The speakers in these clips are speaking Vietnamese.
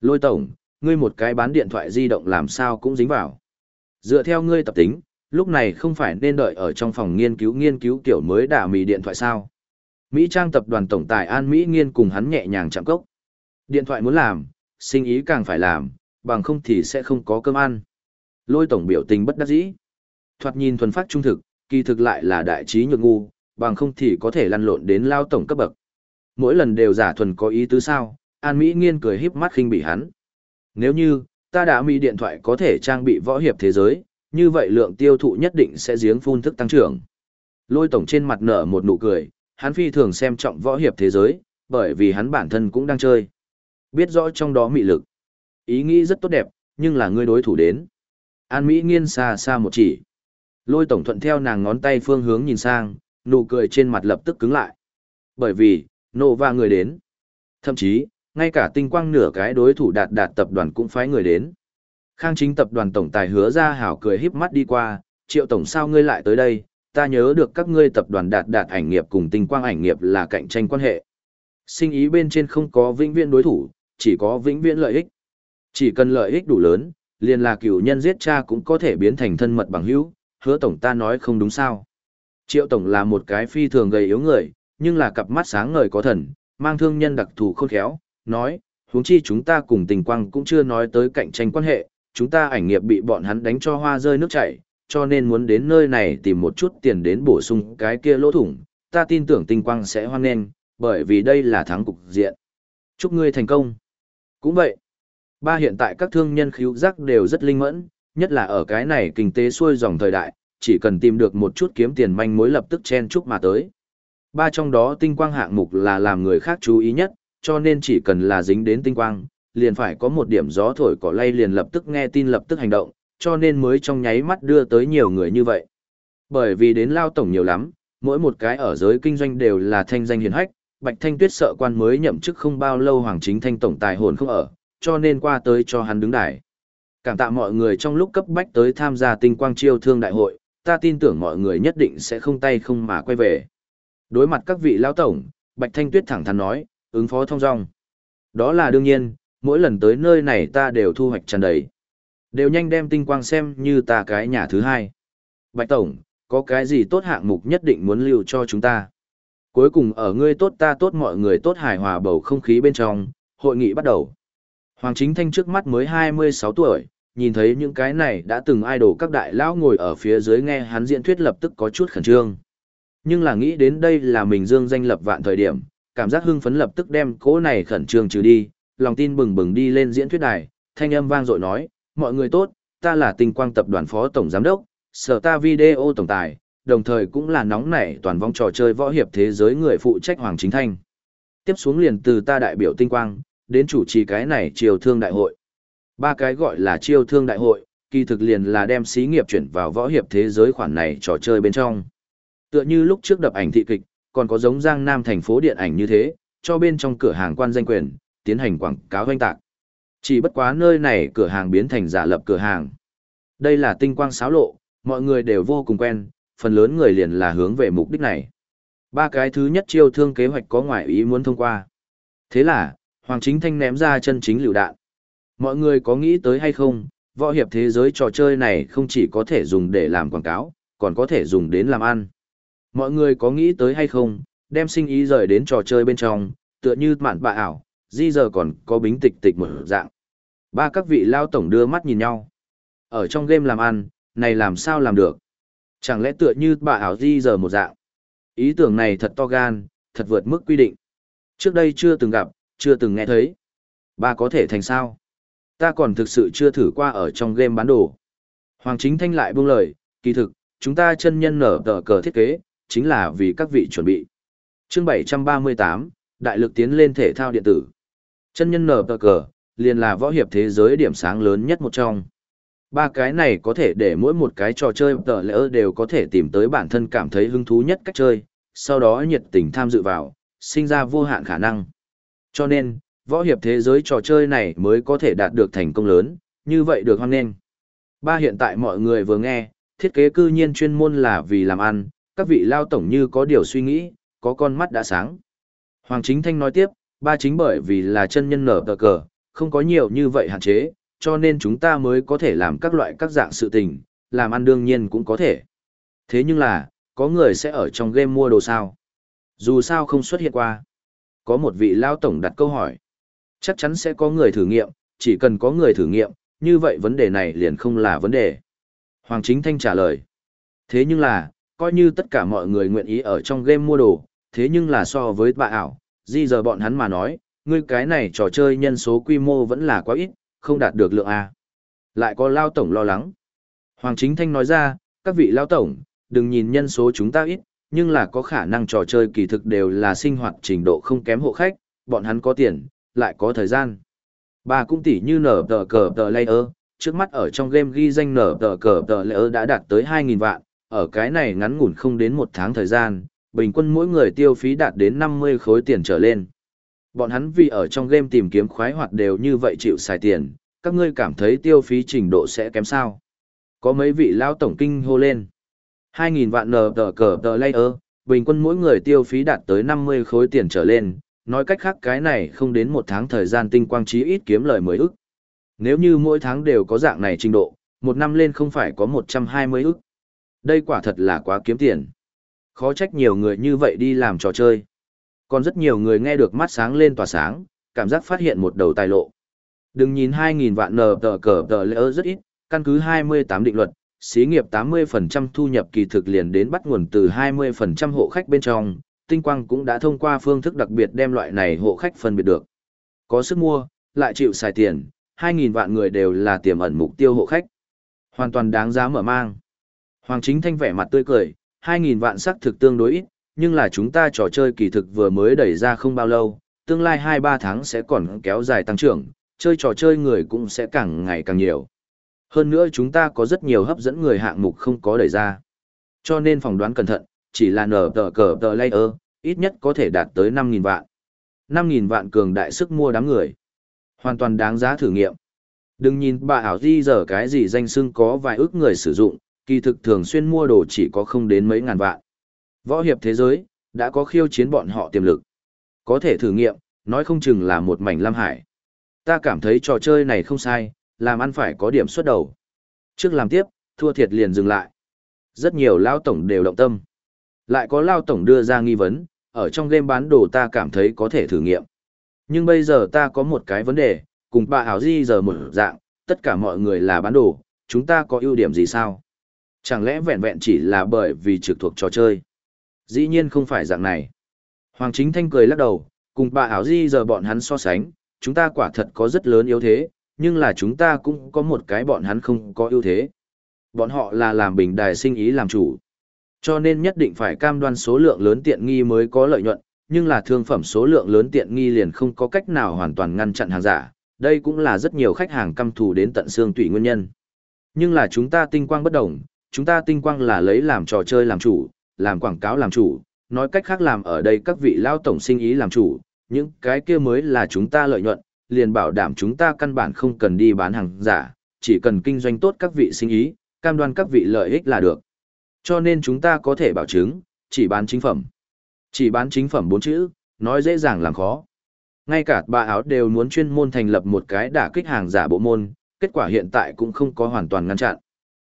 Lôi tổng, ngươi một cái bán điện thoại di động làm sao cũng dính vào. Dựa theo ngươi tập tính, lúc này không phải nên đợi ở trong phòng nghiên cứu nghiên cứu kiểu mới đả mì điện thoại sao. Mỹ Trang tập đoàn tổng tài An Mỹ nghiên cùng hắn nhẹ nhàng chạm cốc. Điện thoại muốn làm, sinh ý càng phải làm, bằng không thì sẽ không có cơm ăn. Lôi tổng biểu tình bất đắc dĩ. Thoạt nhìn thuần phát trung thực, kỳ thực lại là đại trí nhược ngu, bằng không thì có thể lăn lộn đến lao tổng cấp bậc. Mỗi lần đều giả thuần có ý tứ sao, An Mỹ nghiên cười híp mắt khinh bị hắn. Nếu như, ta đã mỹ điện thoại có thể trang bị võ hiệp thế giới, như vậy lượng tiêu thụ nhất định sẽ giếng phun thức tăng trưởng. Lôi tổng trên mặt nở một nụ cười, hắn phi thường xem trọng võ hiệp thế giới, bởi vì hắn bản thân cũng đang chơi. Biết rõ trong đó mị lực. Ý nghĩ rất tốt đẹp, nhưng là ngươi đối thủ đến. An Mỹ nghiên xa xa một chỉ. Lôi tổng thuận theo nàng ngón tay phương hướng nhìn sang, nụ cười trên mặt lập tức cứng lại. Bởi vì, nộ và người đến. Thậm chí, ngay cả tinh quang nửa cái đối thủ đạt đạt tập đoàn cũng phái người đến. Khang chính tập đoàn tổng tài hứa ra hảo cười híp mắt đi qua, triệu tổng sao ngươi lại tới đây, ta nhớ được các ngươi tập đoàn đạt đạt ảnh nghiệp cùng tinh quang ảnh nghiệp là cạnh tranh quan hệ. Sinh ý bên trên không có vĩnh viễn đối thủ, chỉ có vĩnh viễn lợi ích. Chỉ cần lợi ích đủ lớn, liền là cựu nhân giết cha cũng có thể biến thành thân mật bằng hữu, hứa tổng ta nói không đúng sao. Triệu tổng là một cái phi thường gầy yếu người, nhưng là cặp mắt sáng ngời có thần, mang thương nhân đặc thù khôn khéo, nói, huống chi chúng ta cùng tình quang cũng chưa nói tới cạnh tranh quan hệ, chúng ta ảnh nghiệp bị bọn hắn đánh cho hoa rơi nước chảy, cho nên muốn đến nơi này tìm một chút tiền đến bổ sung cái kia lỗ thủng, ta tin tưởng tinh quang sẽ hoan nghênh, bởi vì đây là thắng cục diện. Chúc ngươi thành công. Cũng vậy. Ba hiện tại các thương nhân khíu giác đều rất linh mẫn, nhất là ở cái này kinh tế xuôi dòng thời đại, chỉ cần tìm được một chút kiếm tiền manh mối lập tức chen chúc mà tới. Ba trong đó tinh quang hạng mục là làm người khác chú ý nhất, cho nên chỉ cần là dính đến tinh quang, liền phải có một điểm gió thổi cỏ lay liền lập tức nghe tin lập tức hành động, cho nên mới trong nháy mắt đưa tới nhiều người như vậy. Bởi vì đến lao tổng nhiều lắm, mỗi một cái ở giới kinh doanh đều là thanh danh hiền hách, Bạch Thanh Tuyết sợ quan mới nhậm chức không bao lâu Hoàng Chính Thanh tổng tài hồn không ở, cho nên qua tới cho hắn đứng đài. Cảm tạ mọi người trong lúc cấp bách tới tham gia tinh quang chiêu thương đại hội, ta tin tưởng mọi người nhất định sẽ không tay không mà quay về. Đối mặt các vị lão tổng, Bạch Thanh Tuyết thẳng thắn nói, ứng phó thông dong. Đó là đương nhiên, mỗi lần tới nơi này ta đều thu hoạch tràn đầy. Đều nhanh đem tinh quang xem như ta cái nhà thứ hai. Bạch Tổng, có cái gì tốt hạng mục nhất định muốn lưu cho chúng ta. Cuối cùng ở ngươi tốt ta tốt mọi người tốt hài hòa bầu không khí bên trong, hội nghị bắt đầu. Hoàng Chính Thanh trước mắt mới 26 tuổi, nhìn thấy những cái này đã từng idol các đại lão ngồi ở phía dưới nghe hắn diễn thuyết lập tức có chút khẩn trương. Nhưng là nghĩ đến đây là mình dương danh lập vạn thời điểm, cảm giác hưng phấn lập tức đem cỗ này khẩn trương trừ đi, lòng tin bừng bừng đi lên diễn thuyết đài, thanh âm vang dội nói, mọi người tốt, ta là tinh quang tập đoàn phó tổng giám đốc, sở ta video tổng tài, đồng thời cũng là nóng nảy toàn vong trò chơi võ hiệp thế giới người phụ trách Hoàng Chính Thanh. Tiếp xuống liền từ ta đại biểu tinh quang, đến chủ trì cái này triều thương đại hội. Ba cái gọi là triều thương đại hội, kỳ thực liền là đem xí nghiệp chuyển vào võ hiệp thế giới khoản này trò chơi bên trong. Tựa như lúc trước đập ảnh thị kịch, còn có giống Giang Nam thành phố điện ảnh như thế, cho bên trong cửa hàng quan danh quyền, tiến hành quảng cáo hoanh tạc. Chỉ bất quá nơi này cửa hàng biến thành giả lập cửa hàng. Đây là tinh quang xáo lộ, mọi người đều vô cùng quen, phần lớn người liền là hướng về mục đích này. Ba cái thứ nhất chiêu thương kế hoạch có ngoại ý muốn thông qua. Thế là, Hoàng Chính Thanh ném ra chân chính lựu đạn. Mọi người có nghĩ tới hay không, võ hiệp thế giới trò chơi này không chỉ có thể dùng để làm quảng cáo, còn có thể dùng đến làm ăn. Mọi người có nghĩ tới hay không, đem sinh ý rời đến trò chơi bên trong, tựa như mạn bạ ảo, di giờ còn có bính tịch tịch một dạng. Ba các vị lao tổng đưa mắt nhìn nhau. Ở trong game làm ăn, này làm sao làm được? Chẳng lẽ tựa như bà ảo di giờ một dạng? Ý tưởng này thật to gan, thật vượt mức quy định. Trước đây chưa từng gặp, chưa từng nghe thấy. Ba có thể thành sao? Ta còn thực sự chưa thử qua ở trong game bán đồ. Hoàng Chính Thanh lại buông lời, kỳ thực, chúng ta chân nhân nở tờ cờ thiết kế, chính là vì các vị chuẩn bị. Chương 738, Đại lực tiến lên thể thao điện tử. Chân nhân nở tờ cờ, liền là võ hiệp thế giới điểm sáng lớn nhất một trong. Ba cái này có thể để mỗi một cái trò chơi tờ lỡ đều có thể tìm tới bản thân cảm thấy hứng thú nhất cách chơi, sau đó nhiệt tình tham dự vào, sinh ra vô hạn khả năng. Cho nên, võ hiệp thế giới trò chơi này mới có thể đạt được thành công lớn, như vậy được hoan nghênh. Ba hiện tại mọi người vừa nghe, thiết kế cư nhiên chuyên môn là vì làm ăn, các vị lao tổng như có điều suy nghĩ, có con mắt đã sáng. Hoàng Chính Thanh nói tiếp, ba chính bởi vì là chân nhân nở tờ cờ, không có nhiều như vậy hạn chế, cho nên chúng ta mới có thể làm các loại các dạng sự tình, làm ăn đương nhiên cũng có thể. Thế nhưng là, có người sẽ ở trong game mua đồ sao? Dù sao không xuất hiện qua. Có một vị lao tổng đặt câu hỏi. Chắc chắn sẽ có người thử nghiệm, chỉ cần có người thử nghiệm, như vậy vấn đề này liền không là vấn đề. Hoàng Chính Thanh trả lời. Thế nhưng là, coi như tất cả mọi người nguyện ý ở trong game mua đồ, thế nhưng là so với bà ảo, di giờ bọn hắn mà nói, ngươi cái này trò chơi nhân số quy mô vẫn là quá ít, không đạt được lượng A. Lại có lao tổng lo lắng. Hoàng Chính Thanh nói ra, các vị lao tổng, đừng nhìn nhân số chúng ta ít, nhưng là có khả năng trò chơi kỳ thực đều là sinh hoạt trình độ không kém hộ khách, bọn hắn có tiền, lại có thời gian. Bà cũng tỉ như nở tờ cờ tờ layer, trước mắt ở trong game ghi danh nở tờ cờ tờ layer đã đạt tới 2.000 vạn, ở cái này ngắn ngủn không đến một tháng thời gian, bình quân mỗi người tiêu phí đạt đến 50 khối tiền trở lên. Bọn hắn vì ở trong game tìm kiếm khoái hoạt đều như vậy chịu xài tiền, các ngươi cảm thấy tiêu phí trình độ sẽ kém sao. Có mấy vị lao tổng kinh hô lên. 2.000 vạn nờ tờ cờ tờ layer, bình quân mỗi người tiêu phí đạt tới 50 khối tiền trở lên, nói cách khác cái này không đến một tháng thời gian tinh quang trí ít kiếm lời mới ức. Nếu như mỗi tháng đều có dạng này trình độ, một năm lên không phải có 120 ức. Đây quả thật là quá kiếm tiền. Khó trách nhiều người như vậy đi làm trò chơi. Còn rất nhiều người nghe được mắt sáng lên tỏa sáng, cảm giác phát hiện một đầu tài lộ. Đừng nhìn 2.000 vạn nờ tờ cờ tờ lỡ rất ít, căn cứ 28 định luật, xí nghiệp 80% thu nhập kỳ thực liền đến bắt nguồn từ 20% hộ khách bên trong, tinh quang cũng đã thông qua phương thức đặc biệt đem loại này hộ khách phân biệt được. Có sức mua, lại chịu xài tiền, 2.000 vạn người đều là tiềm ẩn mục tiêu hộ khách. Hoàn toàn đáng giá mở mang. Hoàng chính thanh vẻ mặt tươi cười, 2.000 vạn sắc thực tương đối ít, nhưng là chúng ta trò chơi kỳ thực vừa mới đẩy ra không bao lâu, tương lai 2-3 tháng sẽ còn kéo dài tăng trưởng, chơi trò chơi người cũng sẽ càng ngày càng nhiều. Hơn nữa chúng ta có rất nhiều hấp dẫn người hạng mục không có đẩy ra. Cho nên phỏng đoán cẩn thận, chỉ là nở tờ cờ tờ layer, ít nhất có thể đạt tới 5.000 vạn. 5.000 vạn cường đại sức mua đám người. Hoàn toàn đáng giá thử nghiệm. Đừng nhìn bà ảo di giờ cái gì danh xưng có vài ước người sử dụng, kỳ thực thường xuyên mua đồ chỉ có không đến mấy ngàn vạn. Võ hiệp thế giới, đã có khiêu chiến bọn họ tiềm lực. Có thể thử nghiệm, nói không chừng là một mảnh lam hải. Ta cảm thấy trò chơi này không sai, làm ăn phải có điểm xuất đầu. Trước làm tiếp, thua thiệt liền dừng lại. Rất nhiều lao tổng đều động tâm. Lại có lao tổng đưa ra nghi vấn, ở trong game bán đồ ta cảm thấy có thể thử nghiệm. Nhưng bây giờ ta có một cái vấn đề, cùng bà Hảo di giờ một dạng, tất cả mọi người là bán đồ, chúng ta có ưu điểm gì sao? Chẳng lẽ vẹn vẹn chỉ là bởi vì trực thuộc trò chơi? Dĩ nhiên không phải dạng này. Hoàng Chính Thanh cười lắc đầu, cùng bà ảo di giờ bọn hắn so sánh, chúng ta quả thật có rất lớn yếu thế, nhưng là chúng ta cũng có một cái bọn hắn không có ưu thế. Bọn họ là làm bình đài sinh ý làm chủ. Cho nên nhất định phải cam đoan số lượng lớn tiện nghi mới có lợi nhuận, nhưng là thương phẩm số lượng lớn tiện nghi liền không có cách nào hoàn toàn ngăn chặn hàng giả. Đây cũng là rất nhiều khách hàng căm thù đến tận xương tủy nguyên nhân. Nhưng là chúng ta tinh quang bất đồng, chúng ta tinh quang là lấy làm trò chơi làm chủ, làm quảng cáo làm chủ, nói cách khác làm ở đây các vị lao tổng sinh ý làm chủ, những cái kia mới là chúng ta lợi nhuận, liền bảo đảm chúng ta căn bản không cần đi bán hàng giả, chỉ cần kinh doanh tốt các vị sinh ý, cam đoan các vị lợi ích là được. Cho nên chúng ta có thể bảo chứng, chỉ bán chính phẩm. Chỉ bán chính phẩm bốn chữ, nói dễ dàng làm khó. Ngay cả bà áo đều muốn chuyên môn thành lập một cái đả kích hàng giả bộ môn, kết quả hiện tại cũng không có hoàn toàn ngăn chặn.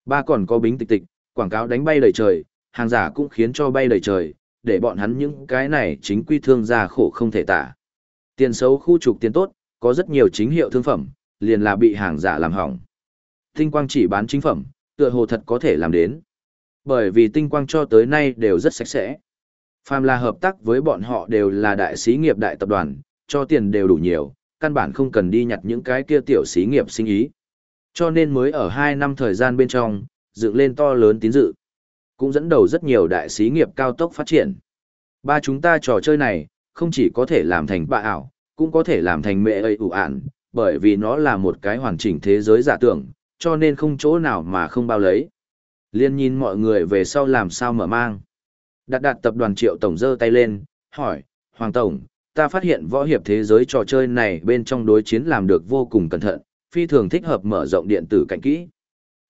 Ba còn có bính tịch tịch, quảng cáo đánh bay đầy trời, hàng giả cũng khiến cho bay đầy trời, để bọn hắn những cái này chính quy thương gia khổ không thể tả. Tiền xấu khu trục tiền tốt, có rất nhiều chính hiệu thương phẩm, liền là bị hàng giả làm hỏng. Tinh quang chỉ bán chính phẩm, tựa hồ thật có thể làm đến. Bởi vì tinh quang cho tới nay đều rất sạch sẽ. Phàm là hợp tác với bọn họ đều là đại sĩ nghiệp đại tập đoàn, cho tiền đều đủ nhiều, căn bản không cần đi nhặt những cái kia tiểu sĩ nghiệp sinh ý. Cho nên mới ở 2 năm thời gian bên trong, dựng lên to lớn tín dự. Cũng dẫn đầu rất nhiều đại sĩ nghiệp cao tốc phát triển. Ba chúng ta trò chơi này, không chỉ có thể làm thành bạ ảo, cũng có thể làm thành mẹ ấy ủ ản, bởi vì nó là một cái hoàn chỉnh thế giới giả tưởng, cho nên không chỗ nào mà không bao lấy. Liên nhìn mọi người về sau làm sao mở mang. Đặt đặt tập đoàn triệu tổng giơ tay lên, hỏi, Hoàng Tổng, ta phát hiện võ hiệp thế giới trò chơi này bên trong đối chiến làm được vô cùng cẩn thận, phi thường thích hợp mở rộng điện tử cạnh kỹ.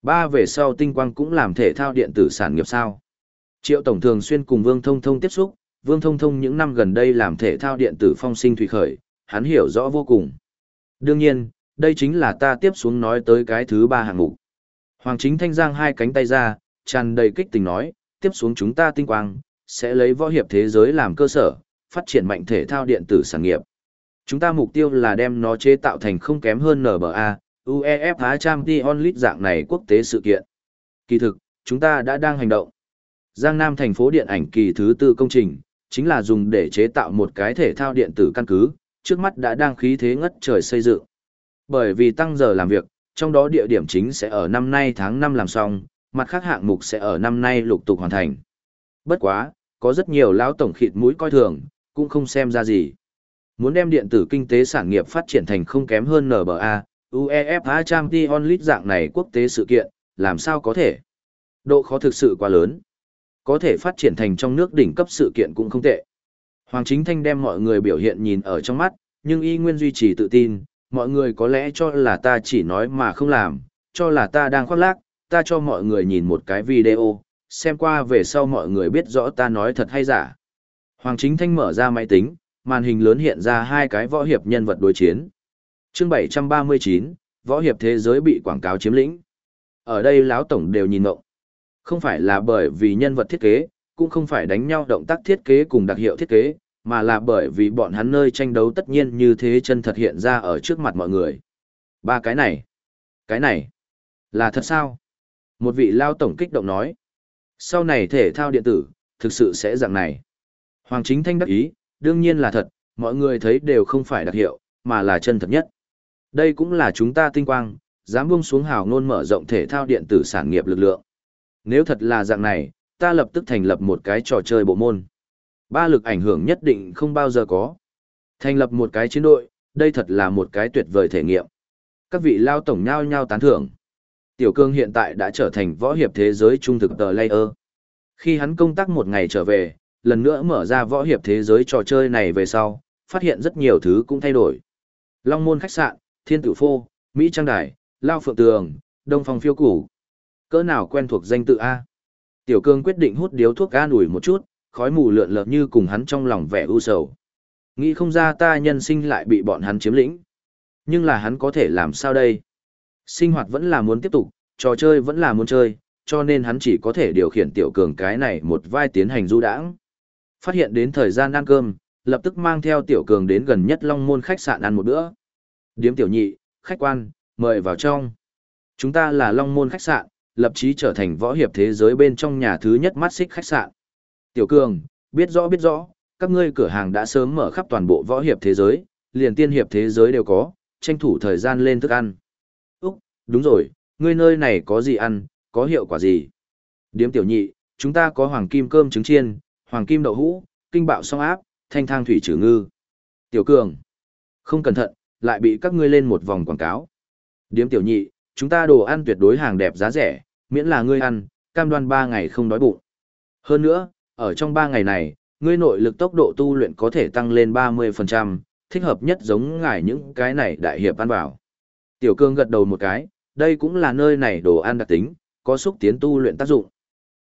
Ba về sau tinh quang cũng làm thể thao điện tử sản nghiệp sao. Triệu Tổng thường xuyên cùng Vương Thông Thông tiếp xúc, Vương Thông Thông những năm gần đây làm thể thao điện tử phong sinh thủy khởi, hắn hiểu rõ vô cùng. Đương nhiên, đây chính là ta tiếp xuống nói tới cái thứ ba hạng mục. Hoàng chính thanh giang hai cánh tay ra, tràn đầy kích tình nói, tiếp xuống chúng ta tinh quang, sẽ lấy võ hiệp thế giới làm cơ sở, phát triển mạnh thể thao điện tử sản nghiệp. Chúng ta mục tiêu là đem nó chế tạo thành không kém hơn NBA, UEFA Champions League dạng này quốc tế sự kiện. Kỳ thực, chúng ta đã đang hành động. Giang Nam thành phố điện ảnh kỳ thứ tư công trình, chính là dùng để chế tạo một cái thể thao điện tử căn cứ, trước mắt đã đang khí thế ngất trời xây dựng. Bởi vì tăng giờ làm việc, trong đó địa điểm chính sẽ ở năm nay tháng 5 làm xong, mặt khác hạng mục sẽ ở năm nay lục tục hoàn thành. Bất quá, có rất nhiều lão tổng khịt mũi coi thường, cũng không xem ra gì. Muốn đem điện tử kinh tế sản nghiệp phát triển thành không kém hơn NBA, UEFA Champions League dạng này quốc tế sự kiện, làm sao có thể? Độ khó thực sự quá lớn. Có thể phát triển thành trong nước đỉnh cấp sự kiện cũng không tệ. Hoàng Chính Thanh đem mọi người biểu hiện nhìn ở trong mắt, nhưng y nguyên duy trì tự tin, mọi người có lẽ cho là ta chỉ nói mà không làm, cho là ta đang khoác lác, ta cho mọi người nhìn một cái video, xem qua về sau mọi người biết rõ ta nói thật hay giả. Hoàng Chính Thanh mở ra máy tính, màn hình lớn hiện ra hai cái võ hiệp nhân vật đối chiến. Chương 739, võ hiệp thế giới bị quảng cáo chiếm lĩnh. Ở đây lão tổng đều nhìn ngộng. Không phải là bởi vì nhân vật thiết kế, cũng không phải đánh nhau động tác thiết kế cùng đặc hiệu thiết kế, mà là bởi vì bọn hắn nơi tranh đấu tất nhiên như thế chân thật hiện ra ở trước mặt mọi người. Ba cái này, cái này, là thật sao? Một vị lao tổng kích động nói. Sau này thể thao điện tử, thực sự sẽ dạng này. Hoàng chính thanh đắc ý, đương nhiên là thật, mọi người thấy đều không phải đặc hiệu, mà là chân thật nhất. Đây cũng là chúng ta tinh quang, dám buông xuống hào ngôn mở rộng thể thao điện tử sản nghiệp lực lượng. Nếu thật là dạng này, ta lập tức thành lập một cái trò chơi bộ môn. Ba lực ảnh hưởng nhất định không bao giờ có. Thành lập một cái chiến đội, đây thật là một cái tuyệt vời thể nghiệm. Các vị lao tổng nhau nhau tán thưởng. Tiểu cương hiện tại đã trở thành võ hiệp thế giới trung thực tờ layer. Khi hắn công tác một ngày trở về, lần nữa mở ra võ hiệp thế giới trò chơi này về sau, phát hiện rất nhiều thứ cũng thay đổi. Long môn khách sạn, thiên tử phô, Mỹ Trang Đài, Lao Phượng Tường, Đông Phòng Phiêu Củ. Cỡ nào quen thuộc danh tự A? Tiểu cương quyết định hút điếu thuốc ga ủi một chút, khói mù lượn lờ như cùng hắn trong lòng vẻ u sầu. Nghĩ không ra ta nhân sinh lại bị bọn hắn chiếm lĩnh. Nhưng là hắn có thể làm sao đây? Sinh hoạt vẫn là muốn tiếp tục, trò chơi vẫn là muốn chơi, cho nên hắn chỉ có thể điều khiển tiểu cường cái này một vai tiến hành du đãng. Phát hiện đến thời gian ăn cơm, lập tức mang theo tiểu cường đến gần nhất long môn khách sạn ăn một bữa. Điếm tiểu nhị, khách quan, mời vào trong. Chúng ta là long môn khách sạn, lập chí trở thành võ hiệp thế giới bên trong nhà thứ nhất mắt xích khách sạn. Tiểu cường, biết rõ biết rõ, các ngươi cửa hàng đã sớm mở khắp toàn bộ võ hiệp thế giới, liền tiên hiệp thế giới đều có, tranh thủ thời gian lên thức ăn. Úc, đúng rồi, ngươi nơi này có gì ăn, có hiệu quả gì? Điếm tiểu nhị, chúng ta có hoàng kim cơm trứng chiên, hoàng kim đậu hũ, kinh bạo song áp, thanh thang thủy trừ ngư. Tiểu cường, không cẩn thận, lại bị các ngươi lên một vòng quảng cáo. Điếm tiểu nhị, chúng ta đồ ăn tuyệt đối hàng đẹp giá rẻ, miễn là ngươi ăn, cam đoan 3 ngày không đói bụng. Hơn nữa, ở trong 3 ngày này, ngươi nội lực tốc độ tu luyện có thể tăng lên 30%, thích hợp nhất giống ngài những cái này đại hiệp ăn vào. Tiểu cương gật đầu một cái, đây cũng là nơi này đồ ăn đặc tính, có xúc tiến tu luyện tác dụng.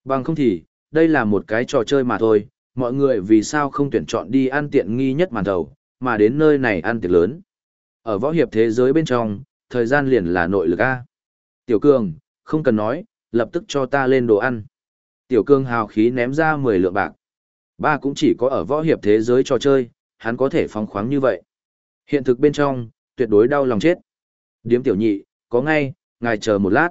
Bằng không thì, đây là một cái trò chơi mà thôi, mọi người vì sao không tuyển chọn đi ăn tiện nghi nhất màn đầu, mà đến nơi này ăn tiệc lớn. Ở võ hiệp thế giới bên trong, thời gian liền là nội lực A. Tiểu Cường, không cần nói, lập tức cho ta lên đồ ăn. Tiểu Cường hào khí ném ra 10 lượng bạc. Ba cũng chỉ có ở võ hiệp thế giới trò chơi, hắn có thể phóng khoáng như vậy. Hiện thực bên trong, tuyệt đối đau lòng chết. Điếm tiểu nhị, có ngay, ngài chờ một lát.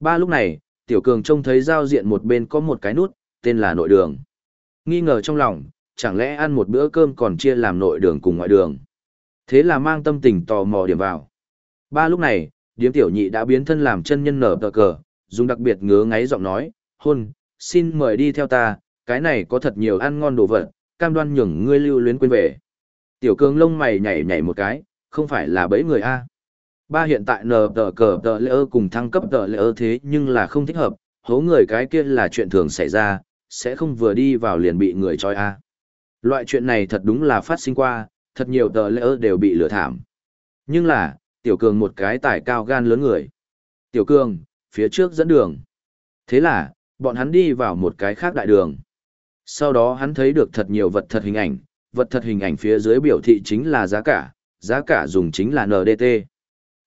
Ba lúc này, tiểu cường trông thấy giao diện một bên có một cái nút, tên là nội đường. Nghi ngờ trong lòng, chẳng lẽ ăn một bữa cơm còn chia làm nội đường cùng ngoại đường. Thế là mang tâm tình tò mò điểm vào. Ba lúc này, điếm tiểu nhị đã biến thân làm chân nhân nở tờ cờ, dùng đặc biệt ngứa ngáy giọng nói, hôn, xin mời đi theo ta, cái này có thật nhiều ăn ngon đồ vật, cam đoan nhường ngươi lưu luyến quên về. Tiểu cường lông mày nhảy nhảy một cái, không phải là bẫy người a. Ba hiện tại nở tờ cờ tờ lệ ơ cùng thăng cấp tờ lệ ơ thế nhưng là không thích hợp, hố người cái kia là chuyện thường xảy ra, sẽ không vừa đi vào liền bị người trói a. Loại chuyện này thật đúng là phát sinh qua, thật nhiều tờ lệ ơ đều bị lừa thảm. Nhưng là, tiểu cường một cái tài cao gan lớn người. Tiểu cường, phía trước dẫn đường. Thế là, bọn hắn đi vào một cái khác đại đường. Sau đó hắn thấy được thật nhiều vật thật hình ảnh, vật thật hình ảnh phía dưới biểu thị chính là giá cả, giá cả dùng chính là NDT.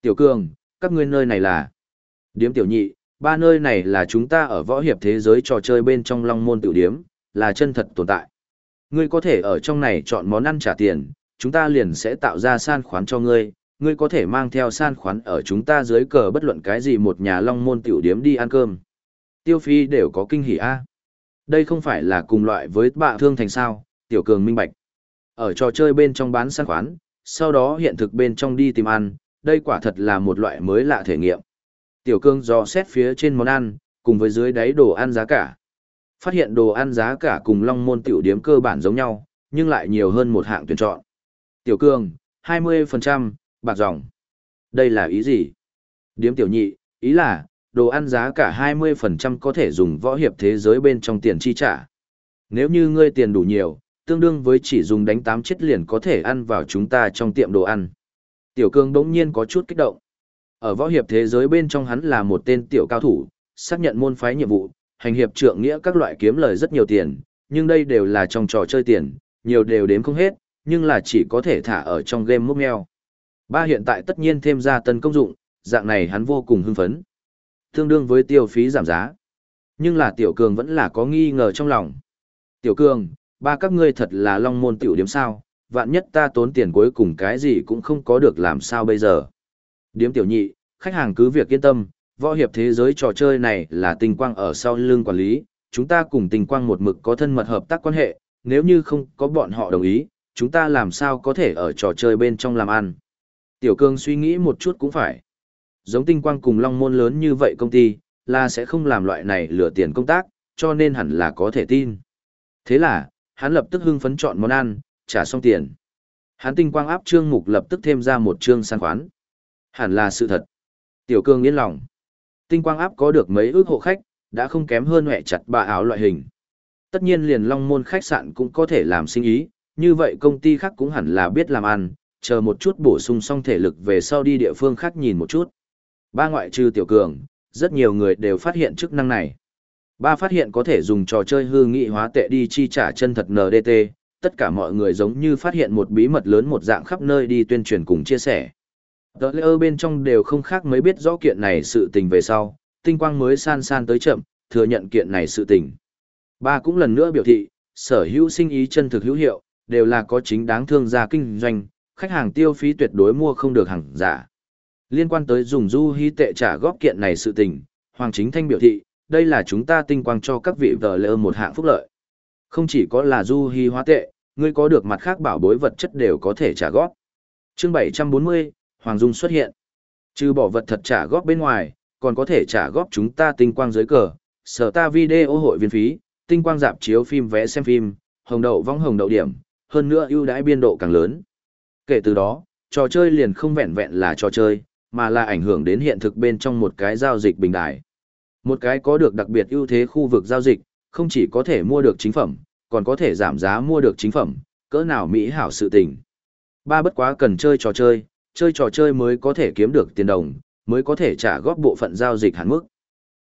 Tiểu Cường, các ngươi nơi này là... Điếm tiểu nhị, ba nơi này là chúng ta ở võ hiệp thế giới trò chơi bên trong long môn tiểu điếm, là chân thật tồn tại. Ngươi có thể ở trong này chọn món ăn trả tiền, chúng ta liền sẽ tạo ra san khoán cho ngươi, ngươi có thể mang theo san khoán ở chúng ta dưới cờ bất luận cái gì một nhà long môn tiểu điếm đi ăn cơm. Tiêu phi đều có kinh hỉ a. À? Đây không phải là cùng loại với bạ thương thành sao, tiểu cường minh bạch. Ở trò chơi bên trong bán san khoán, sau đó hiện thực bên trong đi tìm ăn, đây quả thật là một loại mới lạ thể nghiệm. Tiểu Cương dò xét phía trên món ăn, cùng với dưới đáy đồ ăn giá cả. Phát hiện đồ ăn giá cả cùng long môn tiểu điếm cơ bản giống nhau, nhưng lại nhiều hơn một hạng tuyển chọn. Tiểu Cương, 20%, bạc dòng. Đây là ý gì? Điếm tiểu nhị, ý là, đồ ăn giá cả 20% có thể dùng võ hiệp thế giới bên trong tiền chi trả. Nếu như ngươi tiền đủ nhiều, tương đương với chỉ dùng đánh 8 chết liền có thể ăn vào chúng ta trong tiệm đồ ăn. Tiểu Cương đống nhiên có chút kích động. Ở võ hiệp thế giới bên trong hắn là một tên tiểu cao thủ, xác nhận môn phái nhiệm vụ, hành hiệp trượng nghĩa các loại kiếm lời rất nhiều tiền, nhưng đây đều là trong trò chơi tiền, nhiều đều đếm không hết, nhưng là chỉ có thể thả ở trong game múc meo. Ba hiện tại tất nhiên thêm ra tân công dụng, dạng này hắn vô cùng hưng phấn. Tương đương với tiêu phí giảm giá. Nhưng là tiểu cường vẫn là có nghi ngờ trong lòng. Tiểu cường, ba các ngươi thật là long môn tiểu điểm sao, vạn nhất ta tốn tiền cuối cùng cái gì cũng không có được làm sao bây giờ. Điếm tiểu nhị, khách hàng cứ việc yên tâm, võ hiệp thế giới trò chơi này là Tình quang ở sau lưng quản lý, chúng ta cùng Tình quang một mực có thân mật hợp tác quan hệ, nếu như không có bọn họ đồng ý, chúng ta làm sao có thể ở trò chơi bên trong làm ăn. Tiểu cương suy nghĩ một chút cũng phải. Giống tinh quang cùng long môn lớn như vậy công ty, là sẽ không làm loại này lừa tiền công tác, cho nên hẳn là có thể tin. Thế là, hắn lập tức hưng phấn chọn món ăn, trả xong tiền. Hắn tinh quang áp trương mục lập tức thêm ra một trương san khoán. Hẳn là sự thật. Tiểu cương yên lòng. Tinh quang áp có được mấy ước hộ khách, đã không kém hơn hẹ chặt bà áo loại hình. Tất nhiên liền long môn khách sạn cũng có thể làm sinh ý, như vậy công ty khác cũng hẳn là biết làm ăn, chờ một chút bổ sung xong thể lực về sau đi địa phương khác nhìn một chút. Ba ngoại trừ tiểu cường, rất nhiều người đều phát hiện chức năng này. Ba phát hiện có thể dùng trò chơi hư nghị hóa tệ đi chi trả chân thật NDT, tất cả mọi người giống như phát hiện một bí mật lớn một dạng khắp nơi đi tuyên truyền cùng chia sẻ. Tờ lễ bên trong đều không khác mới biết rõ kiện này sự tình về sau, tinh quang mới san san tới chậm, thừa nhận kiện này sự tình. Ba cũng lần nữa biểu thị, sở hữu sinh ý chân thực hữu hiệu, đều là có chính đáng thương gia kinh doanh, khách hàng tiêu phí tuyệt đối mua không được hàng giả. Liên quan tới dùng du hy tệ trả góp kiện này sự tình, Hoàng Chính Thanh biểu thị, đây là chúng ta tinh quang cho các vị vợ lỡ một hạng phúc lợi. Không chỉ có là du hy hóa tệ, ngươi có được mặt khác bảo bối vật chất đều có thể trả góp. Chương 740, Hoàng Dung xuất hiện. Trừ bỏ vật thật trả góp bên ngoài, còn có thể trả góp chúng ta tinh quang dưới cờ, sở ta video hội viên phí, tinh quang dạp chiếu phim vé xem phim, hồng đậu vong hồng đậu điểm, hơn nữa ưu đãi biên độ càng lớn. Kể từ đó, trò chơi liền không vẹn vẹn là trò chơi, mà là ảnh hưởng đến hiện thực bên trong một cái giao dịch bình đại. Một cái có được đặc biệt ưu thế khu vực giao dịch, không chỉ có thể mua được chính phẩm, còn có thể giảm giá mua được chính phẩm, cỡ nào mỹ hảo sự tình. Ba bất quá cần chơi trò chơi, chơi trò chơi mới có thể kiếm được tiền đồng, mới có thể trả góp bộ phận giao dịch hạn mức.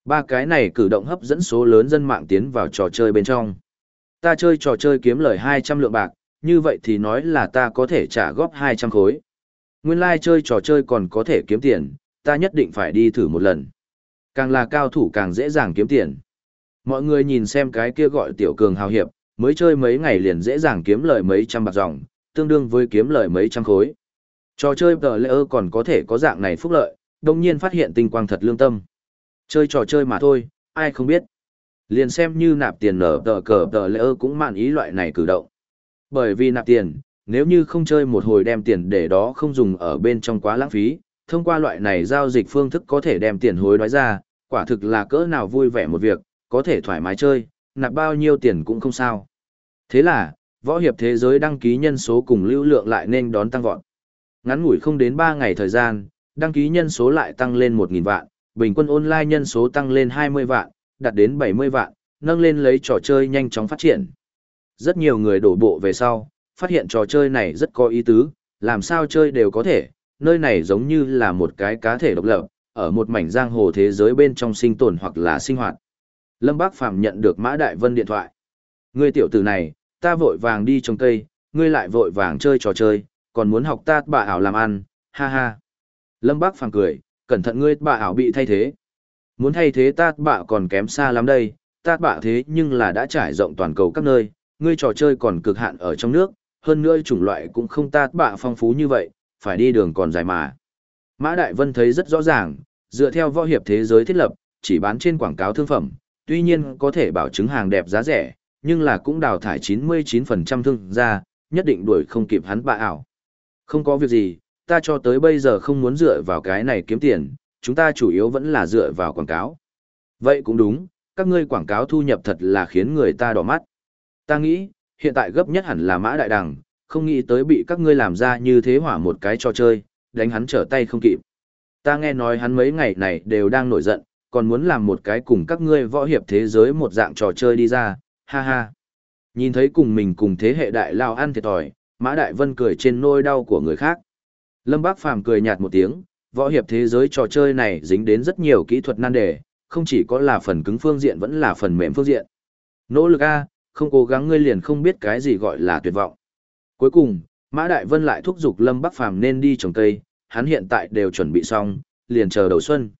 Ba cái này cử động hấp dẫn số lớn dân mạng tiến vào trò chơi bên trong. Ta chơi trò chơi kiếm lời 200 lượng bạc, như vậy thì nói là ta có thể trả góp 200 khối. Nguyên lai like chơi trò chơi còn có thể kiếm tiền, ta nhất định phải đi thử một lần. Càng là cao thủ càng dễ dàng kiếm tiền. Mọi người nhìn xem cái kia gọi tiểu cường hào hiệp, mới chơi mấy ngày liền dễ dàng kiếm lời mấy trăm bạc dòng, tương đương với kiếm lời mấy trăm khối. Trò chơi tờ lễ ơ còn có thể có dạng này phúc lợi, đồng nhiên phát hiện tinh quang thật lương tâm. Chơi trò chơi mà thôi, ai không biết. Liền xem như nạp tiền nở tờ cờ tờ lễ ơ cũng mạn ý loại này cử động. Bởi vì nạp tiền, nếu như không chơi một hồi đem tiền để đó không dùng ở bên trong quá lãng phí, thông qua loại này giao dịch phương thức có thể đem tiền hối đoái ra, quả thực là cỡ nào vui vẻ một việc, có thể thoải mái chơi, nạp bao nhiêu tiền cũng không sao. Thế là, võ hiệp thế giới đăng ký nhân số cùng lưu lượng lại nên đón tăng vọt. Ngắn ngủi không đến 3 ngày thời gian, đăng ký nhân số lại tăng lên 1.000 vạn, bình quân online nhân số tăng lên 20 vạn, đạt đến 70 vạn, nâng lên lấy trò chơi nhanh chóng phát triển. Rất nhiều người đổ bộ về sau, phát hiện trò chơi này rất có ý tứ, làm sao chơi đều có thể, nơi này giống như là một cái cá thể độc lập, ở một mảnh giang hồ thế giới bên trong sinh tồn hoặc là sinh hoạt. Lâm Bác Phàm nhận được Mã Đại Vân điện thoại. Ngươi tiểu tử này, ta vội vàng đi trồng cây, ngươi lại vội vàng chơi trò chơi, còn muốn học ta bà ảo làm ăn, ha ha. Lâm Bác phàng cười, cẩn thận ngươi bà ảo bị thay thế. Muốn thay thế ta bạ còn kém xa lắm đây, ta bạ thế nhưng là đã trải rộng toàn cầu các nơi, ngươi trò chơi còn cực hạn ở trong nước, hơn nữa chủng loại cũng không ta bạ phong phú như vậy, phải đi đường còn dài mà. Mã Đại Vân thấy rất rõ ràng, dựa theo võ hiệp thế giới thiết lập, chỉ bán trên quảng cáo thương phẩm, tuy nhiên có thể bảo chứng hàng đẹp giá rẻ, nhưng là cũng đào thải 99% thương ra, nhất định đuổi không kịp hắn bạ ảo. Không có việc gì, ta cho tới bây giờ không muốn dựa vào cái này kiếm tiền, chúng ta chủ yếu vẫn là dựa vào quảng cáo. Vậy cũng đúng, các ngươi quảng cáo thu nhập thật là khiến người ta đỏ mắt. Ta nghĩ, hiện tại gấp nhất hẳn là mã đại đằng, không nghĩ tới bị các ngươi làm ra như thế hỏa một cái trò chơi, đánh hắn trở tay không kịp. Ta nghe nói hắn mấy ngày này đều đang nổi giận, còn muốn làm một cái cùng các ngươi võ hiệp thế giới một dạng trò chơi đi ra, ha ha. Nhìn thấy cùng mình cùng thế hệ đại lao ăn thiệt thòi, Mã Đại Vân cười trên nôi đau của người khác. Lâm Bác Phàm cười nhạt một tiếng, võ hiệp thế giới trò chơi này dính đến rất nhiều kỹ thuật nan đề, không chỉ có là phần cứng phương diện vẫn là phần mềm phương diện. Nỗ lực A, không cố gắng ngươi liền không biết cái gì gọi là tuyệt vọng. Cuối cùng, Mã Đại Vân lại thúc giục Lâm Bắc Phàm nên đi trồng cây, hắn hiện tại đều chuẩn bị xong, liền chờ đầu xuân.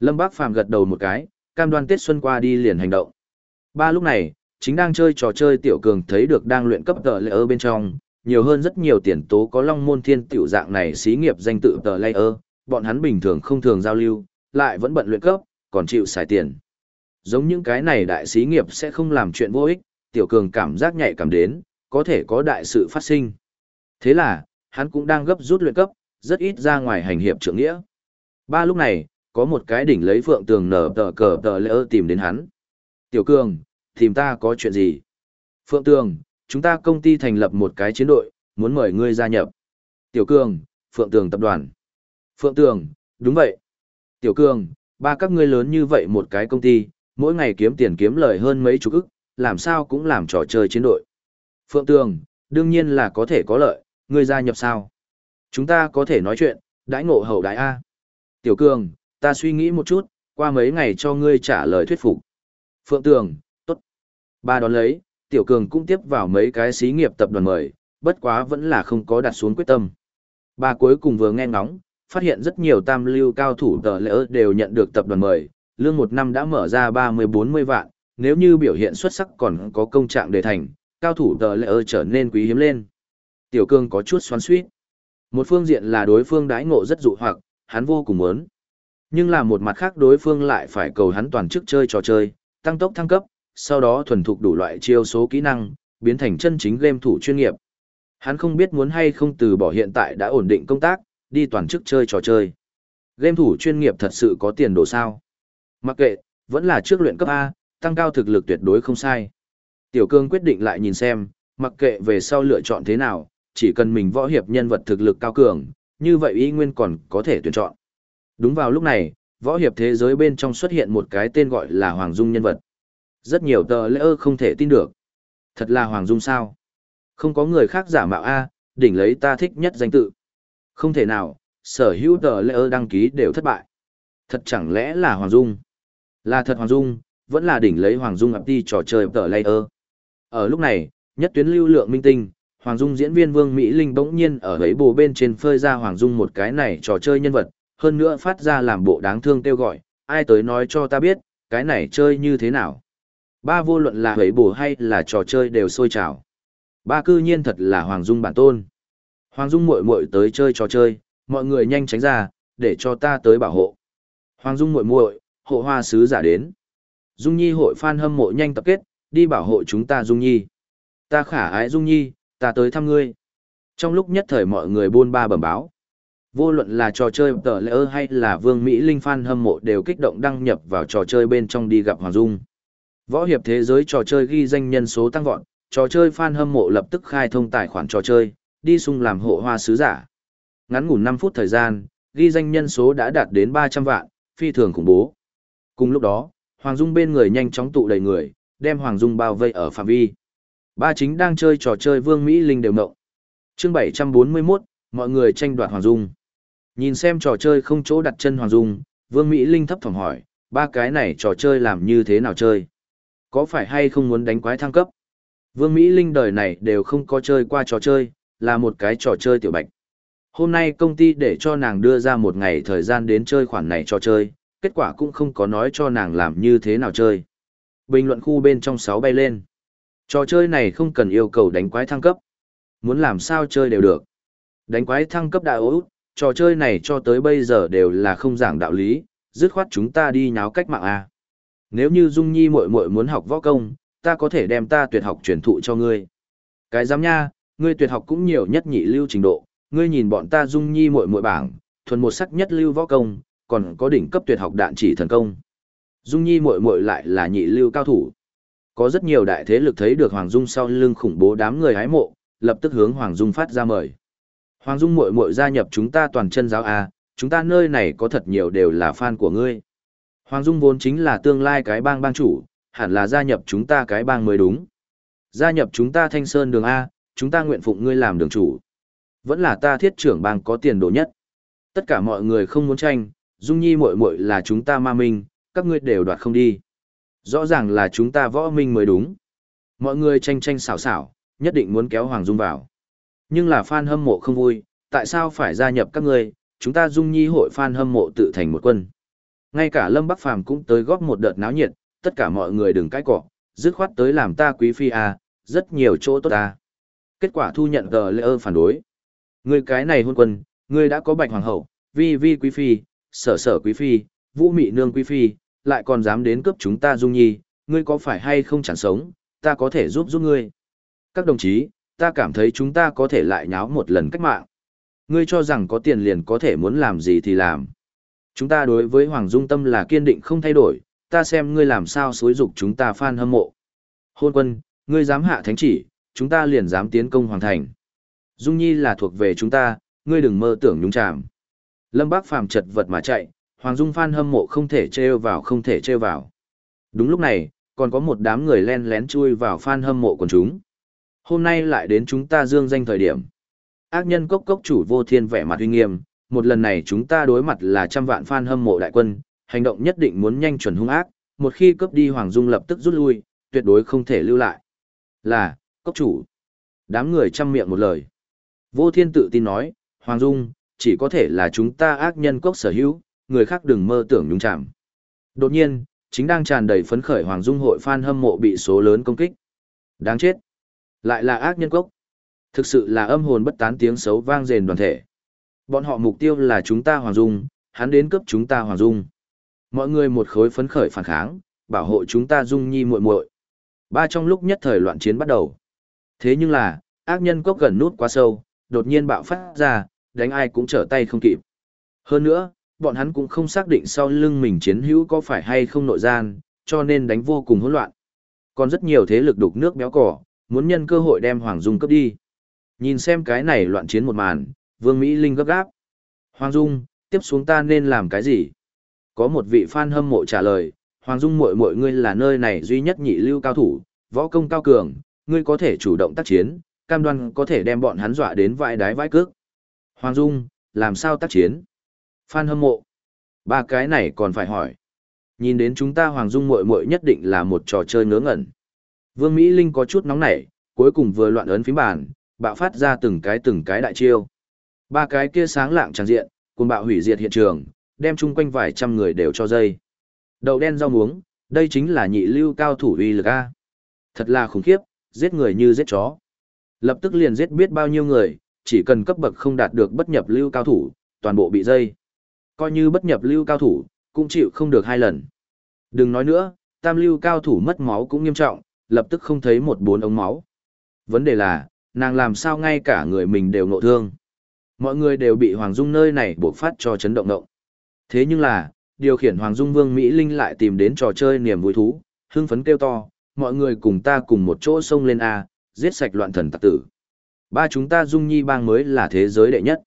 Lâm Bắc Phàm gật đầu một cái, cam đoan Tết xuân qua đi liền hành động. Ba lúc này, chính đang chơi trò chơi tiểu cường thấy được đang luyện cấp tờ ở bên trong, nhiều hơn rất nhiều tiền tố có long môn thiên tiểu dạng này xí nghiệp danh tự tờ layer, bọn hắn bình thường không thường giao lưu, lại vẫn bận luyện cấp, còn chịu xài tiền. Giống những cái này đại sĩ nghiệp sẽ không làm chuyện vô ích, tiểu cường cảm giác nhạy cảm đến, có thể có đại sự phát sinh. Thế là, hắn cũng đang gấp rút luyện cấp, rất ít ra ngoài hành hiệp trưởng nghĩa. Ba lúc này, có một cái đỉnh lấy phượng tường nở tờ cờ tờ lỡ tìm đến hắn. Tiểu cường, tìm ta có chuyện gì? Phượng tường, chúng ta công ty thành lập một cái chiến đội, muốn mời ngươi gia nhập. Tiểu cường, phượng tường tập đoàn. Phượng Tường, đúng vậy. Tiểu Cường, ba các ngươi lớn như vậy một cái công ty, mỗi ngày kiếm tiền kiếm lời hơn mấy chục ức, làm sao cũng làm trò chơi chiến đội. Phượng Tường, đương nhiên là có thể có lợi, ngươi gia nhập sao? Chúng ta có thể nói chuyện, đãi ngộ hậu đãi A. Tiểu Cường, ta suy nghĩ một chút, qua mấy ngày cho ngươi trả lời thuyết phục. Phượng Tường, tốt. Ba đón lấy, Tiểu Cường cũng tiếp vào mấy cái xí nghiệp tập đoàn mời, bất quá vẫn là không có đặt xuống quyết tâm. Ba cuối cùng vừa nghe ngóng, phát hiện rất nhiều tam lưu cao thủ tờ lễ đều nhận được tập đoàn mời, lương một năm đã mở ra 30-40 vạn, nếu như biểu hiện xuất sắc còn có công trạng để thành, cao thủ tờ lễ trở nên quý hiếm lên. Tiểu cương có chút xoắn suýt. Một phương diện là đối phương đãi ngộ rất dụ hoặc, hắn vô cùng muốn. Nhưng là một mặt khác đối phương lại phải cầu hắn toàn chức chơi trò chơi, tăng tốc thăng cấp, sau đó thuần thục đủ loại chiêu số kỹ năng, biến thành chân chính game thủ chuyên nghiệp. Hắn không biết muốn hay không từ bỏ hiện tại đã ổn định công tác, đi toàn chức chơi trò chơi. Game thủ chuyên nghiệp thật sự có tiền đồ sao? Mặc kệ, vẫn là trước luyện cấp A, tăng cao thực lực tuyệt đối không sai. Tiểu cương quyết định lại nhìn xem, mặc kệ về sau lựa chọn thế nào, chỉ cần mình võ hiệp nhân vật thực lực cao cường, như vậy y nguyên còn có thể tuyển chọn. Đúng vào lúc này, võ hiệp thế giới bên trong xuất hiện một cái tên gọi là Hoàng Dung nhân vật. Rất nhiều tờ lễ ơ không thể tin được. Thật là Hoàng Dung sao? Không có người khác giả mạo A, đỉnh lấy ta thích nhất danh tự. Không thể nào, sở hữu tờ lễ ơ đăng ký đều thất bại. Thật chẳng lẽ là Hoàng Dung? Là thật Hoàng Dung, vẫn là đỉnh lấy Hoàng Dung ập đi trò chơi tờ lễ ơ. Ở lúc này, nhất tuyến lưu lượng minh tinh, Hoàng Dung diễn viên Vương Mỹ Linh bỗng nhiên ở ấy bồ bên trên phơi ra Hoàng Dung một cái này trò chơi nhân vật, hơn nữa phát ra làm bộ đáng thương kêu gọi, ai tới nói cho ta biết, cái này chơi như thế nào. Ba vô luận là ấy bổ hay là trò chơi đều sôi trào. Ba cư nhiên thật là Hoàng Dung bản tôn. Hoàng Dung muội muội tới chơi trò chơi, mọi người nhanh tránh ra, để cho ta tới bảo hộ. Hoàng Dung muội muội, hộ hoa sứ giả đến. Dung Nhi hội fan hâm mộ nhanh tập kết, đi bảo hộ chúng ta Dung Nhi. Ta khả ái Dung Nhi, ta tới thăm ngươi. Trong lúc nhất thời mọi người buôn ba bẩm báo. Vô luận là trò chơi tờ lỡ hay là Vương Mỹ Linh fan hâm mộ đều kích động đăng nhập vào trò chơi bên trong đi gặp Hoàng Dung. Võ hiệp thế giới trò chơi ghi danh nhân số tăng vọt, trò chơi fan hâm mộ lập tức khai thông tài khoản trò chơi, đi sung làm hộ hoa sứ giả. Ngắn ngủn 5 phút thời gian, ghi danh nhân số đã đạt đến 300 vạn, phi thường khủng bố. Cùng lúc đó, Hoàng Dung bên người nhanh chóng tụ đầy người, đem Hoàng Dung bao vây ở phạm vi. Ba chính đang chơi trò chơi Vương Mỹ Linh đều ngộng. Chương 741, mọi người tranh đoạt Hoàng Dung. Nhìn xem trò chơi không chỗ đặt chân Hoàng Dung, Vương Mỹ Linh thấp thỏm hỏi, ba cái này trò chơi làm như thế nào chơi? Có phải hay không muốn đánh quái thăng cấp? Vương Mỹ Linh đời này đều không có chơi qua trò chơi, là một cái trò chơi tiểu bạch. Hôm nay công ty để cho nàng đưa ra một ngày thời gian đến chơi khoản này trò chơi, kết quả cũng không có nói cho nàng làm như thế nào chơi. Bình luận khu bên trong 6 bay lên. Trò chơi này không cần yêu cầu đánh quái thăng cấp. Muốn làm sao chơi đều được. Đánh quái thăng cấp đại út, trò chơi này cho tới bây giờ đều là không giảng đạo lý, dứt khoát chúng ta đi nháo cách mạng A. Nếu như Dung Nhi muội muội muốn học võ công, ta có thể đem ta tuyệt học truyền thụ cho ngươi. Cái giám nha, ngươi tuyệt học cũng nhiều nhất nhị lưu trình độ, ngươi nhìn bọn ta Dung Nhi muội muội bảng, thuần một sắc nhất lưu võ công, còn có đỉnh cấp tuyệt học đạn chỉ thần công. Dung Nhi muội muội lại là nhị lưu cao thủ. Có rất nhiều đại thế lực thấy được Hoàng Dung sau lưng khủng bố đám người hái mộ, lập tức hướng Hoàng Dung phát ra mời. Hoàng Dung muội muội gia nhập chúng ta toàn chân giáo a, chúng ta nơi này có thật nhiều đều là fan của ngươi. Hoàng Dung vốn chính là tương lai cái bang bang chủ, hẳn là gia nhập chúng ta cái bang mới đúng. Gia nhập chúng ta Thanh Sơn đường A, chúng ta nguyện phụng ngươi làm đường chủ. Vẫn là ta thiết trưởng bang có tiền đồ nhất. Tất cả mọi người không muốn tranh, Dung Nhi muội muội là chúng ta ma minh, các ngươi đều đoạt không đi. Rõ ràng là chúng ta võ minh mới đúng. Mọi người tranh tranh xảo xảo, nhất định muốn kéo Hoàng Dung vào. Nhưng là fan hâm mộ không vui, tại sao phải gia nhập các ngươi, chúng ta Dung Nhi hội fan hâm mộ tự thành một quân. Ngay cả Lâm Bắc Phàm cũng tới góp một đợt náo nhiệt, tất cả mọi người đừng cãi cọ, dứt khoát tới làm ta quý phi à, rất nhiều chỗ tốt ta. Kết quả thu nhận tờ lễ ơ phản đối. Người cái này hôn quân, người đã có bạch hoàng hậu, vi vi quý phi, sở sở quý phi, vũ mị nương quý phi, lại còn dám đến cướp chúng ta dung nhi, ngươi có phải hay không chẳng sống, ta có thể giúp giúp ngươi. Các đồng chí, ta cảm thấy chúng ta có thể lại nháo một lần cách mạng. Ngươi cho rằng có tiền liền có thể muốn làm gì thì làm. Chúng ta đối với Hoàng Dung Tâm là kiên định không thay đổi, ta xem ngươi làm sao xối dục chúng ta fan hâm mộ. Hôn quân, ngươi dám hạ thánh chỉ, chúng ta liền dám tiến công hoàng thành. Dung Nhi là thuộc về chúng ta, ngươi đừng mơ tưởng nhúng chàm. Lâm Bác Phàm chật vật mà chạy, Hoàng Dung fan hâm mộ không thể trêu vào không thể trêu vào. Đúng lúc này, còn có một đám người len lén chui vào fan hâm mộ của chúng. Hôm nay lại đến chúng ta dương danh thời điểm. Ác nhân cốc cốc chủ vô thiên vẻ mặt uy nghiêm, một lần này chúng ta đối mặt là trăm vạn fan hâm mộ đại quân, hành động nhất định muốn nhanh chuẩn hung ác, một khi cướp đi Hoàng Dung lập tức rút lui, tuyệt đối không thể lưu lại. Là, cốc chủ. Đám người chăm miệng một lời. Vô thiên tự tin nói, Hoàng Dung, chỉ có thể là chúng ta ác nhân cốc sở hữu, người khác đừng mơ tưởng nhúng chạm. Đột nhiên, chính đang tràn đầy phấn khởi Hoàng Dung hội fan hâm mộ bị số lớn công kích. Đáng chết. Lại là ác nhân cốc. Thực sự là âm hồn bất tán tiếng xấu vang rền đoàn thể. Bọn họ mục tiêu là chúng ta Hoàng Dung, hắn đến cướp chúng ta Hoàng Dung. Mọi người một khối phấn khởi phản kháng, bảo hộ chúng ta Dung Nhi muội muội. Ba trong lúc nhất thời loạn chiến bắt đầu. Thế nhưng là, ác nhân cốc gần nút quá sâu, đột nhiên bạo phát ra, đánh ai cũng trở tay không kịp. Hơn nữa, bọn hắn cũng không xác định sau lưng mình chiến hữu có phải hay không nội gian, cho nên đánh vô cùng hỗn loạn. Còn rất nhiều thế lực đục nước béo cỏ, muốn nhân cơ hội đem Hoàng Dung cấp đi. Nhìn xem cái này loạn chiến một màn, Vương Mỹ Linh gấp gáp. Hoàng Dung, tiếp xuống ta nên làm cái gì? Có một vị fan hâm mộ trả lời, Hoàng Dung muội muội ngươi là nơi này duy nhất nhị lưu cao thủ, võ công cao cường, ngươi có thể chủ động tác chiến, cam đoan có thể đem bọn hắn dọa đến vãi đái vãi cước. Hoàng Dung, làm sao tác chiến? Fan hâm mộ. Ba cái này còn phải hỏi. Nhìn đến chúng ta Hoàng Dung muội muội nhất định là một trò chơi ngớ ngẩn. Vương Mỹ Linh có chút nóng nảy, cuối cùng vừa loạn ấn phím bàn, bạo phát ra từng cái từng cái đại chiêu. Ba cái kia sáng lạng tràn diện, cùng bạo hủy diệt hiện trường, đem chung quanh vài trăm người đều cho dây. Đậu đen rau muống, đây chính là nhị lưu cao thủ uy lực A. Thật là khủng khiếp, giết người như giết chó. Lập tức liền giết biết bao nhiêu người, chỉ cần cấp bậc không đạt được bất nhập lưu cao thủ, toàn bộ bị dây. Coi như bất nhập lưu cao thủ, cũng chịu không được hai lần. Đừng nói nữa, tam lưu cao thủ mất máu cũng nghiêm trọng, lập tức không thấy một bốn ống máu. Vấn đề là, nàng làm sao ngay cả người mình đều ngộ thương. Mọi người đều bị Hoàng Dung nơi này buộc phát cho chấn động động. Thế nhưng là, điều khiển Hoàng Dung Vương Mỹ Linh lại tìm đến trò chơi niềm vui thú, hưng phấn kêu to, mọi người cùng ta cùng một chỗ xông lên A, giết sạch loạn thần tặc tử. Ba chúng ta Dung Nhi bang mới là thế giới đệ nhất.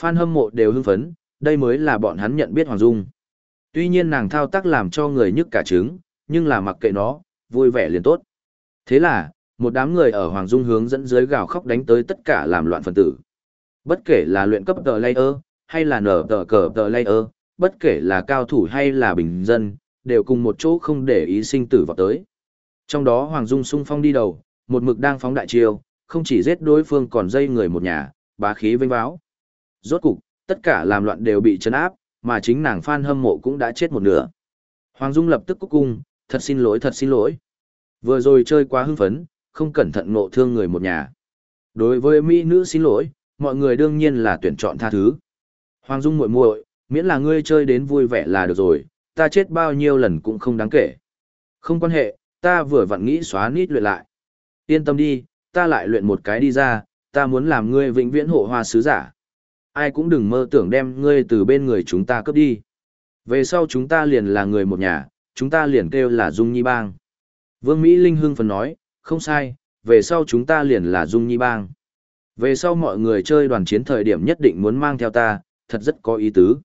Fan hâm mộ đều hưng phấn, đây mới là bọn hắn nhận biết Hoàng Dung. Tuy nhiên nàng thao tác làm cho người nhức cả trứng, nhưng là mặc kệ nó, vui vẻ liền tốt. Thế là, một đám người ở Hoàng Dung hướng dẫn dưới gào khóc đánh tới tất cả làm loạn phần tử. Bất kể là luyện cấp tờ layer, hay là nở tờ cờ tờ layer, bất kể là cao thủ hay là bình dân, đều cùng một chỗ không để ý sinh tử vào tới. Trong đó Hoàng Dung sung phong đi đầu, một mực đang phóng đại chiêu, không chỉ giết đối phương còn dây người một nhà, bá khí vinh báo. Rốt cục, tất cả làm loạn đều bị chấn áp, mà chính nàng Phan Hâm Mộ cũng đã chết một nửa. Hoàng Dung lập tức cúc cung, thật xin lỗi thật xin lỗi. Vừa rồi chơi quá hưng phấn, không cẩn thận ngộ thương người một nhà. Đối với mỹ nữ xin lỗi, mọi người đương nhiên là tuyển chọn tha thứ. Hoàng Dung muội muội, miễn là ngươi chơi đến vui vẻ là được rồi, ta chết bao nhiêu lần cũng không đáng kể. Không quan hệ, ta vừa vặn nghĩ xóa nít luyện lại. Yên tâm đi, ta lại luyện một cái đi ra, ta muốn làm ngươi vĩnh viễn hộ hoa sứ giả. Ai cũng đừng mơ tưởng đem ngươi từ bên người chúng ta cướp đi. Về sau chúng ta liền là người một nhà, chúng ta liền kêu là Dung Nhi Bang. Vương Mỹ Linh hưng phấn nói, không sai, về sau chúng ta liền là Dung Nhi Bang. Về sau mọi người chơi đoàn chiến thời điểm nhất định muốn mang theo ta, thật rất có ý tứ.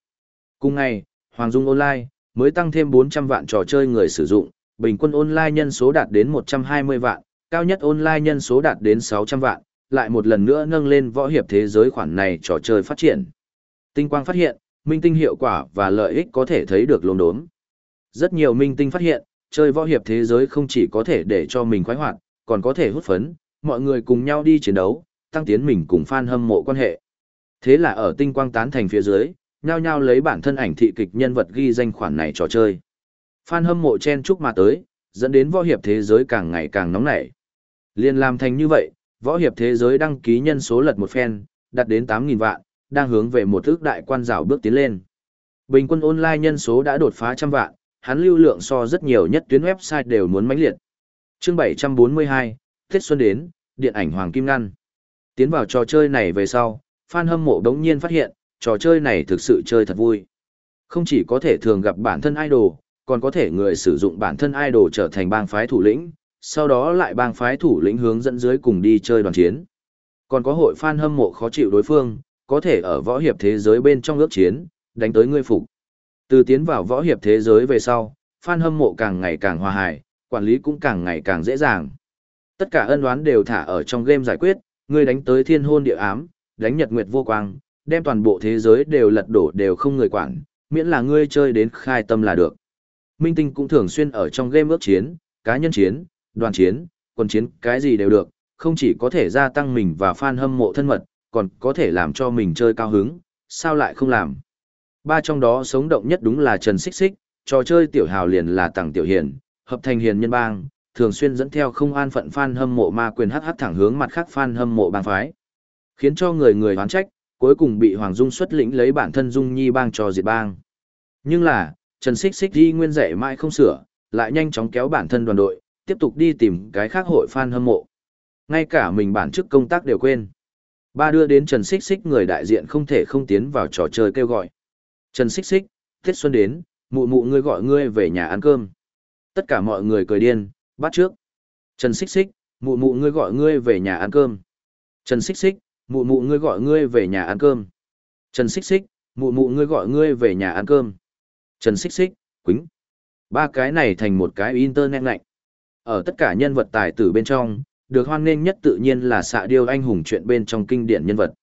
Cùng ngày, Hoàng Dung Online, mới tăng thêm 400 vạn trò chơi người sử dụng, bình quân online nhân số đạt đến 120 vạn, cao nhất online nhân số đạt đến 600 vạn, lại một lần nữa nâng lên võ hiệp thế giới khoản này trò chơi phát triển. Tinh quang phát hiện, minh tinh hiệu quả và lợi ích có thể thấy được lồn đốm. Rất nhiều minh tinh phát hiện, chơi võ hiệp thế giới không chỉ có thể để cho mình khoái hoạt, còn có thể hút phấn, mọi người cùng nhau đi chiến đấu, tăng tiến mình cùng fan hâm mộ quan hệ. Thế là ở tinh quang tán thành phía dưới, nhao nhao lấy bản thân ảnh thị kịch nhân vật ghi danh khoản này trò chơi. Fan hâm mộ chen chúc mà tới, dẫn đến võ hiệp thế giới càng ngày càng nóng nảy. Liên làm thành như vậy, võ hiệp thế giới đăng ký nhân số lật một phen, đạt đến 8.000 vạn, đang hướng về một thước đại quan rào bước tiến lên. Bình quân online nhân số đã đột phá trăm vạn, hắn lưu lượng so rất nhiều nhất tuyến website đều muốn mãnh liệt. Chương 742, Tết Xuân đến, điện ảnh Hoàng Kim Ngăn. Tiến vào trò chơi này về sau, fan hâm mộ đống nhiên phát hiện, trò chơi này thực sự chơi thật vui. Không chỉ có thể thường gặp bản thân idol, còn có thể người sử dụng bản thân idol trở thành bang phái thủ lĩnh, sau đó lại bang phái thủ lĩnh hướng dẫn dưới cùng đi chơi đoàn chiến. Còn có hội fan hâm mộ khó chịu đối phương, có thể ở võ hiệp thế giới bên trong ước chiến, đánh tới ngươi phục. Từ tiến vào võ hiệp thế giới về sau, fan hâm mộ càng ngày càng hòa hài, quản lý cũng càng ngày càng dễ dàng. Tất cả ân oán đều thả ở trong game giải quyết, ngươi đánh tới thiên hôn địa ám, đánh nhật nguyệt vô quang, đem toàn bộ thế giới đều lật đổ đều không người quản, miễn là ngươi chơi đến khai tâm là được. Minh tinh cũng thường xuyên ở trong game ước chiến, cá nhân chiến, đoàn chiến, quân chiến, cái gì đều được, không chỉ có thể gia tăng mình và fan hâm mộ thân mật, còn có thể làm cho mình chơi cao hứng, sao lại không làm. Ba trong đó sống động nhất đúng là Trần Xích Xích, trò chơi tiểu hào liền là Tằng Tiểu Hiền, hợp thành hiền nhân bang, thường xuyên dẫn theo không an phận fan hâm mộ ma quyền hắc hắc thẳng hướng mặt khác fan hâm mộ bang phái. Khiến cho người người oán trách, cuối cùng bị Hoàng Dung xuất lĩnh lấy bản thân Dung Nhi bang cho diệt bang. Nhưng là, Trần Xích Xích đi nguyên dạy mãi không sửa, lại nhanh chóng kéo bản thân đoàn đội, tiếp tục đi tìm cái khác hội fan hâm mộ. Ngay cả mình bản chức công tác đều quên. Ba đưa đến Trần Xích Xích người đại diện không thể không tiến vào trò chơi kêu gọi. Trần Xích Xích, Tết Xuân đến, mụ mụ ngươi gọi ngươi về nhà ăn cơm. Tất cả mọi người cười điên, bắt trước. Trần Xích Xích, mụ mụ ngươi gọi ngươi về nhà ăn cơm. Trần Xích Xích, mụ mụ ngươi gọi ngươi về nhà ăn cơm. Trần Xích Xích, mụ mụ ngươi gọi ngươi về nhà ăn cơm. Trần Xích Xích, quính. Ba cái này thành một cái internet lạnh. Ở tất cả nhân vật tài tử bên trong, được hoan nghênh nhất tự nhiên là xạ điêu anh hùng chuyện bên trong kinh điển nhân vật.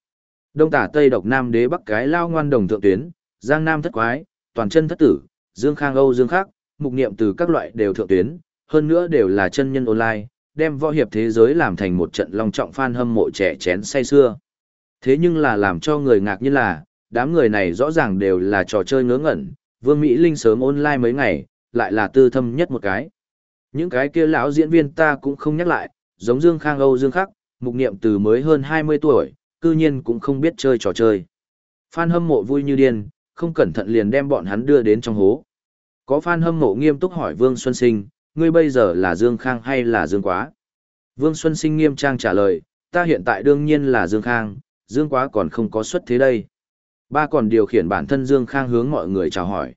Đông tả Tây độc Nam đế bắc cái lao ngoan đồng thượng tuyến, Giang Nam thất quái, toàn chân thất tử, Dương Khang Âu Dương Khắc, mục niệm từ các loại đều thượng tuyến, hơn nữa đều là chân nhân online, đem võ hiệp thế giới làm thành một trận long trọng fan hâm mộ trẻ chén say xưa. Thế nhưng là làm cho người ngạc nhiên là, đám người này rõ ràng đều là trò chơi ngớ ngẩn, Vương Mỹ Linh sớm online mấy ngày, lại là tư thâm nhất một cái. Những cái kia lão diễn viên ta cũng không nhắc lại, giống Dương Khang Âu Dương Khắc, mục niệm từ mới hơn 20 tuổi, cư nhiên cũng không biết chơi trò chơi. Fan hâm mộ vui như điên, không cẩn thận liền đem bọn hắn đưa đến trong hố. Có fan hâm mộ nghiêm túc hỏi Vương Xuân Sinh, ngươi bây giờ là Dương Khang hay là Dương Quá? Vương Xuân Sinh nghiêm trang trả lời, ta hiện tại đương nhiên là Dương Khang, Dương Quá còn không có xuất thế đây. Ba còn điều khiển bản thân Dương Khang hướng mọi người chào hỏi.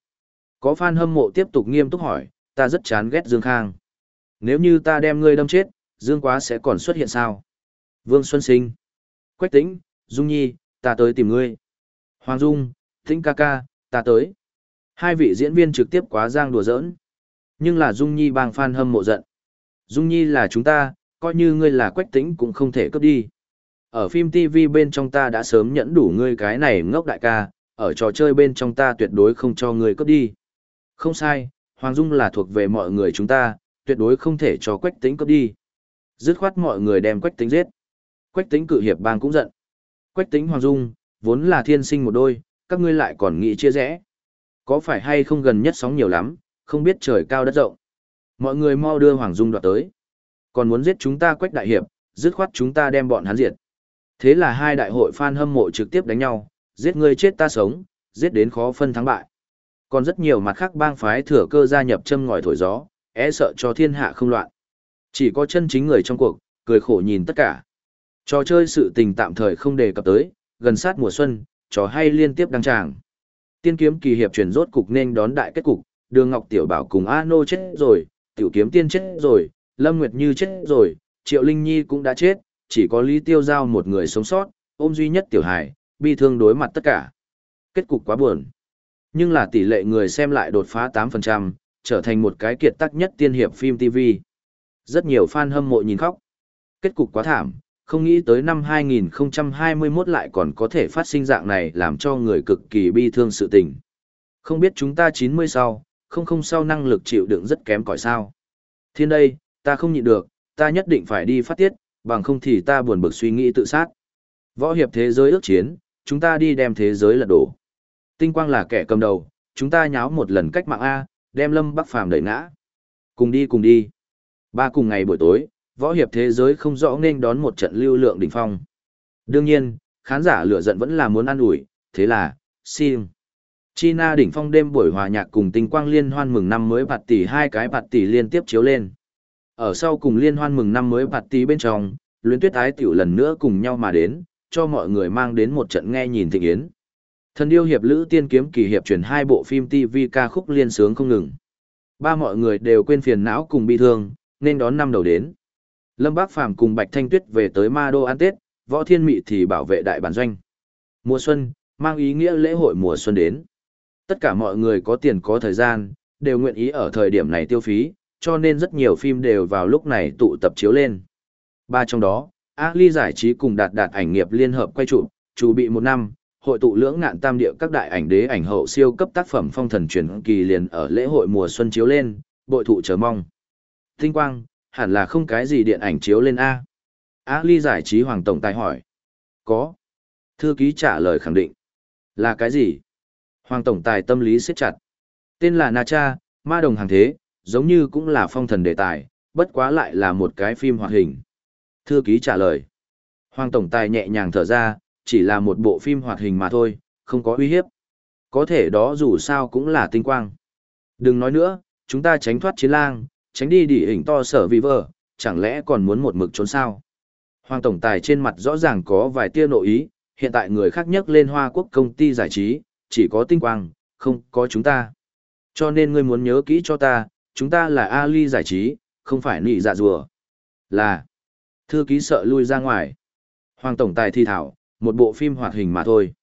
Có fan hâm mộ tiếp tục nghiêm túc hỏi, ta rất chán ghét Dương Khang. Nếu như ta đem ngươi đâm chết, Dương Quá sẽ còn xuất hiện sao? Vương Xuân Sinh. Quách Tĩnh, Dung Nhi, ta tới tìm ngươi. Hoàng Dung, Tĩnh ca ca, ta tới. Hai vị diễn viên trực tiếp quá giang đùa giỡn. Nhưng là Dung Nhi bang fan hâm mộ giận. Dung Nhi là chúng ta, coi như ngươi là Quách Tĩnh cũng không thể cướp đi. Ở phim TV bên trong ta đã sớm nhẫn đủ ngươi cái này ngốc đại ca, ở trò chơi bên trong ta tuyệt đối không cho ngươi cướp đi. Không sai, Hoàng Dung là thuộc về mọi người chúng ta, tuyệt đối không thể cho Quách Tĩnh cướp đi. Dứt khoát mọi người đem Quách Tĩnh giết. Quách tĩnh cự hiệp bang cũng giận. Quách tĩnh Hoàng Dung, vốn là thiên sinh một đôi, các ngươi lại còn nghĩ chia rẽ. Có phải hay không gần nhất sóng nhiều lắm, không biết trời cao đất rộng. Mọi người mau đưa Hoàng Dung đoạt tới. Còn muốn giết chúng ta quách đại hiệp, dứt khoát chúng ta đem bọn hắn diệt. Thế là hai đại hội fan hâm mộ trực tiếp đánh nhau, giết ngươi chết ta sống, giết đến khó phân thắng bại. Còn rất nhiều mặt khác bang phái thừa cơ gia nhập châm ngòi thổi gió, e sợ cho thiên hạ không loạn. Chỉ có chân chính người trong cuộc, cười khổ nhìn tất cả. Trò chơi sự tình tạm thời không đề cập tới, gần sát mùa xuân, trò hay liên tiếp đăng tràng. Tiên kiếm kỳ hiệp chuyển rốt cục nên đón đại kết cục, Đường Ngọc Tiểu Bảo cùng A Nô chết rồi, Tiểu Kiếm Tiên chết rồi, Lâm Nguyệt Như chết rồi, Triệu Linh Nhi cũng đã chết, chỉ có Lý Tiêu Giao một người sống sót, ôm duy nhất Tiểu Hải, bi thương đối mặt tất cả. Kết cục quá buồn. Nhưng là tỷ lệ người xem lại đột phá 8%, trở thành một cái kiệt tác nhất tiên hiệp phim TV. Rất nhiều fan hâm mộ nhìn khóc. Kết cục quá thảm, không nghĩ tới năm 2021 lại còn có thể phát sinh dạng này làm cho người cực kỳ bi thương sự tình. Không biết chúng ta 90 sau, không không sao năng lực chịu đựng rất kém cỏi sao. Thiên đây, ta không nhịn được, ta nhất định phải đi phát tiết, bằng không thì ta buồn bực suy nghĩ tự sát. Võ hiệp thế giới ước chiến, chúng ta đi đem thế giới lật đổ. Tinh quang là kẻ cầm đầu, chúng ta nháo một lần cách mạng A, đem lâm bắc phàm đẩy ngã. Cùng đi cùng đi. Ba cùng ngày buổi tối, võ hiệp thế giới không rõ nên đón một trận lưu lượng đỉnh phong. Đương nhiên, khán giả lửa giận vẫn là muốn ăn ủi, thế là, sim. China đỉnh phong đêm buổi hòa nhạc cùng tinh quang liên hoan mừng năm mới bạt tỷ hai cái bạt tỷ liên tiếp chiếu lên. Ở sau cùng liên hoan mừng năm mới bạt tỷ bên trong, luyến tuyết ái tiểu lần nữa cùng nhau mà đến, cho mọi người mang đến một trận nghe nhìn thịnh yến. Thần điêu hiệp lữ tiên kiếm kỳ hiệp chuyển hai bộ phim TV ca khúc liên sướng không ngừng. Ba mọi người đều quên phiền não cùng bi thương, nên đón năm đầu đến. Lâm Bác Phàm cùng Bạch Thanh Tuyết về tới Ma Đô ăn Tết, Võ Thiên Mị thì bảo vệ đại bản doanh. Mùa xuân, mang ý nghĩa lễ hội mùa xuân đến. Tất cả mọi người có tiền có thời gian, đều nguyện ý ở thời điểm này tiêu phí, cho nên rất nhiều phim đều vào lúc này tụ tập chiếu lên. Ba trong đó, A Ly giải trí cùng đạt đạt ảnh nghiệp liên hợp quay trụ, chủ bị một năm, hội tụ lưỡng ngạn tam địa các đại ảnh đế ảnh hậu siêu cấp tác phẩm phong thần truyền kỳ liền ở lễ hội mùa xuân chiếu lên, bội thụ chờ mong. Tinh quang, hẳn là không cái gì điện ảnh chiếu lên A. A Ly giải trí Hoàng Tổng Tài hỏi. Có. Thư ký trả lời khẳng định. Là cái gì? Hoàng Tổng Tài tâm lý siết chặt. Tên là Na Cha, ma đồng hàng thế, giống như cũng là phong thần đề tài, bất quá lại là một cái phim hoạt hình. Thư ký trả lời. Hoàng Tổng Tài nhẹ nhàng thở ra, chỉ là một bộ phim hoạt hình mà thôi, không có uy hiếp. Có thể đó dù sao cũng là tinh quang. Đừng nói nữa, chúng ta tránh thoát chiến lang, tránh đi đỉ hình to sở vì vợ, chẳng lẽ còn muốn một mực trốn sao? Hoàng Tổng Tài trên mặt rõ ràng có vài tia nội ý, hiện tại người khác nhắc lên Hoa Quốc công ty giải trí, chỉ có tinh quang, không có chúng ta. Cho nên ngươi muốn nhớ kỹ cho ta, chúng ta là Ali giải trí, không phải nị dạ rùa. Là, thư ký sợ lui ra ngoài. Hoàng Tổng Tài thi thảo, một bộ phim hoạt hình mà thôi.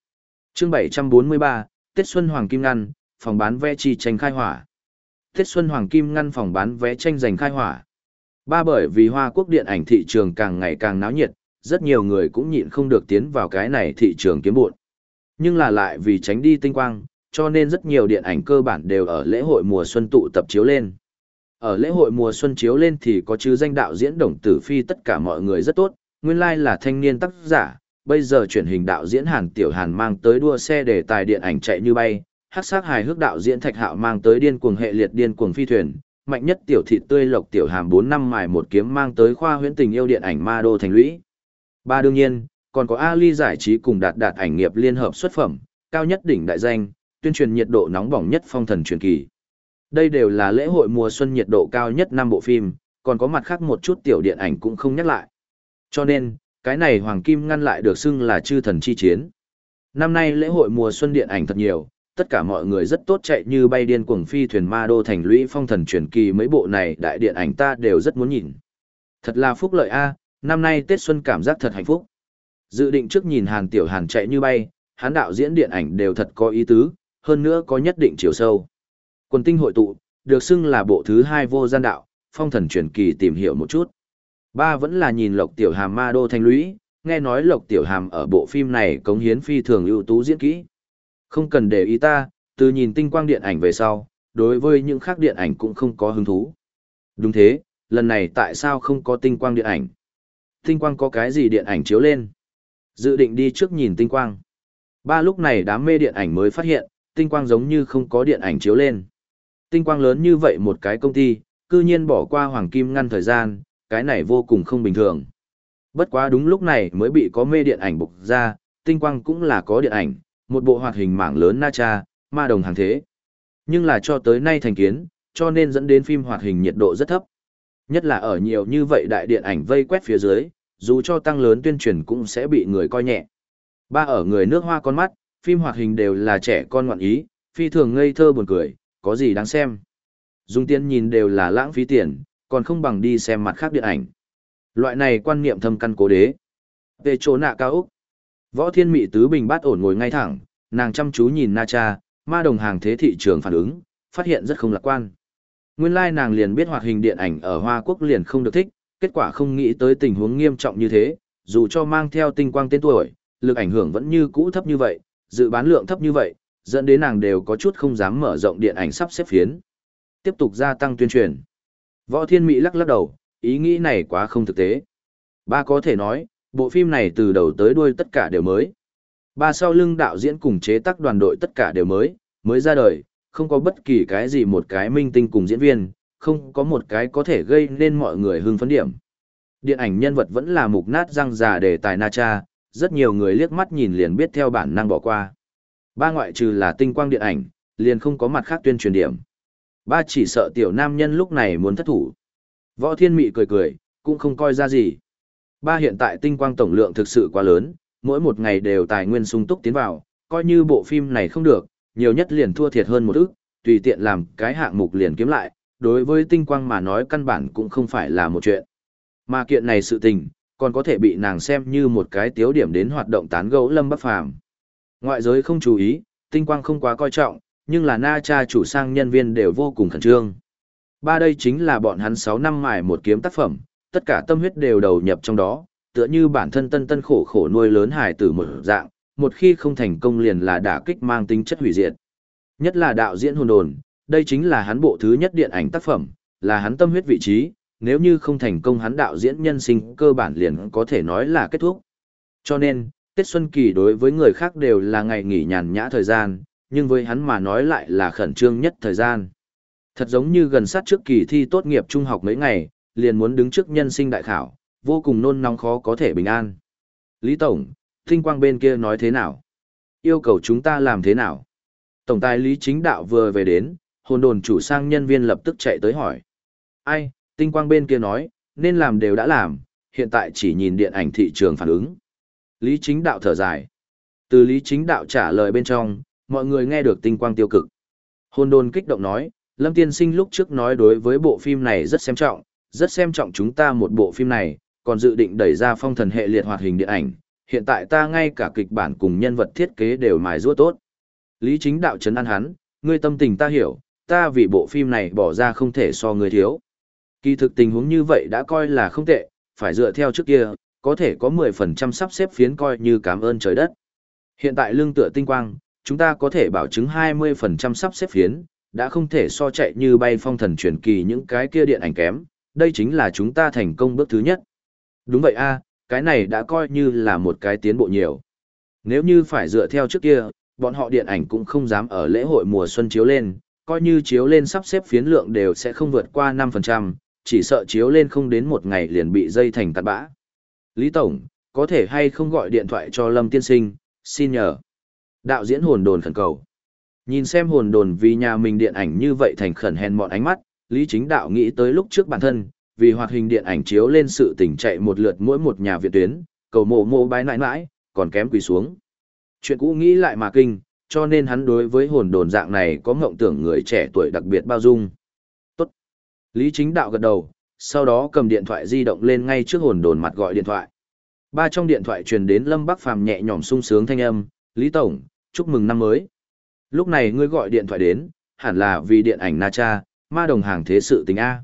chương 743, Tết Xuân Hoàng Kim Ngăn, phòng bán vé chi tranh khai hỏa. Tết Xuân Hoàng Kim Ngăn phòng bán vé tranh giành khai hỏa. Ba bởi vì Hoa Quốc điện ảnh thị trường càng ngày càng náo nhiệt, rất nhiều người cũng nhịn không được tiến vào cái này thị trường kiếm buộn. Nhưng là lại vì tránh đi tinh quang, cho nên rất nhiều điện ảnh cơ bản đều ở lễ hội mùa xuân tụ tập chiếu lên. Ở lễ hội mùa xuân chiếu lên thì có chứ danh đạo diễn đồng tử phi tất cả mọi người rất tốt, nguyên lai like là thanh niên tác giả, bây giờ truyền hình đạo diễn Hàn Tiểu Hàn mang tới đua xe để tài điện ảnh chạy như bay, hắc sắc hài hước đạo diễn Thạch Hạo mang tới điên cuồng hệ liệt điên cuồng phi thuyền, mạnh nhất tiểu thị tươi lộc tiểu hàm 4 năm mài một kiếm mang tới khoa huyễn tình yêu điện ảnh ma đô thành lũy. Ba đương nhiên, còn có Ali giải trí cùng đạt đạt ảnh nghiệp liên hợp xuất phẩm, cao nhất đỉnh đại danh, tuyên truyền nhiệt độ nóng bỏng nhất phong thần truyền kỳ. Đây đều là lễ hội mùa xuân nhiệt độ cao nhất năm bộ phim, còn có mặt khác một chút tiểu điện ảnh cũng không nhắc lại. Cho nên, cái này Hoàng Kim ngăn lại được xưng là chư thần chi chiến. Năm nay lễ hội mùa xuân điện ảnh thật nhiều, tất cả mọi người rất tốt chạy như bay điên cuồng phi thuyền ma đô thành lũy phong thần truyền kỳ mấy bộ này đại điện ảnh ta đều rất muốn nhìn. Thật là phúc lợi a, năm nay Tết xuân cảm giác thật hạnh phúc. Dự định trước nhìn Hàn Tiểu Hàn chạy như bay, hắn đạo diễn điện ảnh đều thật có ý tứ, hơn nữa có nhất định chiều sâu. Quần tinh hội tụ, được xưng là bộ thứ hai vô gian đạo, phong thần truyền kỳ tìm hiểu một chút. Ba vẫn là nhìn Lộc Tiểu Hàm ma đô thanh lũy, nghe nói Lộc Tiểu Hàm ở bộ phim này cống hiến phi thường ưu tú diễn kỹ. Không cần để ý ta, từ nhìn tinh quang điện ảnh về sau, đối với những khác điện ảnh cũng không có hứng thú. Đúng thế, lần này tại sao không có tinh quang điện ảnh? Tinh quang có cái gì điện ảnh chiếu lên? Dự định đi trước nhìn tinh quang. Ba lúc này đám mê điện ảnh mới phát hiện, tinh quang giống như không có điện ảnh chiếu lên. Tinh quang lớn như vậy một cái công ty, cư nhiên bỏ qua hoàng kim ngăn thời gian, cái này vô cùng không bình thường. Bất quá đúng lúc này mới bị có mê điện ảnh bục ra, tinh quang cũng là có điện ảnh, một bộ hoạt hình mảng lớn na cha, ma đồng hàng thế. Nhưng là cho tới nay thành kiến, cho nên dẫn đến phim hoạt hình nhiệt độ rất thấp. Nhất là ở nhiều như vậy đại điện ảnh vây quét phía dưới, dù cho tăng lớn tuyên truyền cũng sẽ bị người coi nhẹ. Ba ở người nước hoa con mắt, phim hoạt hình đều là trẻ con ngoạn ý, phi thường ngây thơ buồn cười, có gì đáng xem. Dùng tiền nhìn đều là lãng phí tiền, còn không bằng đi xem mặt khác điện ảnh. Loại này quan niệm thâm căn cố đế. Về chỗ nạ cao Úc. Võ thiên mị tứ bình bát ổn ngồi ngay thẳng, nàng chăm chú nhìn Na Cha, ma đồng hàng thế thị trường phản ứng, phát hiện rất không lạc quan. Nguyên lai like nàng liền biết hoạt hình điện ảnh ở Hoa Quốc liền không được thích, kết quả không nghĩ tới tình huống nghiêm trọng như thế, dù cho mang theo tinh quang tên tuổi, lực ảnh hưởng vẫn như cũ thấp như vậy, dự bán lượng thấp như vậy, dẫn đến nàng đều có chút không dám mở rộng điện ảnh sắp xếp phiến. Tiếp tục gia tăng tuyên truyền. Võ Thiên Mỹ lắc lắc đầu, ý nghĩ này quá không thực tế. Ba có thể nói, bộ phim này từ đầu tới đuôi tất cả đều mới. Ba sau lưng đạo diễn cùng chế tác đoàn đội tất cả đều mới, mới ra đời, không có bất kỳ cái gì một cái minh tinh cùng diễn viên, không có một cái có thể gây nên mọi người hưng phấn điểm. Điện ảnh nhân vật vẫn là mục nát răng già đề tài Na Cha, rất nhiều người liếc mắt nhìn liền biết theo bản năng bỏ qua. Ba ngoại trừ là tinh quang điện ảnh, liền không có mặt khác tuyên truyền điểm. Ba chỉ sợ tiểu nam nhân lúc này muốn thất thủ. Võ Thiên Mị cười cười, cũng không coi ra gì. Ba hiện tại tinh quang tổng lượng thực sự quá lớn, mỗi một ngày đều tài nguyên sung túc tiến vào, coi như bộ phim này không được, nhiều nhất liền thua thiệt hơn một ức, tùy tiện làm cái hạng mục liền kiếm lại, đối với tinh quang mà nói căn bản cũng không phải là một chuyện. Mà kiện này sự tình, còn có thể bị nàng xem như một cái tiếu điểm đến hoạt động tán gẫu Lâm Bắc Phàm. Ngoại giới không chú ý, tinh quang không quá coi trọng, nhưng là na cha chủ sang nhân viên đều vô cùng khẩn trương. Ba đây chính là bọn hắn 6 năm mài một kiếm tác phẩm, tất cả tâm huyết đều đầu nhập trong đó, tựa như bản thân tân tân khổ khổ nuôi lớn hải tử một dạng, một khi không thành công liền là đả kích mang tính chất hủy diệt. Nhất là đạo diễn hồn đồn, đây chính là hắn bộ thứ nhất điện ảnh tác phẩm, là hắn tâm huyết vị trí, nếu như không thành công hắn đạo diễn nhân sinh cơ bản liền có thể nói là kết thúc. Cho nên, Tết Xuân Kỳ đối với người khác đều là ngày nghỉ nhàn nhã thời gian, nhưng với hắn mà nói lại là khẩn trương nhất thời gian. Thật giống như gần sát trước kỳ thi tốt nghiệp trung học mấy ngày, liền muốn đứng trước nhân sinh đại khảo, vô cùng nôn nóng khó có thể bình an. Lý Tổng, Tinh Quang bên kia nói thế nào? Yêu cầu chúng ta làm thế nào? Tổng tài Lý Chính Đạo vừa về đến, hồn đồn chủ sang nhân viên lập tức chạy tới hỏi. Ai, Tinh Quang bên kia nói, nên làm đều đã làm, hiện tại chỉ nhìn điện ảnh thị trường phản ứng. Lý Chính Đạo thở dài. Từ Lý Chính Đạo trả lời bên trong, mọi người nghe được Tinh Quang tiêu cực. Hồn đồn kích động nói, Lâm Tiên Sinh lúc trước nói đối với bộ phim này rất xem trọng, rất xem trọng chúng ta một bộ phim này, còn dự định đẩy ra phong thần hệ liệt hoạt hình điện ảnh, hiện tại ta ngay cả kịch bản cùng nhân vật thiết kế đều mài rũa tốt. Lý chính đạo chấn an hắn, ngươi tâm tình ta hiểu, ta vì bộ phim này bỏ ra không thể so người thiếu. Kỳ thực tình huống như vậy đã coi là không tệ, phải dựa theo trước kia, có thể có 10% sắp xếp phiến coi như cảm ơn trời đất. Hiện tại lương tựa tinh quang, chúng ta có thể bảo chứng 20% sắp xếp phiến, đã không thể so chạy như bay phong thần truyền kỳ những cái kia điện ảnh kém, đây chính là chúng ta thành công bước thứ nhất. Đúng vậy a, cái này đã coi như là một cái tiến bộ nhiều. Nếu như phải dựa theo trước kia, bọn họ điện ảnh cũng không dám ở lễ hội mùa xuân chiếu lên, coi như chiếu lên sắp xếp phiến lượng đều sẽ không vượt qua 5%, chỉ sợ chiếu lên không đến một ngày liền bị dây thành tạt bã. Lý Tổng, có thể hay không gọi điện thoại cho Lâm Tiên Sinh, xin nhờ. Đạo diễn hồn đồn khẩn cầu. Nhìn xem hồn đồn vì nhà mình điện ảnh như vậy thành khẩn hèn mọn ánh mắt, Lý Chính Đạo nghĩ tới lúc trước bản thân, vì hoạt hình điện ảnh chiếu lên sự tình chạy một lượt mỗi một nhà viện tuyến, cầu mộ mộ bái nãi nãi, còn kém quỳ xuống. Chuyện cũ nghĩ lại mà kinh, cho nên hắn đối với hồn đồn dạng này có ngộng tưởng người trẻ tuổi đặc biệt bao dung. Tốt. Lý Chính Đạo gật đầu, sau đó cầm điện thoại di động lên ngay trước hồn đồn mặt gọi điện thoại. Ba trong điện thoại truyền đến Lâm Bắc Phàm nhẹ nhõm sung sướng thanh âm, "Lý tổng, chúc mừng năm mới." Lúc này ngươi gọi điện thoại đến, hẳn là vì điện ảnh Na Cha, ma đồng hàng thế sự tình A.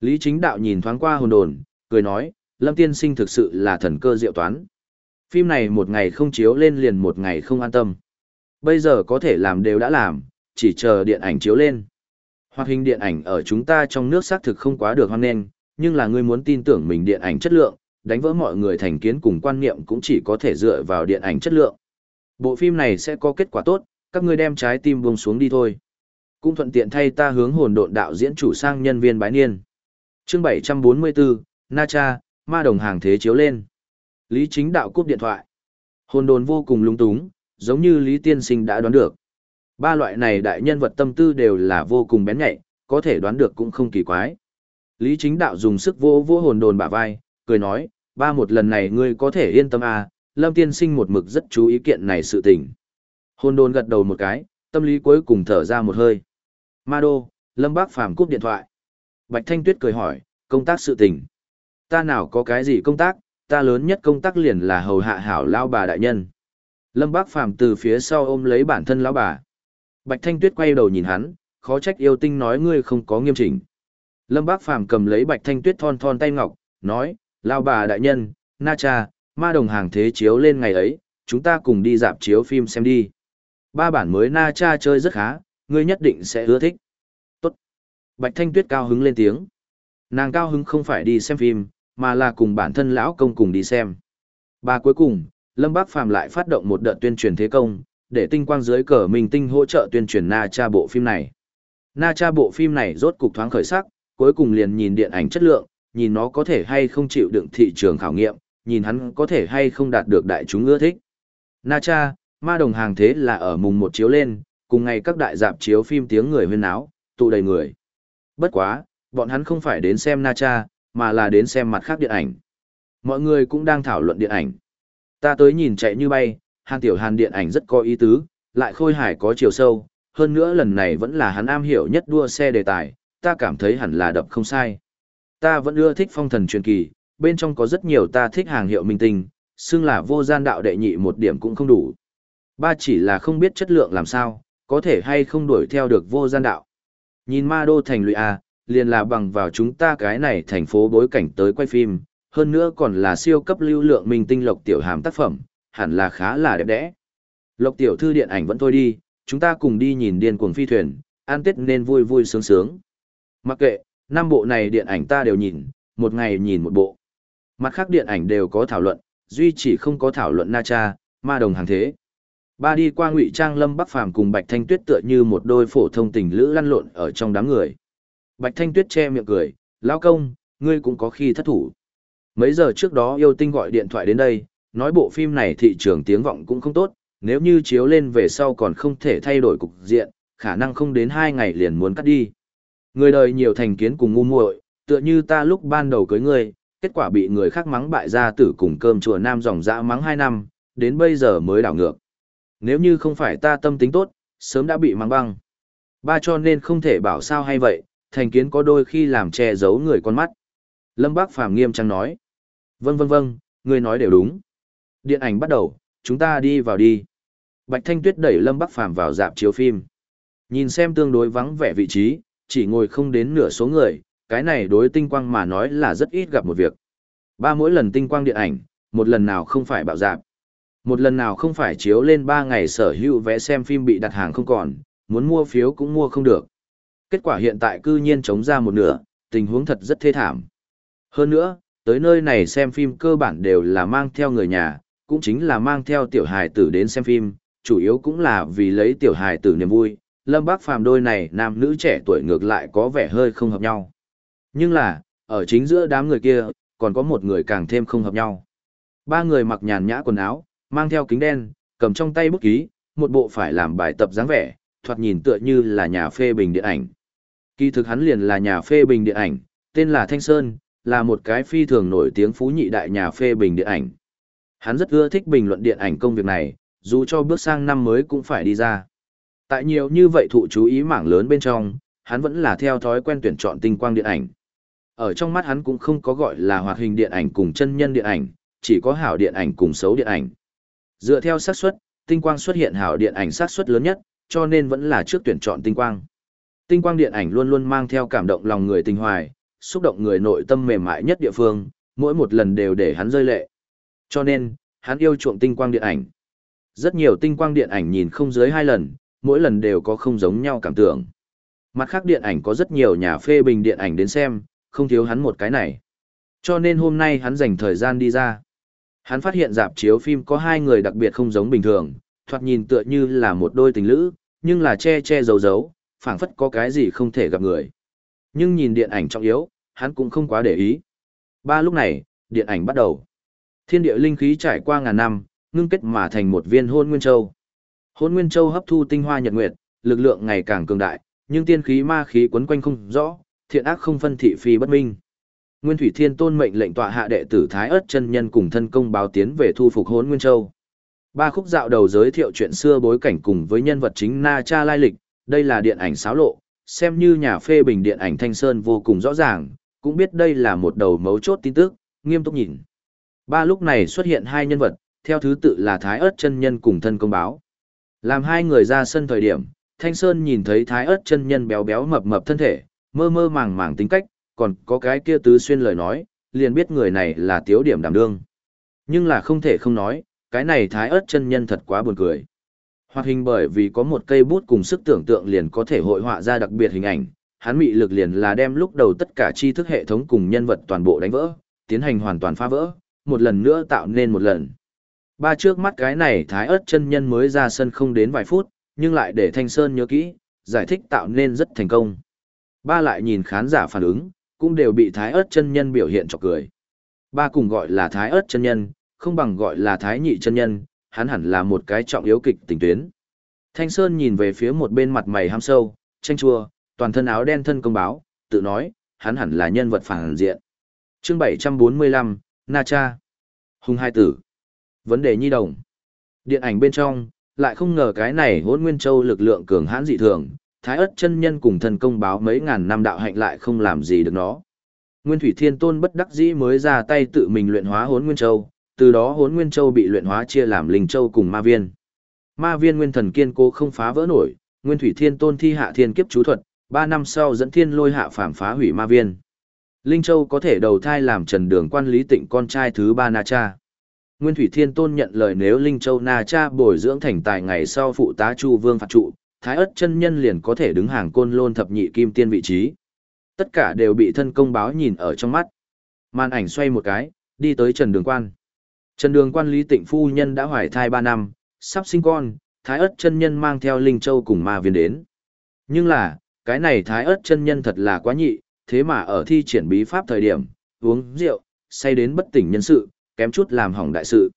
Lý chính đạo nhìn thoáng qua hồn đồn, cười nói, Lâm Tiên Sinh thực sự là thần cơ diệu toán. Phim này một ngày không chiếu lên liền một ngày không an tâm. Bây giờ có thể làm đều đã làm, chỉ chờ điện ảnh chiếu lên. Hoạt hình điện ảnh ở chúng ta trong nước xác thực không quá được hoan nghênh, nhưng là ngươi muốn tin tưởng mình điện ảnh chất lượng, đánh vỡ mọi người thành kiến cùng quan niệm cũng chỉ có thể dựa vào điện ảnh chất lượng. Bộ phim này sẽ có kết quả tốt, các ngươi đem trái tim buông xuống đi thôi. Cũng thuận tiện thay ta hướng hồn độn đạo diễn chủ sang nhân viên bái niên. Chương 744, Na Cha, ma đồng hàng thế chiếu lên. Lý chính đạo cúp điện thoại. Hồn đồn vô cùng lung túng, giống như Lý Tiên Sinh đã đoán được. Ba loại này đại nhân vật tâm tư đều là vô cùng bén nhạy, có thể đoán được cũng không kỳ quái. Lý chính đạo dùng sức vô vô hồn đồn bả vai, cười nói, ba một lần này ngươi có thể yên tâm à, Lâm Tiên Sinh một mực rất chú ý kiện này sự tình. Hồn đồn gật đầu một cái, tâm lý cuối cùng thở ra một hơi. Ma Đô, Lâm Bác Phàm cúp điện thoại. Bạch Thanh Tuyết cười hỏi, công tác sự tình. Ta nào có cái gì công tác, ta lớn nhất công tác liền là hầu hạ hảo lao bà đại nhân. Lâm Bác Phàm từ phía sau ôm lấy bản thân lão bà. Bạch Thanh Tuyết quay đầu nhìn hắn, khó trách yêu tinh nói ngươi không có nghiêm chỉnh. Lâm Bác Phàm cầm lấy Bạch Thanh Tuyết thon thon tay ngọc, nói, lao bà đại nhân, na cha, ma đồng hàng thế chiếu lên ngày ấy, chúng ta cùng đi dạp chiếu phim xem đi. Ba bản mới na cha chơi rất khá, ngươi nhất định sẽ ưa thích. Tốt. Bạch Thanh Tuyết cao hứng lên tiếng. Nàng cao hứng không phải đi xem phim, mà là cùng bản thân lão công cùng đi xem. Ba cuối cùng, Lâm Bác Phàm lại phát động một đợt tuyên truyền thế công, để tinh quang dưới cờ mình tinh hỗ trợ tuyên truyền Na Cha bộ phim này. Na Cha bộ phim này rốt cục thoáng khởi sắc, cuối cùng liền nhìn điện ảnh chất lượng, nhìn nó có thể hay không chịu đựng thị trường khảo nghiệm, nhìn hắn có thể hay không đạt được đại chúng ưa thích. Na Cha, ma đồng hàng thế là ở mùng một chiếu lên, cùng ngày các đại dạp chiếu phim tiếng người huyên náo, tụ đầy người. Bất quá, bọn hắn không phải đến xem Na Cha, mà là đến xem mặt khác điện ảnh. Mọi người cũng đang thảo luận điện ảnh. Ta tới nhìn chạy như bay, Hàn Tiểu Hàn điện ảnh rất có ý tứ, lại khôi hài có chiều sâu, hơn nữa lần này vẫn là hắn am hiểu nhất đua xe đề tài, ta cảm thấy hẳn là đập không sai. Ta vẫn ưa thích phong thần truyền kỳ, bên trong có rất nhiều ta thích hàng hiệu minh tinh, xưng là vô gian đạo đệ nhị một điểm cũng không đủ. Ba chỉ là không biết chất lượng làm sao, có thể hay không đuổi theo được vô gian đạo. Nhìn ma đô thành lụy A, liền là bằng vào chúng ta cái này thành phố bối cảnh tới quay phim, hơn nữa còn là siêu cấp lưu lượng minh tinh lộc tiểu hàm tác phẩm, hẳn là khá là đẹp đẽ. Lộc tiểu thư điện ảnh vẫn thôi đi, chúng ta cùng đi nhìn điên cuồng phi thuyền, an tết nên vui vui sướng sướng. Mặc kệ, năm bộ này điện ảnh ta đều nhìn, một ngày nhìn một bộ. Mặt khác điện ảnh đều có thảo luận, duy chỉ không có thảo luận Na Cha, ma đồng hàng thế. Ba đi qua ngụy trang lâm bắc phàm cùng bạch thanh tuyết tựa như một đôi phổ thông tình lữ lăn lộn ở trong đám người bạch thanh tuyết che miệng cười lão công ngươi cũng có khi thất thủ mấy giờ trước đó yêu tinh gọi điện thoại đến đây nói bộ phim này thị trường tiếng vọng cũng không tốt nếu như chiếu lên về sau còn không thể thay đổi cục diện khả năng không đến hai ngày liền muốn cắt đi người đời nhiều thành kiến cùng ngu muội tựa như ta lúc ban đầu cưới ngươi kết quả bị người khác mắng bại ra tử cùng cơm chùa nam dòng dã mắng hai năm đến bây giờ mới đảo ngược nếu như không phải ta tâm tính tốt, sớm đã bị mắng băng. Ba cho nên không thể bảo sao hay vậy, thành kiến có đôi khi làm che giấu người con mắt. Lâm Bác Phàm nghiêm trang nói. Vâng vâng vâng, người nói đều đúng. Điện ảnh bắt đầu, chúng ta đi vào đi. Bạch Thanh Tuyết đẩy Lâm Bắc Phàm vào dạp chiếu phim. Nhìn xem tương đối vắng vẻ vị trí, chỉ ngồi không đến nửa số người, cái này đối tinh quang mà nói là rất ít gặp một việc. Ba mỗi lần tinh quang điện ảnh, một lần nào không phải bạo dạp. Một lần nào không phải chiếu lên 3 ngày sở hữu vẽ xem phim bị đặt hàng không còn, muốn mua phiếu cũng mua không được. Kết quả hiện tại cư nhiên chống ra một nửa, tình huống thật rất thê thảm. Hơn nữa, tới nơi này xem phim cơ bản đều là mang theo người nhà, cũng chính là mang theo tiểu hài tử đến xem phim, chủ yếu cũng là vì lấy tiểu hài tử niềm vui. Lâm Bác Phàm đôi này nam nữ trẻ tuổi ngược lại có vẻ hơi không hợp nhau. Nhưng là, ở chính giữa đám người kia, còn có một người càng thêm không hợp nhau. Ba người mặc nhàn nhã quần áo, mang theo kính đen, cầm trong tay bút ký, một bộ phải làm bài tập dáng vẻ, thoạt nhìn tựa như là nhà phê bình điện ảnh. Kỳ thực hắn liền là nhà phê bình điện ảnh, tên là Thanh Sơn, là một cái phi thường nổi tiếng phú nhị đại nhà phê bình điện ảnh. Hắn rất ưa thích bình luận điện ảnh công việc này, dù cho bước sang năm mới cũng phải đi ra. Tại nhiều như vậy thụ chú ý mảng lớn bên trong, hắn vẫn là theo thói quen tuyển chọn tinh quang điện ảnh. Ở trong mắt hắn cũng không có gọi là hoạt hình điện ảnh cùng chân nhân điện ảnh, chỉ có hảo điện ảnh cùng xấu điện ảnh. Dựa theo xác suất, tinh quang xuất hiện hảo điện ảnh xác suất lớn nhất, cho nên vẫn là trước tuyển chọn tinh quang. Tinh quang điện ảnh luôn luôn mang theo cảm động lòng người tình hoài, xúc động người nội tâm mềm mại nhất địa phương, mỗi một lần đều để hắn rơi lệ. Cho nên, hắn yêu chuộng tinh quang điện ảnh. Rất nhiều tinh quang điện ảnh nhìn không dưới hai lần, mỗi lần đều có không giống nhau cảm tưởng. Mặt khác điện ảnh có rất nhiều nhà phê bình điện ảnh đến xem, không thiếu hắn một cái này. Cho nên hôm nay hắn dành thời gian đi ra. Hắn phát hiện dạp chiếu phim có hai người đặc biệt không giống bình thường, thoạt nhìn tựa như là một đôi tình lữ, nhưng là che che giấu giấu, phảng phất có cái gì không thể gặp người. Nhưng nhìn điện ảnh trọng yếu, hắn cũng không quá để ý. Ba lúc này, điện ảnh bắt đầu. Thiên địa linh khí trải qua ngàn năm, ngưng kết mà thành một viên hôn nguyên châu. Hôn nguyên châu hấp thu tinh hoa nhật nguyệt, lực lượng ngày càng cường đại, nhưng tiên khí ma khí quấn quanh không rõ, thiện ác không phân thị phi bất minh. Nguyên Thủy Thiên Tôn mệnh lệnh tọa hạ đệ tử Thái Ức chân nhân cùng thân công báo tiến về thu phục Hỗn Nguyên Châu. Ba khúc dạo đầu giới thiệu chuyện xưa bối cảnh cùng với nhân vật chính Na Cha lai lịch, đây là điện ảnh xáo lộ, xem như nhà phê bình điện ảnh Thanh Sơn vô cùng rõ ràng, cũng biết đây là một đầu mấu chốt tin tức, nghiêm túc nhìn. Ba lúc này xuất hiện hai nhân vật, theo thứ tự là Thái Ức chân nhân cùng thân công báo. Làm hai người ra sân thời điểm, Thanh Sơn nhìn thấy Thái Ức chân nhân béo béo mập mập thân thể, mơ mơ màng màng tính cách, còn có cái kia tứ xuyên lời nói, liền biết người này là tiếu điểm đảm đương. Nhưng là không thể không nói, cái này thái Ức chân nhân thật quá buồn cười. Hoạt hình bởi vì có một cây bút cùng sức tưởng tượng liền có thể hội họa ra đặc biệt hình ảnh, hắn mị lực liền là đem lúc đầu tất cả tri thức hệ thống cùng nhân vật toàn bộ đánh vỡ, tiến hành hoàn toàn phá vỡ, một lần nữa tạo nên một lần. Ba trước mắt cái này thái ớt chân nhân mới ra sân không đến vài phút, nhưng lại để Thanh Sơn nhớ kỹ, giải thích tạo nên rất thành công. Ba lại nhìn khán giả phản ứng, cũng đều bị thái ớt chân nhân biểu hiện chọc cười. Ba cùng gọi là thái ớt chân nhân, không bằng gọi là thái nhị chân nhân, hắn hẳn là một cái trọng yếu kịch tình tuyến. Thanh Sơn nhìn về phía một bên mặt mày ham sâu, tranh chua, toàn thân áo đen thân công báo, tự nói, hắn hẳn là nhân vật phản diện. Chương 745, Na Cha. Hùng hai tử. Vấn đề nhi đồng. Điện ảnh bên trong, lại không ngờ cái này hôn nguyên châu lực lượng cường hãn dị thường, thái ất chân nhân cùng thần công báo mấy ngàn năm đạo hạnh lại không làm gì được nó. Nguyên Thủy Thiên Tôn bất đắc dĩ mới ra tay tự mình luyện hóa hốn Nguyên Châu, từ đó hốn Nguyên Châu bị luyện hóa chia làm Linh Châu cùng Ma Viên. Ma Viên Nguyên Thần kiên cố không phá vỡ nổi, Nguyên Thủy Thiên Tôn thi hạ thiên kiếp chú thuật, ba năm sau dẫn thiên lôi hạ phàm phá hủy Ma Viên. Linh Châu có thể đầu thai làm trần đường quan lý tịnh con trai thứ ba Na Cha. Nguyên Thủy Thiên Tôn nhận lời nếu Linh Châu Na Cha bồi dưỡng thành tài ngày sau phụ tá Chu Vương phạt trụ, thái ất chân nhân liền có thể đứng hàng côn lôn thập nhị kim tiên vị trí. Tất cả đều bị thân công báo nhìn ở trong mắt. Màn ảnh xoay một cái, đi tới Trần Đường Quan. Trần Đường Quan Lý Tịnh Phu Nhân đã hoài thai ba năm, sắp sinh con, thái ất chân nhân mang theo Linh Châu cùng ma viên đến. Nhưng là, cái này thái ất chân nhân thật là quá nhị, thế mà ở thi triển bí pháp thời điểm, uống rượu, say đến bất tỉnh nhân sự, kém chút làm hỏng đại sự.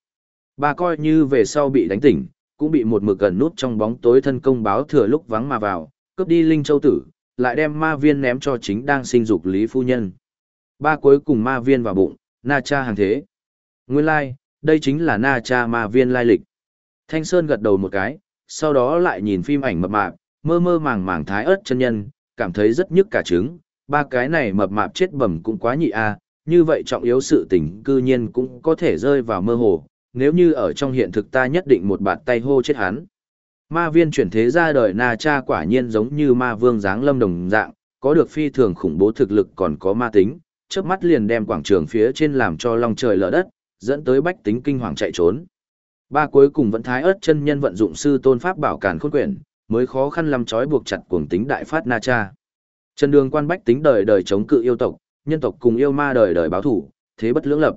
Bà coi như về sau bị đánh tỉnh, cũng bị một mực gần nút trong bóng tối thân công báo thừa lúc vắng mà vào, cướp đi linh châu tử, lại đem ma viên ném cho chính đang sinh dục lý phu nhân. Ba cuối cùng ma viên vào bụng, na cha hàng thế. Nguyên lai, like, đây chính là na cha ma viên lai lịch. Thanh Sơn gật đầu một cái, sau đó lại nhìn phim ảnh mập mạp, mơ mơ màng màng thái ớt chân nhân, cảm thấy rất nhức cả trứng. Ba cái này mập mạp chết bẩm cũng quá nhị a, như vậy trọng yếu sự tình cư nhiên cũng có thể rơi vào mơ hồ, nếu như ở trong hiện thực ta nhất định một bạt tay hô chết hắn. Ma viên chuyển thế ra đời Na Cha quả nhiên giống như ma vương dáng lâm đồng dạng, có được phi thường khủng bố thực lực còn có ma tính, chớp mắt liền đem quảng trường phía trên làm cho long trời lở đất, dẫn tới bách tính kinh hoàng chạy trốn. Ba cuối cùng vẫn thái ớt chân nhân vận dụng sư tôn pháp bảo càn khôn quyển, mới khó khăn làm trói buộc chặt cuồng tính đại phát Na Cha. Trần đường quan bách tính đời đời chống cự yêu tộc, nhân tộc cùng yêu ma đời đời báo thủ, thế bất lưỡng lập.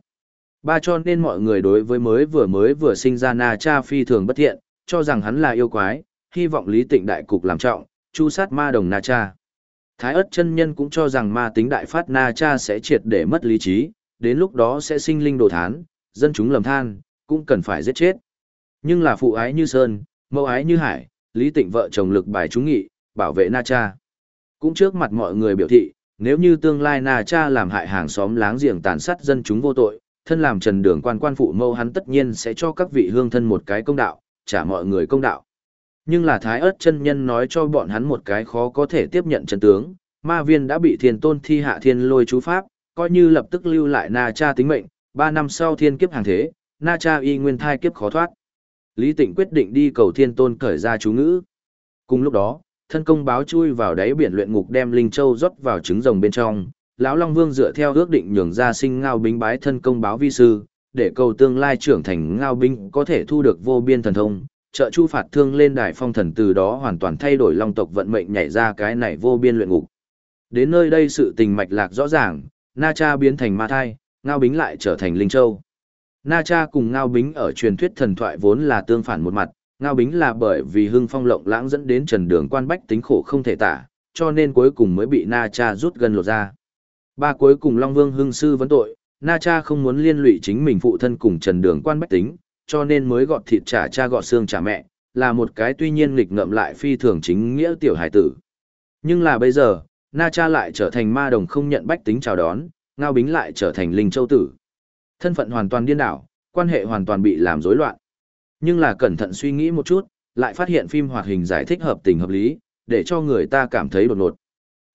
Ba cho nên mọi người đối với mới vừa mới vừa sinh ra Na Cha phi thường bất thiện, cho rằng hắn là yêu quái, hy vọng Lý Tịnh đại cục làm trọng, chu sát ma đồng Na Cha. Thái ất chân nhân cũng cho rằng ma tính đại phát Na Cha sẽ triệt để mất lý trí, đến lúc đó sẽ sinh linh đồ thán, dân chúng lầm than, cũng cần phải giết chết. Nhưng là phụ ái như sơn, mẫu ái như hải, Lý Tịnh vợ chồng lực bài trúng nghị, bảo vệ Na Cha. Cũng trước mặt mọi người biểu thị, nếu như tương lai Na Cha làm hại hàng xóm láng giềng tàn sát dân chúng vô tội, thân làm trần đường quan quan phụ mâu hắn tất nhiên sẽ cho các vị hương thân một cái công đạo, trả mọi người công đạo. Nhưng là thái ớt chân nhân nói cho bọn hắn một cái khó có thể tiếp nhận chân tướng, ma viên đã bị thiên tôn thi hạ thiên lôi chú pháp, coi như lập tức lưu lại na cha tính mệnh, ba năm sau thiên kiếp hàng thế, na cha y nguyên thai kiếp khó thoát. Lý Tịnh quyết định đi cầu thiên tôn cởi ra chú ngữ. Cùng lúc đó, thân công báo chui vào đáy biển luyện ngục đem linh châu rót vào trứng rồng bên trong, lão long vương dựa theo ước định nhường ra sinh ngao binh bái thân công báo vi sư để cầu tương lai trưởng thành ngao binh có thể thu được vô biên thần thông trợ chu phạt thương lên đài phong thần từ đó hoàn toàn thay đổi long tộc vận mệnh nhảy ra cái này vô biên luyện ngục đến nơi đây sự tình mạch lạc rõ ràng na cha biến thành ma thai Ngao Bính lại trở thành Linh Châu. Na Cha cùng Ngao Bính ở truyền thuyết thần thoại vốn là tương phản một mặt, Ngao Bính là bởi vì hưng phong lộng lãng dẫn đến trần đường quan bách tính khổ không thể tả, cho nên cuối cùng mới bị Na Cha rút gần lột ra. Ba cuối cùng Long Vương hưng sư vấn tội, Na Cha không muốn liên lụy chính mình phụ thân cùng trần đường quan bách tính, cho nên mới gọt thịt trả cha gọt xương trả mẹ, là một cái tuy nhiên nghịch ngợm lại phi thường chính nghĩa tiểu hải tử. Nhưng là bây giờ, Na Cha lại trở thành ma đồng không nhận bách tính chào đón, Ngao Bính lại trở thành linh châu tử. Thân phận hoàn toàn điên đảo, quan hệ hoàn toàn bị làm rối loạn. Nhưng là cẩn thận suy nghĩ một chút, lại phát hiện phim hoạt hình giải thích hợp tình hợp lý, để cho người ta cảm thấy đột ngột.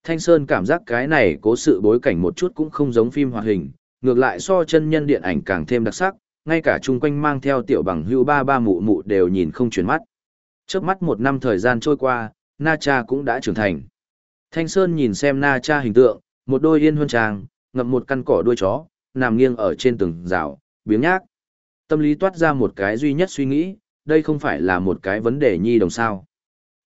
Thanh Sơn cảm giác cái này cố sự bối cảnh một chút cũng không giống phim hoạt hình, ngược lại so chân nhân điện ảnh càng thêm đặc sắc, ngay cả chung quanh mang theo tiểu bằng hưu ba ba mụ mụ đều nhìn không chuyển mắt. Trước mắt một năm thời gian trôi qua, Na Cha cũng đã trưởng thành. Thanh Sơn nhìn xem Na Cha hình tượng, một đôi yên huân tràng, ngậm một căn cỏ đuôi chó, nằm nghiêng ở trên tường rào, biếng nhác. Tâm lý toát ra một cái duy nhất suy nghĩ, đây không phải là một cái vấn đề nhi đồng sao.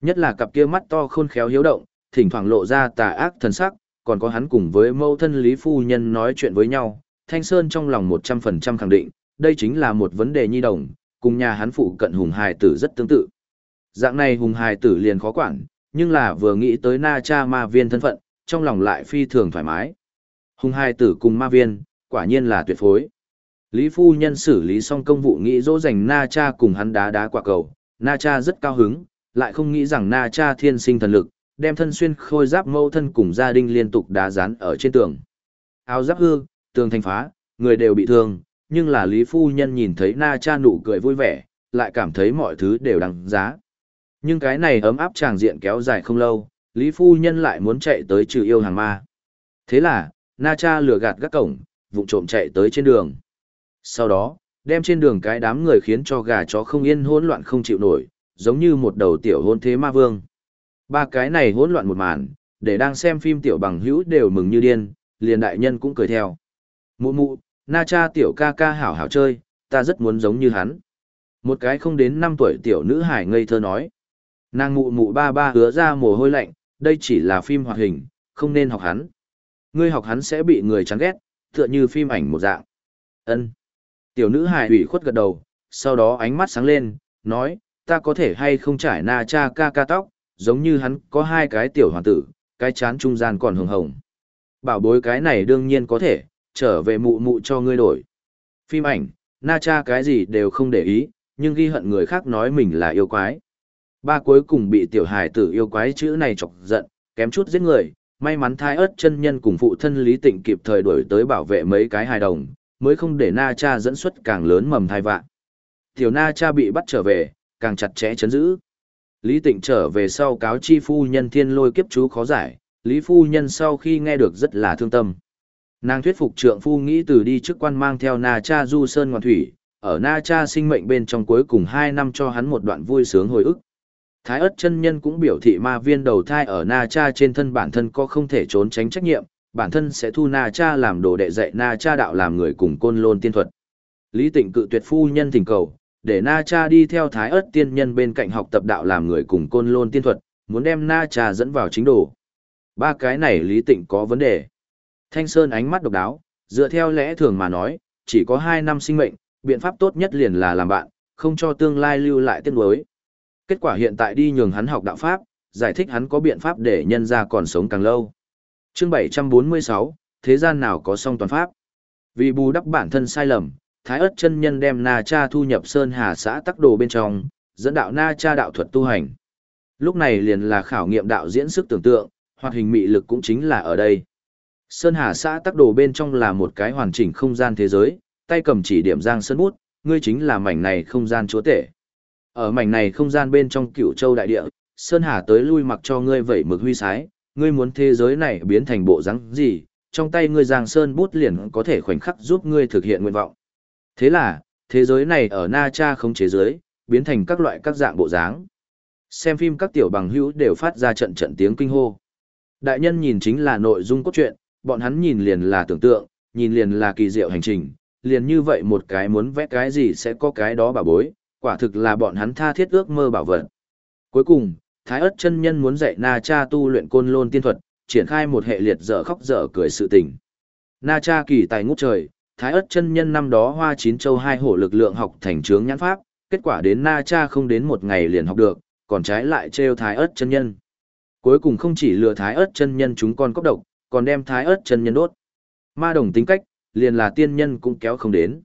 Nhất là cặp kia mắt to khôn khéo hiếu động, thỉnh thoảng lộ ra tà ác thần sắc, còn có hắn cùng với mâu thân Lý Phu Nhân nói chuyện với nhau. Thanh Sơn trong lòng 100% khẳng định, đây chính là một vấn đề nhi đồng, cùng nhà hắn phụ cận hùng hài tử rất tương tự. Dạng này hùng hài tử liền khó quản, nhưng là vừa nghĩ tới na cha ma viên thân phận, trong lòng lại phi thường thoải mái. Hùng hài tử cùng ma viên, quả nhiên là tuyệt phối. Lý phu nhân xử lý xong công vụ nghĩ dỗ dành na cha cùng hắn đá đá quả cầu, na cha rất cao hứng, lại không nghĩ rằng na cha thiên sinh thần lực, đem thân xuyên khôi giáp mâu thân cùng gia đình liên tục đá dán ở trên tường. Áo giáp hư, tường thành phá, người đều bị thương, nhưng là Lý Phu Nhân nhìn thấy na cha nụ cười vui vẻ, lại cảm thấy mọi thứ đều đáng giá. Nhưng cái này ấm áp tràng diện kéo dài không lâu, Lý Phu Nhân lại muốn chạy tới trừ yêu hàng ma. Thế là, na cha lừa gạt các cổng, vụng trộm chạy tới trên đường. Sau đó, đem trên đường cái đám người khiến cho gà chó không yên hỗn loạn không chịu nổi, giống như một đầu tiểu hôn thế ma vương. Ba cái này hỗn loạn một màn, để đang xem phim tiểu bằng hữu đều mừng như điên, liền đại nhân cũng cười theo. Mụ mụ, na cha tiểu ca ca hảo hảo chơi, ta rất muốn giống như hắn. Một cái không đến 5 tuổi tiểu nữ hải ngây thơ nói. Nàng mụ mụ ba ba hứa ra mồ hôi lạnh, đây chỉ là phim hoạt hình, không nên học hắn. Ngươi học hắn sẽ bị người chán ghét, tựa như phim ảnh một dạng. Ân. Tiểu nữ hài ủy khuất gật đầu, sau đó ánh mắt sáng lên, nói, ta có thể hay không trải na cha ca ca tóc, giống như hắn có hai cái tiểu hoàng tử, cái chán trung gian còn hồng hồng. Bảo bối cái này đương nhiên có thể, trở về mụ mụ cho ngươi đổi. Phim ảnh, na cha cái gì đều không để ý, nhưng ghi hận người khác nói mình là yêu quái. Ba cuối cùng bị tiểu hài tử yêu quái chữ này chọc giận, kém chút giết người, may mắn thai ớt chân nhân cùng phụ thân Lý Tịnh kịp thời đuổi tới bảo vệ mấy cái hài đồng, mới không để Na Cha dẫn xuất càng lớn mầm thai vạn. Tiểu Na Cha bị bắt trở về, càng chặt chẽ chấn giữ. Lý Tịnh trở về sau cáo chi phu nhân thiên lôi kiếp chú khó giải, Lý phu nhân sau khi nghe được rất là thương tâm. Nàng thuyết phục trượng phu nghĩ từ đi chức quan mang theo Na Cha du sơn ngoan thủy, ở Na Cha sinh mệnh bên trong cuối cùng 2 năm cho hắn một đoạn vui sướng hồi ức. Thái ất chân nhân cũng biểu thị ma viên đầu thai ở Na Cha trên thân bản thân có không thể trốn tránh trách nhiệm, bản thân sẽ thu Na Cha làm đồ đệ dạy Na Cha đạo làm người cùng côn lôn tiên thuật. Lý Tịnh cự tuyệt phu nhân thỉnh cầu, để Na Cha đi theo Thái ất tiên nhân bên cạnh học tập đạo làm người cùng côn lôn tiên thuật, muốn đem Na Cha dẫn vào chính đồ. Ba cái này Lý Tịnh có vấn đề. Thanh Sơn ánh mắt độc đáo, dựa theo lẽ thường mà nói, chỉ có 2 năm sinh mệnh, biện pháp tốt nhất liền là làm bạn, không cho tương lai lưu lại tiên đối. Kết quả hiện tại đi nhường hắn học đạo pháp, giải thích hắn có biện pháp để nhân ra còn sống càng lâu. Chương 746, thế gian nào có song toàn pháp? Vì bù đắp bản thân sai lầm, Thái ất chân nhân đem Na Cha thu nhập Sơn Hà xã tắc đồ bên trong, dẫn đạo Na Cha đạo thuật tu hành. Lúc này liền là khảo nghiệm đạo diễn sức tưởng tượng, hoạt hình mị lực cũng chính là ở đây. Sơn Hà xã tắc đồ bên trong là một cái hoàn chỉnh không gian thế giới, tay cầm chỉ điểm giang sơn bút, ngươi chính là mảnh này không gian chúa tể. Ở mảnh này không gian bên trong cựu châu đại địa, Sơn Hà tới lui mặc cho ngươi vẩy mực huy sái, ngươi muốn thế giới này biến thành bộ rắn gì, trong tay ngươi giang sơn bút liền có thể khoảnh khắc giúp ngươi thực hiện nguyện vọng. Thế là, thế giới này ở Na Cha không chế giới, biến thành các loại các dạng bộ dáng. Xem phim các tiểu bằng hữu đều phát ra trận trận tiếng kinh hô. Đại nhân nhìn chính là nội dung cốt truyện, bọn hắn nhìn liền là tưởng tượng, nhìn liền là kỳ diệu hành trình, liền như vậy một cái muốn vẽ cái gì sẽ có cái đó bà bối, quả thực là bọn hắn tha thiết ước mơ bảo vật. Cuối cùng, Thái Ức chân nhân muốn dạy Na Cha tu luyện côn lôn tiên thuật, triển khai một hệ liệt dở khóc dở cười sự tình. Na Cha kỳ tài ngút trời, Thái Ức chân nhân năm đó hoa chín châu hai hổ lực lượng học thành trướng nhãn pháp, kết quả đến Na Cha không đến một ngày liền học được, còn trái lại trêu Thái Ức chân nhân. Cuối cùng không chỉ lừa Thái Ức chân nhân chúng con cốc độc, còn đem Thái Ức chân nhân đốt. Ma đồng tính cách, liền là tiên nhân cũng kéo không đến.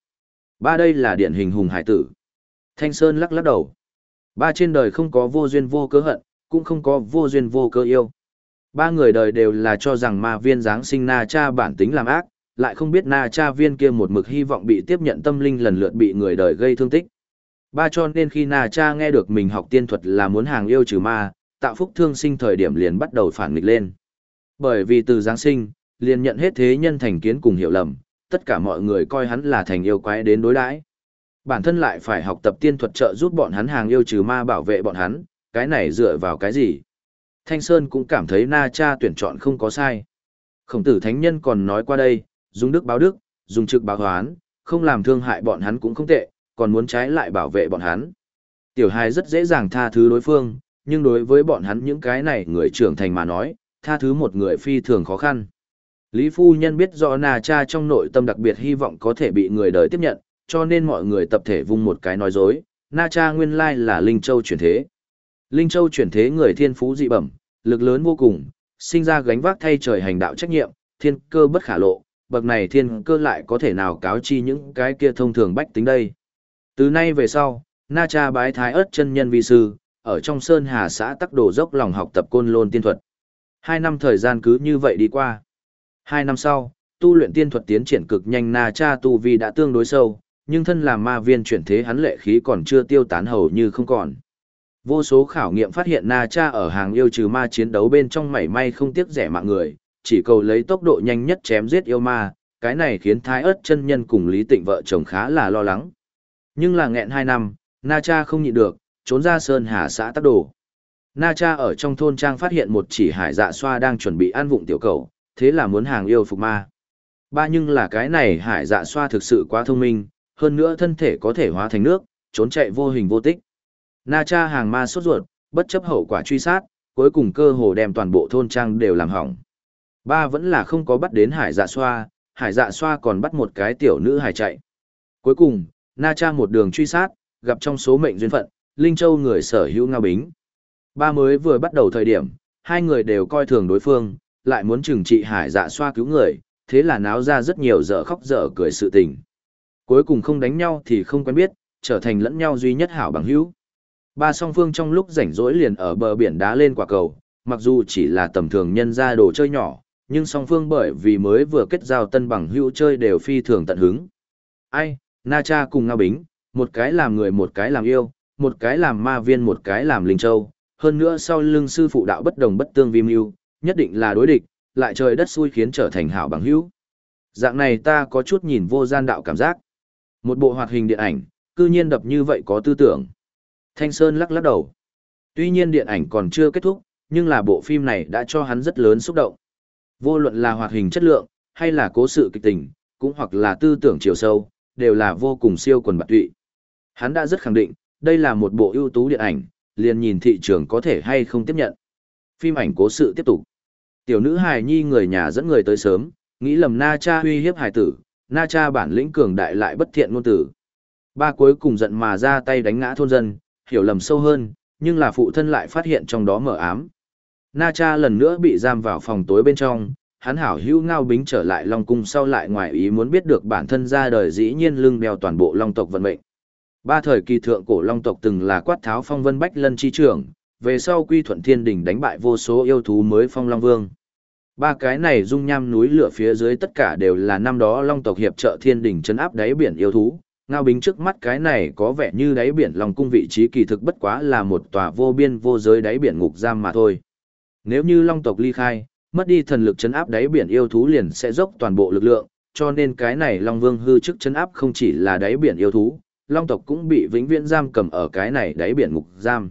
Ba đây là điển hình hùng hải tử. Thanh Sơn lắc lắc đầu. Ba trên đời không có vô duyên vô cớ hận, cũng không có vô duyên vô cớ yêu. Ba người đời đều là cho rằng ma viên Giáng sinh Na Cha bản tính làm ác, lại không biết Na Cha viên kia một mực hy vọng bị tiếp nhận tâm linh lần lượt bị người đời gây thương tích. Ba cho nên khi Na Cha nghe được mình học tiên thuật là muốn hàng yêu trừ ma, tạo phúc thương sinh thời điểm liền bắt đầu phản nghịch lên. Bởi vì từ Giáng sinh, liền nhận hết thế nhân thành kiến cùng hiểu lầm, tất cả mọi người coi hắn là thành yêu quái đến đối đãi. Bản thân lại phải học tập tiên thuật trợ giúp bọn hắn hàng yêu trừ ma bảo vệ bọn hắn, cái này dựa vào cái gì? Thanh Sơn cũng cảm thấy Na Cha tuyển chọn không có sai. Khổng tử thánh nhân còn nói qua đây, dùng đức báo đức, dùng trực báo hoán, không làm thương hại bọn hắn cũng không tệ, còn muốn trái lại bảo vệ bọn hắn. Tiểu hài rất dễ dàng tha thứ đối phương, nhưng đối với bọn hắn những cái này người trưởng thành mà nói, tha thứ một người phi thường khó khăn. Lý Phu Nhân biết rõ Na Cha trong nội tâm đặc biệt hy vọng có thể bị người đời tiếp nhận, cho nên mọi người tập thể vung một cái nói dối, Na Cha nguyên lai là Linh Châu chuyển thế. Linh Châu chuyển thế người thiên phú dị bẩm, lực lớn vô cùng, sinh ra gánh vác thay trời hành đạo trách nhiệm, thiên cơ bất khả lộ, bậc này thiên cơ lại có thể nào cáo chi những cái kia thông thường bách tính đây. Từ nay về sau, Na Cha bái thái ớt chân nhân vi sư, ở trong Sơn Hà xã tắc đồ dốc lòng học tập côn lôn tiên thuật. Hai năm thời gian cứ như vậy đi qua. Hai năm sau, tu luyện tiên thuật tiến triển cực nhanh Na Cha tu vi đã tương đối sâu, nhưng thân làm ma viên chuyển thế hắn lệ khí còn chưa tiêu tán hầu như không còn. Vô số khảo nghiệm phát hiện Na Cha ở hàng yêu trừ ma chiến đấu bên trong mảy may không tiếc rẻ mạng người, chỉ cầu lấy tốc độ nhanh nhất chém giết yêu ma, cái này khiến Thái ớt chân nhân cùng Lý Tịnh vợ chồng khá là lo lắng. Nhưng là nghẹn hai năm, Na Cha không nhịn được, trốn ra Sơn Hà xã tắc đồ. Na Cha ở trong thôn trang phát hiện một chỉ hải dạ xoa đang chuẩn bị ăn vụng tiểu cầu, thế là muốn hàng yêu phục ma. Ba nhưng là cái này hải dạ xoa thực sự quá thông minh, hơn nữa thân thể có thể hóa thành nước, trốn chạy vô hình vô tích. Na cha hàng ma sốt ruột, bất chấp hậu quả truy sát, cuối cùng cơ hồ đem toàn bộ thôn trang đều làm hỏng. Ba vẫn là không có bắt đến hải dạ xoa, hải dạ xoa còn bắt một cái tiểu nữ hải chạy. Cuối cùng, Na cha một đường truy sát, gặp trong số mệnh duyên phận, Linh Châu người sở hữu ngao bính. Ba mới vừa bắt đầu thời điểm, hai người đều coi thường đối phương, lại muốn trừng trị hải dạ xoa cứu người, thế là náo ra rất nhiều dở khóc dở cười sự tình. Cuối cùng không đánh nhau thì không quen biết, trở thành lẫn nhau duy nhất hảo bằng hữu. Ba song phương trong lúc rảnh rỗi liền ở bờ biển đá lên quả cầu, mặc dù chỉ là tầm thường nhân ra đồ chơi nhỏ, nhưng song phương bởi vì mới vừa kết giao tân bằng hữu chơi đều phi thường tận hứng. Ai, Na Cha cùng Ngao Bính, một cái làm người một cái làm yêu, một cái làm ma viên một cái làm linh châu, hơn nữa sau lưng sư phụ đạo bất đồng bất tương vi mưu, nhất định là đối địch, lại trời đất xui khiến trở thành hảo bằng hữu. Dạng này ta có chút nhìn vô gian đạo cảm giác. Một bộ hoạt hình điện ảnh, cư nhiên đập như vậy có tư tưởng. Thanh Sơn lắc lắc đầu. Tuy nhiên điện ảnh còn chưa kết thúc, nhưng là bộ phim này đã cho hắn rất lớn xúc động. Vô luận là hoạt hình chất lượng, hay là cố sự kịch tình, cũng hoặc là tư tưởng chiều sâu, đều là vô cùng siêu quần bạc tụy. Hắn đã rất khẳng định, đây là một bộ ưu tú điện ảnh, liền nhìn thị trường có thể hay không tiếp nhận. Phim ảnh cố sự tiếp tục. Tiểu nữ hài nhi người nhà dẫn người tới sớm, nghĩ lầm Na Cha uy hiếp hài tử, Na Cha bản lĩnh cường đại lại bất thiện ngôn tử. Ba cuối cùng giận mà ra tay đánh ngã thôn dân, hiểu lầm sâu hơn, nhưng là phụ thân lại phát hiện trong đó mở ám. Na Cha lần nữa bị giam vào phòng tối bên trong, hắn hảo hữu ngao bính trở lại Long Cung sau lại ngoài ý muốn biết được bản thân ra đời dĩ nhiên lưng đeo toàn bộ Long tộc vận mệnh. Ba thời kỳ thượng cổ Long tộc từng là quát tháo phong vân bách lân chi trưởng, về sau quy thuận thiên Đình đánh bại vô số yêu thú mới phong Long Vương. Ba cái này dung nham núi lửa phía dưới tất cả đều là năm đó Long tộc hiệp trợ thiên đỉnh chấn áp đáy biển yêu thú, ngao bính trước mắt cái này có vẻ như đáy biển lòng cung vị trí kỳ thực bất quá là một tòa vô biên vô giới đáy biển ngục giam mà thôi. Nếu như long tộc ly khai, mất đi thần lực chấn áp đáy biển yêu thú liền sẽ dốc toàn bộ lực lượng, cho nên cái này long vương hư chức chấn áp không chỉ là đáy biển yêu thú, long tộc cũng bị vĩnh viễn giam cầm ở cái này đáy biển ngục giam.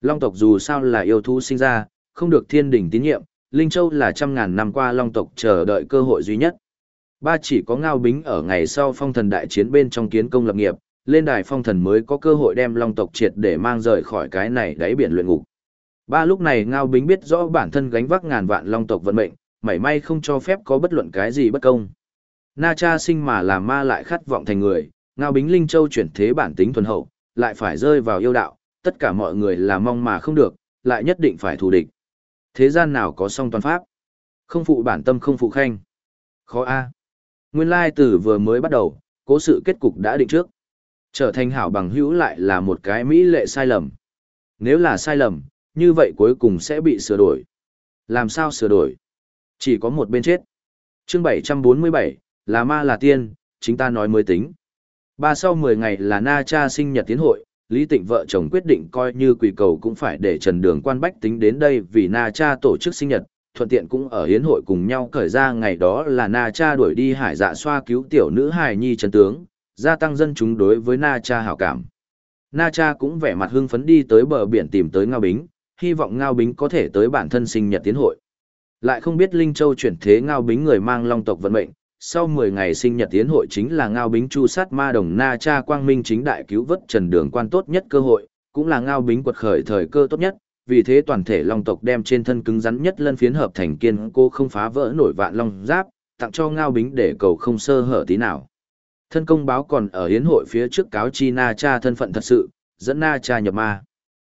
Long tộc dù sao là yêu thú sinh ra, không được thiên đỉnh tín nhiệm, Linh Châu là trăm ngàn năm qua long tộc chờ đợi cơ hội duy nhất. Ba chỉ có ngao bính ở ngày sau phong thần đại chiến bên trong kiến công lập nghiệp, lên đài phong thần mới có cơ hội đem long tộc triệt để mang rời khỏi cái này đáy biển luyện ngục. Ba lúc này ngao bính biết rõ bản thân gánh vác ngàn vạn long tộc vận mệnh, mảy may không cho phép có bất luận cái gì bất công. Na cha sinh mà làm ma lại khát vọng thành người, Ngao Bính Linh Châu chuyển thế bản tính thuần hậu, lại phải rơi vào yêu đạo, tất cả mọi người là mong mà không được, lại nhất định phải thù địch. Thế gian nào có song toàn pháp? Không phụ bản tâm không phụ khanh. Khó a. Nguyên lai từ vừa mới bắt đầu, cố sự kết cục đã định trước. Trở thành hảo bằng hữu lại là một cái mỹ lệ sai lầm. Nếu là sai lầm, như vậy cuối cùng sẽ bị sửa đổi. Làm sao sửa đổi? Chỉ có một bên chết. Chương 747, là ma là tiên, chính ta nói mới tính. Ba sau 10 ngày là Na Cha sinh nhật tiến hội, Lý Tịnh vợ chồng quyết định coi như quỷ cầu cũng phải để Trần Đường Quan Bách tính đến đây vì Na Cha tổ chức sinh nhật, thuận tiện cũng ở hiến hội cùng nhau khởi ra ngày đó là Na Cha đuổi đi hải dạ xoa cứu tiểu nữ hài nhi trần tướng, gia tăng dân chúng đối với Na Cha hảo cảm. Na Cha cũng vẻ mặt hưng phấn đi tới bờ biển tìm tới Ngao Bính, hy vọng Ngao Bính có thể tới bản thân sinh nhật tiến hội. Lại không biết Linh Châu chuyển thế Ngao Bính người mang long tộc vận mệnh, sau 10 ngày sinh nhật tiến hội chính là Ngao Bính chu sát ma đồng Na Cha Quang Minh chính đại cứu vớt Trần Đường Quan tốt nhất cơ hội, cũng là Ngao Bính quật khởi thời cơ tốt nhất, vì thế toàn thể long tộc đem trên thân cứng rắn nhất lân phiến hợp thành kiên cô không phá vỡ nổi vạn long giáp, tặng cho Ngao Bính để cầu không sơ hở tí nào. Thân công báo còn ở hiến hội phía trước cáo chi Na Cha thân phận thật sự, dẫn Na Cha nhập ma.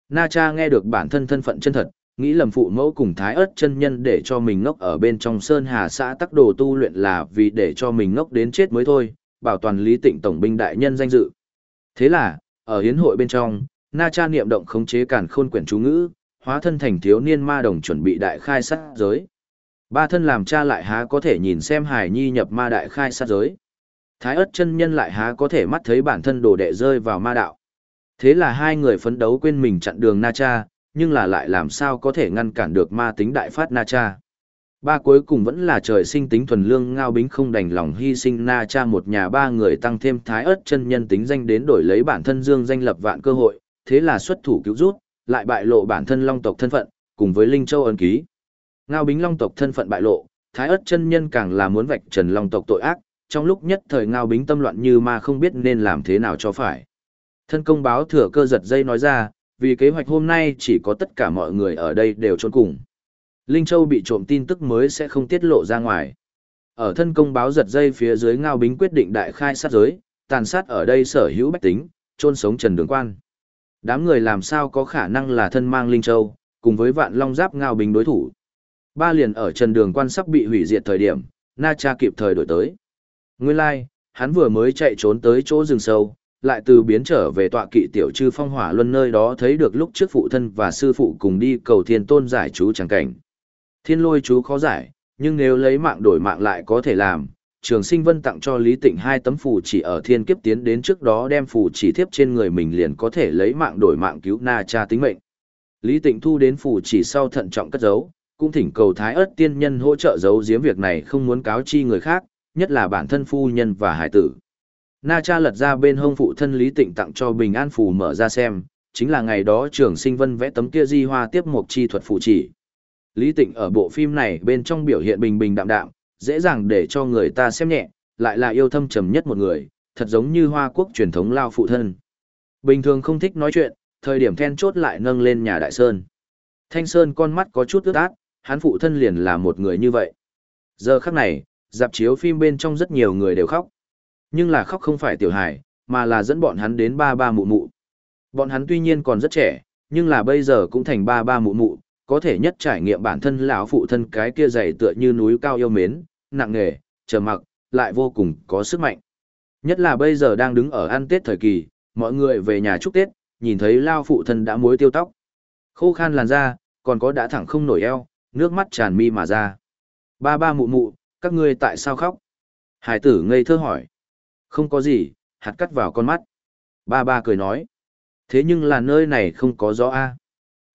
Na Cha nghe được bản thân thân phận chân thật, nghĩ lầm phụ mẫu cùng thái ớt chân nhân để cho mình ngốc ở bên trong sơn hà xã tắc đồ tu luyện là vì để cho mình ngốc đến chết mới thôi, bảo toàn lý tịnh tổng binh đại nhân danh dự. Thế là, ở hiến hội bên trong, Na Cha niệm động khống chế cản khôn quyển chú ngữ, hóa thân thành thiếu niên ma đồng chuẩn bị đại khai sát giới. Ba thân làm cha lại há có thể nhìn xem Hải Nhi nhập ma đại khai sát giới. Thái ớt chân nhân lại há có thể mắt thấy bản thân đồ đệ rơi vào ma đạo. Thế là hai người phấn đấu quên mình chặn đường Na Cha, nhưng là lại làm sao có thể ngăn cản được ma tính đại phát Na Cha. Ba cuối cùng vẫn là trời sinh tính thuần lương ngao bính không đành lòng hy sinh Na Cha một nhà ba người tăng thêm thái ớt chân nhân tính danh đến đổi lấy bản thân dương danh lập vạn cơ hội, thế là xuất thủ cứu rút, lại bại lộ bản thân long tộc thân phận, cùng với Linh Châu ấn ký. Ngao bính long tộc thân phận bại lộ, thái ớt chân nhân càng là muốn vạch trần long tộc tội ác, trong lúc nhất thời ngao bính tâm loạn như ma không biết nên làm thế nào cho phải. Thân công báo thừa cơ giật dây nói ra, vì kế hoạch hôm nay chỉ có tất cả mọi người ở đây đều trốn cùng. Linh Châu bị trộm tin tức mới sẽ không tiết lộ ra ngoài. Ở thân công báo giật dây phía dưới ngao bính quyết định đại khai sát giới, tàn sát ở đây sở hữu bách tính, trôn sống Trần Đường Quan. Đám người làm sao có khả năng là thân mang Linh Châu, cùng với vạn long giáp ngao bính đối thủ. Ba liền ở Trần Đường Quan sắp bị hủy diệt thời điểm, Na Cha kịp thời đổi tới. Nguyên lai, like, hắn vừa mới chạy trốn tới chỗ rừng sâu, lại từ biến trở về tọa kỵ tiểu trư phong hỏa luân nơi đó thấy được lúc trước phụ thân và sư phụ cùng đi cầu thiên tôn giải chú chẳng cảnh. Thiên lôi chú khó giải, nhưng nếu lấy mạng đổi mạng lại có thể làm. Trường sinh vân tặng cho Lý Tịnh hai tấm phù chỉ ở thiên kiếp tiến đến trước đó đem phù chỉ thiếp trên người mình liền có thể lấy mạng đổi mạng cứu na cha tính mệnh. Lý Tịnh thu đến phù chỉ sau thận trọng cất giấu, cũng thỉnh cầu thái ớt tiên nhân hỗ trợ giấu giếm việc này không muốn cáo chi người khác, nhất là bản thân phu nhân và hải tử. Na cha lật ra bên hông phụ thân Lý Tịnh tặng cho Bình An Phù mở ra xem, chính là ngày đó trường sinh vân vẽ tấm kia di hoa tiếp một chi thuật phụ chỉ. Lý Tịnh ở bộ phim này bên trong biểu hiện bình bình đạm đạm, dễ dàng để cho người ta xem nhẹ, lại là yêu thâm trầm nhất một người, thật giống như hoa quốc truyền thống lao phụ thân. Bình thường không thích nói chuyện, thời điểm then chốt lại nâng lên nhà đại sơn. Thanh Sơn con mắt có chút ướt át, hắn phụ thân liền là một người như vậy. Giờ khắc này, dạp chiếu phim bên trong rất nhiều người đều khóc. Nhưng là khóc không phải tiểu hải, mà là dẫn bọn hắn đến ba ba mụ mụ. Bọn hắn tuy nhiên còn rất trẻ, nhưng là bây giờ cũng thành ba ba mụ mụ, có thể nhất trải nghiệm bản thân lão phụ thân cái kia dày tựa như núi cao yêu mến, nặng nề, trầm mặc, lại vô cùng có sức mạnh. Nhất là bây giờ đang đứng ở ăn Tết thời kỳ, mọi người về nhà chúc Tết, nhìn thấy lao phụ thân đã muối tiêu tóc. Khô khan làn da, còn có đã thẳng không nổi eo, nước mắt tràn mi mà ra. Ba ba mụ mụ, các ngươi tại sao khóc? Hải tử ngây thơ hỏi. Không có gì, hạt cắt vào con mắt. Ba ba cười nói. Thế nhưng là nơi này không có gió a.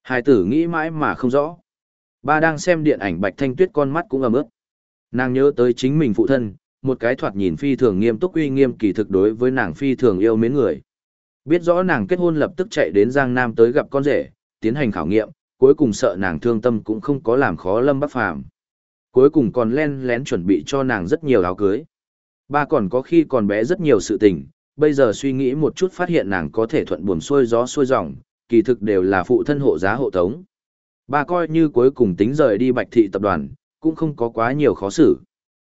Hải tử nghĩ mãi mà không rõ. Ba đang xem điện ảnh Bạch Thanh Tuyết con mắt cũng ấm ướt. Nàng nhớ tới chính mình phụ thân, một cái thoạt nhìn phi thường nghiêm túc uy nghiêm kỳ thực đối với nàng phi thường yêu mến người. Biết rõ nàng kết hôn lập tức chạy đến Giang Nam tới gặp con rể, tiến hành khảo nghiệm, cuối cùng sợ nàng thương tâm cũng không có làm khó Lâm Bắc Phàm. Cuối cùng còn len lén chuẩn bị cho nàng rất nhiều áo cưới. Ba còn có khi còn bé rất nhiều sự tình, bây giờ suy nghĩ một chút phát hiện nàng có thể thuận buồm xuôi gió xuôi dòng, kỳ thực đều là phụ thân hộ giá hộ tống. Ba coi như cuối cùng tính rời đi bạch thị tập đoàn, cũng không có quá nhiều khó xử.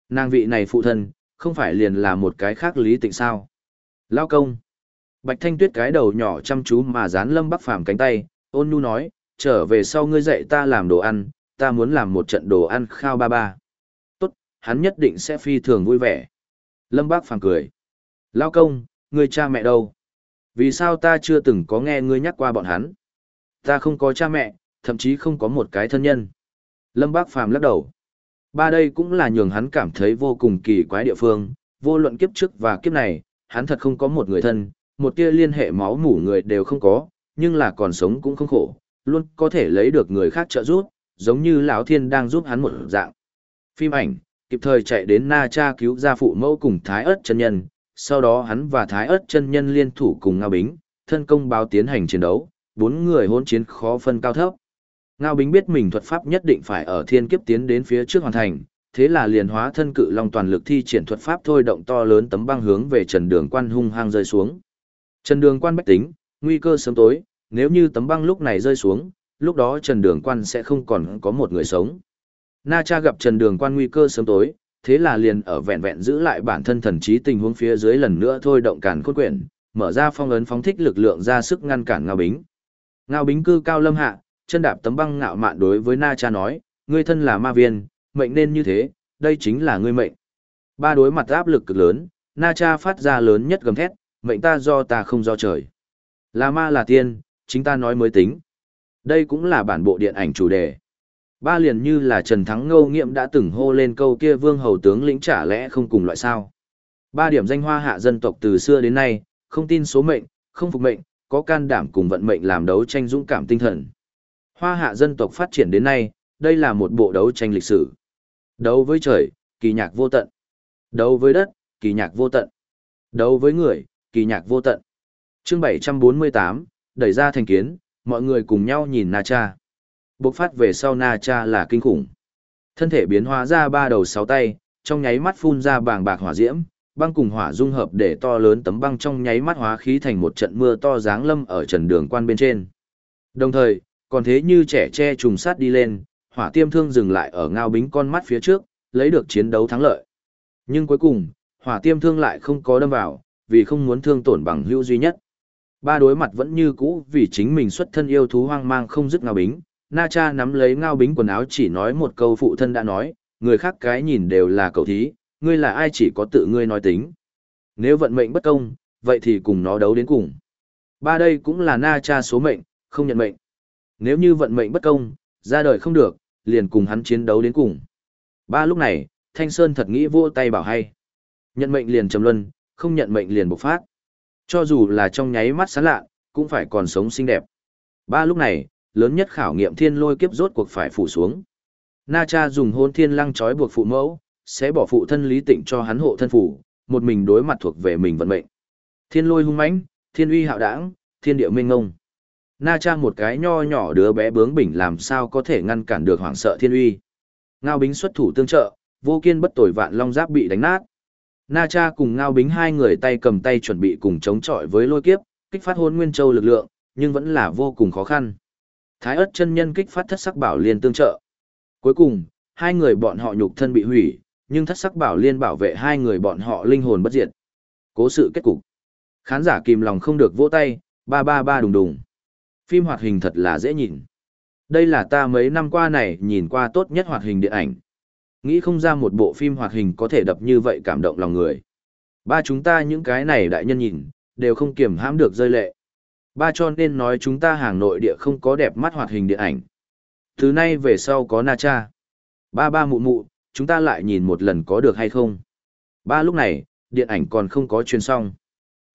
Nàng vị này phụ thân, không phải liền là một cái khác lý tịnh sao. Lao công. Bạch Thanh Tuyết cái đầu nhỏ chăm chú mà dán Lâm Bắc Phàm cánh tay, ôn nhu nói, trở về sau ngươi dạy ta làm đồ ăn, ta muốn làm một trận đồ ăn khao ba ba. Tốt, hắn nhất định sẽ phi thường vui vẻ. Lâm Bác Phàm cười. Lao công, người cha mẹ đâu? Vì sao ta chưa từng có nghe ngươi nhắc qua bọn hắn? Ta không có cha mẹ, thậm chí không có một cái thân nhân. Lâm Bác Phàm lắc đầu. Ba đây cũng là nhường hắn cảm thấy vô cùng kỳ quái địa phương, vô luận kiếp trước và kiếp này, hắn thật không có một người thân, một tia liên hệ máu mủ người đều không có, nhưng là còn sống cũng không khổ, luôn có thể lấy được người khác trợ giúp, giống như lão thiên đang giúp hắn một dạng. Phim ảnh, kịp thời chạy đến Na Cha cứu ra phụ mẫu cùng Thái Ức chân nhân, sau đó hắn và Thái Ức chân nhân liên thủ cùng Ngao Bính, thân công báo tiến hành chiến đấu, bốn người hôn chiến khó phân cao thấp. Ngao Bính biết mình thuật pháp nhất định phải ở thiên kiếp tiến đến phía trước hoàn thành, thế là liền hóa thân cự long toàn lực thi triển thuật pháp thôi động to lớn tấm băng hướng về trần đường quan hung hăng rơi xuống. Trần đường quan bách tính, nguy cơ sớm tối, nếu như tấm băng lúc này rơi xuống, lúc đó Trần Đường Quan sẽ không còn có một người sống. Na Cha gặp Trần Đường Quan nguy cơ sớm tối, thế là liền ở vẹn vẹn giữ lại bản thân thần trí tình huống phía dưới lần nữa thôi động cản khôn quyển, mở ra phong ấn phóng thích lực lượng ra sức ngăn cản Ngao Bính. Ngao Bính cư cao lâm hạ, chân đạp tấm băng ngạo mạn đối với Na Cha nói, ngươi thân là ma viên, mệnh nên như thế, đây chính là ngươi mệnh. Ba đối mặt áp lực cực lớn, Na Cha phát ra lớn nhất gầm thét, mệnh ta do ta không do trời. Là ma là tiên, chính ta nói mới tính. Đây cũng là bản bộ điện ảnh chủ đề. Ba liền như là Trần Thắng Ngâu nghiệm đã từng hô lên câu kia vương hầu tướng lĩnh trả lẽ không cùng loại sao. Ba điểm danh hoa hạ dân tộc từ xưa đến nay, không tin số mệnh, không phục mệnh, có can đảm cùng vận mệnh làm đấu tranh dũng cảm tinh thần. Hoa hạ dân tộc phát triển đến nay, đây là một bộ đấu tranh lịch sử. Đấu với trời, kỳ nhạc vô tận. Đấu với đất, kỳ nhạc vô tận. Đấu với người, kỳ nhạc vô tận. Chương 748, đẩy ra thành kiến, mọi người cùng nhau nhìn Na Cha. Bộc phát về sau Na Cha là kinh khủng. Thân thể biến hóa ra ba đầu sáu tay, trong nháy mắt phun ra bàng bạc hỏa diễm, băng cùng hỏa dung hợp để to lớn tấm băng trong nháy mắt hóa khí thành một trận mưa to giáng lâm ở trần đường quan bên trên. Đồng thời, còn thế như trẻ che trùng sát đi lên, hỏa tiêm thương dừng lại ở ngao bính con mắt phía trước, lấy được chiến đấu thắng lợi. Nhưng cuối cùng, hỏa tiêm thương lại không có đâm vào, vì không muốn thương tổn bằng hữu duy nhất. Ba đối mặt vẫn như cũ vì chính mình xuất thân yêu thú hoang mang không dứt ngao bính. Na cha nắm lấy ngao bính quần áo chỉ nói một câu phụ thân đã nói, người khác cái nhìn đều là cậu thí, ngươi là ai chỉ có tự ngươi nói tính. Nếu vận mệnh bất công, vậy thì cùng nó đấu đến cùng. Ba đây cũng là na cha số mệnh, không nhận mệnh. Nếu như vận mệnh bất công, ra đời không được, liền cùng hắn chiến đấu đến cùng. Ba lúc này, Thanh Sơn thật nghĩ vô tay bảo hay. Nhận mệnh liền trầm luân, không nhận mệnh liền bộc phát. Cho dù là trong nháy mắt sáng lạ, cũng phải còn sống xinh đẹp. Ba lúc này, lớn nhất khảo nghiệm thiên lôi kiếp rốt cuộc phải phủ xuống. Na cha dùng hôn thiên lăng trói buộc phụ mẫu, sẽ bỏ phụ thân lý tịnh cho hắn hộ thân phủ, một mình đối mặt thuộc về mình vận mệnh. Thiên lôi hung mãnh, thiên uy hạo đảng, thiên địa minh ngông. Na cha một cái nho nhỏ đứa bé bướng bỉnh làm sao có thể ngăn cản được hoảng sợ thiên uy. Ngao bính xuất thủ tương trợ, vô kiên bất tội vạn long giáp bị đánh nát. Na Cha cùng Ngao Bính hai người tay cầm tay chuẩn bị cùng chống chọi với lôi kiếp, kích phát hôn nguyên châu lực lượng, nhưng vẫn là vô cùng khó khăn. Thái ớt chân nhân kích phát thất sắc bảo liên tương trợ. Cuối cùng, hai người bọn họ nhục thân bị hủy, nhưng thất sắc bảo liên bảo vệ hai người bọn họ linh hồn bất diệt. Cố sự kết cục. Khán giả kìm lòng không được vỗ tay, ba ba ba đùng đùng. Phim hoạt hình thật là dễ nhìn. Đây là ta mấy năm qua này nhìn qua tốt nhất hoạt hình điện ảnh. Nghĩ không ra một bộ phim hoạt hình có thể đập như vậy cảm động lòng người. Ba chúng ta những cái này đại nhân nhìn, đều không kiềm hãm được rơi lệ. Ba cho nên nói chúng ta hàng nội địa không có đẹp mắt hoạt hình điện ảnh. Từ nay về sau có na cha. Ba ba mụ mụ, chúng ta lại nhìn một lần có được hay không. Ba lúc này, điện ảnh còn không có truyền xong.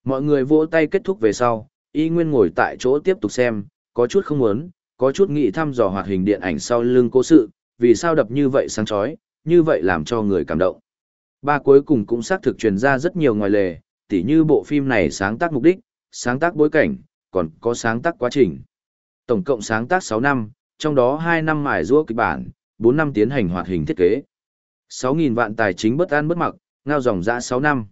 Mọi người vỗ tay kết thúc về sau, y nguyên ngồi tại chỗ tiếp tục xem, có chút không muốn, có chút nghĩ thăm dò hoạt hình điện ảnh sau lưng cố sự, vì sao đập như vậy sáng chói, như vậy làm cho người cảm động. Ba cuối cùng cũng xác thực truyền ra rất nhiều ngoài lề, tỉ như bộ phim này sáng tác mục đích, sáng tác bối cảnh, còn có sáng tác quá trình. Tổng cộng sáng tác 6 năm, trong đó 2 năm mài rũa kịch bản, 4 năm tiến hành hoạt hình thiết kế. 6.000 vạn tài chính bất an bất mặc, ngao dòng dã 6 năm.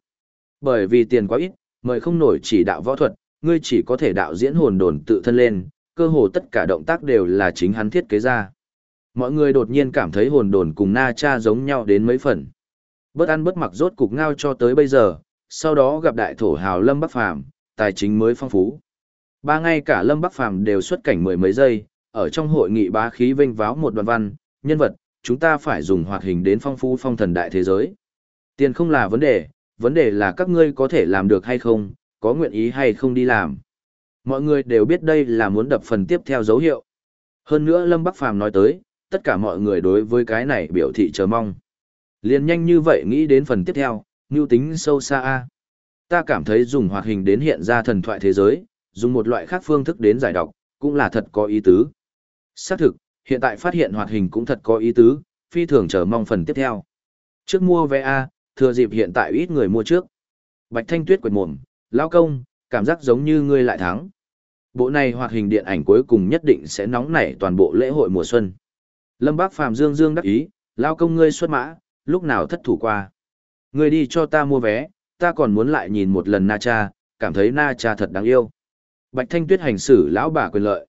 Bởi vì tiền quá ít, mời không nổi chỉ đạo võ thuật, ngươi chỉ có thể đạo diễn hồn đồn tự thân lên, cơ hồ tất cả động tác đều là chính hắn thiết kế ra. Mọi người đột nhiên cảm thấy hồn đồn cùng Na Cha giống nhau đến mấy phần. Bất ăn bất mặc rốt cục ngao cho tới bây giờ, sau đó gặp đại thổ hào Lâm Bắc Phàm tài chính mới phong phú. Ba ngay cả Lâm Bắc Phàm đều xuất cảnh mười mấy giây, ở trong hội nghị bá khí vinh váo một đoạn văn, nhân vật, chúng ta phải dùng hoạt hình đến phong phú phong thần đại thế giới. Tiền không là vấn đề, vấn đề là các ngươi có thể làm được hay không, có nguyện ý hay không đi làm. Mọi người đều biết đây là muốn đập phần tiếp theo dấu hiệu. Hơn nữa Lâm Bắc Phàm nói tới, tất cả mọi người đối với cái này biểu thị chờ mong. Liên nhanh như vậy nghĩ đến phần tiếp theo, mưu tính sâu xa a. Ta cảm thấy dùng hoạt hình đến hiện ra thần thoại thế giới, dùng một loại khác phương thức đến giải đọc, cũng là thật có ý tứ. Xác thực, hiện tại phát hiện hoạt hình cũng thật có ý tứ, phi thường chờ mong phần tiếp theo. Trước mua vé A, thừa dịp hiện tại ít người mua trước. Bạch Thanh Tuyết quệt mồm, lao công, cảm giác giống như ngươi lại thắng. Bộ này hoạt hình điện ảnh cuối cùng nhất định sẽ nóng nảy toàn bộ lễ hội mùa xuân. Lâm Bác Phàm Dương Dương đắc ý, lao công ngươi xuất mã, lúc nào thất thủ qua. Ngươi đi cho ta mua vé, ta còn muốn lại nhìn một lần Na Cha, cảm thấy Na Cha thật đáng yêu. Bạch Thanh Tuyết hành xử lão bà quyền lợi.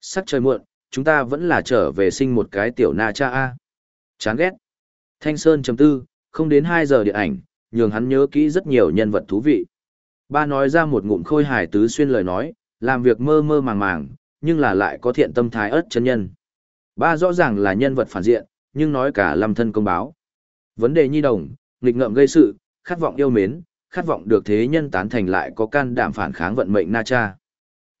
Sắc trời muộn, chúng ta vẫn là trở về sinh một cái tiểu Na Cha A. Chán ghét. Thanh Sơn chấm tư, không đến 2 giờ điện ảnh, nhường hắn nhớ kỹ rất nhiều nhân vật thú vị. Ba nói ra một ngụm khôi hài tứ xuyên lời nói, làm việc mơ mơ màng màng, nhưng là lại có thiện tâm thái ớt chân nhân. Ba rõ ràng là nhân vật phản diện, nhưng nói cả lâm thân công báo. Vấn đề nhi đồng, nghịch ngợm gây sự, khát vọng yêu mến, khát vọng được thế nhân tán thành lại có can đảm phản kháng vận mệnh na cha.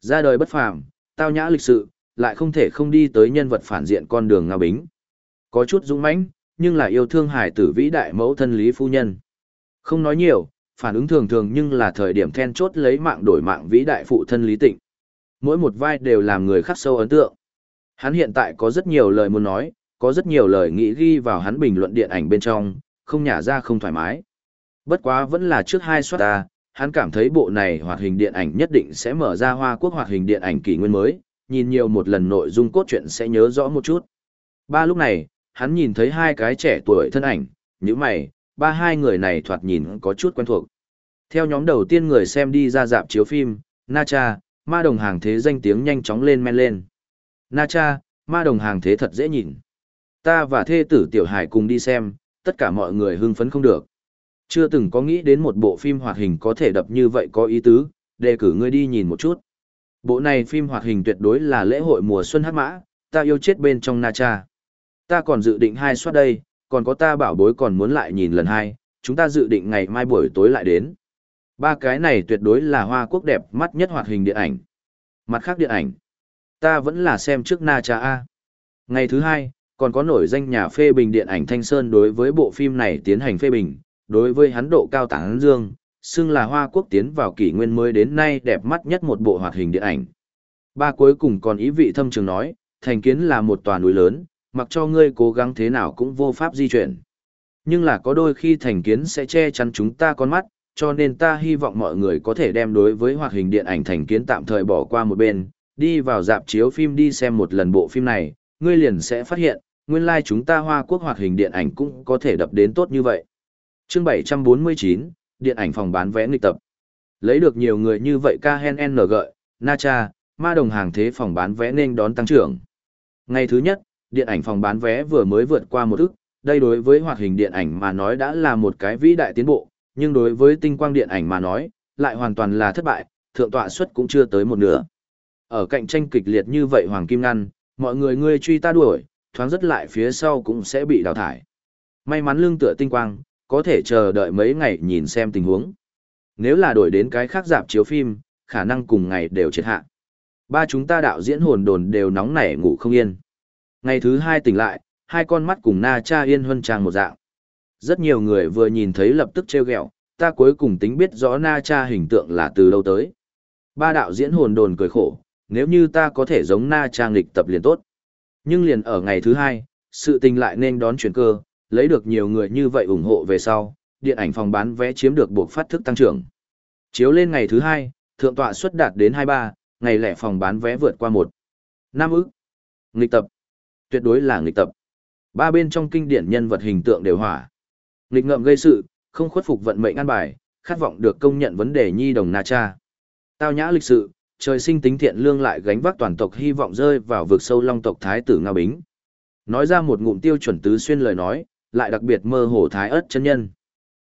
Ra đời bất phàm, tao nhã lịch sự, lại không thể không đi tới nhân vật phản diện con đường ngao bính. Có chút dũng mãnh, nhưng là yêu thương hải tử vĩ đại mẫu thân lý phu nhân. Không nói nhiều, phản ứng thường thường nhưng là thời điểm then chốt lấy mạng đổi mạng vĩ đại phụ thân lý tịnh. Mỗi một vai đều làm người khắc sâu ấn tượng. Hắn hiện tại có rất nhiều lời muốn nói, có rất nhiều lời nghĩ ghi vào hắn bình luận điện ảnh bên trong, không nhả ra không thoải mái. Bất quá vẫn là trước hai soát ta, hắn cảm thấy bộ này hoạt hình điện ảnh nhất định sẽ mở ra hoa quốc hoạt hình điện ảnh kỷ nguyên mới, nhìn nhiều một lần nội dung cốt truyện sẽ nhớ rõ một chút. Ba lúc này, hắn nhìn thấy hai cái trẻ tuổi thân ảnh, như mày, ba hai người này thoạt nhìn có chút quen thuộc. Theo nhóm đầu tiên người xem đi ra dạp chiếu phim, Na Cha, ma đồng hàng thế danh tiếng nhanh chóng lên men lên. Na Cha, ma đồng hàng thế thật dễ nhìn. Ta và thê tử Tiểu Hải cùng đi xem, tất cả mọi người hưng phấn không được. Chưa từng có nghĩ đến một bộ phim hoạt hình có thể đập như vậy có ý tứ, đề cử ngươi đi nhìn một chút. Bộ này phim hoạt hình tuyệt đối là lễ hội mùa xuân hát mã, ta yêu chết bên trong Na Cha. Ta còn dự định hai suất đây, còn có ta bảo bối còn muốn lại nhìn lần hai, chúng ta dự định ngày mai buổi tối lại đến. Ba cái này tuyệt đối là hoa quốc đẹp mắt nhất hoạt hình điện ảnh. Mặt khác điện ảnh, ta vẫn là xem trước Na Cha A. Ngày thứ hai, còn có nổi danh nhà phê bình điện ảnh Thanh Sơn đối với bộ phim này tiến hành phê bình, đối với hắn độ cao tảng dương, xưng là hoa quốc tiến vào kỷ nguyên mới đến nay đẹp mắt nhất một bộ hoạt hình điện ảnh. Ba cuối cùng còn ý vị thâm trường nói, thành kiến là một tòa núi lớn, mặc cho ngươi cố gắng thế nào cũng vô pháp di chuyển. Nhưng là có đôi khi thành kiến sẽ che chắn chúng ta con mắt, cho nên ta hy vọng mọi người có thể đem đối với hoạt hình điện ảnh thành kiến tạm thời bỏ qua một bên, đi vào dạp chiếu phim đi xem một lần bộ phim này, ngươi liền sẽ phát hiện, nguyên lai like chúng ta Hoa Quốc hoạt hình điện ảnh cũng có thể đập đến tốt như vậy. Chương 749, điện ảnh phòng bán vé nghịch tập. Lấy được nhiều người như vậy KNNG, Nacha, ma đồng hàng thế phòng bán vé nên đón tăng trưởng. Ngày thứ nhất, điện ảnh phòng bán vé vừa mới vượt qua một ức, đây đối với hoạt hình điện ảnh mà nói đã là một cái vĩ đại tiến bộ, nhưng đối với tinh quang điện ảnh mà nói, lại hoàn toàn là thất bại, thượng tọa suất cũng chưa tới một nửa. Ở cạnh tranh kịch liệt như vậy Hoàng Kim Ngăn, mọi người ngươi truy ta đuổi, thoáng rất lại phía sau cũng sẽ bị đào thải. May mắn lương tựa tinh quang, có thể chờ đợi mấy ngày nhìn xem tình huống. Nếu là đổi đến cái khác dạp chiếu phim, khả năng cùng ngày đều triệt hạ. Ba chúng ta đạo diễn hồn đồn đều nóng nảy ngủ không yên. Ngày thứ hai tỉnh lại, hai con mắt cùng na cha yên huân trang một dạng. Rất nhiều người vừa nhìn thấy lập tức trêu ghẹo, ta cuối cùng tính biết rõ na cha hình tượng là từ đâu tới. Ba đạo diễn hồn đồn cười khổ, nếu như ta có thể giống na cha nghịch tập liền tốt. Nhưng liền ở ngày thứ hai, sự tình lại nên đón chuyển cơ, lấy được nhiều người như vậy ủng hộ về sau, điện ảnh phòng bán vé chiếm được buộc phát thức tăng trưởng. Chiếu lên ngày thứ hai, thượng tọa xuất đạt đến 23, ngày lẻ phòng bán vé vượt qua một năm ức. Nghịch tập. Tuyệt đối là nghịch tập. Ba bên trong kinh điển nhân vật hình tượng đều hỏa. Nghịch ngợm gây sự, không khuất phục vận mệnh an bài, khát vọng được công nhận vấn đề nhi đồng na cha. Tao nhã lịch sự, trời sinh tính thiện lương lại gánh vác toàn tộc hy vọng rơi vào vực sâu long tộc thái tử nga Bính. Nói ra một ngụm tiêu chuẩn tứ xuyên lời nói, lại đặc biệt mơ hồ thái ớt chân nhân.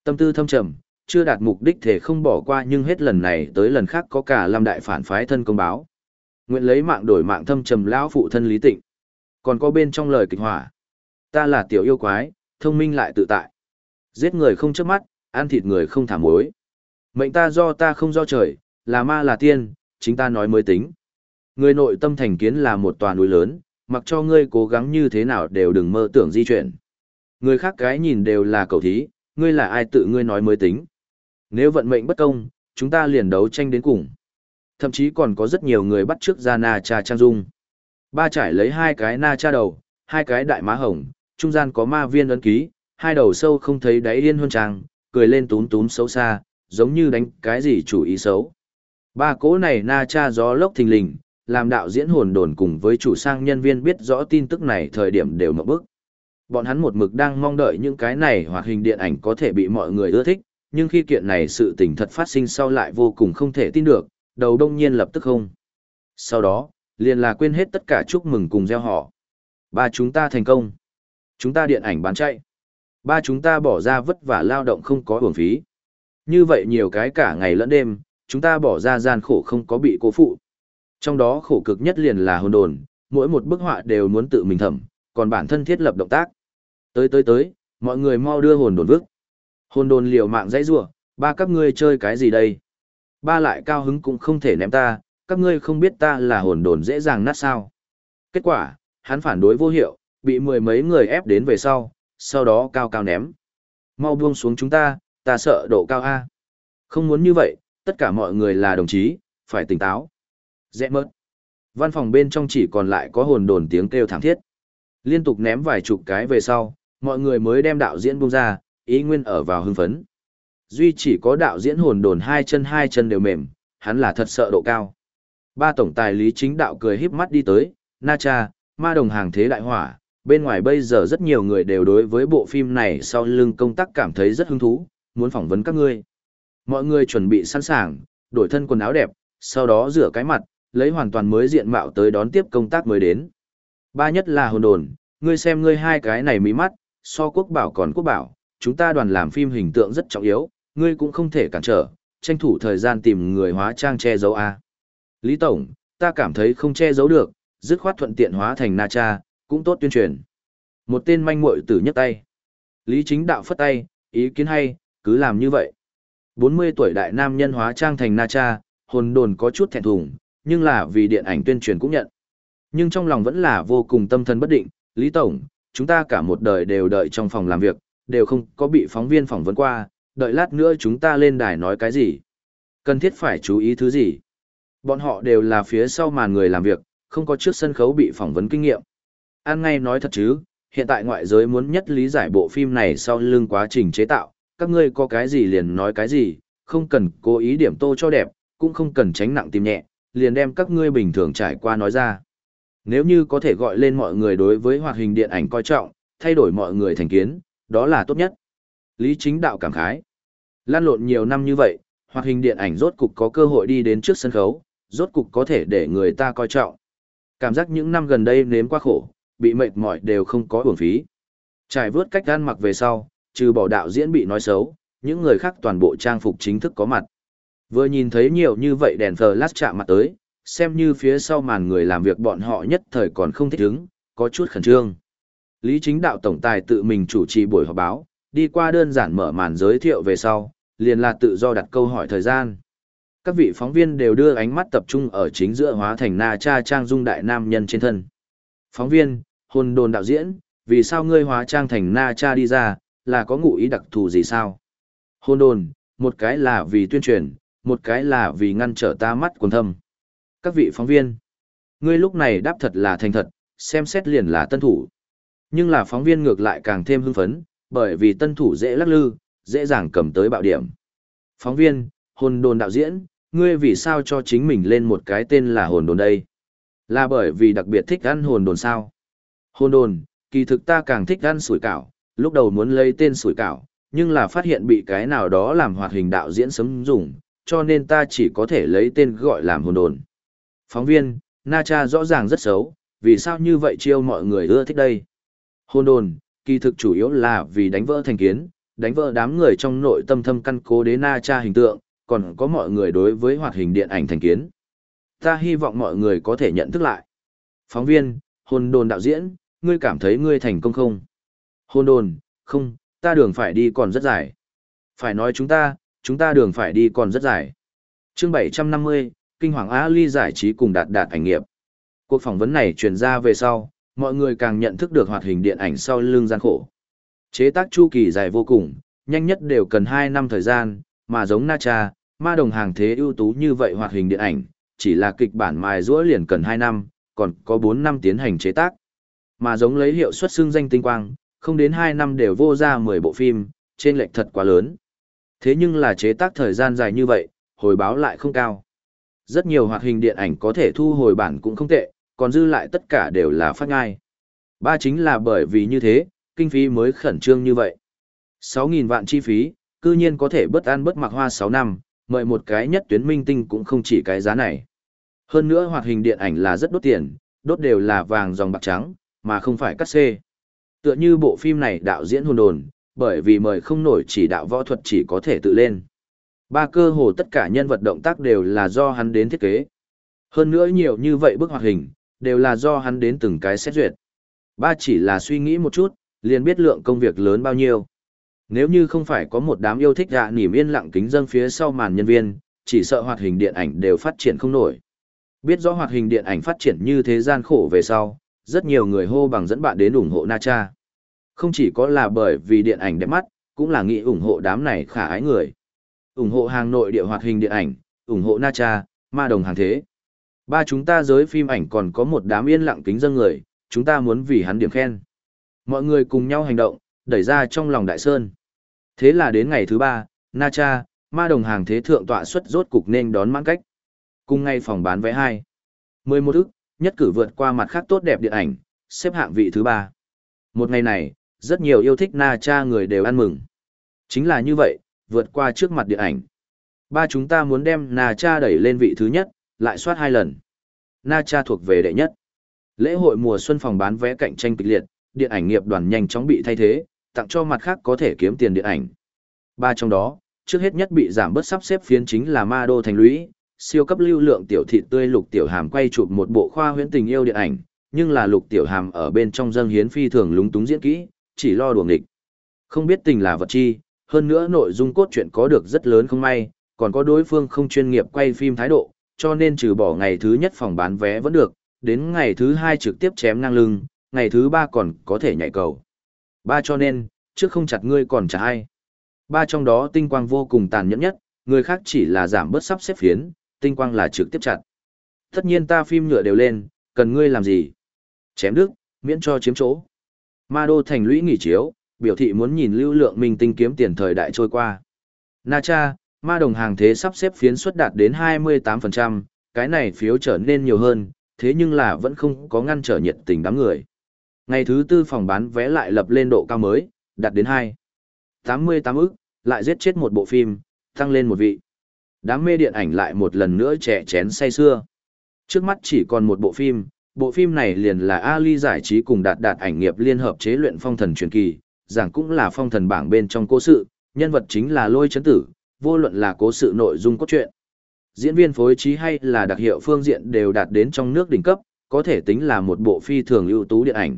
Tâm tư thâm trầm, chưa đạt mục đích thể không bỏ qua nhưng hết lần này tới lần khác có cả làm đại phản phái thân công báo. Nguyện lấy mạng đổi mạng thâm trầm lão phụ thân Lý Tịnh. Còn có bên trong lời kịch hỏa. Ta là tiểu yêu quái, thông minh lại tự tại. Giết người không chớp mắt, ăn thịt người không thả muối. Mệnh ta do ta không do trời, là ma là tiên, chính ta nói mới tính. Người nội tâm thành kiến là một tòa núi lớn, mặc cho ngươi cố gắng như thế nào đều đừng mơ tưởng di chuyển. Người khác cái nhìn đều là cầu thí, ngươi là ai tự ngươi nói mới tính. Nếu vận mệnh bất công, chúng ta liền đấu tranh đến cùng. Thậm chí còn có rất nhiều người bắt trước ra na cha trang dung. Ba trải lấy hai cái na cha đầu, hai cái đại má hồng, trung gian có ma viên ấn ký, hai đầu sâu không thấy đáy yên huân trang, cười lên túm túm xấu xa, giống như đánh cái gì chủ ý xấu. Ba cố này na cha gió lốc thình lình, làm đạo diễn hồn đồn cùng với chủ sang nhân viên biết rõ tin tức này thời điểm đều mộng bức. Bọn hắn một mực đang mong đợi những cái này hoạt hình điện ảnh có thể bị mọi người ưa thích, nhưng khi kiện này sự tình thật phát sinh sau lại vô cùng không thể tin được, đầu đông nhiên lập tức không. Sau đó, liền là quên hết tất cả chúc mừng cùng gieo họ. Ba chúng ta thành công. Chúng ta điện ảnh bán chạy. Ba chúng ta bỏ ra vất vả lao động không có hưởng phí. Như vậy nhiều cái cả ngày lẫn đêm, chúng ta bỏ ra gian khổ không có bị cố phụ. Trong đó khổ cực nhất liền là hồn đồn, mỗi một bức họa đều muốn tự mình thẩm, còn bản thân thiết lập động tác. Tới tới tới, mọi người mau đưa hồn đồn vứt. Hồn đồn liều mạng dãy rủa, ba các ngươi chơi cái gì đây? Ba lại cao hứng cũng không thể ném ta, các ngươi không biết ta là hồn đồn dễ dàng nát sao. Kết quả, hắn phản đối vô hiệu, bị mười mấy người ép đến về sau, sau đó cao cao ném. Mau buông xuống chúng ta, ta sợ độ cao A. Không muốn như vậy, tất cả mọi người là đồng chí, phải tỉnh táo. dễ mớt. Văn phòng bên trong chỉ còn lại có hồn đồn tiếng kêu thảm thiết. Liên tục ném vài chục cái về sau, mọi người mới đem đạo diễn buông ra, ý nguyên ở vào hưng phấn. Duy chỉ có đạo diễn hồn đồn hai chân hai chân đều mềm, hắn là thật sợ độ cao. Ba tổng tài lý chính đạo cười híp mắt đi tới, Na Cha, ma đồng hàng thế đại hỏa, bên ngoài bây giờ rất nhiều người đều đối với bộ phim này sau lưng công tác cảm thấy rất hứng thú, muốn phỏng vấn các ngươi. Mọi người chuẩn bị sẵn sàng, đổi thân quần áo đẹp, sau đó rửa cái mặt, lấy hoàn toàn mới diện mạo tới đón tiếp công tác mới đến. Ba nhất là hồn đồn, ngươi xem ngươi hai cái này mí mắt, so quốc bảo còn quốc bảo, chúng ta đoàn làm phim hình tượng rất trọng yếu, ngươi cũng không thể cản trở, tranh thủ thời gian tìm người hóa trang che giấu A. Lý Tổng, ta cảm thấy không che giấu được, dứt khoát thuận tiện hóa thành Na Cha, cũng tốt tuyên truyền. Một tên manh muội tử nhấc tay. Lý chính đạo phất tay, ý kiến hay, cứ làm như vậy. 40 tuổi đại nam nhân hóa trang thành Na Cha, hồn đồn có chút thẹn thùng, nhưng là vì điện ảnh tuyên truyền cũng nhận. Nhưng trong lòng vẫn là vô cùng tâm thần bất định, Lý Tổng, chúng ta cả một đời đều đợi trong phòng làm việc, đều không có bị phóng viên phỏng vấn qua, đợi lát nữa chúng ta lên đài nói cái gì. Cần thiết phải chú ý thứ gì. Bọn họ đều là phía sau màn người làm việc, không có trước sân khấu bị phỏng vấn kinh nghiệm. An ngay nói thật chứ, hiện tại ngoại giới muốn nhất lý giải bộ phim này sau lưng quá trình chế tạo, các ngươi có cái gì liền nói cái gì, không cần cố ý điểm tô cho đẹp, cũng không cần tránh nặng tìm nhẹ, liền đem các ngươi bình thường trải qua nói ra. Nếu như có thể gọi lên mọi người đối với hoạt hình điện ảnh coi trọng, thay đổi mọi người thành kiến, đó là tốt nhất. Lý chính đạo cảm khái. Lan lộn nhiều năm như vậy, hoạt hình điện ảnh rốt cục có cơ hội đi đến trước sân khấu, rốt cục có thể để người ta coi trọng. Cảm giác những năm gần đây nếm quá khổ, bị mệt mỏi đều không có uổng phí. Trải vớt cách gan mặc về sau, trừ bỏ đạo diễn bị nói xấu, những người khác toàn bộ trang phục chính thức có mặt. Vừa nhìn thấy nhiều như vậy đèn flash chạm mặt tới, xem như phía sau màn người làm việc bọn họ nhất thời còn không thích ứng, có chút khẩn trương. Lý chính đạo tổng tài tự mình chủ trì buổi họp báo, đi qua đơn giản mở màn giới thiệu về sau, liền là tự do đặt câu hỏi thời gian. Các vị phóng viên đều đưa ánh mắt tập trung ở chính giữa hóa thành na cha trang dung đại nam nhân trên thân. Phóng viên, hồn đồn đạo diễn, vì sao ngươi hóa trang thành na cha đi ra, là có ngụ ý đặc thù gì sao? Hồn đồn, một cái là vì tuyên truyền, một cái là vì ngăn trở ta mắt quần thâm. Các vị phóng viên, ngươi lúc này đáp thật là thành thật, xem xét liền là tân thủ. Nhưng là phóng viên ngược lại càng thêm hưng phấn, bởi vì tân thủ dễ lắc lư, dễ dàng cầm tới bạo điểm. Phóng viên, hồn đồn đạo diễn, ngươi vì sao cho chính mình lên một cái tên là hồn đồn đây? Là bởi vì đặc biệt thích ăn hồn đồn sao? Hồn đồn, kỳ thực ta càng thích ăn sủi cảo, lúc đầu muốn lấy tên sủi cảo, nhưng là phát hiện bị cái nào đó làm hoạt hình đạo diễn sấm dùng, cho nên ta chỉ có thể lấy tên gọi làm hồn đồn. Phóng viên, Na Cha rõ ràng rất xấu, vì sao như vậy chiêu mọi người ưa thích đây? Hôn đồn, kỳ thực chủ yếu là vì đánh vỡ thành kiến, đánh vỡ đám người trong nội tâm thâm căn cố đế na cha hình tượng, còn có mọi người đối với hoạt hình điện ảnh thành kiến. Ta hy vọng mọi người có thể nhận thức lại. Phóng viên, Hôn đồn đạo diễn, ngươi cảm thấy ngươi thành công không? Hôn đồn, không, ta đường phải đi còn rất dài. Phải nói chúng ta, chúng ta đường phải đi còn rất dài. Chương 750, Kinh Hoàng Á Ly giải trí cùng đạt đạt ảnh nghiệp. Cuộc phỏng vấn này truyền ra về sau, mọi người càng nhận thức được hoạt hình điện ảnh sau lưng gian khổ. Chế tác chu kỳ dài vô cùng, nhanh nhất đều cần 2 năm thời gian, mà giống Na Cha, ma đồng hàng thế ưu tú như vậy hoạt hình điện ảnh, chỉ là kịch bản mài rũa liền cần 2 năm, còn có 4 năm tiến hành chế tác. Mà giống lấy hiệu suất xưng danh tinh quang, không đến 2 năm đều vô ra 10 bộ phim, trên lệch thật quá lớn. Thế nhưng là chế tác thời gian dài như vậy, hồi báo lại không cao. Rất nhiều hoạt hình điện ảnh có thể thu hồi bản cũng không tệ, còn dư lại tất cả đều là phát ngai. Ba chính là bởi vì như thế, kinh phí mới khẩn trương như vậy. 6.000 vạn chi phí, cư nhiên có thể bất ăn bất mặc hoa 6 năm, mời một cái nhất tuyến minh tinh cũng không chỉ cái giá này. Hơn nữa hoạt hình điện ảnh là rất đốt tiền, đốt đều là vàng dòng bạc trắng, mà không phải cắt xê. Tựa như bộ phim này đạo diễn hồn đồn, bởi vì mời không nổi chỉ đạo võ thuật chỉ có thể tự lên. Ba cơ hồ tất cả nhân vật động tác đều là do hắn đến thiết kế. Hơn nữa nhiều như vậy bức hoạt hình, đều là do hắn đến từng cái xét duyệt. Ba chỉ là suy nghĩ một chút, liền biết lượng công việc lớn bao nhiêu. Nếu như không phải có một đám yêu thích dạ nỉm yên lặng kính dâng phía sau màn nhân viên, chỉ sợ hoạt hình điện ảnh đều phát triển không nổi. Biết rõ hoạt hình điện ảnh phát triển như thế gian khổ về sau, rất nhiều người hô bằng dẫn bạn đến ủng hộ Na Cha. Không chỉ có là bởi vì điện ảnh đẹp mắt, cũng là nghĩ ủng hộ đám này khả ái người ủng hộ hàng nội địa hoạt hình điện ảnh, ủng hộ Na Cha, ma đồng hàng thế. Ba chúng ta giới phim ảnh còn có một đám yên lặng kính dân người, chúng ta muốn vì hắn điểm khen. Mọi người cùng nhau hành động, đẩy ra trong lòng đại sơn. Thế là đến ngày thứ ba, Na Cha, ma đồng hàng thế thượng tọa xuất rốt cục nên đón mãn cách. Cùng ngay phòng bán vé 2. 11 ức, nhất cử vượt qua mặt khác tốt đẹp điện ảnh, xếp hạng vị thứ ba. Một ngày này, rất nhiều yêu thích Na Cha người đều ăn mừng. Chính là như vậy, vượt qua trước mặt điện ảnh. Ba chúng ta muốn đem Na Cha đẩy lên vị thứ nhất, lại soát hai lần. Na Cha thuộc về đệ nhất. Lễ hội mùa xuân phòng bán vé cạnh tranh kịch liệt, điện ảnh nghiệp đoàn nhanh chóng bị thay thế, tặng cho mặt khác có thể kiếm tiền điện ảnh. Ba trong đó, trước hết nhất bị giảm bớt sắp xếp phiến chính là Ma Đô Thành Lũy, siêu cấp lưu lượng tiểu thị tươi lục tiểu hàm quay chụp một bộ khoa huyễn tình yêu điện ảnh, nhưng là lục tiểu hàm ở bên trong dâng hiến phi thường lúng túng diễn kỹ, chỉ lo đùa nghịch. Không biết tình là vật chi, hơn nữa nội dung cốt truyện có được rất lớn không may, còn có đối phương không chuyên nghiệp quay phim thái độ, cho nên trừ bỏ ngày thứ nhất phòng bán vé vẫn được, đến ngày thứ hai trực tiếp chém ngang lưng, ngày thứ ba còn có thể nhảy cầu. Ba cho nên, trước không chặt ngươi còn chả ai. Ba trong đó tinh quang vô cùng tàn nhẫn nhất, người khác chỉ là giảm bớt sắp xếp phiến, tinh quang là trực tiếp chặt. Tất nhiên ta phim nhựa đều lên, cần ngươi làm gì? Chém đức, miễn cho chiếm chỗ. Ma đô thành lũy nghỉ chiếu, biểu thị muốn nhìn lưu lượng minh tinh kiếm tiền thời đại trôi qua. Na cha, ma đồng hàng thế sắp xếp phiến suất đạt đến 28%, cái này phiếu trở nên nhiều hơn, thế nhưng là vẫn không có ngăn trở nhiệt tình đám người. Ngày thứ tư phòng bán vé lại lập lên độ cao mới, đạt đến 2. 88 ức, lại giết chết một bộ phim, tăng lên một vị. Đám mê điện ảnh lại một lần nữa trẻ chén say xưa. Trước mắt chỉ còn một bộ phim, bộ phim này liền là Ali giải trí cùng đạt đạt ảnh nghiệp liên hợp chế luyện phong thần truyền kỳ, giảng cũng là phong thần bảng bên trong cố sự, nhân vật chính là lôi chấn tử, vô luận là cố sự nội dung cốt truyện. Diễn viên phối trí hay là đặc hiệu phương diện đều đạt đến trong nước đỉnh cấp, có thể tính là một bộ phi thường ưu tú điện ảnh.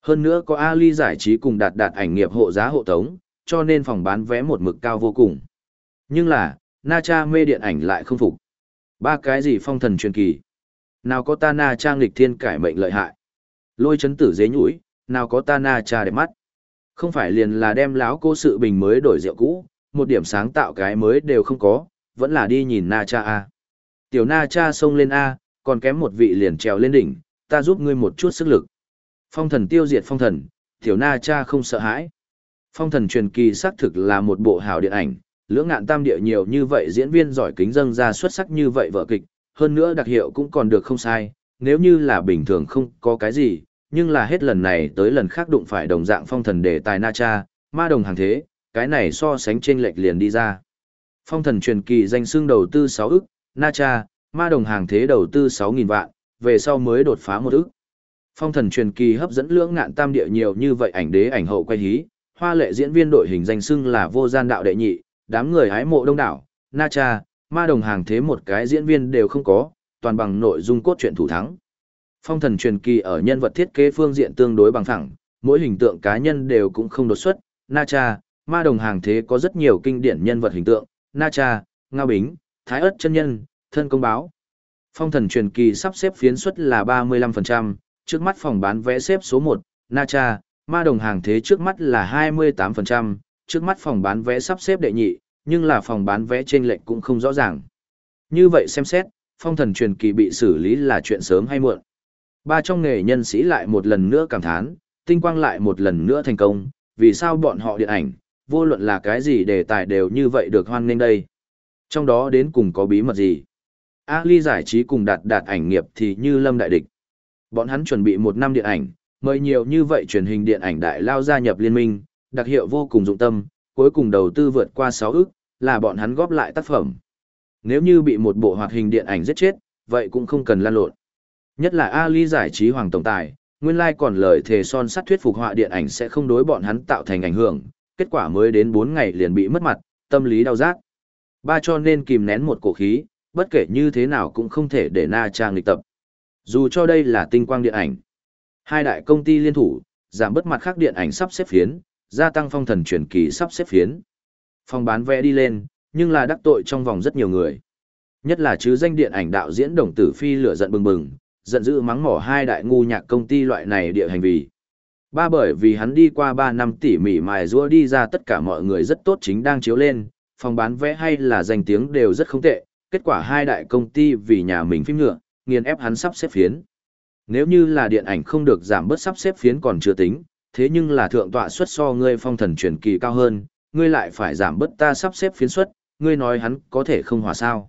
Hơn nữa có Ali giải trí cùng đạt đạt ảnh nghiệp hộ giá hộ tống, cho nên phòng bán vé một mực cao vô cùng. Nhưng là, Na Cha mê điện ảnh lại không phục. Ba cái gì phong thần truyền kỳ? Nào có ta Na Cha nghịch thiên cải mệnh lợi hại? Lôi chấn tử dế nhũi, nào có ta Na Cha đẹp mắt? Không phải liền là đem láo cô sự bình mới đổi rượu cũ, một điểm sáng tạo cái mới đều không có, vẫn là đi nhìn Na Cha A. Tiểu Na Cha xông lên A, còn kém một vị liền trèo lên đỉnh, ta giúp ngươi một chút sức lực. Phong thần tiêu diệt phong thần, tiểu Na Cha không sợ hãi. Phong thần truyền kỳ xác thực là một bộ hào điện ảnh, lưỡng ngạn tam địa nhiều như vậy diễn viên giỏi kính dâng ra xuất sắc như vậy vợ kịch, hơn nữa đặc hiệu cũng còn được không sai, nếu như là bình thường không có cái gì, nhưng là hết lần này tới lần khác đụng phải đồng dạng phong thần đề tài Na Cha, ma đồng hàng thế, cái này so sánh trên lệch liền đi ra. Phong thần truyền kỳ danh xưng đầu tư 6 ức, Na Cha, ma đồng hàng thế đầu tư 6.000 vạn, về sau mới đột phá một ức. Phong thần truyền kỳ hấp dẫn lưỡng ngạn tam địa nhiều như vậy ảnh đế ảnh hậu quay hí, hoa lệ diễn viên đội hình danh xưng là vô gian đạo đệ nhị, đám người hái mộ đông đảo, na cha, ma đồng hàng thế một cái diễn viên đều không có, toàn bằng nội dung cốt truyện thủ thắng. Phong thần truyền kỳ ở nhân vật thiết kế phương diện tương đối bằng thẳng, mỗi hình tượng cá nhân đều cũng không đột xuất, na cha, ma đồng hàng thế có rất nhiều kinh điển nhân vật hình tượng, na cha, ngao bính, thái ất chân nhân, thân công báo. Phong thần truyền kỳ sắp xếp phiến suất là 35%, trước mắt phòng bán vé xếp số 1, Na Cha, ma đồng hàng thế trước mắt là 28%, trước mắt phòng bán vé sắp xếp đệ nhị, nhưng là phòng bán vé trên lệnh cũng không rõ ràng. Như vậy xem xét, phong thần truyền kỳ bị xử lý là chuyện sớm hay muộn. Ba trong nghề nhân sĩ lại một lần nữa cảm thán, tinh quang lại một lần nữa thành công, vì sao bọn họ điện ảnh, vô luận là cái gì đề tài đều như vậy được hoan nghênh đây. Trong đó đến cùng có bí mật gì? A Ly giải trí cùng đạt đạt ảnh nghiệp thì như lâm đại địch. Bọn hắn chuẩn bị một năm điện ảnh, mời nhiều như vậy truyền hình điện ảnh đại lao gia nhập liên minh, đặc hiệu vô cùng dụng tâm, cuối cùng đầu tư vượt qua 6 ức, là bọn hắn góp lại tác phẩm. Nếu như bị một bộ hoạt hình điện ảnh giết chết, vậy cũng không cần lan lộn. Nhất là Ali giải trí hoàng tổng tài, nguyên lai còn lời thề son sắt thuyết phục họa điện ảnh sẽ không đối bọn hắn tạo thành ảnh hưởng, kết quả mới đến 4 ngày liền bị mất mặt, tâm lý đau rát. Ba cho nên kìm nén một cổ khí, bất kể như thế nào cũng không thể để Na Trang lịch tập. Dù cho đây là tinh quang điện ảnh. Hai đại công ty liên thủ, giảm bất mặt khác điện ảnh sắp xếp phiến, gia tăng phong thần truyền kỳ sắp xếp phiến. Phòng bán vé đi lên, nhưng là đắc tội trong vòng rất nhiều người. Nhất là chứ danh điện ảnh đạo diễn Đồng Tử Phi lửa giận bừng bừng, giận dữ mắng mỏ hai đại ngu nhạc công ty loại này địa hành vi Ba bởi vì hắn đi qua 3 năm tỉ mỉ mài rua đi ra tất cả mọi người rất tốt chính đang chiếu lên, phòng bán vé hay là danh tiếng đều rất không tệ, kết quả hai đại công ty vì nhà mình phim nhựa, nghiền ép hắn sắp xếp phiến. Nếu như là điện ảnh không được giảm bớt sắp xếp phiến còn chưa tính, thế nhưng là thượng tọa suất so ngươi phong thần truyền kỳ cao hơn, ngươi lại phải giảm bớt ta sắp xếp phiến suất, ngươi nói hắn có thể không hòa sao.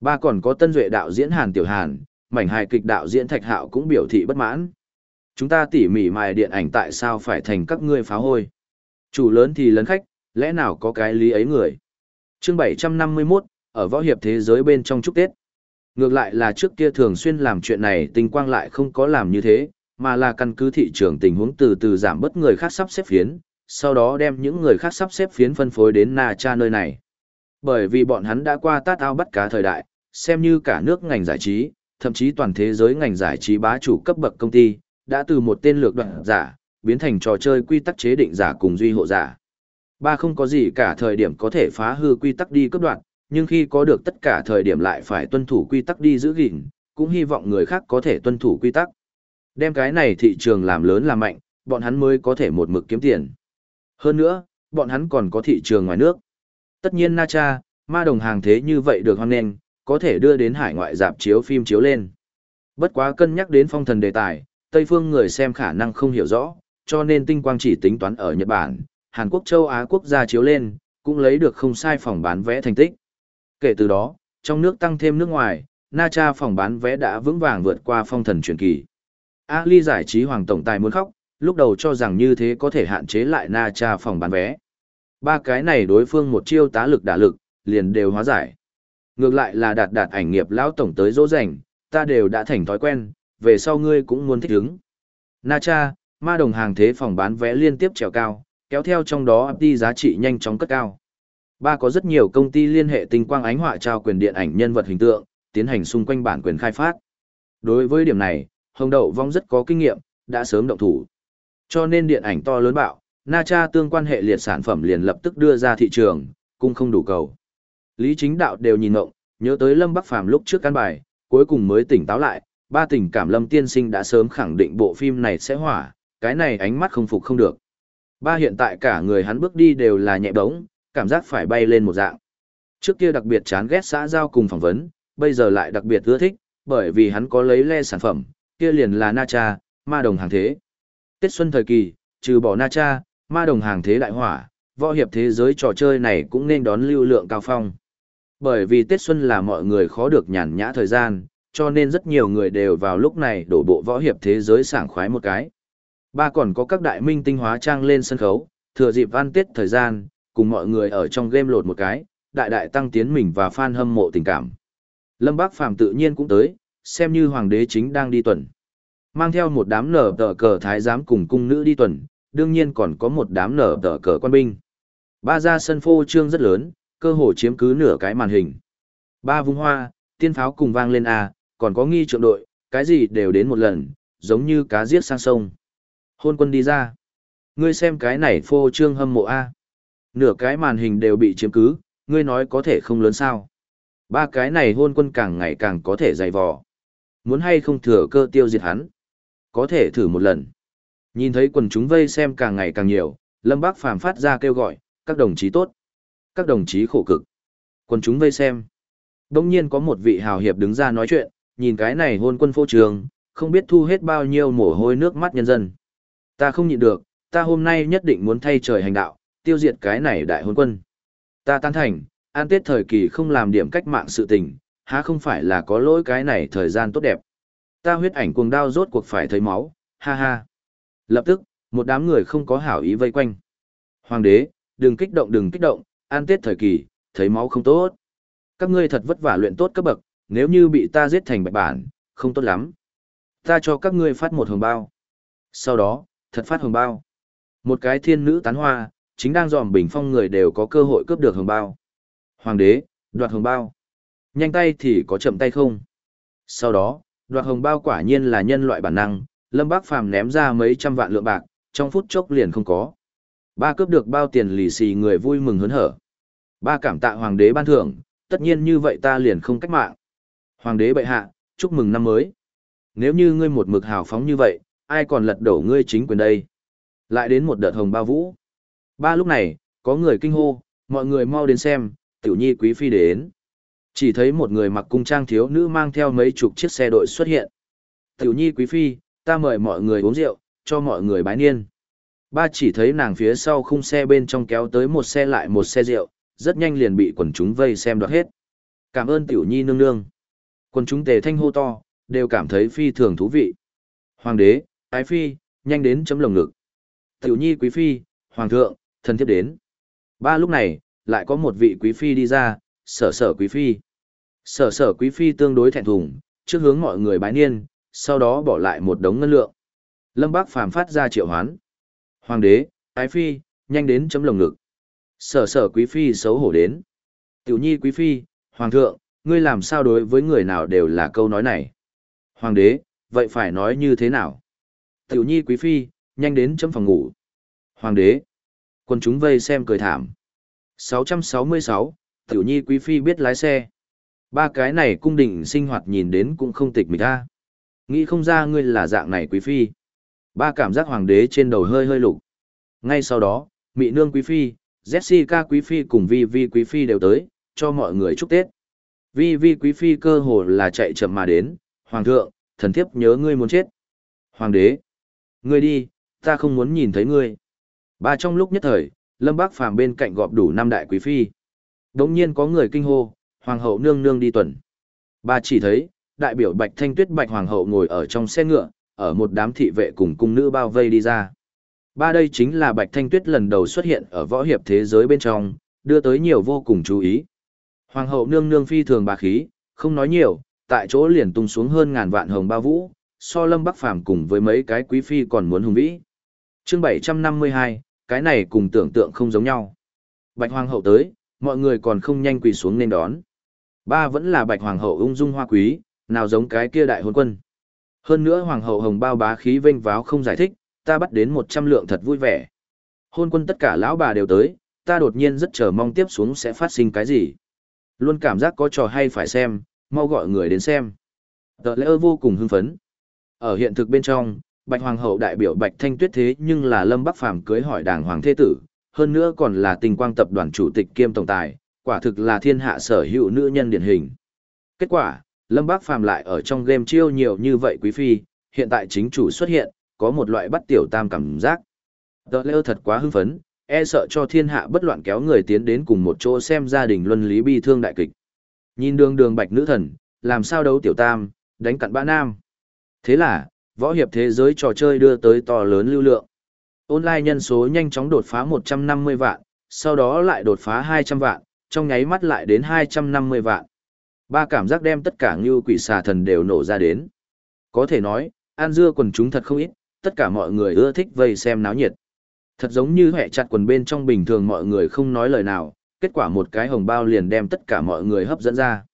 Ba còn có tân duệ đạo diễn Hàn Tiểu Hàn, mảnh hài kịch đạo diễn Thạch Hạo cũng biểu thị bất mãn. Chúng ta tỉ mỉ mài điện ảnh tại sao phải thành các ngươi phá hôi. Chủ lớn thì lấn khách, lẽ nào có cái lý ấy người. Chương 751, ở võ hiệp thế giới bên trong chúc Tết. Ngược lại là trước kia thường xuyên làm chuyện này tình quang lại không có làm như thế, mà là căn cứ thị trường tình huống từ từ giảm bớt người khác sắp xếp phiến, sau đó đem những người khác sắp xếp phiến phân phối đến Na Cha nơi này. Bởi vì bọn hắn đã qua tát ao bắt cá thời đại, xem như cả nước ngành giải trí, thậm chí toàn thế giới ngành giải trí bá chủ cấp bậc công ty, đã từ một tên lược đoạn giả, biến thành trò chơi quy tắc chế định giả cùng duy hộ giả. Ba không có gì cả thời điểm có thể phá hư quy tắc đi cấp đoạn, nhưng khi có được tất cả thời điểm lại phải tuân thủ quy tắc đi giữ gìn, cũng hy vọng người khác có thể tuân thủ quy tắc. Đem cái này thị trường làm lớn làm mạnh, bọn hắn mới có thể một mực kiếm tiền. Hơn nữa, bọn hắn còn có thị trường ngoài nước. Tất nhiên Na Cha, ma đồng hàng thế như vậy được hoan nghênh, có thể đưa đến hải ngoại dạp chiếu phim chiếu lên. Bất quá cân nhắc đến phong thần đề tài, Tây phương người xem khả năng không hiểu rõ, cho nên tinh quang chỉ tính toán ở Nhật Bản, Hàn Quốc châu Á quốc gia chiếu lên, cũng lấy được không sai phòng bán vé thành tích. Kể từ đó, trong nước tăng thêm nước ngoài, Na Cha phòng bán vé đã vững vàng vượt qua phong thần truyền kỳ. A Ly giải trí hoàng tổng tài muốn khóc, lúc đầu cho rằng như thế có thể hạn chế lại Na Cha phòng bán vé. Ba cái này đối phương một chiêu tá lực đả lực, liền đều hóa giải. Ngược lại là đạt đạt ảnh nghiệp lão tổng tới dỗ dành, ta đều đã thành thói quen, về sau ngươi cũng muốn thích ứng. Na Cha, ma đồng hàng thế phòng bán vé liên tiếp trèo cao, kéo theo trong đó đi giá trị nhanh chóng cất cao. Ba có rất nhiều công ty liên hệ tinh quang ánh họa trao quyền điện ảnh nhân vật hình tượng, tiến hành xung quanh bản quyền khai phát. Đối với điểm này, Hồng Đậu Vong rất có kinh nghiệm, đã sớm động thủ. Cho nên điện ảnh to lớn bạo, Na Cha tương quan hệ liệt sản phẩm liền lập tức đưa ra thị trường, cung không đủ cầu. Lý chính đạo đều nhìn ngộng, nhớ tới Lâm Bắc Phàm lúc trước căn bài, cuối cùng mới tỉnh táo lại, ba tình cảm Lâm Tiên Sinh đã sớm khẳng định bộ phim này sẽ hỏa, cái này ánh mắt không phục không được. Ba hiện tại cả người hắn bước đi đều là nhẹ bóng, cảm giác phải bay lên một dạng. Trước kia đặc biệt chán ghét xã giao cùng phỏng vấn, bây giờ lại đặc biệt ưa thích, bởi vì hắn có lấy le sản phẩm, kia liền là Na Cha, ma đồng hàng thế. Tết xuân thời kỳ, trừ bỏ Na Cha, ma đồng hàng thế đại hỏa, võ hiệp thế giới trò chơi này cũng nên đón lưu lượng cao phong. Bởi vì Tết xuân là mọi người khó được nhàn nhã thời gian, cho nên rất nhiều người đều vào lúc này đổ bộ võ hiệp thế giới sảng khoái một cái. Ba còn có các đại minh tinh hóa trang lên sân khấu, thừa dịp ăn Tết thời gian, cùng mọi người ở trong game lột một cái, đại đại tăng tiến mình và fan hâm mộ tình cảm. Lâm Bác Phàm tự nhiên cũng tới, xem như hoàng đế chính đang đi tuần. Mang theo một đám nở tờ cờ thái giám cùng cung nữ đi tuần, đương nhiên còn có một đám nở tờ cờ quan binh. Ba ra sân phô trương rất lớn, cơ hồ chiếm cứ nửa cái màn hình. Ba vung hoa, tiên pháo cùng vang lên A, còn có nghi trượng đội, cái gì đều đến một lần, giống như cá giết sang sông. Hôn quân đi ra. Ngươi xem cái này phô trương hâm mộ A. Nửa cái màn hình đều bị chiếm cứ, ngươi nói có thể không lớn sao. Ba cái này hôn quân càng ngày càng có thể dày vò. Muốn hay không thừa cơ tiêu diệt hắn. Có thể thử một lần. Nhìn thấy quần chúng vây xem càng ngày càng nhiều, Lâm Bác Phàm phát ra kêu gọi, các đồng chí tốt. Các đồng chí khổ cực. Quần chúng vây xem. Đông nhiên có một vị hào hiệp đứng ra nói chuyện, nhìn cái này hôn quân phô trường, không biết thu hết bao nhiêu mồ hôi nước mắt nhân dân. Ta không nhịn được, ta hôm nay nhất định muốn thay trời hành đạo, tiêu diệt cái này đại hôn quân. Ta tán thành, an tết thời kỳ không làm điểm cách mạng sự tình, há không phải là có lỗi cái này thời gian tốt đẹp. Ta huyết ảnh cuồng đao rốt cuộc phải thấy máu, ha ha. Lập tức, một đám người không có hảo ý vây quanh. Hoàng đế, đừng kích động đừng kích động, an tết thời kỳ, thấy máu không tốt. Các ngươi thật vất vả luyện tốt cấp bậc, nếu như bị ta giết thành bạch bản, không tốt lắm. Ta cho các ngươi phát một hồng bao. Sau đó, thật phát hồng bao. Một cái thiên nữ tán hoa, chính đang dòm bình phong người đều có cơ hội cướp được hồng bao. Hoàng đế, đoạt hồng bao. Nhanh tay thì có chậm tay không. Sau đó, đoạt hồng bao quả nhiên là nhân loại bản năng, Lâm Bác Phàm ném ra mấy trăm vạn lượng bạc, trong phút chốc liền không có. Ba cướp được bao tiền lì xì người vui mừng hớn hở. Ba cảm tạ hoàng đế ban thưởng, tất nhiên như vậy ta liền không cách mạng. Hoàng đế bệ hạ, chúc mừng năm mới. Nếu như ngươi một mực hào phóng như vậy, ai còn lật đổ ngươi chính quyền đây? Lại đến một đợt hồng bao vũ. Ba lúc này, có người kinh hô, mọi người mau đến xem, tiểu nhi quý phi đến. Chỉ thấy một người mặc cung trang thiếu nữ mang theo mấy chục chiếc xe đội xuất hiện. Tiểu nhi quý phi, ta mời mọi người uống rượu, cho mọi người bái niên. Ba chỉ thấy nàng phía sau khung xe bên trong kéo tới một xe lại một xe rượu, rất nhanh liền bị quần chúng vây xem đoạt hết. Cảm ơn tiểu nhi nương nương. Quần chúng tề thanh hô to, đều cảm thấy phi thường thú vị. Hoàng đế, ái phi, nhanh đến chấm lồng ngực. Tiểu nhi quý phi, hoàng thượng, thân thiết đến. Ba lúc này, lại có một vị quý phi đi ra, sở sở quý phi. Sở sở quý phi tương đối thẹn thùng, trước hướng mọi người bái niên, sau đó bỏ lại một đống ngân lượng. Lâm Bác phàm phát ra triệu hoán. Hoàng đế, ái phi, nhanh đến chấm lồng ngực. Sở sở quý phi xấu hổ đến. Tiểu nhi quý phi, hoàng thượng, ngươi làm sao đối với người nào đều là câu nói này. Hoàng đế, vậy phải nói như thế nào? Tiểu nhi quý phi, nhanh đến chấm phòng ngủ. Hoàng đế, quân chúng vây xem cười thảm. 666, Tiểu nhi quý phi biết lái xe. Ba cái này cung đình sinh hoạt nhìn đến cũng không tịch mịch ta. Nghĩ không ra ngươi là dạng này quý phi. Ba cảm giác hoàng đế trên đầu hơi hơi lục. Ngay sau đó, Mị Nương quý phi, Jessica quý phi cùng Vi Vi quý phi đều tới, cho mọi người chúc Tết. Vi Vi quý phi cơ hồ là chạy chậm mà đến, Hoàng thượng, thần thiếp nhớ ngươi muốn chết. Hoàng đế, ngươi đi, ta không muốn nhìn thấy ngươi. Ba trong lúc nhất thời, Lâm Bác Phàm bên cạnh gọp đủ năm đại quý phi. Đống nhiên có người kinh hô, Hoàng hậu nương nương đi tuần. Ba chỉ thấy, đại biểu Bạch Thanh Tuyết Bạch Hoàng hậu ngồi ở trong xe ngựa, ở một đám thị vệ cùng cung nữ bao vây đi ra. Ba đây chính là Bạch Thanh Tuyết lần đầu xuất hiện ở võ hiệp thế giới bên trong, đưa tới nhiều vô cùng chú ý. Hoàng hậu nương nương phi thường bà khí, không nói nhiều, tại chỗ liền tung xuống hơn ngàn vạn hồng ba vũ, so lâm bắc phàm cùng với mấy cái quý phi còn muốn hùng vĩ. chương 752, cái này cùng tưởng tượng không giống nhau. Bạch Hoàng hậu tới, mọi người còn không nhanh quỳ xuống nên đón. Ba vẫn là Bạch Hoàng hậu ung dung hoa quý, nào giống cái kia đại hôn quân. Hơn nữa Hoàng hậu hồng bao bá khí vênh váo không giải thích, ta bắt đến 100 lượng thật vui vẻ. Hôn quân tất cả lão bà đều tới, ta đột nhiên rất chờ mong tiếp xuống sẽ phát sinh cái gì. Luôn cảm giác có trò hay phải xem, mau gọi người đến xem. Tờ lễ vô cùng hưng phấn. Ở hiện thực bên trong, Bạch Hoàng hậu đại biểu Bạch Thanh Tuyết thế nhưng là Lâm Bắc Phàm cưới hỏi đàng hoàng thế tử, hơn nữa còn là tình quang tập đoàn chủ tịch kiêm tổng tài, quả thực là thiên hạ sở hữu nữ nhân điển hình. Kết quả, Lâm bác Phàm lại ở trong game chiêu nhiều như vậy quý phi, hiện tại chính chủ xuất hiện, có một loại bắt tiểu tam cảm giác. Tờ lêu thật quá hưng phấn, e sợ cho thiên hạ bất loạn kéo người tiến đến cùng một chỗ xem gia đình luân lý bi thương đại kịch. Nhìn đường đường bạch nữ thần, làm sao đấu tiểu tam, đánh cặn bã nam. Thế là, võ hiệp thế giới trò chơi đưa tới to lớn lưu lượng. Online nhân số nhanh chóng đột phá 150 vạn, sau đó lại đột phá 200 vạn, trong nháy mắt lại đến 250 vạn. Ba cảm giác đem tất cả như quỷ xà thần đều nổ ra đến. Có thể nói, An dưa quần chúng thật không ít, tất cả mọi người ưa thích vây xem náo nhiệt. Thật giống như hẹ chặt quần bên trong bình thường mọi người không nói lời nào, kết quả một cái hồng bao liền đem tất cả mọi người hấp dẫn ra.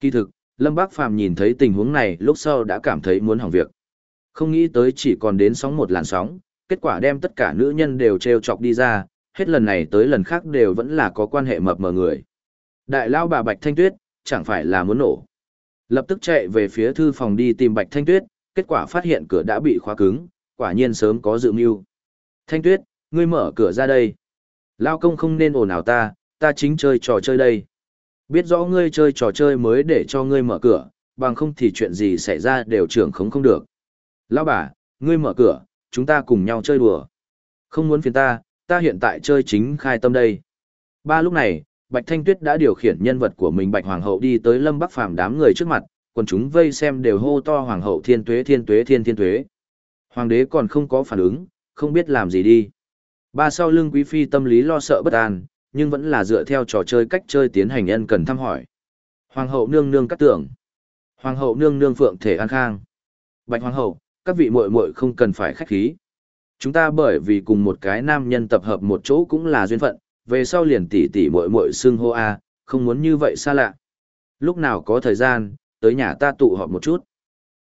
Kỳ thực, Lâm Bác Phàm nhìn thấy tình huống này lúc sau đã cảm thấy muốn hỏng việc. Không nghĩ tới chỉ còn đến sóng một làn sóng, kết quả đem tất cả nữ nhân đều treo chọc đi ra, hết lần này tới lần khác đều vẫn là có quan hệ mập mờ người. Đại lao bà Bạch Thanh Tuyết, chẳng phải là muốn nổ. Lập tức chạy về phía thư phòng đi tìm Bạch Thanh Tuyết, kết quả phát hiện cửa đã bị khóa cứng, quả nhiên sớm có dự mưu. Thanh Tuyết, ngươi mở cửa ra đây. Lao công không nên ồn ào ta, ta chính chơi trò chơi đây. Biết rõ ngươi chơi trò chơi mới để cho ngươi mở cửa, bằng không thì chuyện gì xảy ra đều trưởng khống không được. Lão bà, ngươi mở cửa, chúng ta cùng nhau chơi đùa. Không muốn phiền ta, ta hiện tại chơi chính khai tâm đây. Ba lúc này, Bạch Thanh Tuyết đã điều khiển nhân vật của mình Bạch Hoàng hậu đi tới Lâm Bắc Phàm đám người trước mặt, quần chúng vây xem đều hô to Hoàng hậu thiên tuế thiên tuế thiên thiên tuế. Hoàng đế còn không có phản ứng, không biết làm gì đi. Ba sau lưng quý phi tâm lý lo sợ bất an, nhưng vẫn là dựa theo trò chơi cách chơi tiến hành ân cần thăm hỏi. Hoàng hậu nương nương cắt tưởng. Hoàng hậu nương nương phượng thể an khang. Bạch hoàng hậu, các vị muội muội không cần phải khách khí. Chúng ta bởi vì cùng một cái nam nhân tập hợp một chỗ cũng là duyên phận, về sau liền tỷ tỷ muội muội xưng hô a, không muốn như vậy xa lạ. Lúc nào có thời gian, tới nhà ta tụ họp một chút.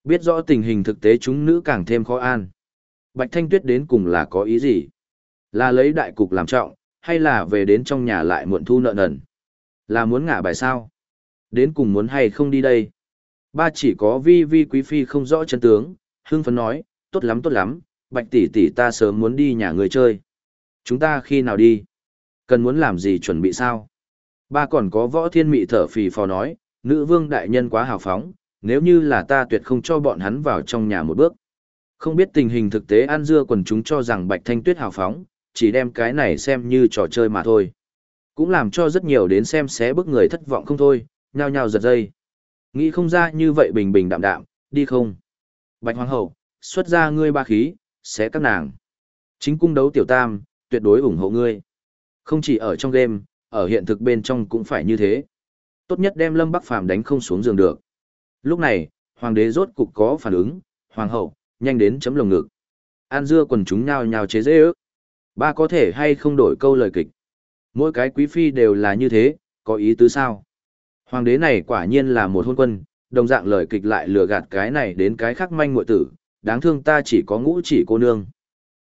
Biết rõ tình hình thực tế chúng nữ càng thêm khó an. Bạch Thanh Tuyết đến cùng là có ý gì? Là lấy đại cục làm trọng, hay là về đến trong nhà lại muộn thu nợ nần? Là muốn ngả bài sao? Đến cùng muốn hay không đi đây? Ba chỉ có vi vi quý phi không rõ chân tướng, hưng phấn nói, tốt lắm tốt lắm, bạch tỷ tỷ ta sớm muốn đi nhà người chơi. Chúng ta khi nào đi? Cần muốn làm gì chuẩn bị sao? Ba còn có võ thiên mị thở phì phò nói, nữ vương đại nhân quá hào phóng, nếu như là ta tuyệt không cho bọn hắn vào trong nhà một bước. Không biết tình hình thực tế An Dưa quần chúng cho rằng Bạch Thanh Tuyết hào phóng, chỉ đem cái này xem như trò chơi mà thôi. Cũng làm cho rất nhiều đến xem xé bức người thất vọng không thôi, nhao nhao giật dây. Nghĩ không ra như vậy bình bình đạm đạm, đi không? Bạch Hoàng hậu, xuất ra ngươi ba khí, xé các nàng. Chính cung đấu tiểu tam, tuyệt đối ủng hộ ngươi. Không chỉ ở trong game, ở hiện thực bên trong cũng phải như thế. Tốt nhất đem Lâm Bắc Phàm đánh không xuống giường được. Lúc này, hoàng đế rốt cục có phản ứng, hoàng hậu, nhanh đến chấm lồng ngực. An dưa quần chúng nhao nhao chế dễ ước. Ba có thể hay không đổi câu lời kịch. Mỗi cái quý phi đều là như thế, có ý tứ sao? Hoàng đế này quả nhiên là một hôn quân, đồng dạng lời kịch lại lừa gạt cái này đến cái khác manh muội tử, đáng thương ta chỉ có ngũ chỉ cô nương.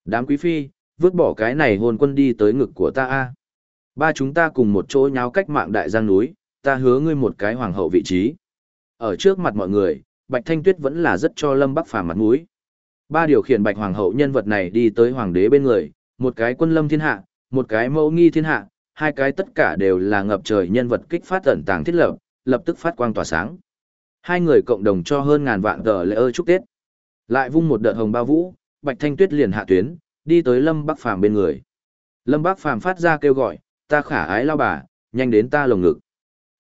Đám quý phi, vứt bỏ cái này hôn quân đi tới ngực của ta a. Ba chúng ta cùng một chỗ nháo cách mạng đại giang núi, ta hứa ngươi một cái hoàng hậu vị trí. Ở trước mặt mọi người, Bạch Thanh Tuyết vẫn là rất cho Lâm Bắc Phàm mặt mũi. Ba điều khiển Bạch Hoàng hậu nhân vật này đi tới hoàng đế bên người, một cái quân lâm thiên hạ, một cái mẫu nghi thiên hạ, hai cái tất cả đều là ngập trời nhân vật kích phát ẩn tàng thiết lập, lập tức phát quang tỏa sáng. Hai người cộng đồng cho hơn ngàn vạn tờ lễ ơ chúc Tết. Lại vung một đợt hồng ba vũ, Bạch Thanh Tuyết liền hạ tuyến, đi tới Lâm Bắc Phàm bên người. Lâm Bắc Phàm phát ra kêu gọi, ta khả ái lao bà, nhanh đến ta lồng ngực.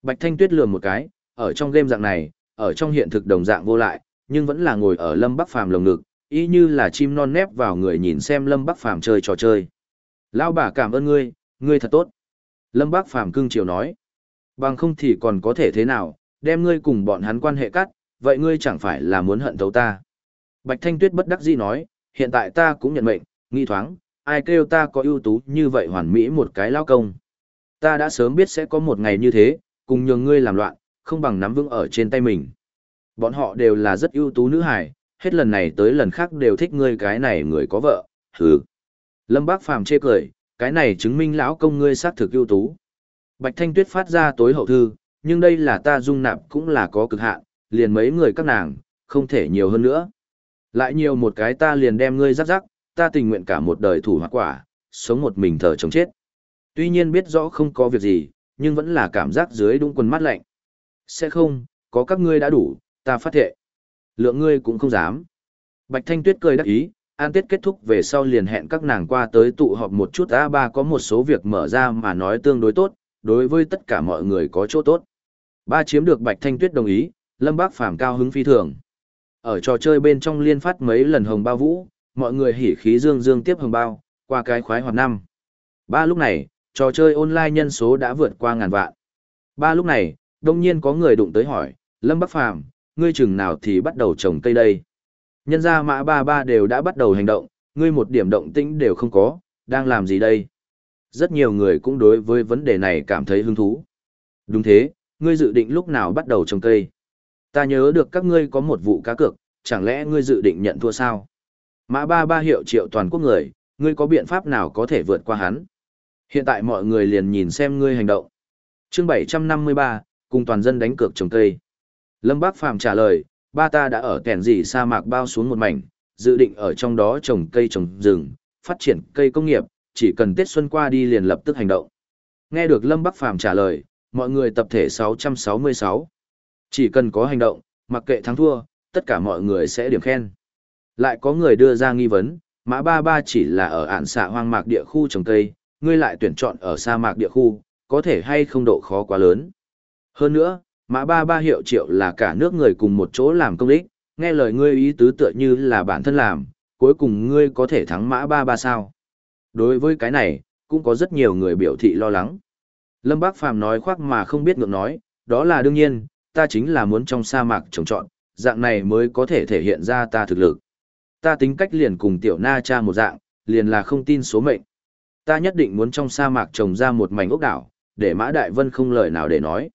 Bạch Thanh Tuyết lườm một cái, ở trong game dạng này, ở trong hiện thực đồng dạng vô lại, nhưng vẫn là ngồi ở Lâm Bắc Phàm lồng ngực, y như là chim non nép vào người nhìn xem Lâm Bắc Phàm chơi trò chơi. lao bà cảm ơn ngươi, ngươi thật tốt. Lâm Bắc Phàm cưng chiều nói. Bằng không thì còn có thể thế nào, đem ngươi cùng bọn hắn quan hệ cắt, vậy ngươi chẳng phải là muốn hận thấu ta. Bạch Thanh Tuyết bất đắc dĩ nói, hiện tại ta cũng nhận mệnh, nghi thoáng, ai kêu ta có ưu tú như vậy hoàn mỹ một cái lao công. Ta đã sớm biết sẽ có một ngày như thế, cùng nhường ngươi làm loạn, không bằng nắm vững ở trên tay mình. Bọn họ đều là rất ưu tú nữ hài, hết lần này tới lần khác đều thích ngươi cái này người có vợ, hừ. Lâm Bác Phàm chê cười, cái này chứng minh lão công ngươi xác thực ưu tú. Bạch Thanh Tuyết phát ra tối hậu thư, nhưng đây là ta dung nạp cũng là có cực hạn, liền mấy người các nàng, không thể nhiều hơn nữa. Lại nhiều một cái ta liền đem ngươi rắc rắc, ta tình nguyện cả một đời thủ hoặc quả, sống một mình thờ chống chết. Tuy nhiên biết rõ không có việc gì, nhưng vẫn là cảm giác dưới đúng quần mắt lạnh. Sẽ không, có các ngươi đã đủ, ta phát thệ. Lượng ngươi cũng không dám. Bạch Thanh Tuyết cười đắc ý, an tết kết thúc về sau liền hẹn các nàng qua tới tụ họp một chút a ba có một số việc mở ra mà nói tương đối tốt, đối với tất cả mọi người có chỗ tốt. Ba chiếm được Bạch Thanh Tuyết đồng ý, Lâm Bác Phàm cao hứng phi thường. Ở trò chơi bên trong liên phát mấy lần hồng ba vũ, mọi người hỉ khí dương dương tiếp hồng bao, qua cái khoái hoạt năm. Ba lúc này, trò chơi online nhân số đã vượt qua ngàn vạn. Ba lúc này, đông nhiên có người đụng tới hỏi, Lâm Bắc Phàm ngươi chừng nào thì bắt đầu trồng cây đây? Nhân ra mã ba ba đều đã bắt đầu hành động, ngươi một điểm động tĩnh đều không có, đang làm gì đây? Rất nhiều người cũng đối với vấn đề này cảm thấy hứng thú. Đúng thế, ngươi dự định lúc nào bắt đầu trồng cây? Ta nhớ được các ngươi có một vụ cá cược, chẳng lẽ ngươi dự định nhận thua sao? Mã ba ba hiệu triệu toàn quốc người, ngươi có biện pháp nào có thể vượt qua hắn? Hiện tại mọi người liền nhìn xem ngươi hành động. chương 753, cùng toàn dân đánh cược trồng cây. Lâm Bác Phàm trả lời, ba ta đã ở kẻn gì sa mạc bao xuống một mảnh, dự định ở trong đó trồng cây trồng rừng, phát triển cây công nghiệp, chỉ cần Tết Xuân qua đi liền lập tức hành động. Nghe được Lâm Bắc Phàm trả lời, mọi người tập thể 666. Chỉ cần có hành động, mặc kệ thắng thua, tất cả mọi người sẽ điểm khen. Lại có người đưa ra nghi vấn, mã ba ba chỉ là ở ản xạ hoang mạc địa khu trồng cây, ngươi lại tuyển chọn ở sa mạc địa khu, có thể hay không độ khó quá lớn. Hơn nữa, mã ba ba hiệu triệu là cả nước người cùng một chỗ làm công đích, nghe lời ngươi ý tứ tựa như là bản thân làm, cuối cùng ngươi có thể thắng mã ba ba sao. Đối với cái này, cũng có rất nhiều người biểu thị lo lắng. Lâm Bác Phàm nói khoác mà không biết ngượng nói, đó là đương nhiên, ta chính là muốn trong sa mạc trồng trọn, dạng này mới có thể thể hiện ra ta thực lực. Ta tính cách liền cùng tiểu na cha một dạng, liền là không tin số mệnh. Ta nhất định muốn trong sa mạc trồng ra một mảnh ốc đảo, để Mã Đại Vân không lời nào để nói.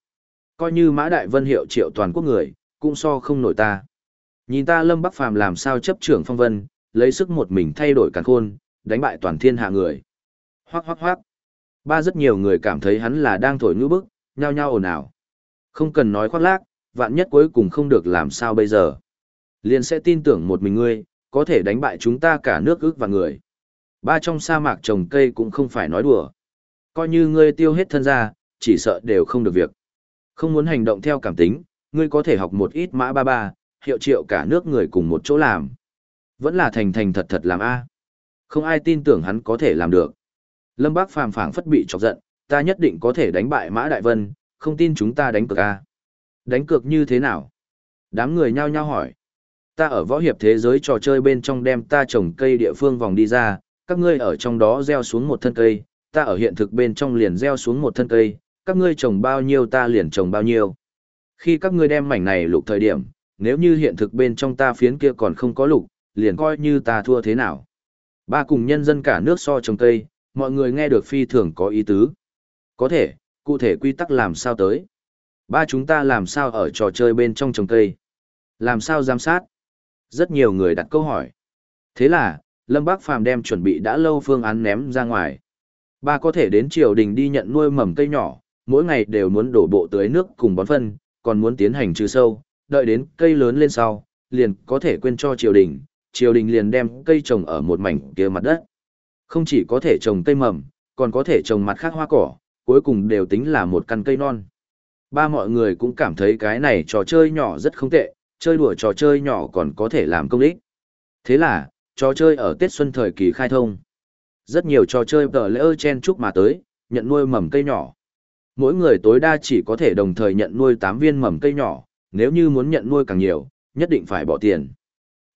Coi như Mã Đại Vân hiệu triệu toàn quốc người, cũng so không nổi ta. Nhìn ta Lâm Bắc Phàm làm sao chấp trưởng phong vân, lấy sức một mình thay đổi càn khôn, đánh bại toàn thiên hạ người. Hoác hoác hoác. Ba rất nhiều người cảm thấy hắn là đang thổi ngữ bức, nhao nhao ồn ào. Không cần nói khoác lác, vạn nhất cuối cùng không được làm sao bây giờ. Liền sẽ tin tưởng một mình ngươi, có thể đánh bại chúng ta cả nước ước và người. Ba trong sa mạc trồng cây cũng không phải nói đùa. Coi như ngươi tiêu hết thân ra, chỉ sợ đều không được việc. Không muốn hành động theo cảm tính, ngươi có thể học một ít mã ba ba, hiệu triệu cả nước người cùng một chỗ làm. Vẫn là thành thành thật thật làm A. Không ai tin tưởng hắn có thể làm được. Lâm Bác phàm phảng phất bị chọc giận, ta nhất định có thể đánh bại Mã Đại Vân, không tin chúng ta đánh cược A. Đánh cược như thế nào? Đám người nhao nhao hỏi. Ta ở võ hiệp thế giới trò chơi bên trong đem ta trồng cây địa phương vòng đi ra, các ngươi ở trong đó gieo xuống một thân cây, ta ở hiện thực bên trong liền gieo xuống một thân cây, các ngươi trồng bao nhiêu ta liền trồng bao nhiêu. Khi các ngươi đem mảnh này lục thời điểm, nếu như hiện thực bên trong ta phiến kia còn không có lục, liền coi như ta thua thế nào. Ba cùng nhân dân cả nước so trồng cây, mọi người nghe được phi thường có ý tứ. Có thể, cụ thể quy tắc làm sao tới. Ba chúng ta làm sao ở trò chơi bên trong trồng cây. Làm sao giám sát. Rất nhiều người đặt câu hỏi. Thế là, Lâm Bác Phàm đem chuẩn bị đã lâu phương án ném ra ngoài. Ba có thể đến triều đình đi nhận nuôi mầm cây nhỏ, mỗi ngày đều muốn đổ bộ tưới nước cùng bón phân, còn muốn tiến hành trừ sâu, đợi đến cây lớn lên sau, liền có thể quên cho triều đình, triều đình liền đem cây trồng ở một mảnh kia mặt đất. Không chỉ có thể trồng cây mầm, còn có thể trồng mặt khác hoa cỏ, cuối cùng đều tính là một căn cây non. Ba mọi người cũng cảm thấy cái này trò chơi nhỏ rất không tệ, chơi đùa trò chơi nhỏ còn có thể làm công ích. Thế là, trò chơi ở Tết Xuân thời kỳ khai thông. Rất nhiều trò chơi tờ lễ ơ chen chúc mà tới, nhận nuôi mầm cây nhỏ. Mỗi người tối đa chỉ có thể đồng thời nhận nuôi 8 viên mầm cây nhỏ, nếu như muốn nhận nuôi càng nhiều, nhất định phải bỏ tiền.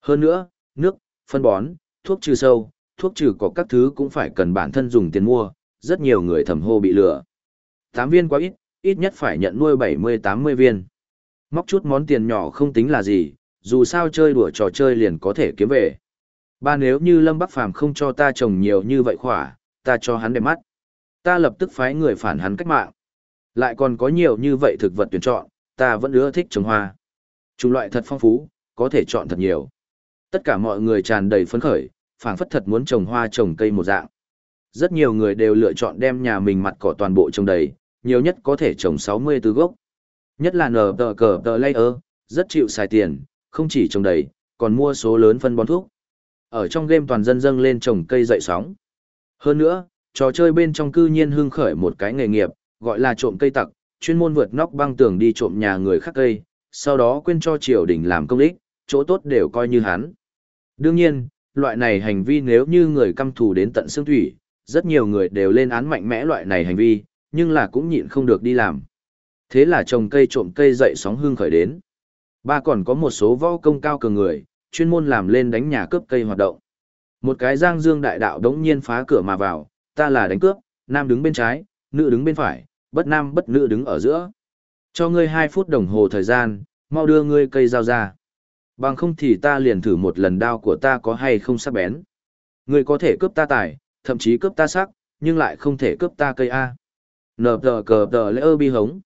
Hơn nữa, nước, phân bón, thuốc trừ sâu, thuốc trừ có các thứ cũng phải cần bản thân dùng tiền mua, rất nhiều người thầm hô bị lừa. 8 viên quá ít, ít nhất phải nhận nuôi 70-80 viên. Móc chút món tiền nhỏ không tính là gì, dù sao chơi đùa trò chơi liền có thể kiếm về. Ba nếu như Lâm Bắc Phàm không cho ta trồng nhiều như vậy khỏa, ta cho hắn đẹp mắt. Ta lập tức phái người phản hắn cách mạng. Lại còn có nhiều như vậy thực vật tuyển chọn, ta vẫn ưa thích trồng hoa. Chủng loại thật phong phú, có thể chọn thật nhiều. Tất cả mọi người tràn đầy phấn khởi, phảng phất thật muốn trồng hoa trồng cây một dạng. Rất nhiều người đều lựa chọn đem nhà mình mặt cỏ toàn bộ trồng đầy, nhiều nhất có thể trồng 64 gốc. Nhất là nở tờ cờ tờ layer, rất chịu xài tiền, không chỉ trồng đầy, còn mua số lớn phân bón thuốc. Ở trong game toàn dân dâng lên trồng cây dậy sóng. Hơn nữa, trò chơi bên trong cư nhiên hưng khởi một cái nghề nghiệp, gọi là trộm cây tặc, chuyên môn vượt nóc băng tường đi trộm nhà người khác cây, sau đó quên cho triều đình làm công ích, chỗ tốt đều coi như hắn. Đương nhiên, loại này hành vi nếu như người căm thù đến tận xương thủy, rất nhiều người đều lên án mạnh mẽ loại này hành vi, nhưng là cũng nhịn không được đi làm. Thế là trồng cây trộm cây dậy sóng hương khởi đến. Ba còn có một số võ công cao cường người, chuyên môn làm lên đánh nhà cướp cây hoạt động. Một cái giang dương đại đạo đống nhiên phá cửa mà vào, ta là đánh cướp, nam đứng bên trái, nữ đứng bên phải, bất nam bất nữ đứng ở giữa. Cho ngươi 2 phút đồng hồ thời gian, mau đưa ngươi cây dao ra. Bằng không thì ta liền thử một lần đao của ta có hay không sắc bén. Ngươi có thể cướp ta tài, thậm chí cướp ta sắc, nhưng lại không thể cướp ta cây A. Nờ tờ cờ tờ lễ ơ bi hống.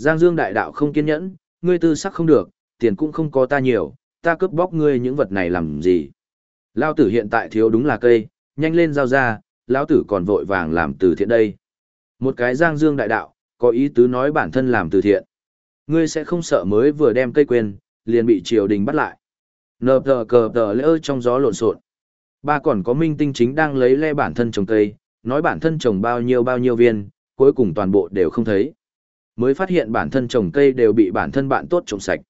Giang Dương đại đạo không kiên nhẫn, ngươi tư sắc không được, tiền cũng không có ta nhiều, ta cướp bóc ngươi những vật này làm gì. Lao tử hiện tại thiếu đúng là cây, nhanh lên giao ra, lão tử còn vội vàng làm từ thiện đây. Một cái Giang Dương đại đạo, có ý tứ nói bản thân làm từ thiện. Ngươi sẽ không sợ mới vừa đem cây quên, liền bị triều đình bắt lại. Nờ tờ cờ tờ lễ trong gió lộn xộn. Ba còn có minh tinh chính đang lấy le bản thân trồng cây, nói bản thân trồng bao nhiêu bao nhiêu viên, cuối cùng toàn bộ đều không thấy. Mới phát hiện bản thân trồng cây đều bị bản thân bạn tốt trồng sạch.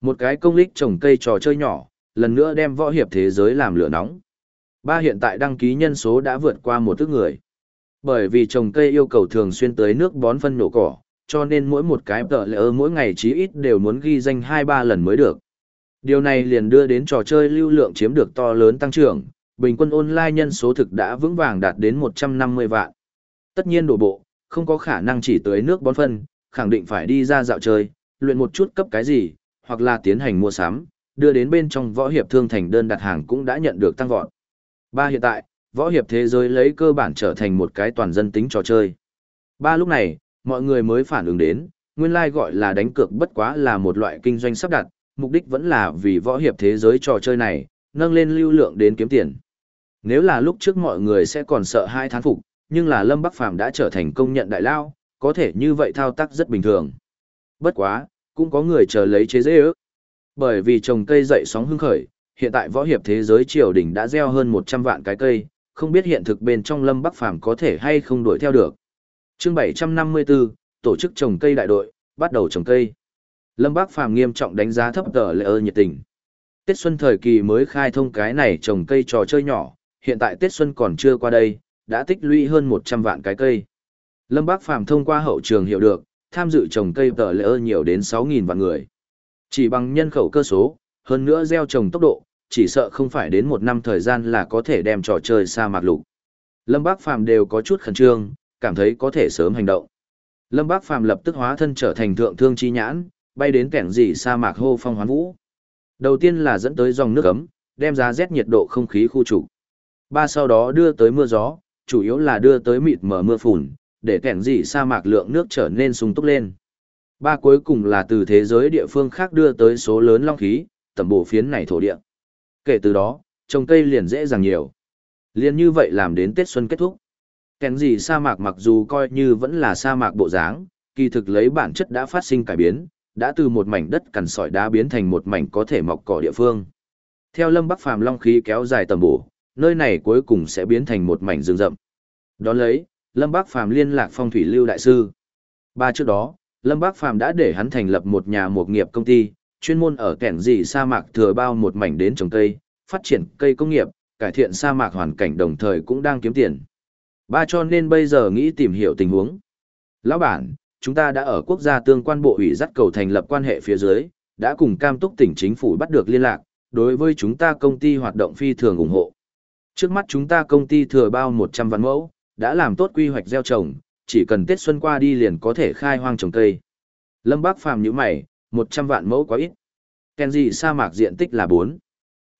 Một cái công lích trồng cây trò chơi nhỏ, lần nữa đem võ hiệp thế giới làm lửa nóng. Ba hiện tại đăng ký nhân số đã vượt qua một ước người. Bởi vì trồng cây yêu cầu thường xuyên tới nước bón phân nổ cỏ, cho nên mỗi một cái tờ lỡ mỗi ngày chí ít đều muốn ghi danh 2-3 lần mới được. Điều này liền đưa đến trò chơi lưu lượng chiếm được to lớn tăng trưởng, bình quân online nhân số thực đã vững vàng đạt đến 150 vạn. Tất nhiên đổ bộ, không có khả năng chỉ tới nước bón phân, khẳng định phải đi ra dạo chơi, luyện một chút cấp cái gì, hoặc là tiến hành mua sắm, đưa đến bên trong võ hiệp thương thành đơn đặt hàng cũng đã nhận được tăng vọt. Ba hiện tại, võ hiệp thế giới lấy cơ bản trở thành một cái toàn dân tính trò chơi. Ba lúc này, mọi người mới phản ứng đến, nguyên lai like gọi là đánh cược bất quá là một loại kinh doanh sắp đặt, mục đích vẫn là vì võ hiệp thế giới trò chơi này, nâng lên lưu lượng đến kiếm tiền. Nếu là lúc trước mọi người sẽ còn sợ hai thán phục, nhưng là Lâm Bắc Phàm đã trở thành công nhận đại lao, có thể như vậy thao tác rất bình thường. Bất quá, cũng có người chờ lấy chế dễ ước. Bởi vì trồng cây dậy sóng hưng khởi, hiện tại võ hiệp thế giới triều đình đã gieo hơn 100 vạn cái cây, không biết hiện thực bên trong Lâm Bắc Phàm có thể hay không đuổi theo được. Chương 754, tổ chức trồng cây đại đội, bắt đầu trồng cây. Lâm Bắc Phàm nghiêm trọng đánh giá thấp tờ lệ ơ nhiệt tình. Tết xuân thời kỳ mới khai thông cái này trồng cây trò chơi nhỏ, hiện tại Tết xuân còn chưa qua đây, đã tích lũy hơn 100 vạn cái cây. Lâm bác Phàm thông qua hậu trường hiểu được, tham dự trồng cây tờ lệ nhiều đến 6.000 vạn người. Chỉ bằng nhân khẩu cơ số, hơn nữa gieo trồng tốc độ, chỉ sợ không phải đến một năm thời gian là có thể đem trò chơi sa mạc lục. Lâm Bác Phàm đều có chút khẩn trương, cảm thấy có thể sớm hành động. Lâm Bác Phàm lập tức hóa thân trở thành thượng thương chi nhãn, bay đến kẻng dị sa mạc hô phong hoán vũ. Đầu tiên là dẫn tới dòng nước ấm, đem giá rét nhiệt độ không khí khu trục. Ba sau đó đưa tới mưa gió, chủ yếu là đưa tới mịt mờ mưa phùn, để kẻng dị sa mạc lượng nước trở nên sung túc lên. Ba cuối cùng là từ thế giới địa phương khác đưa tới số lớn long khí, tầm bổ phiến này thổ địa. Kể từ đó, trồng cây liền dễ dàng nhiều. Liền như vậy làm đến Tết Xuân kết thúc. Kèn gì sa mạc mặc dù coi như vẫn là sa mạc bộ dáng, kỳ thực lấy bản chất đã phát sinh cải biến, đã từ một mảnh đất cằn sỏi đá biến thành một mảnh có thể mọc cỏ địa phương. Theo Lâm Bắc Phàm long khí kéo dài tầm bổ, nơi này cuối cùng sẽ biến thành một mảnh rừng rậm. Đón lấy, Lâm Bác Phàm liên lạc phong thủy lưu đại sư. Ba trước đó, Lâm Bác Phàm đã để hắn thành lập một nhà một nghiệp công ty, chuyên môn ở kẻn dị sa mạc thừa bao một mảnh đến trồng cây, phát triển cây công nghiệp, cải thiện sa mạc hoàn cảnh đồng thời cũng đang kiếm tiền. Ba cho nên bây giờ nghĩ tìm hiểu tình huống. Lão bản, chúng ta đã ở quốc gia tương quan bộ ủy dắt cầu thành lập quan hệ phía dưới, đã cùng cam túc tỉnh chính phủ bắt được liên lạc, đối với chúng ta công ty hoạt động phi thường ủng hộ. Trước mắt chúng ta công ty thừa bao 100 vạn mẫu, đã làm tốt quy hoạch gieo trồng, chỉ cần Tết xuân qua đi liền có thể khai hoang trồng cây. Lâm Bác Phàm nhíu mày, 100 vạn mẫu quá ít. Kenji sa mạc diện tích là 4.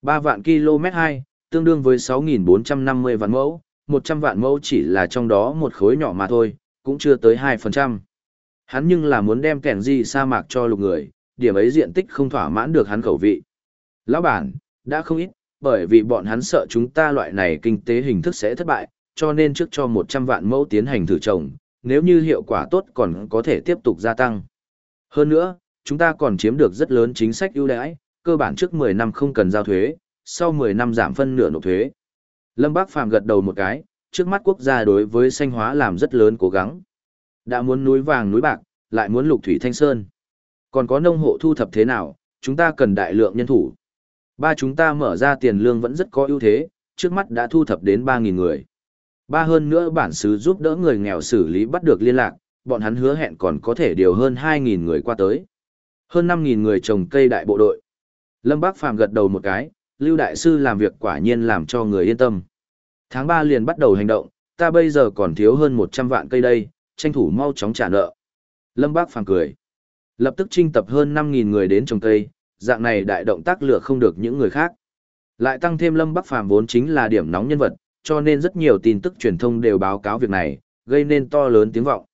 3 vạn km 2, tương đương với 6.450 vạn mẫu, 100 vạn mẫu chỉ là trong đó một khối nhỏ mà thôi, cũng chưa tới 2%. Hắn nhưng là muốn đem Kenji sa mạc cho lục người, điểm ấy diện tích không thỏa mãn được hắn khẩu vị. Lão bản, đã không ít, bởi vì bọn hắn sợ chúng ta loại này kinh tế hình thức sẽ thất bại, cho nên trước cho 100 vạn mẫu tiến hành thử trồng, nếu như hiệu quả tốt còn có thể tiếp tục gia tăng. Hơn nữa, chúng ta còn chiếm được rất lớn chính sách ưu đãi, cơ bản trước 10 năm không cần giao thuế, sau 10 năm giảm phân nửa nộp thuế. Lâm Bác Phàm gật đầu một cái, trước mắt quốc gia đối với xanh hóa làm rất lớn cố gắng. Đã muốn núi vàng núi bạc, lại muốn lục thủy thanh sơn. Còn có nông hộ thu thập thế nào, chúng ta cần đại lượng nhân thủ. Ba chúng ta mở ra tiền lương vẫn rất có ưu thế, trước mắt đã thu thập đến 3.000 người. Ba hơn nữa bản xứ giúp đỡ người nghèo xử lý bắt được liên lạc, bọn hắn hứa hẹn còn có thể điều hơn 2.000 người qua tới. Hơn 5.000 người trồng cây đại bộ đội. Lâm Bác Phàm gật đầu một cái, Lưu Đại Sư làm việc quả nhiên làm cho người yên tâm. Tháng 3 liền bắt đầu hành động, ta bây giờ còn thiếu hơn 100 vạn cây đây, tranh thủ mau chóng trả nợ. Lâm Bác Phàm cười. Lập tức trinh tập hơn 5.000 người đến trồng cây, dạng này đại động tác lựa không được những người khác. Lại tăng thêm Lâm Bắc Phàm vốn chính là điểm nóng nhân vật, cho nên rất nhiều tin tức truyền thông đều báo cáo việc này, gây nên to lớn tiếng vọng.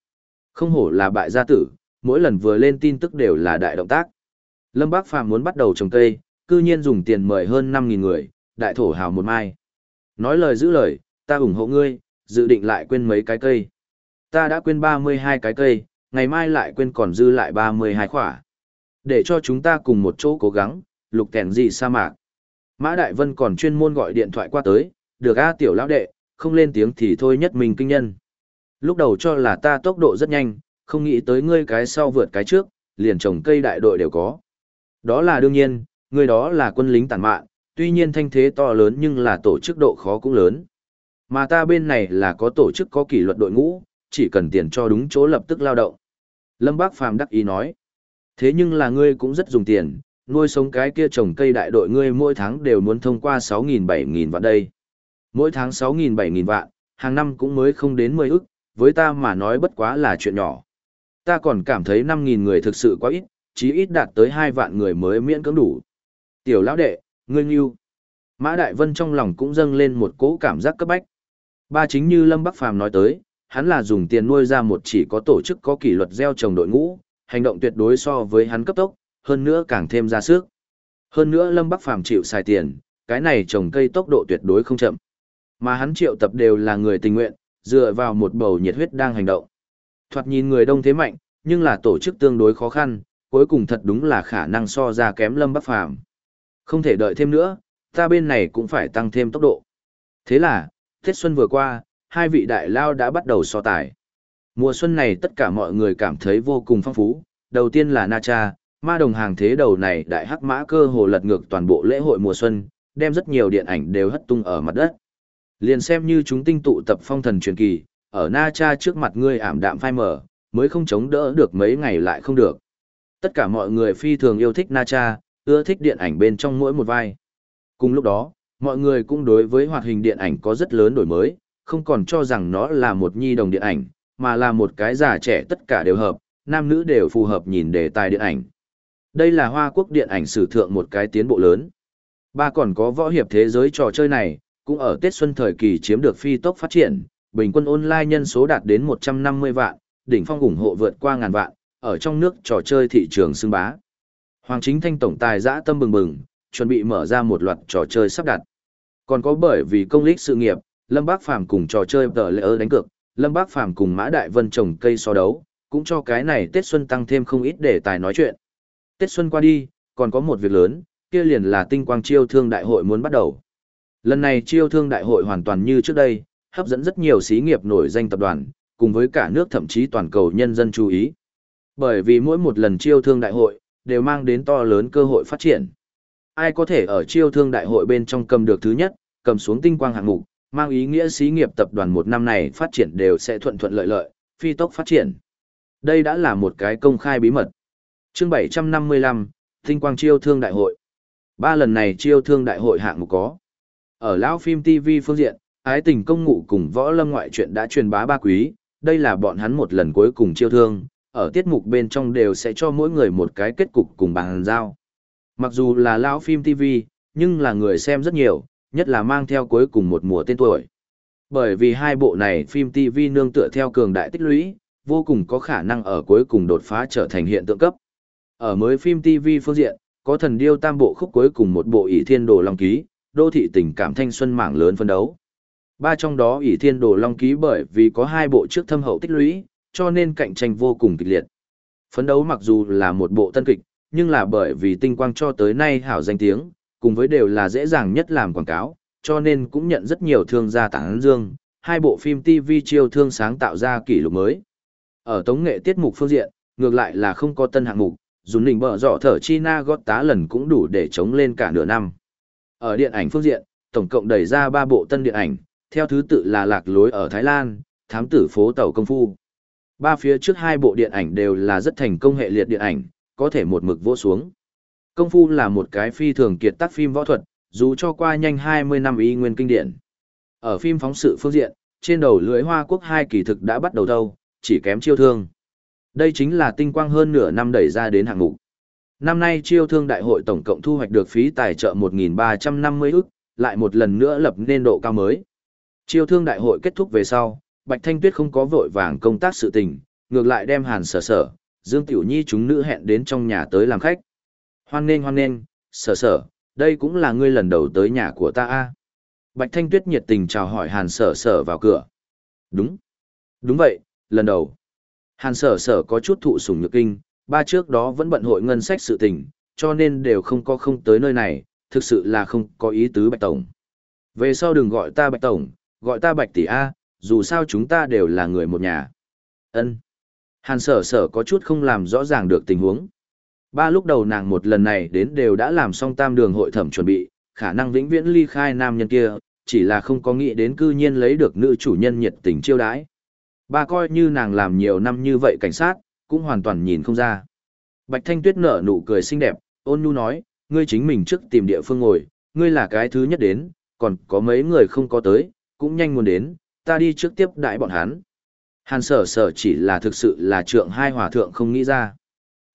Không hổ là bại gia tử, mỗi lần vừa lên tin tức đều là đại động tác. Lâm bác Phàm muốn bắt đầu trồng cây, cư nhiên dùng tiền mời hơn 5.000 người, đại thổ hào một mai. Nói lời giữ lời, ta ủng hộ ngươi, dự định lại quên mấy cái cây. Ta đã quên 32 cái cây, ngày mai lại quên còn dư lại 32 khỏa. Để cho chúng ta cùng một chỗ cố gắng, lục kèn gì sa mạc. Mã Đại Vân còn chuyên môn gọi điện thoại qua tới, được A tiểu lão đệ, không lên tiếng thì thôi nhất mình kinh nhân. Lúc đầu cho là ta tốc độ rất nhanh, không nghĩ tới ngươi cái sau vượt cái trước, liền trồng cây đại đội đều có. Đó là đương nhiên, người đó là quân lính tàn mạn, tuy nhiên thanh thế to lớn nhưng là tổ chức độ khó cũng lớn. Mà ta bên này là có tổ chức có kỷ luật đội ngũ, chỉ cần tiền cho đúng chỗ lập tức lao động. Lâm Bác Phàm đắc ý nói. Thế nhưng là ngươi cũng rất dùng tiền, nuôi sống cái kia trồng cây đại đội ngươi mỗi tháng đều muốn thông qua 6.000-7.000 vạn đây. Mỗi tháng 6.000-7.000 vạn, hàng năm cũng mới không đến 10 ức, với ta mà nói bất quá là chuyện nhỏ. Ta còn cảm thấy 5.000 người thực sự quá ít, chí ít đạt tới 2 vạn người mới miễn cưỡng đủ. Tiểu lão đệ, ngươi nghiêu. Mã Đại Vân trong lòng cũng dâng lên một cỗ cảm giác cấp bách. Ba chính như Lâm Bắc Phàm nói tới, hắn là dùng tiền nuôi ra một chỉ có tổ chức có kỷ luật gieo trồng đội ngũ, hành động tuyệt đối so với hắn cấp tốc, hơn nữa càng thêm ra sức. Hơn nữa Lâm Bắc Phàm chịu xài tiền, cái này trồng cây tốc độ tuyệt đối không chậm. Mà hắn triệu tập đều là người tình nguyện, dựa vào một bầu nhiệt huyết đang hành động. Thoạt nhìn người đông thế mạnh, nhưng là tổ chức tương đối khó khăn, cuối cùng thật đúng là khả năng so ra kém Lâm Bắc Phàm. Không thể đợi thêm nữa, ta bên này cũng phải tăng thêm tốc độ. Thế là, Tết Xuân vừa qua, hai vị đại lao đã bắt đầu so tài. Mùa xuân này tất cả mọi người cảm thấy vô cùng phong phú, đầu tiên là Na Cha, ma đồng hàng thế đầu này đại hắc mã cơ hồ lật ngược toàn bộ lễ hội mùa xuân, đem rất nhiều điện ảnh đều hất tung ở mặt đất. Liền xem như chúng tinh tụ tập phong thần truyền kỳ, ở Na Cha trước mặt ngươi ảm đạm phai mở, mới không chống đỡ được mấy ngày lại không được. Tất cả mọi người phi thường yêu thích Na Cha, ưa thích điện ảnh bên trong mỗi một vai. Cùng lúc đó, mọi người cũng đối với hoạt hình điện ảnh có rất lớn đổi mới, không còn cho rằng nó là một nhi đồng điện ảnh, mà là một cái già trẻ tất cả đều hợp, nam nữ đều phù hợp nhìn đề tài điện ảnh. Đây là Hoa Quốc điện ảnh sử thượng một cái tiến bộ lớn. Ba còn có võ hiệp thế giới trò chơi này, cũng ở Tết Xuân thời kỳ chiếm được phi tốc phát triển, bình quân online nhân số đạt đến 150 vạn, đỉnh phong ủng hộ vượt qua ngàn vạn, ở trong nước trò chơi thị trường xưng bá. Hoàng Chính Thanh tổng tài dã tâm bừng bừng, chuẩn bị mở ra một loạt trò chơi sắp đặt. Còn có bởi vì công lý sự nghiệp, Lâm Bác Phàm cùng trò chơi tờ lệ ơ đánh cược, Lâm Bác Phàm cùng Mã Đại Vân trồng cây so đấu, cũng cho cái này Tết Xuân tăng thêm không ít để tài nói chuyện. Tết Xuân qua đi, còn có một việc lớn, kia liền là tinh quang chiêu thương đại hội muốn bắt đầu. Lần này chiêu thương đại hội hoàn toàn như trước đây, hấp dẫn rất nhiều xí nghiệp nổi danh tập đoàn, cùng với cả nước thậm chí toàn cầu nhân dân chú ý. Bởi vì mỗi một lần chiêu thương đại hội, đều mang đến to lớn cơ hội phát triển. Ai có thể ở chiêu thương đại hội bên trong cầm được thứ nhất, cầm xuống tinh quang hạng mục, mang ý nghĩa xí nghiệp tập đoàn một năm này phát triển đều sẽ thuận thuận lợi lợi, phi tốc phát triển. Đây đã là một cái công khai bí mật. Chương 755, Tinh quang chiêu thương đại hội. Ba lần này chiêu thương đại hội hạng mục có. Ở lão phim TV phương diện, ái tình công ngụ cùng võ lâm ngoại truyện đã truyền bá ba quý, đây là bọn hắn một lần cuối cùng chiêu thương, ở tiết mục bên trong đều sẽ cho mỗi người một cái kết cục cùng bàn giao. Mặc dù là lão phim TV, nhưng là người xem rất nhiều, nhất là mang theo cuối cùng một mùa tên tuổi. Bởi vì hai bộ này phim TV nương tựa theo cường đại tích lũy, vô cùng có khả năng ở cuối cùng đột phá trở thành hiện tượng cấp. Ở mới phim TV phương diện, có thần điêu tam bộ khúc cuối cùng một bộ ỷ thiên đồ long ký, đô thị tình cảm thanh xuân mảng lớn phân đấu. Ba trong đó ỷ thiên đồ long ký bởi vì có hai bộ trước thâm hậu tích lũy, cho nên cạnh tranh vô cùng kịch liệt. Phấn đấu mặc dù là một bộ tân kịch, nhưng là bởi vì tinh quang cho tới nay hảo danh tiếng, cùng với đều là dễ dàng nhất làm quảng cáo, cho nên cũng nhận rất nhiều thương gia tảng dương, hai bộ phim TV chiêu thương sáng tạo ra kỷ lục mới. Ở tống nghệ tiết mục phương diện, ngược lại là không có tân hạng mục, dù đỉnh bờ dọ thở China gót tá lần cũng đủ để chống lên cả nửa năm. Ở điện ảnh phương diện, tổng cộng đẩy ra ba bộ tân điện ảnh, theo thứ tự là Lạc lối ở Thái Lan, Thám tử phố tàu công phu. Ba phía trước hai bộ điện ảnh đều là rất thành công hệ liệt điện ảnh, có thể một mực vỗ xuống. Công phu là một cái phi thường kiệt tác phim võ thuật, dù cho qua nhanh 20 năm y nguyên kinh điển. Ở phim phóng sự phương diện, trên đầu lưới Hoa Quốc hai kỳ thực đã bắt đầu đâu, chỉ kém chiêu thương. Đây chính là tinh quang hơn nửa năm đẩy ra đến hạng mục. Năm nay chiêu thương đại hội tổng cộng thu hoạch được phí tài trợ 1.350 ức, lại một lần nữa lập nên độ cao mới. Chiêu thương đại hội kết thúc về sau, Bạch Thanh Tuyết không có vội vàng công tác sự tình, ngược lại đem Hàn Sở Sở, Dương Tiểu Nhi chúng nữ hẹn đến trong nhà tới làm khách. Hoan nghênh hoan nghênh, Sở Sở, đây cũng là ngươi lần đầu tới nhà của ta a. Bạch Thanh Tuyết nhiệt tình chào hỏi Hàn Sở Sở vào cửa. Đúng. Đúng vậy, lần đầu. Hàn Sở Sở có chút thụ sủng nhược kinh, ba trước đó vẫn bận hội ngân sách sự tình, cho nên đều không có không tới nơi này, thực sự là không có ý tứ Bạch Tổng. Về sau đừng gọi ta Bạch Tổng, gọi ta Bạch Tỷ A, dù sao chúng ta đều là người một nhà. Ân. Hàn sở sở có chút không làm rõ ràng được tình huống. Ba lúc đầu nàng một lần này đến đều đã làm xong tam đường hội thẩm chuẩn bị, khả năng vĩnh viễn ly khai nam nhân kia, chỉ là không có nghĩ đến cư nhiên lấy được nữ chủ nhân nhiệt tình chiêu đãi. Ba coi như nàng làm nhiều năm như vậy cảnh sát, cũng hoàn toàn nhìn không ra. Bạch Thanh Tuyết nở nụ cười xinh đẹp, ôn nhu nói, ngươi chính mình trước tìm địa phương ngồi, ngươi là cái thứ nhất đến, còn có mấy người không có tới, cũng nhanh muốn đến, ta đi trước tiếp đại bọn hắn. Hàn sở sở chỉ là thực sự là trượng hai hòa thượng không nghĩ ra.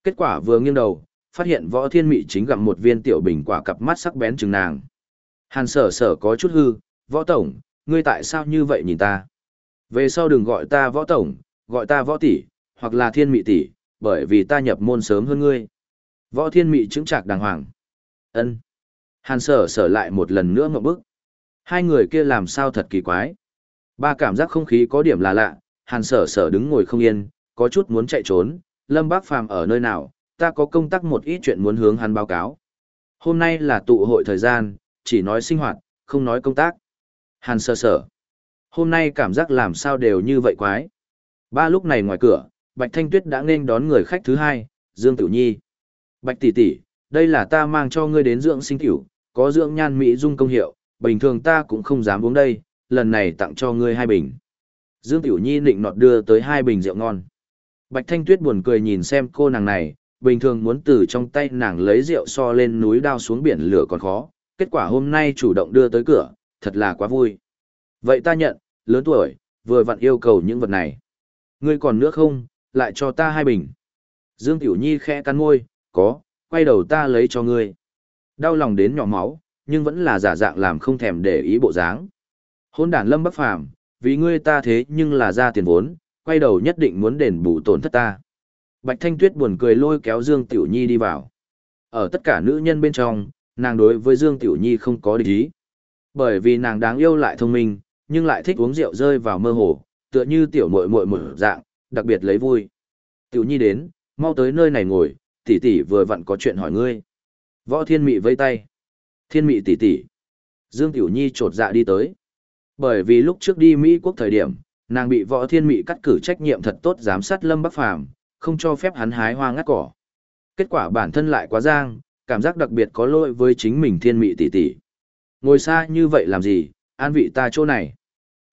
Kết quả vừa nghiêng đầu, phát hiện võ thiên mị chính gặm một viên tiểu bình quả cặp mắt sắc bén chừng nàng. Hàn sở sở có chút hư, võ tổng, ngươi tại sao như vậy nhìn ta? Về sau đừng gọi ta võ tổng, gọi ta võ tỷ, hoặc là thiên mị tỷ, bởi vì ta nhập môn sớm hơn ngươi. Võ thiên mị chứng trạc đàng hoàng. ân Hàn sở sở lại một lần nữa ngậm bức. Hai người kia làm sao thật kỳ quái. Ba cảm giác không khí có điểm là lạ, hàn sở sở đứng ngồi không yên, có chút muốn chạy trốn, lâm bác phàm ở nơi nào, ta có công tác một ít chuyện muốn hướng hắn báo cáo. Hôm nay là tụ hội thời gian, chỉ nói sinh hoạt, không nói công tác. Hàn sở sở. Hôm nay cảm giác làm sao đều như vậy quái. Ba lúc này ngoài cửa, Bạch Thanh Tuyết đã nên đón người khách thứ hai, Dương Tiểu Nhi. Bạch tỷ tỷ, đây là ta mang cho ngươi đến dưỡng sinh tiểu, có dưỡng nhan mỹ dung công hiệu, bình thường ta cũng không dám uống đây, lần này tặng cho ngươi hai bình. Dương Tiểu Nhi nịnh nọt đưa tới hai bình rượu ngon. Bạch Thanh Tuyết buồn cười nhìn xem cô nàng này, bình thường muốn từ trong tay nàng lấy rượu so lên núi đao xuống biển lửa còn khó, kết quả hôm nay chủ động đưa tới cửa, thật là quá vui. Vậy ta nhận, lớn tuổi, vừa vặn yêu cầu những vật này. Ngươi còn nước không, lại cho ta hai bình. Dương Tiểu Nhi khẽ cắn môi, có, quay đầu ta lấy cho ngươi. Đau lòng đến nhỏ máu, nhưng vẫn là giả dạng làm không thèm để ý bộ dáng. Hôn đàn lâm bắc phàm, vì ngươi ta thế nhưng là ra tiền vốn, quay đầu nhất định muốn đền bù tổn thất ta. Bạch Thanh Tuyết buồn cười lôi kéo Dương Tiểu Nhi đi vào. Ở tất cả nữ nhân bên trong, nàng đối với Dương Tiểu Nhi không có địch ý. Bởi vì nàng đáng yêu lại thông minh, nhưng lại thích uống rượu rơi vào mơ hồ, tựa như tiểu muội muội một dạng, đặc biệt lấy vui. Tiểu Nhi đến, mau tới nơi này ngồi, tỷ tỷ vừa vặn có chuyện hỏi ngươi. Võ Thiên Mị vây tay. Thiên Mị tỷ tỷ. Dương Tiểu Nhi trột dạ đi tới. Bởi vì lúc trước đi Mỹ quốc thời điểm, nàng bị võ thiên mị cắt cử trách nhiệm thật tốt giám sát Lâm Bắc Phàm không cho phép hắn hái hoa ngắt cỏ. Kết quả bản thân lại quá giang, cảm giác đặc biệt có lỗi với chính mình thiên mị tỷ tỷ. Ngồi xa như vậy làm gì, an vị ta chỗ này.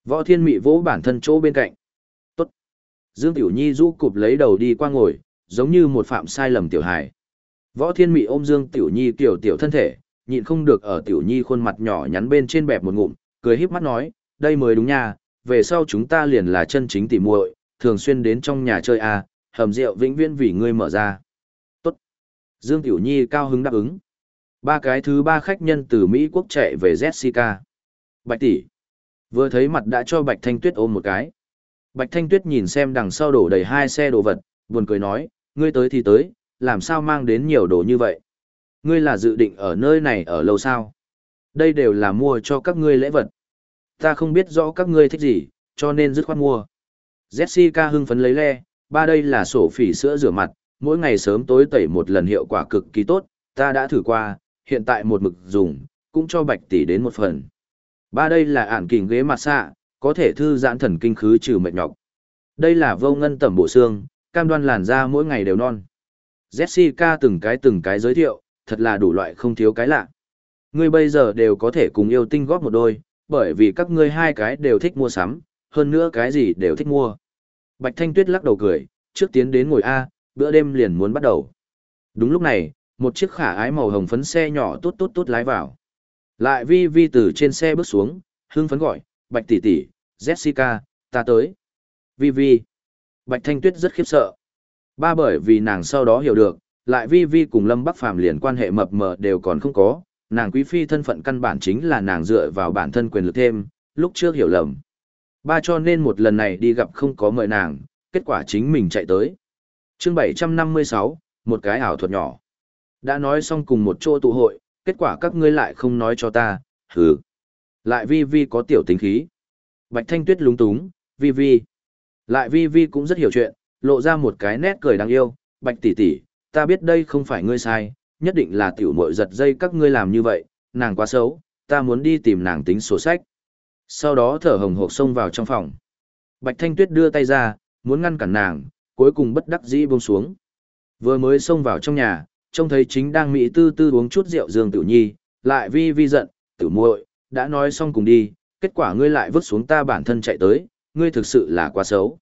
Võ thiên mị vỗ bản thân chỗ bên cạnh. Dương Tiểu Nhi rũ cụp lấy đầu đi qua ngồi, giống như một phạm sai lầm tiểu hài. Võ thiên mị ôm Dương Tiểu Nhi tiểu tiểu thân thể, nhịn không được ở Tiểu Nhi khuôn mặt nhỏ nhắn bên trên bẹp một ngụm, cười híp mắt nói, đây mới đúng nha, về sau chúng ta liền là chân chính tỉ muội, thường xuyên đến trong nhà chơi à, hầm rượu vĩnh viễn vì ngươi mở ra. Tốt. Dương Tiểu Nhi cao hứng đáp ứng. Ba cái thứ ba khách nhân từ Mỹ quốc chạy về Jessica. Bạch tỷ. Vừa thấy mặt đã cho Bạch Thanh Tuyết ôm một cái. Bạch Thanh Tuyết nhìn xem đằng sau đổ đầy hai xe đồ vật, buồn cười nói, ngươi tới thì tới, làm sao mang đến nhiều đồ như vậy? Ngươi là dự định ở nơi này ở lâu sao? Đây đều là mua cho các ngươi lễ vật. Ta không biết rõ các ngươi thích gì, cho nên dứt khoát mua. Jessica hưng phấn lấy le, ba đây là sổ phỉ sữa rửa mặt, mỗi ngày sớm tối tẩy một lần hiệu quả cực kỳ tốt, ta đã thử qua, hiện tại một mực dùng, cũng cho bạch tỷ đến một phần. Ba đây là ản kình ghế mặt xạ, có thể thư giãn thần kinh khứ trừ mệt nhọc. Đây là vô ngân tẩm bổ xương, cam đoan làn da mỗi ngày đều non. Jessica từng cái từng cái giới thiệu, thật là đủ loại không thiếu cái lạ. Ngươi bây giờ đều có thể cùng yêu tinh góp một đôi, bởi vì các ngươi hai cái đều thích mua sắm, hơn nữa cái gì đều thích mua. Bạch Thanh Tuyết lắc đầu cười, trước tiến đến ngồi A, bữa đêm liền muốn bắt đầu. Đúng lúc này, một chiếc khả ái màu hồng phấn xe nhỏ tốt tốt tốt lái vào. Lại vi vi từ trên xe bước xuống, hưng phấn gọi, Bạch tỷ tỷ, Jessica, ta tới. Vi vi. Bạch Thanh Tuyết rất khiếp sợ. Ba bởi vì nàng sau đó hiểu được, lại vi vi cùng Lâm Bắc Phàm liền quan hệ mập mờ đều còn không có, nàng quý phi thân phận căn bản chính là nàng dựa vào bản thân quyền lực thêm, lúc trước hiểu lầm. Ba cho nên một lần này đi gặp không có mời nàng, kết quả chính mình chạy tới. chương 756, một cái ảo thuật nhỏ. Đã nói xong cùng một chỗ tụ hội, kết quả các ngươi lại không nói cho ta, hừ. Lại vi vi có tiểu tính khí. Bạch Thanh Tuyết lúng túng, vi vi. Lại vi vi cũng rất hiểu chuyện, lộ ra một cái nét cười đáng yêu, bạch tỷ tỷ, ta biết đây không phải ngươi sai, nhất định là tiểu muội giật dây các ngươi làm như vậy, nàng quá xấu, ta muốn đi tìm nàng tính sổ sách. Sau đó thở hồng hộc xông vào trong phòng. Bạch Thanh Tuyết đưa tay ra, muốn ngăn cản nàng, cuối cùng bất đắc dĩ buông xuống. Vừa mới xông vào trong nhà, trông thấy chính đang mỹ tư tư uống chút rượu Dương Tiểu Nhi, lại vi vi giận, "Tiểu muội, đã nói xong cùng đi, kết quả ngươi lại vứt xuống ta bản thân chạy tới, ngươi thực sự là quá xấu."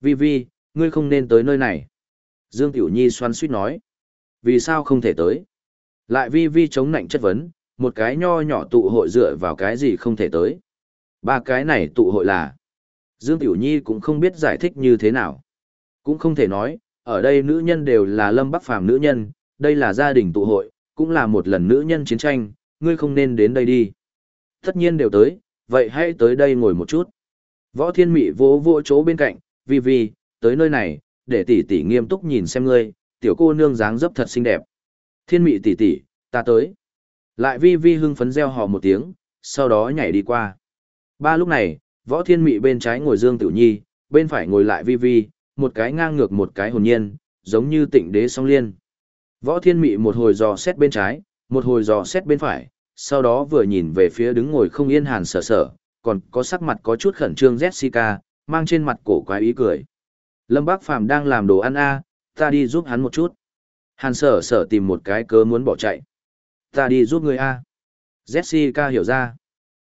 "Vi vi, ngươi không nên tới nơi này." Dương Tiểu Nhi xoan suýt nói. "Vì sao không thể tới?" Lại vi vi chống nạnh chất vấn, một cái nho nhỏ tụ hội dựa vào cái gì không thể tới. Ba cái này tụ hội là. Dương Tiểu Nhi cũng không biết giải thích như thế nào. Cũng không thể nói, ở đây nữ nhân đều là lâm bắc phàm nữ nhân, đây là gia đình tụ hội, cũng là một lần nữ nhân chiến tranh, ngươi không nên đến đây đi. Tất nhiên đều tới, vậy hãy tới đây ngồi một chút. Võ Thiên Mị vỗ vỗ chỗ bên cạnh, vi vi, tới nơi này, để tỷ tỷ nghiêm túc nhìn xem ngươi, tiểu cô nương dáng dấp thật xinh đẹp. Thiên Mị tỷ tỷ, ta tới. Lại vi vi hưng phấn reo hò một tiếng, sau đó nhảy đi qua. Ba lúc này, võ thiên mị bên trái ngồi Dương Tiểu Nhi, bên phải ngồi lại vi vi, một cái ngang ngược một cái hồn nhiên, giống như tịnh đế song liên. Võ thiên mị một hồi dò xét bên trái, một hồi dò xét bên phải, sau đó vừa nhìn về phía đứng ngồi không yên hàn sở sở, còn có sắc mặt có chút khẩn trương Jessica, mang trên mặt cổ quái ý cười. Lâm Bác Phàm đang làm đồ ăn a, ta đi giúp hắn một chút. Hàn sở sở tìm một cái cớ muốn bỏ chạy. Ta đi giúp người a. Jessica hiểu ra.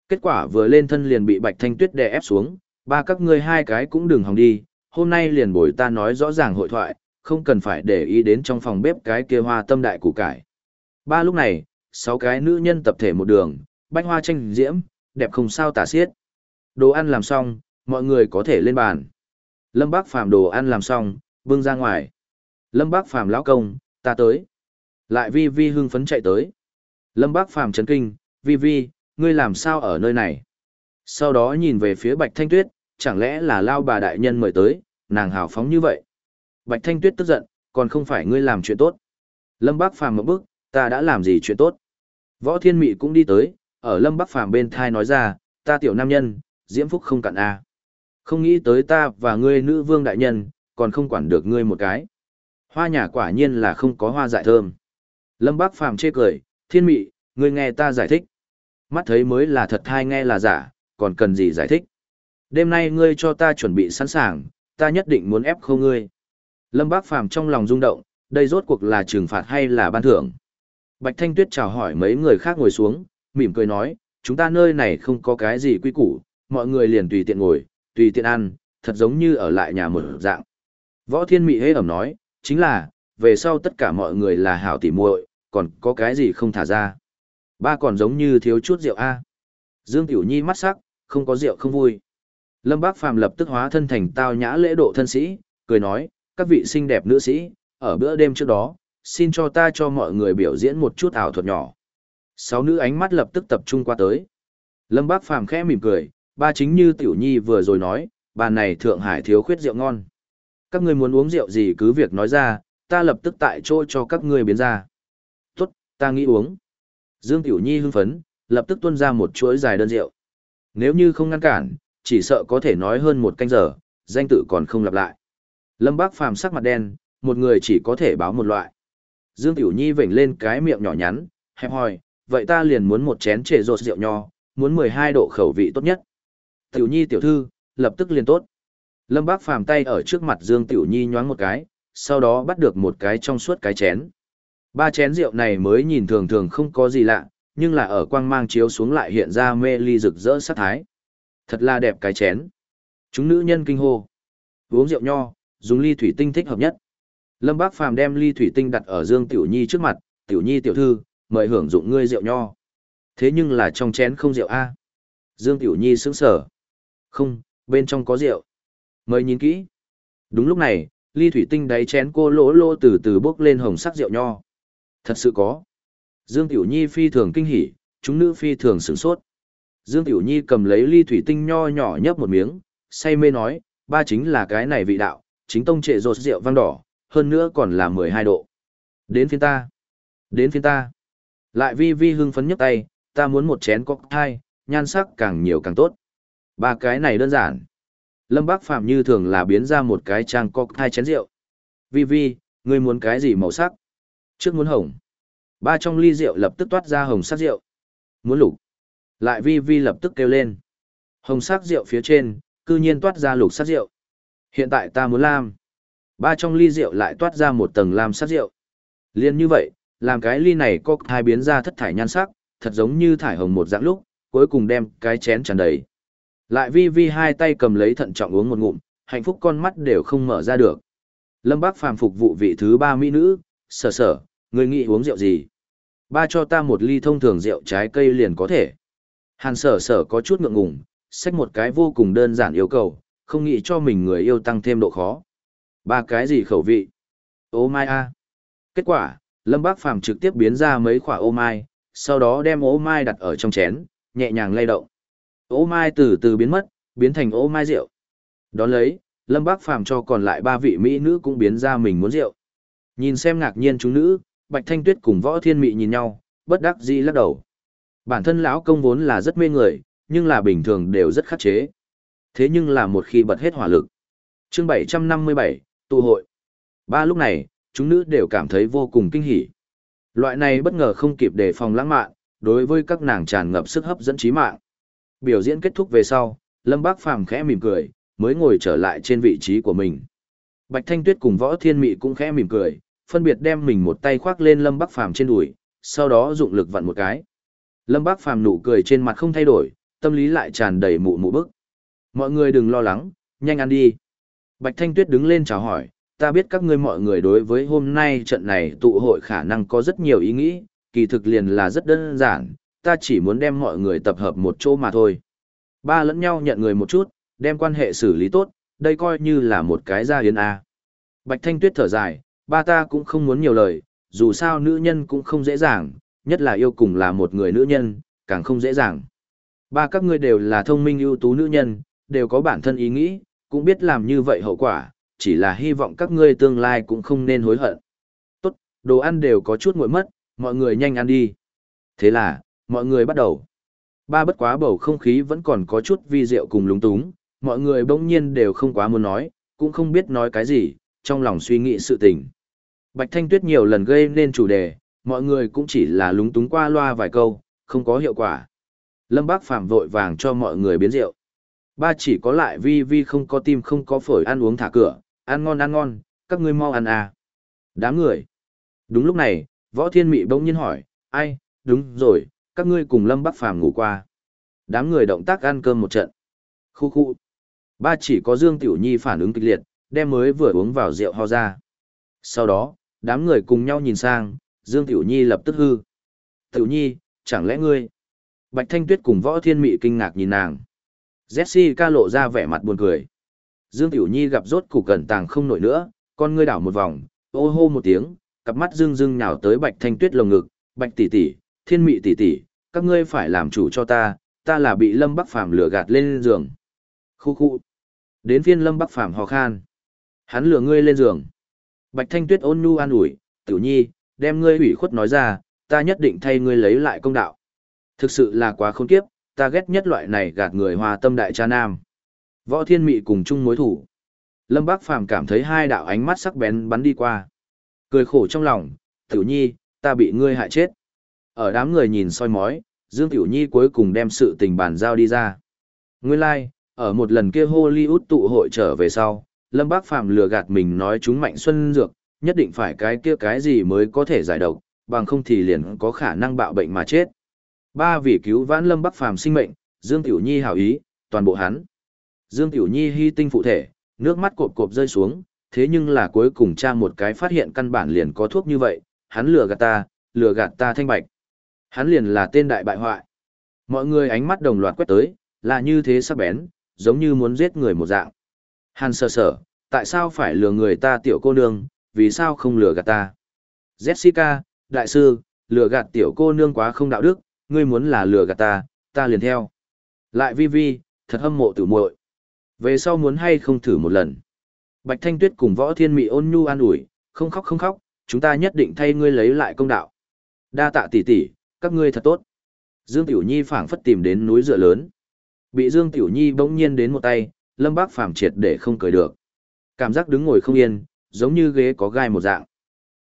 Kết quả vừa lên thân liền bị Bạch Thanh Tuyết đè ép xuống, ba các ngươi hai cái cũng đừng hòng đi, hôm nay liền bồi ta nói rõ ràng hội thoại, không cần phải để ý đến trong phòng bếp cái kia hoa tâm đại củ cải. Ba lúc này, sáu cái nữ nhân tập thể một đường, bách hoa tranh diễm, đẹp không sao tả xiết. Đồ ăn làm xong, mọi người có thể lên bàn. Lâm Bác Phàm đồ ăn làm xong, bưng ra ngoài. Lâm Bác Phàm lão công, ta tới. Lại vi vi hưng phấn chạy tới. Lâm Bác Phàm chấn kinh, vi vi, ngươi làm sao ở nơi này? Sau đó nhìn về phía Bạch Thanh Tuyết, chẳng lẽ là lao bà đại nhân mời tới, nàng hào phóng như vậy. Bạch Thanh Tuyết tức giận, còn không phải ngươi làm chuyện tốt. Lâm Bác Phàm một bước, ta đã làm gì chuyện tốt? Võ Thiên Mị cũng đi tới, ở Lâm Bắc Phàm bên thai nói ra, ta tiểu nam nhân, diễm phúc không cạn a. Không nghĩ tới ta và ngươi nữ vương đại nhân, còn không quản được ngươi một cái. Hoa nhà quả nhiên là không có hoa dại thơm. Lâm Bác Phàm chê cười, Thiên Mị, ngươi nghe ta giải thích. Mắt thấy mới là thật hay nghe là giả, còn cần gì giải thích. Đêm nay ngươi cho ta chuẩn bị sẵn sàng, ta nhất định muốn ép khô ngươi. Lâm Bác Phàm trong lòng rung động, đây rốt cuộc là trừng phạt hay là ban thưởng. Bạch Thanh Tuyết chào hỏi mấy người khác ngồi xuống, mỉm cười nói, chúng ta nơi này không có cái gì quy củ, mọi người liền tùy tiện ngồi, tùy tiện ăn, thật giống như ở lại nhà một dạng. Võ Thiên Mị hế ẩm nói, chính là, về sau tất cả mọi người là hảo tỉ muội, còn có cái gì không thả ra. Ba còn giống như thiếu chút rượu A. Dương Tiểu Nhi mắt sắc, không có rượu không vui. Lâm Bác Phàm lập tức hóa thân thành tao nhã lễ độ thân sĩ, cười nói, các vị xinh đẹp nữ sĩ, ở bữa đêm trước đó, xin cho ta cho mọi người biểu diễn một chút ảo thuật nhỏ. Sáu nữ ánh mắt lập tức tập trung qua tới. Lâm Bác Phàm khẽ mỉm cười, ba chính như Tiểu Nhi vừa rồi nói, bàn này Thượng Hải thiếu khuyết rượu ngon. Các ngươi muốn uống rượu gì cứ việc nói ra, ta lập tức tại chỗ cho các ngươi biến ra. Tốt, ta nghĩ uống. Dương Tiểu Nhi hưng phấn, lập tức tuôn ra một chuỗi dài đơn rượu. Nếu như không ngăn cản, chỉ sợ có thể nói hơn một canh giờ, danh tự còn không lặp lại. Lâm Bác Phàm sắc mặt đen, một người chỉ có thể báo một loại. Dương Tiểu Nhi vểnh lên cái miệng nhỏ nhắn, hẹp hòi, vậy ta liền muốn một chén trề rột rượu nho, muốn 12 độ khẩu vị tốt nhất. Tiểu Nhi tiểu thư, lập tức liền tốt. Lâm Bác Phàm tay ở trước mặt Dương Tiểu Nhi nhoáng một cái, sau đó bắt được một cái trong suốt cái chén. Ba chén rượu này mới nhìn thường thường không có gì lạ, nhưng là ở quang mang chiếu xuống lại hiện ra mê ly rực rỡ sát thái. Thật là đẹp cái chén. Chúng nữ nhân kinh hô. Uống rượu nho, dùng ly thủy tinh thích hợp nhất. Lâm Bác Phàm đem ly thủy tinh đặt ở Dương Tiểu Nhi trước mặt, "Tiểu Nhi tiểu thư, mời hưởng dụng ngươi rượu nho." Thế nhưng là trong chén không rượu a. Dương Tiểu Nhi sững sờ. "Không, bên trong có rượu." Mời nhìn kỹ. Đúng lúc này, ly thủy tinh đáy chén cô lỗ lỗ từ từ bốc lên hồng sắc rượu nho. Thật sự có. Dương Tiểu Nhi phi thường kinh hỉ, chúng nữ phi thường sửng sốt. Dương Tiểu Nhi cầm lấy ly thủy tinh nho nhỏ nhấp một miếng, say mê nói, ba chính là cái này vị đạo, chính tông trệ rột rượu vang đỏ, hơn nữa còn là 12 độ. Đến phiên ta. Đến phiên ta. Lại vi vi hưng phấn nhấc tay, ta muốn một chén cocktail, nhan sắc càng nhiều càng tốt. Ba cái này đơn giản. Lâm Bác Phạm như thường là biến ra một cái trang cocktail chén rượu. Vi vi, ngươi muốn cái gì màu sắc? Trước muốn hồng. Ba trong ly rượu lập tức toát ra hồng sắc rượu. Muốn lục. Lại vi vi lập tức kêu lên. Hồng sắc rượu phía trên, cư nhiên toát ra lục sắc rượu. Hiện tại ta muốn lam. Ba trong ly rượu lại toát ra một tầng lam sắc rượu. Liên như vậy, làm cái ly này có hai biến ra thất thải nhan sắc, thật giống như thải hồng một dạng lúc, cuối cùng đem cái chén tràn đầy. Lại vi vi hai tay cầm lấy thận trọng uống một ngụm, hạnh phúc con mắt đều không mở ra được. Lâm Bác phàm phục vụ vị thứ ba mỹ nữ, sở sở, người nghĩ uống rượu gì? Ba cho ta một ly thông thường rượu trái cây liền có thể. Hàn sở sở có chút ngượng ngùng, xách một cái vô cùng đơn giản yêu cầu, không nghĩ cho mình người yêu tăng thêm độ khó. Ba cái gì khẩu vị? Ô mai a. Kết quả, Lâm Bác Phàm trực tiếp biến ra mấy quả ô mai, sau đó đem ô mai đặt ở trong chén, nhẹ nhàng lay động. Ô mai từ từ biến mất, biến thành ô mai rượu. Đón lấy, Lâm Bác Phàm cho còn lại ba vị mỹ nữ cũng biến ra mình muốn rượu. Nhìn xem ngạc nhiên chúng nữ, Bạch Thanh Tuyết cùng Võ Thiên Mị nhìn nhau, bất đắc dĩ lắc đầu. Bản thân lão công vốn là rất mê người, nhưng là bình thường đều rất khắc chế. Thế nhưng là một khi bật hết hỏa lực. Chương 757, tụ hội. Ba lúc này, chúng nữ đều cảm thấy vô cùng kinh hỉ. Loại này bất ngờ không kịp đề phòng lãng mạn, đối với các nàng tràn ngập sức hấp dẫn trí mạng. Biểu diễn kết thúc về sau, Lâm Bác Phàm khẽ mỉm cười, mới ngồi trở lại trên vị trí của mình. Bạch Thanh Tuyết cùng Võ Thiên Mị cũng khẽ mỉm cười, phân biệt đem mình một tay khoác lên Lâm Bác Phàm trên đùi, sau đó dụng lực vặn một cái. Lâm Bác Phàm nụ cười trên mặt không thay đổi, tâm lý lại tràn đầy mụ mụ bức. Mọi người đừng lo lắng, nhanh ăn đi. Bạch Thanh Tuyết đứng lên chào hỏi, ta biết các ngươi mọi người đối với hôm nay trận này tụ hội khả năng có rất nhiều ý nghĩ, kỳ thực liền là rất đơn giản, ta chỉ muốn đem mọi người tập hợp một chỗ mà thôi. Ba lẫn nhau nhận người một chút, đem quan hệ xử lý tốt, đây coi như là một cái gia hiến A. Bạch Thanh Tuyết thở dài, ba ta cũng không muốn nhiều lời, dù sao nữ nhân cũng không dễ dàng, nhất là yêu cùng là một người nữ nhân, càng không dễ dàng. Ba các ngươi đều là thông minh ưu tú nữ nhân, đều có bản thân ý nghĩ, cũng biết làm như vậy hậu quả, chỉ là hy vọng các ngươi tương lai cũng không nên hối hận. Tốt, đồ ăn đều có chút nguội mất, mọi người nhanh ăn đi. Thế là, mọi người bắt đầu. Ba bất quá bầu không khí vẫn còn có chút vi diệu cùng lúng túng, mọi người bỗng nhiên đều không quá muốn nói, cũng không biết nói cái gì, trong lòng suy nghĩ sự tình. Bạch Thanh Tuyết nhiều lần gây nên chủ đề, mọi người cũng chỉ là lúng túng qua loa vài câu, không có hiệu quả. Lâm Bác Phạm vội vàng cho mọi người biến rượu. Ba chỉ có lại vi vi không có tim không có phổi ăn uống thả cửa, ăn ngon ăn ngon, các ngươi mau ăn à. Đám người. Đúng lúc này, Võ Thiên Mị bỗng nhiên hỏi, ai, đúng rồi, các ngươi cùng Lâm Bắc Phàm ngủ qua. Đám người động tác ăn cơm một trận. Khu khu. Ba chỉ có Dương Tiểu Nhi phản ứng kịch liệt, đem mới vừa uống vào rượu ho ra. Sau đó, đám người cùng nhau nhìn sang, Dương Tiểu Nhi lập tức hư. Tiểu Nhi, chẳng lẽ ngươi? Bạch Thanh Tuyết cùng Võ Thiên Mị kinh ngạc nhìn nàng. Jessica lộ ra vẻ mặt buồn cười. Dương Tiểu Nhi gặp rốt cục cẩn tàng không nổi nữa, con ngươi đảo một vòng, ô hô một tiếng, cặp mắt dương dương nhào tới Bạch Thanh Tuyết lồng ngực, "Bạch tỷ tỷ, Thiên Mị tỷ tỷ, các ngươi phải làm chủ cho ta, ta là bị Lâm Bắc Phàm lừa gạt lên giường." Khu khu. Đến phiên Lâm Bắc Phàm ho khan. Hắn lừa ngươi lên giường. Bạch Thanh Tuyết ôn nhu an ủi, "Tiểu Nhi, đem ngươi ủy khuất nói ra, ta nhất định thay ngươi lấy lại công đạo." Thực sự là quá khôn kiếp, ta ghét nhất loại này gạt người hòa tâm đại cha nam. Võ Thiên Mị cùng chung mối thủ. Lâm Bác Phàm cảm thấy hai đạo ánh mắt sắc bén bắn đi qua. Cười khổ trong lòng, Tiểu Nhi, ta bị ngươi hại chết. Ở đám người nhìn soi mói, Dương Tiểu Nhi cuối cùng đem sự tình bàn giao đi ra. Nguyên lai, like, ở một lần kia Hollywood tụ hội trở về sau, Lâm Bác Phàm lừa gạt mình nói chúng mạnh xuân dược, nhất định phải cái kia cái gì mới có thể giải độc, bằng không thì liền có khả năng bạo bệnh mà chết. Ba vì cứu vãn Lâm Bắc Phàm sinh mệnh, Dương Tiểu Nhi hảo ý, toàn bộ hắn. Dương Tiểu Nhi hy tinh phụ thể, nước mắt cộp cộp rơi xuống, thế nhưng là cuối cùng cha một cái phát hiện căn bản liền có thuốc như vậy, hắn lừa gạt ta, lừa gạt ta thanh bạch. Hắn liền là tên đại bại hoại. Mọi người ánh mắt đồng loạt quét tới, là như thế sắc bén, giống như muốn giết người một dạng. Hàn sờ sờ, tại sao phải lừa người ta tiểu cô nương, vì sao không lừa gạt ta? Jessica, đại sư, lừa gạt tiểu cô nương quá không đạo đức, ngươi muốn là lừa gạt ta, ta liền theo. Lại vi vi, thật hâm mộ tử muội. Về sau muốn hay không thử một lần. Bạch Thanh Tuyết cùng Võ Thiên Mị ôn nhu an ủi, không khóc không khóc, chúng ta nhất định thay ngươi lấy lại công đạo. Đa tạ tỷ tỷ, các ngươi thật tốt. Dương Tiểu Nhi phảng phất tìm đến núi dựa lớn. Bị Dương Tiểu Nhi bỗng nhiên đến một tay, Lâm Bác phàm triệt để không cười được. Cảm giác đứng ngồi không yên, giống như ghế có gai một dạng.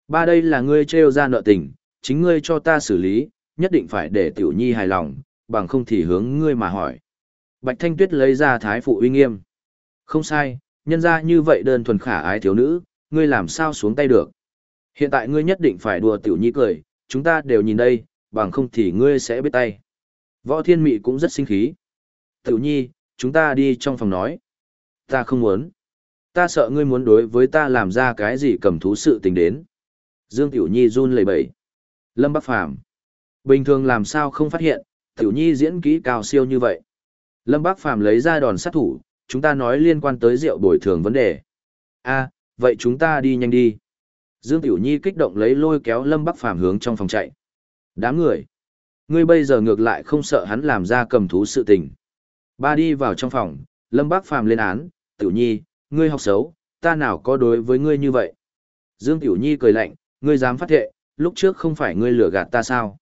Ba đây là ngươi trêu ra nợ tình, chính ngươi cho ta xử lý, nhất định phải để Tiểu Nhi hài lòng, bằng không thì hướng ngươi mà hỏi. Bạch Thanh Tuyết lấy ra thái phụ uy nghiêm. Không sai, nhân ra như vậy đơn thuần khả ái thiếu nữ, ngươi làm sao xuống tay được. Hiện tại ngươi nhất định phải đùa Tiểu Nhi cười, chúng ta đều nhìn đây, bằng không thì ngươi sẽ biết tay. Võ Thiên Mị cũng rất sinh khí. Tiểu Nhi, chúng ta đi trong phòng nói. Ta không muốn. Ta sợ ngươi muốn đối với ta làm ra cái gì cầm thú sự tình đến. Dương Tiểu Nhi run lẩy bẩy. Lâm Bắc Phàm Bình thường làm sao không phát hiện, Tiểu Nhi diễn kỹ cao siêu như vậy. Lâm Bác Phàm lấy ra đòn sát thủ, chúng ta nói liên quan tới rượu bồi thường vấn đề. a vậy chúng ta đi nhanh đi. Dương Tiểu Nhi kích động lấy lôi kéo Lâm Bắc Phàm hướng trong phòng chạy. Đám người. Ngươi bây giờ ngược lại không sợ hắn làm ra cầm thú sự tình. Ba đi vào trong phòng, Lâm Bắc Phàm lên án, Tiểu Nhi, ngươi học xấu, ta nào có đối với ngươi như vậy. Dương Tiểu Nhi cười lạnh, ngươi dám phát thệ, lúc trước không phải ngươi lừa gạt ta sao?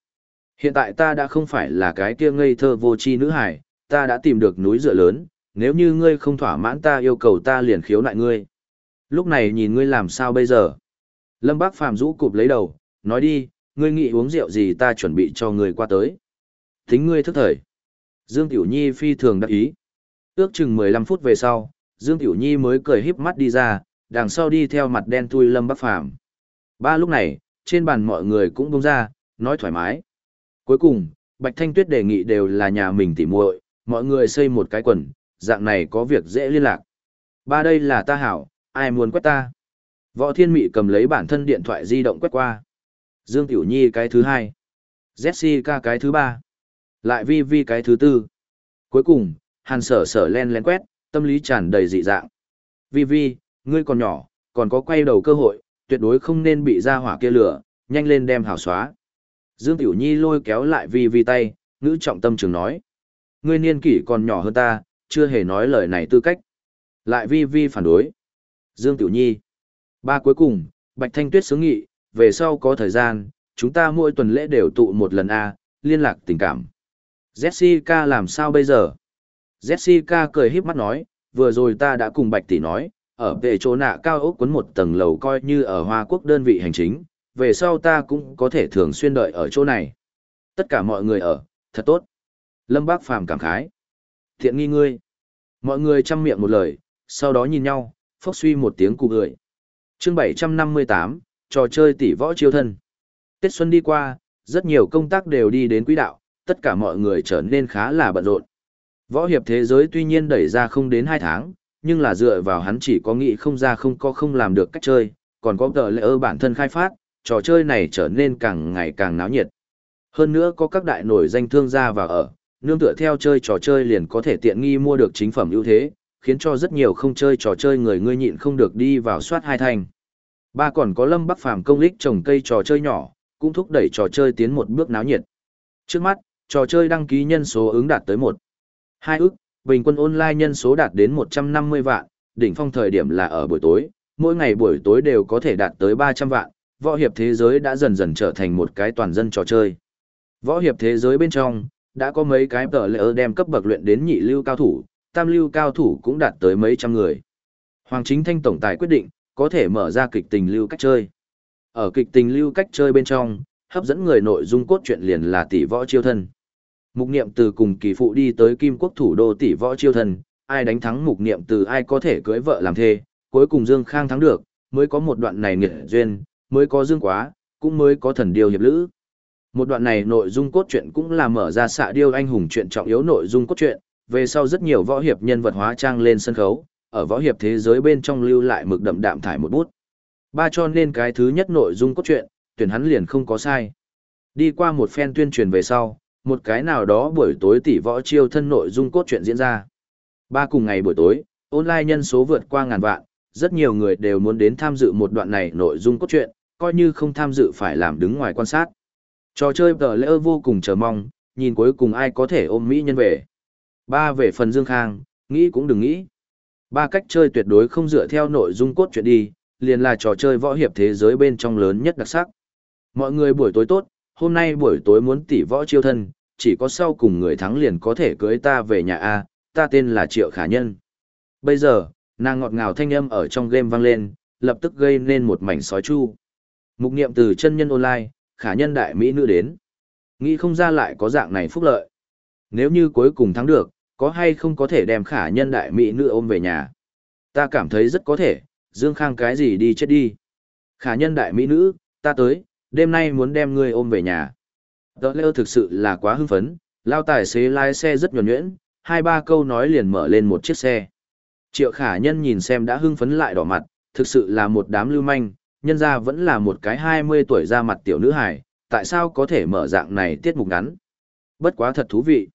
Hiện tại ta đã không phải là cái kia ngây thơ vô tri nữ hải, ta đã tìm được núi dựa lớn, nếu như ngươi không thỏa mãn ta yêu cầu ta liền khiếu nại ngươi. Lúc này nhìn ngươi làm sao bây giờ? Lâm Bác Phàm rũ cụp lấy đầu, nói đi, ngươi nghĩ uống rượu gì ta chuẩn bị cho ngươi qua tới. Thính ngươi thức thời. Dương Tiểu Nhi phi thường đắc ý. Ước chừng 15 phút về sau, Dương Tiểu Nhi mới cười híp mắt đi ra, đằng sau đi theo mặt đen thui Lâm Bác Phàm. Ba lúc này, trên bàn mọi người cũng bông ra, nói thoải mái. Cuối cùng, Bạch Thanh Tuyết đề nghị đều là nhà mình tỉ muội, mọi người xây một cái quần, dạng này có việc dễ liên lạc. Ba đây là ta hảo, ai muốn quét ta? Võ Thiên Mị cầm lấy bản thân điện thoại di động quét qua. Dương Tiểu Nhi cái thứ hai. Jessica cái thứ ba. Lại Vi Vi cái thứ tư. Cuối cùng, Hàn sở sở len len quét, tâm lý tràn đầy dị dạng. Vi Vi, ngươi còn nhỏ, còn có quay đầu cơ hội, tuyệt đối không nên bị ra hỏa kia lửa, nhanh lên đem hảo xóa. Dương Tiểu Nhi lôi kéo lại Vi Vi tay, ngữ trọng tâm trường nói. Ngươi niên kỷ còn nhỏ hơn ta, chưa hề nói lời này tư cách. Lại Vi Vi phản đối. Dương Tiểu Nhi. Ba cuối cùng, Bạch Thanh Tuyết sướng nghị, về sau có thời gian, chúng ta mỗi tuần lễ đều tụ một lần A, liên lạc tình cảm. Jessica làm sao bây giờ? Jessica cười híp mắt nói, vừa rồi ta đã cùng Bạch Tỷ nói, ở về chỗ nạ cao ốc quấn một tầng lầu coi như ở Hoa Quốc đơn vị hành chính, về sau ta cũng có thể thường xuyên đợi ở chỗ này. Tất cả mọi người ở, thật tốt. Lâm Bác Phàm cảm khái. Thiện nghi ngươi. Mọi người chăm miệng một lời, sau đó nhìn nhau, phốc suy một tiếng cụ gửi. chương 758, trò chơi tỷ võ chiêu thân. Tết Xuân đi qua, rất nhiều công tác đều đi đến quỹ đạo, tất cả mọi người trở nên khá là bận rộn. Võ hiệp thế giới tuy nhiên đẩy ra không đến 2 tháng, nhưng là dựa vào hắn chỉ có nghĩ không ra không có không làm được cách chơi, còn có tờ lệ ơ bản thân khai phát, trò chơi này trở nên càng ngày càng náo nhiệt. Hơn nữa có các đại nổi danh thương gia vào ở, nương tựa theo chơi trò chơi liền có thể tiện nghi mua được chính phẩm ưu thế, khiến cho rất nhiều không chơi trò chơi người ngươi nhịn không được đi vào soát hai thành. Ba còn có Lâm Bắc Phàm công lích trồng cây trò chơi nhỏ, cũng thúc đẩy trò chơi tiến một bước náo nhiệt. Trước mắt, trò chơi đăng ký nhân số ứng đạt tới 1. 2 ức, bình quân online nhân số đạt đến 150 vạn, đỉnh phong thời điểm là ở buổi tối, mỗi ngày buổi tối đều có thể đạt tới 300 vạn, võ hiệp thế giới đã dần dần trở thành một cái toàn dân trò chơi. Võ hiệp thế giới bên trong, đã có mấy cái tờ lệ đem cấp bậc luyện đến nhị lưu cao thủ, tam lưu cao thủ cũng đạt tới mấy trăm người. Hoàng chính thanh tổng tài quyết định, có thể mở ra kịch tình lưu cách chơi. Ở kịch tình lưu cách chơi bên trong, hấp dẫn người nội dung cốt truyện liền là tỷ võ chiêu thân. Mục niệm từ cùng kỳ phụ đi tới kim quốc thủ đô tỷ võ chiêu thân, ai đánh thắng mục niệm từ ai có thể cưới vợ làm thê, cuối cùng Dương Khang thắng được, mới có một đoạn này nghiệt duyên, mới có Dương Quá, cũng mới có thần điều hiệp lữ. Một đoạn này nội dung cốt truyện cũng là mở ra xạ điêu anh hùng chuyện trọng yếu nội dung cốt truyện, về sau rất nhiều võ hiệp nhân vật hóa trang lên sân khấu, ở võ hiệp thế giới bên trong lưu lại mực đậm đạm thải một bút. Ba cho nên cái thứ nhất nội dung cốt truyện, tuyển hắn liền không có sai. Đi qua một phen tuyên truyền về sau, một cái nào đó buổi tối tỷ võ chiêu thân nội dung cốt truyện diễn ra. Ba cùng ngày buổi tối, online nhân số vượt qua ngàn vạn, rất nhiều người đều muốn đến tham dự một đoạn này nội dung cốt truyện, coi như không tham dự phải làm đứng ngoài quan sát. Trò chơi tờ lễ vô cùng chờ mong, nhìn cuối cùng ai có thể ôm Mỹ nhân về. Ba về phần Dương Khang, nghĩ cũng đừng nghĩ. Ba cách chơi tuyệt đối không dựa theo nội dung cốt truyện đi, liền là trò chơi võ hiệp thế giới bên trong lớn nhất đặc sắc. Mọi người buổi tối tốt, hôm nay buổi tối muốn tỉ võ chiêu thân, chỉ có sau cùng người thắng liền có thể cưới ta về nhà A, ta tên là Triệu Khả Nhân. Bây giờ, nàng ngọt ngào thanh âm ở trong game vang lên, lập tức gây nên một mảnh sói chu. Mục niệm từ chân nhân online, khả nhân đại mỹ nữ đến. Nghĩ không ra lại có dạng này phúc lợi. Nếu như cuối cùng thắng được, có hay không có thể đem khả nhân đại mỹ nữ ôm về nhà. Ta cảm thấy rất có thể, Dương Khang cái gì đi chết đi. Khả nhân đại mỹ nữ, ta tới, đêm nay muốn đem ngươi ôm về nhà. Đỡ lêu thực sự là quá hưng phấn, lao tài xế lái xe rất nhuẩn nhuyễn, hai ba câu nói liền mở lên một chiếc xe. Triệu khả nhân nhìn xem đã hưng phấn lại đỏ mặt, thực sự là một đám lưu manh, nhân ra vẫn là một cái 20 tuổi ra mặt tiểu nữ hài, tại sao có thể mở dạng này tiết mục ngắn. Bất quá thật thú vị.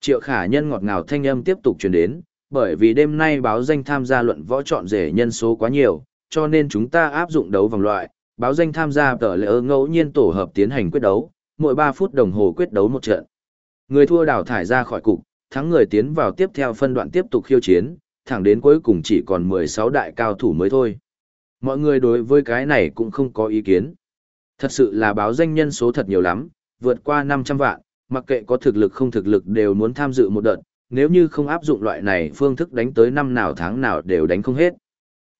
Triệu khả nhân ngọt ngào thanh âm tiếp tục truyền đến, bởi vì đêm nay báo danh tham gia luận võ chọn rể nhân số quá nhiều, cho nên chúng ta áp dụng đấu vòng loại, báo danh tham gia tờ lỡ ngẫu nhiên tổ hợp tiến hành quyết đấu, mỗi 3 phút đồng hồ quyết đấu một trận. Người thua đào thải ra khỏi cục, thắng người tiến vào tiếp theo phân đoạn tiếp tục khiêu chiến, thẳng đến cuối cùng chỉ còn 16 đại cao thủ mới thôi. Mọi người đối với cái này cũng không có ý kiến. Thật sự là báo danh nhân số thật nhiều lắm, vượt qua 500 vạn, mặc kệ có thực lực không thực lực đều muốn tham dự một đợt, nếu như không áp dụng loại này phương thức đánh tới năm nào tháng nào đều đánh không hết.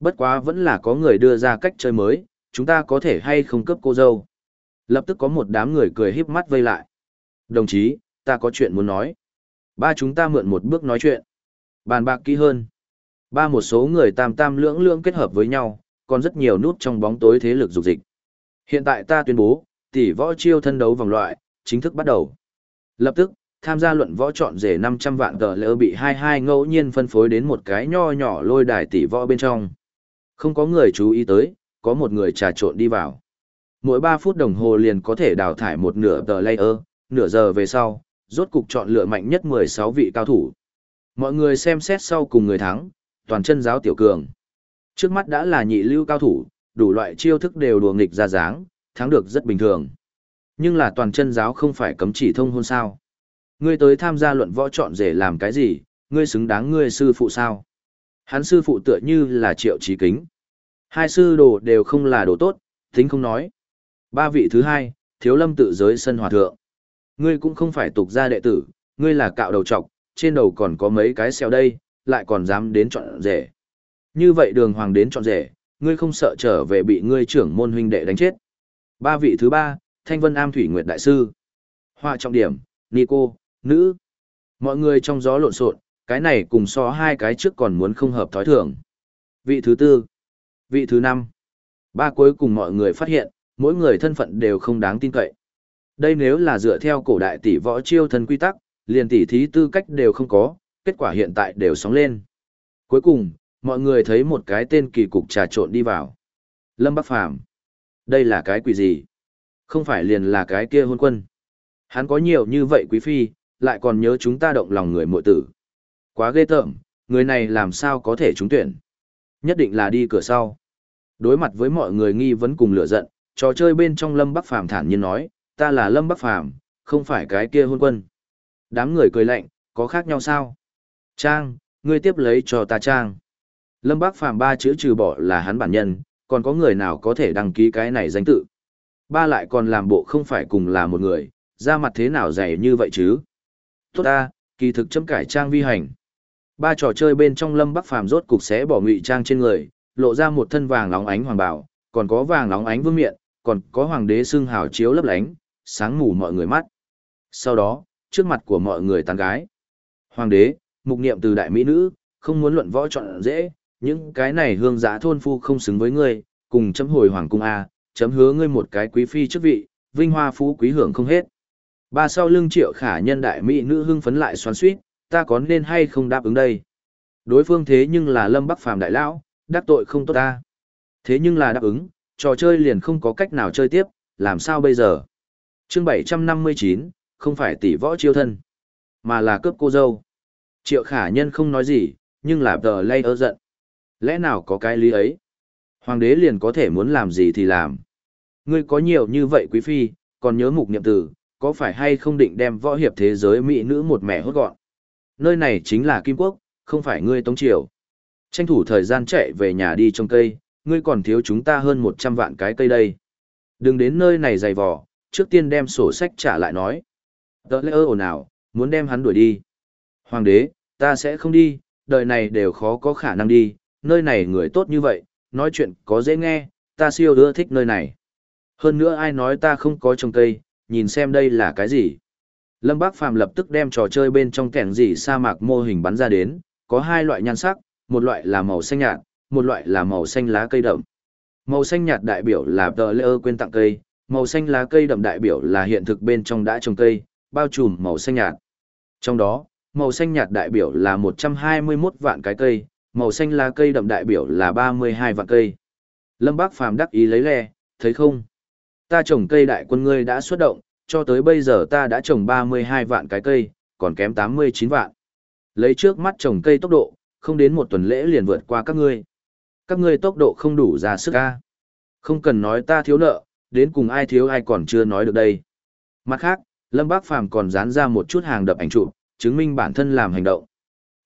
Bất quá vẫn là có người đưa ra cách chơi mới, chúng ta có thể hay không cướp cô dâu. Lập tức có một đám người cười híp mắt vây lại. Đồng chí, ta có chuyện muốn nói. Ba chúng ta mượn một bước nói chuyện. Bàn bạc kỹ hơn. Ba một số người tam tam lưỡng lưỡng kết hợp với nhau, còn rất nhiều nút trong bóng tối thế lực dục dịch. Hiện tại ta tuyên bố, tỷ võ chiêu thân đấu vòng loại, chính thức bắt đầu. Lập tức, tham gia luận võ chọn rể 500 vạn tờ lỡ bị 22 ngẫu nhiên phân phối đến một cái nho nhỏ lôi đài tỷ võ bên trong. Không có người chú ý tới, có một người trà trộn đi vào. Mỗi 3 phút đồng hồ liền có thể đào thải một nửa tờ layer, nửa giờ về sau, rốt cục chọn lựa mạnh nhất 16 vị cao thủ. Mọi người xem xét sau cùng người thắng, toàn chân giáo tiểu cường. Trước mắt đã là nhị lưu cao thủ, đủ loại chiêu thức đều đùa nghịch ra dáng, thắng được rất bình thường. Nhưng là toàn chân giáo không phải cấm chỉ thông hôn sao. Ngươi tới tham gia luận võ chọn rể làm cái gì, ngươi xứng đáng ngươi sư phụ sao. Hắn sư phụ tựa như là triệu trí kính. Hai sư đồ đều không là đồ tốt, tính không nói. Ba vị thứ hai, thiếu lâm tự giới sân hòa thượng. Ngươi cũng không phải tục gia đệ tử, ngươi là cạo đầu trọc, trên đầu còn có mấy cái xeo đây, lại còn dám đến chọn rể. Như vậy đường hoàng đến chọn rể, ngươi không sợ trở về bị ngươi trưởng môn huynh đệ đánh chết. Ba vị thứ ba, Thanh Vân Am Thủy Nguyệt Đại Sư. Họa trọng điểm, Nico, nữ. Mọi người trong gió lộn xộn, cái này cùng so hai cái trước còn muốn không hợp thói thường. Vị thứ tư, vị thứ năm. Ba cuối cùng mọi người phát hiện, mỗi người thân phận đều không đáng tin cậy. Đây nếu là dựa theo cổ đại tỷ võ chiêu thân quy tắc, liền tỷ thí tư cách đều không có, kết quả hiện tại đều sóng lên. Cuối cùng, mọi người thấy một cái tên kỳ cục trà trộn đi vào. Lâm Bắc Phàm Đây là cái quỷ gì? Không phải liền là cái kia hôn quân. Hắn có nhiều như vậy quý phi, lại còn nhớ chúng ta động lòng người muội tử. Quá ghê tởm, người này làm sao có thể trúng tuyển. Nhất định là đi cửa sau. Đối mặt với mọi người nghi vấn cùng lửa giận, trò chơi bên trong Lâm Bắc Phàm thản nhiên nói, ta là Lâm Bắc Phàm không phải cái kia hôn quân. Đám người cười lạnh, có khác nhau sao? Trang, ngươi tiếp lấy cho ta Trang. Lâm Bác Phàm ba chữ trừ bỏ là hắn bản nhân, còn có người nào có thể đăng ký cái này danh tự. Ba lại còn làm bộ không phải cùng là một người, ra mặt thế nào dày như vậy chứ. Tốt ta, kỳ thực chấm cải trang vi hành. Ba trò chơi bên trong Lâm Bắc Phàm rốt cục sẽ bỏ ngụy trang trên người, lộ ra một thân vàng lóng ánh hoàng bảo, còn có vàng lóng ánh vương miện, còn có hoàng đế xương hào chiếu lấp lánh, sáng mù mọi người mắt. Sau đó, trước mặt của mọi người tán gái. Hoàng đế, mục niệm từ đại mỹ nữ, không muốn luận võ chọn dễ, những cái này hương giã thôn phu không xứng với ngươi, cùng chấm hồi hoàng cung A, chấm hứa ngươi một cái quý phi chức vị, vinh hoa phú quý hưởng không hết. Ba sau lưng triệu khả nhân đại mỹ nữ hưng phấn lại xoắn suýt, ta có nên hay không đáp ứng đây? Đối phương thế nhưng là lâm bắc phàm đại lão, đắc tội không tốt ta. Thế nhưng là đáp ứng, trò chơi liền không có cách nào chơi tiếp, làm sao bây giờ? chương 759, không phải tỷ võ chiêu thân, mà là cướp cô dâu. Triệu khả nhân không nói gì, nhưng là tờ lay ơ giận. Lẽ nào có cái lý ấy? Hoàng đế liền có thể muốn làm gì thì làm. Ngươi có nhiều như vậy quý phi, còn nhớ mục niệm tử, có phải hay không định đem võ hiệp thế giới mỹ nữ một mẻ hốt gọn? Nơi này chính là Kim Quốc, không phải ngươi Tống Triều. Tranh thủ thời gian chạy về nhà đi trồng cây, ngươi còn thiếu chúng ta hơn 100 vạn cái cây đây. Đừng đến nơi này dày vò, trước tiên đem sổ sách trả lại nói. Tớ lẽ ơ ồn ào, muốn đem hắn đuổi đi. Hoàng đế, ta sẽ không đi, đời này đều khó có khả năng đi, nơi này người tốt như vậy, nói chuyện có dễ nghe, ta siêu ưa thích nơi này. Hơn nữa ai nói ta không có trồng cây, nhìn xem đây là cái gì. Lâm Bác Phàm lập tức đem trò chơi bên trong kẻng gì sa mạc mô hình bắn ra đến, có hai loại nhan sắc, một loại là màu xanh nhạt, một loại là màu xanh lá cây đậm. Màu xanh nhạt đại biểu là tờ lê quên tặng cây, màu xanh lá cây đậm đại biểu là hiện thực bên trong đã trồng cây, bao trùm màu xanh nhạt. Trong đó, màu xanh nhạt đại biểu là 121 vạn cái cây, màu xanh lá cây đậm đại biểu là 32 vạn cây. Lâm Bác Phàm đắc ý lấy lè, thấy không? Ta trồng cây đại quân ngươi đã xuất động, cho tới bây giờ ta đã trồng 32 vạn cái cây, còn kém 89 vạn. Lấy trước mắt trồng cây tốc độ, không đến một tuần lễ liền vượt qua các ngươi. Các ngươi tốc độ không đủ ra sức ca. Không cần nói ta thiếu nợ, đến cùng ai thiếu ai còn chưa nói được đây. Mặt khác, Lâm Bác Phàm còn dán ra một chút hàng đập ảnh chụp, chứng minh bản thân làm hành động.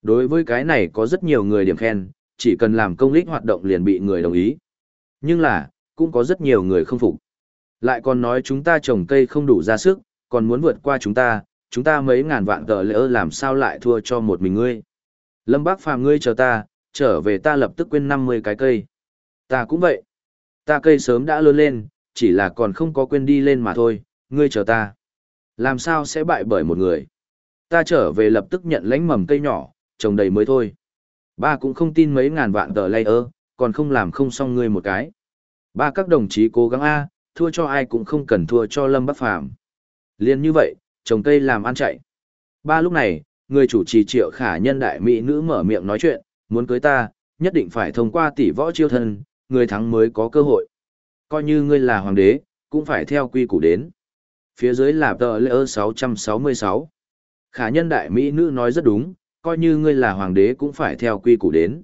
Đối với cái này có rất nhiều người điểm khen, chỉ cần làm công lích hoạt động liền bị người đồng ý. Nhưng là, cũng có rất nhiều người không phục. Lại còn nói chúng ta trồng cây không đủ ra sức, còn muốn vượt qua chúng ta, chúng ta mấy ngàn vạn tờ lỡ làm sao lại thua cho một mình ngươi. Lâm Bác Phàm ngươi chờ ta, trở về ta lập tức quên 50 cái cây. Ta cũng vậy. Ta cây sớm đã lớn lên, chỉ là còn không có quên đi lên mà thôi, ngươi chờ ta. Làm sao sẽ bại bởi một người? Ta trở về lập tức nhận lãnh mầm cây nhỏ, trồng đầy mới thôi. Ba cũng không tin mấy ngàn vạn tờ layer, còn không làm không xong ngươi một cái. Ba các đồng chí cố gắng A, thua cho ai cũng không cần thua cho Lâm Bắc Phàm Liên như vậy, trồng cây làm ăn chạy. Ba lúc này, người chủ trì triệu khả nhân đại mỹ nữ mở miệng nói chuyện, muốn cưới ta, nhất định phải thông qua tỷ võ chiêu thân, người thắng mới có cơ hội. Coi như ngươi là hoàng đế, cũng phải theo quy củ đến. Phía dưới là tờ lễ 666. Khả nhân đại mỹ nữ nói rất đúng, coi như ngươi là hoàng đế cũng phải theo quy củ đến.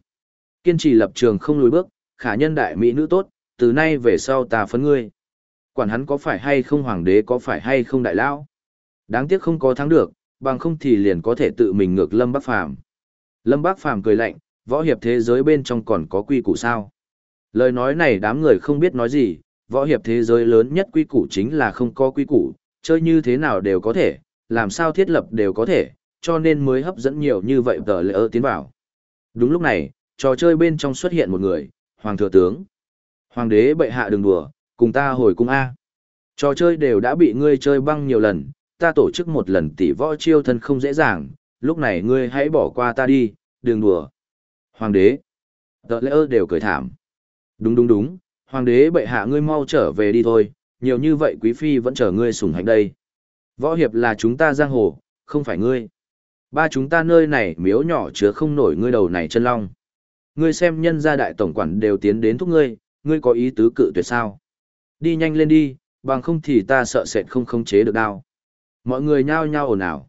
Kiên trì lập trường không lùi bước, khả nhân đại mỹ nữ tốt, từ nay về sau ta phấn ngươi. Quản hắn có phải hay không hoàng đế có phải hay không đại lão. Đáng tiếc không có thắng được, bằng không thì liền có thể tự mình ngược Lâm Bắc Phàm. Lâm Bắc Phàm cười lạnh, võ hiệp thế giới bên trong còn có quy củ sao? Lời nói này đám người không biết nói gì, võ hiệp thế giới lớn nhất quy củ chính là không có quy củ, chơi như thế nào đều có thể, làm sao thiết lập đều có thể, cho nên mới hấp dẫn nhiều như vậy tờ lệ ơ tiến vào. Đúng lúc này, trò chơi bên trong xuất hiện một người, Hoàng Thừa Tướng. Hoàng đế bệ hạ đừng đùa, cùng ta hồi cung A. Trò chơi đều đã bị ngươi chơi băng nhiều lần, ta tổ chức một lần tỷ võ chiêu thân không dễ dàng, lúc này ngươi hãy bỏ qua ta đi, đừng đùa. Hoàng đế. Tờ lễ ơ đều cười thảm. Đúng đúng đúng, hoàng đế bệ hạ ngươi mau trở về đi thôi, nhiều như vậy quý phi vẫn chờ ngươi sủng hạnh đây. Võ hiệp là chúng ta giang hồ, không phải ngươi. Ba chúng ta nơi này miếu nhỏ chứa không nổi ngươi đầu này chân long. Ngươi xem nhân gia đại tổng quản đều tiến đến thúc ngươi, ngươi có ý tứ cự tuyệt sao? Đi nhanh lên đi, bằng không thì ta sợ sệt không khống chế được đao. Mọi người nhao nhao ồn ào.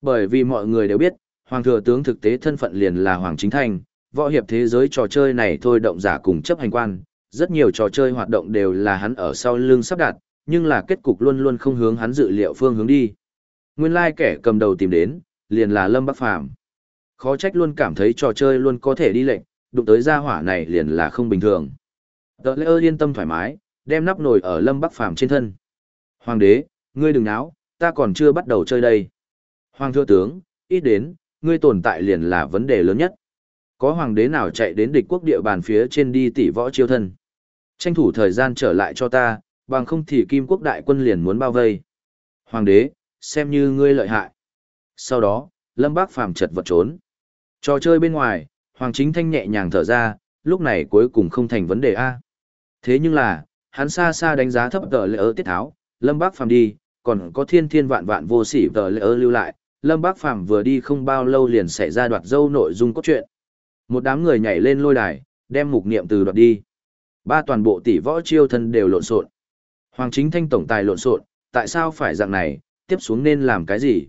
Bởi vì mọi người đều biết, Hoàng thừa tướng thực tế thân phận liền là Hoàng Chính Thành, võ hiệp thế giới trò chơi này thôi động giả cùng chấp hành quan, rất nhiều trò chơi hoạt động đều là hắn ở sau lưng sắp đặt, nhưng là kết cục luôn luôn không hướng hắn dự liệu phương hướng đi. Nguyên lai like kẻ cầm đầu tìm đến, liền là Lâm Bắc Phàm. Khó trách luôn cảm thấy trò chơi luôn có thể đi lệnh, đụng tới gia hỏa này liền là không bình thường. Tờ lễ ơ yên tâm thoải mái, đem nắp nồi ở Lâm Bắc Phàm trên thân. Hoàng đế, ngươi đừng náo, ta còn chưa bắt đầu chơi đây. Hoàng thưa tướng, ít đến, ngươi tồn tại liền là vấn đề lớn nhất. Có hoàng đế nào chạy đến địch quốc địa bàn phía trên đi tỷ võ chiêu thân. Tranh thủ thời gian trở lại cho ta, bằng không thì kim quốc đại quân liền muốn bao vây. Hoàng đế, xem như ngươi lợi hại. Sau đó, Lâm Bác Phàm chật vật trốn. Trò chơi bên ngoài, Hoàng Chính Thanh nhẹ nhàng thở ra, lúc này cuối cùng không thành vấn đề A. Thế nhưng là, hắn xa xa đánh giá thấp tờ lệ ơ tiết tháo, Lâm Bác Phàm đi, còn có thiên thiên vạn vạn vô sỉ tờ lệ ơ lưu lại. Lâm Bác Phàm vừa đi không bao lâu liền xảy ra đoạt dâu nội dung cốt truyện. Một đám người nhảy lên lôi đài, đem mục niệm từ đoạt đi. Ba toàn bộ tỷ võ chiêu thân đều lộn xộn. Hoàng Chính Thanh tổng tài lộn xộn, tại sao phải dạng này, tiếp xuống nên làm cái gì?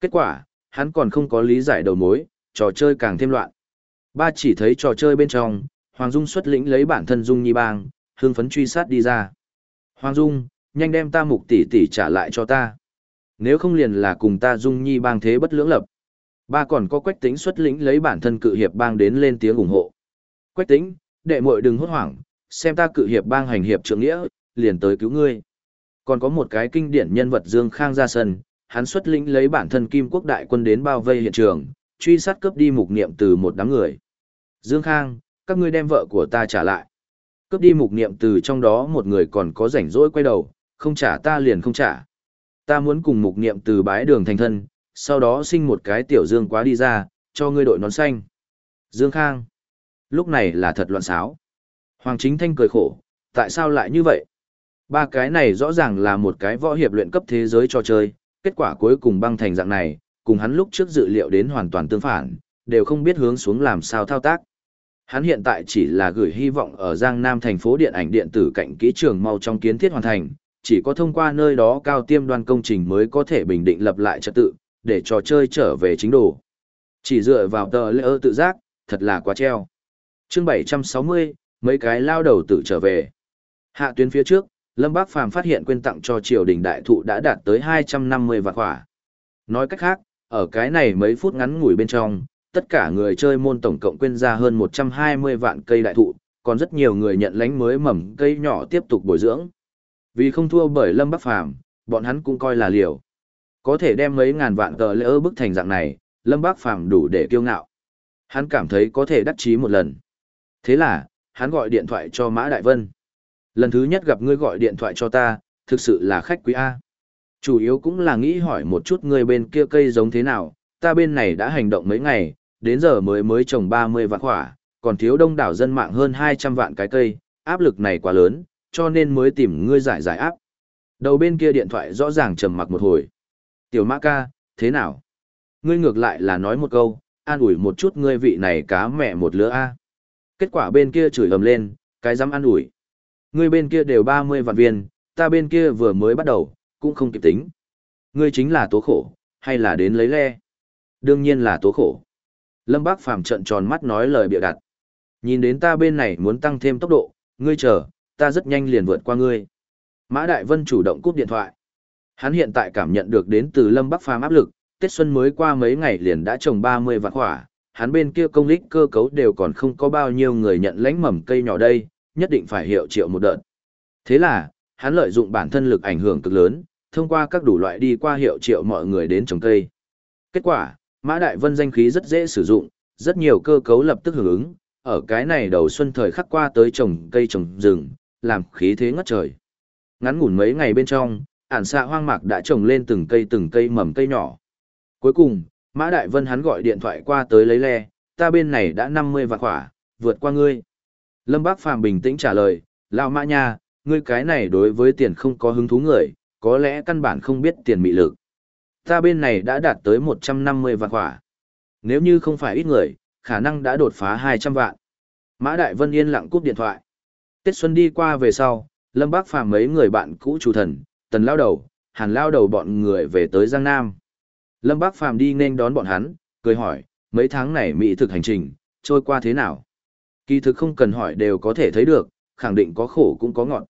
Kết quả, hắn còn không có lý giải đầu mối, trò chơi càng thêm loạn. Ba chỉ thấy trò chơi bên trong, Hoàng Dung xuất lĩnh lấy bản thân Dung Nhi bang, hương phấn truy sát đi ra. Hoàng Dung, nhanh đem ta mục tỷ tỷ trả lại cho ta. Nếu không liền là cùng ta Dung Nhi bang thế bất lưỡng lập. Ba còn có quách tính xuất lĩnh lấy bản thân cự hiệp bang đến lên tiếng ủng hộ. Quách tính, đệ muội đừng hốt hoảng, xem ta cự hiệp bang hành hiệp trưởng nghĩa, liền tới cứu ngươi. Còn có một cái kinh điển nhân vật Dương Khang ra sân, hắn xuất lĩnh lấy bản thân Kim Quốc đại quân đến bao vây hiện trường, truy sát cướp đi mục niệm từ một đám người. Dương Khang, các ngươi đem vợ của ta trả lại. Cướp đi mục niệm từ trong đó một người còn có rảnh rỗi quay đầu, không trả ta liền không trả. Ta muốn cùng mục niệm từ bái đường thành thân, sau đó sinh một cái tiểu dương quá đi ra, cho ngươi đội nón xanh. Dương Khang. Lúc này là thật loạn xáo. Hoàng Chính Thanh cười khổ, tại sao lại như vậy? Ba cái này rõ ràng là một cái võ hiệp luyện cấp thế giới cho chơi, kết quả cuối cùng băng thành dạng này, cùng hắn lúc trước dự liệu đến hoàn toàn tương phản, đều không biết hướng xuống làm sao thao tác. Hắn hiện tại chỉ là gửi hy vọng ở Giang Nam thành phố điện ảnh điện tử cạnh kỹ trường mau trong kiến thiết hoàn thành, chỉ có thông qua nơi đó cao tiêm đoan công trình mới có thể bình định lập lại trật tự, để trò chơi trở về chính đồ. Chỉ dựa vào tờ lễ tự giác, thật là quá treo. chương 760, mấy cái lao đầu tự trở về. Hạ tuyến phía trước, Lâm Bác Phàm phát hiện quên tặng cho triều đình đại thụ đã đạt tới 250 vạn khỏa. Nói cách khác, ở cái này mấy phút ngắn ngủi bên trong, tất cả người chơi môn tổng cộng quên ra hơn 120 vạn cây đại thụ, còn rất nhiều người nhận lánh mới mầm cây nhỏ tiếp tục bồi dưỡng. Vì không thua bởi Lâm Bắc Phàm, bọn hắn cũng coi là liều. Có thể đem mấy ngàn vạn tờ lỡ bức thành dạng này, Lâm Bắc Phàm đủ để kiêu ngạo. Hắn cảm thấy có thể đắc chí một lần. Thế là, hắn gọi điện thoại cho Mã Đại Vân. Lần thứ nhất gặp ngươi gọi điện thoại cho ta, thực sự là khách quý A. Chủ yếu cũng là nghĩ hỏi một chút ngươi bên kia cây giống thế nào, ta bên này đã hành động mấy ngày, đến giờ mới mới trồng 30 vạn quả, còn thiếu đông đảo dân mạng hơn 200 vạn cái cây, áp lực này quá lớn, cho nên mới tìm ngươi giải giải áp. Đầu bên kia điện thoại rõ ràng trầm mặc một hồi. Tiểu mã ca, thế nào? Ngươi ngược lại là nói một câu, an ủi một chút ngươi vị này cá mẹ một lứa A. Kết quả bên kia chửi ầm lên, cái dám an ủi. Ngươi bên kia đều 30 vạn viên, ta bên kia vừa mới bắt đầu, cũng không kịp tính. Ngươi chính là tố khổ, hay là đến lấy le? Đương nhiên là tố khổ. Lâm Bác Phàm trận tròn mắt nói lời bịa đặt. Nhìn đến ta bên này muốn tăng thêm tốc độ, ngươi chờ, ta rất nhanh liền vượt qua ngươi. Mã Đại Vân chủ động cúp điện thoại. Hắn hiện tại cảm nhận được đến từ Lâm Bắc Phàm áp lực, Tết Xuân mới qua mấy ngày liền đã trồng 30 vạn quả, hắn bên kia công lích cơ cấu đều còn không có bao nhiêu người nhận lãnh mầm cây nhỏ đây, nhất định phải hiệu triệu một đợt. Thế là, hắn lợi dụng bản thân lực ảnh hưởng cực lớn, thông qua các đủ loại đi qua hiệu triệu mọi người đến trồng cây. Kết quả, Mã Đại Vân danh khí rất dễ sử dụng, rất nhiều cơ cấu lập tức hưởng ứng, ở cái này đầu xuân thời khắc qua tới trồng cây trồng rừng, làm khí thế ngất trời. Ngắn ngủn mấy ngày bên trong, ản xạ hoang mạc đã trồng lên từng cây từng cây mầm cây nhỏ. Cuối cùng, Mã Đại Vân hắn gọi điện thoại qua tới lấy le, ta bên này đã 50 vạn khỏa, vượt qua ngươi. Lâm Bác Phàm bình tĩnh trả lời, Lão Mã nha, ngươi cái này đối với tiền không có hứng thú người, có lẽ căn bản không biết tiền mị lực. Ta bên này đã đạt tới 150 vạn quả, Nếu như không phải ít người, khả năng đã đột phá 200 vạn. Mã Đại Vân yên lặng cúp điện thoại. Tết Xuân đi qua về sau, Lâm Bác Phàm mấy người bạn cũ chủ thần, tần lao đầu, hàn lao đầu bọn người về tới Giang Nam. Lâm Bác Phàm đi nên đón bọn hắn, cười hỏi, mấy tháng này mỹ thực hành trình, trôi qua thế nào? Kỳ thực không cần hỏi đều có thể thấy được, khẳng định có khổ cũng có ngọt.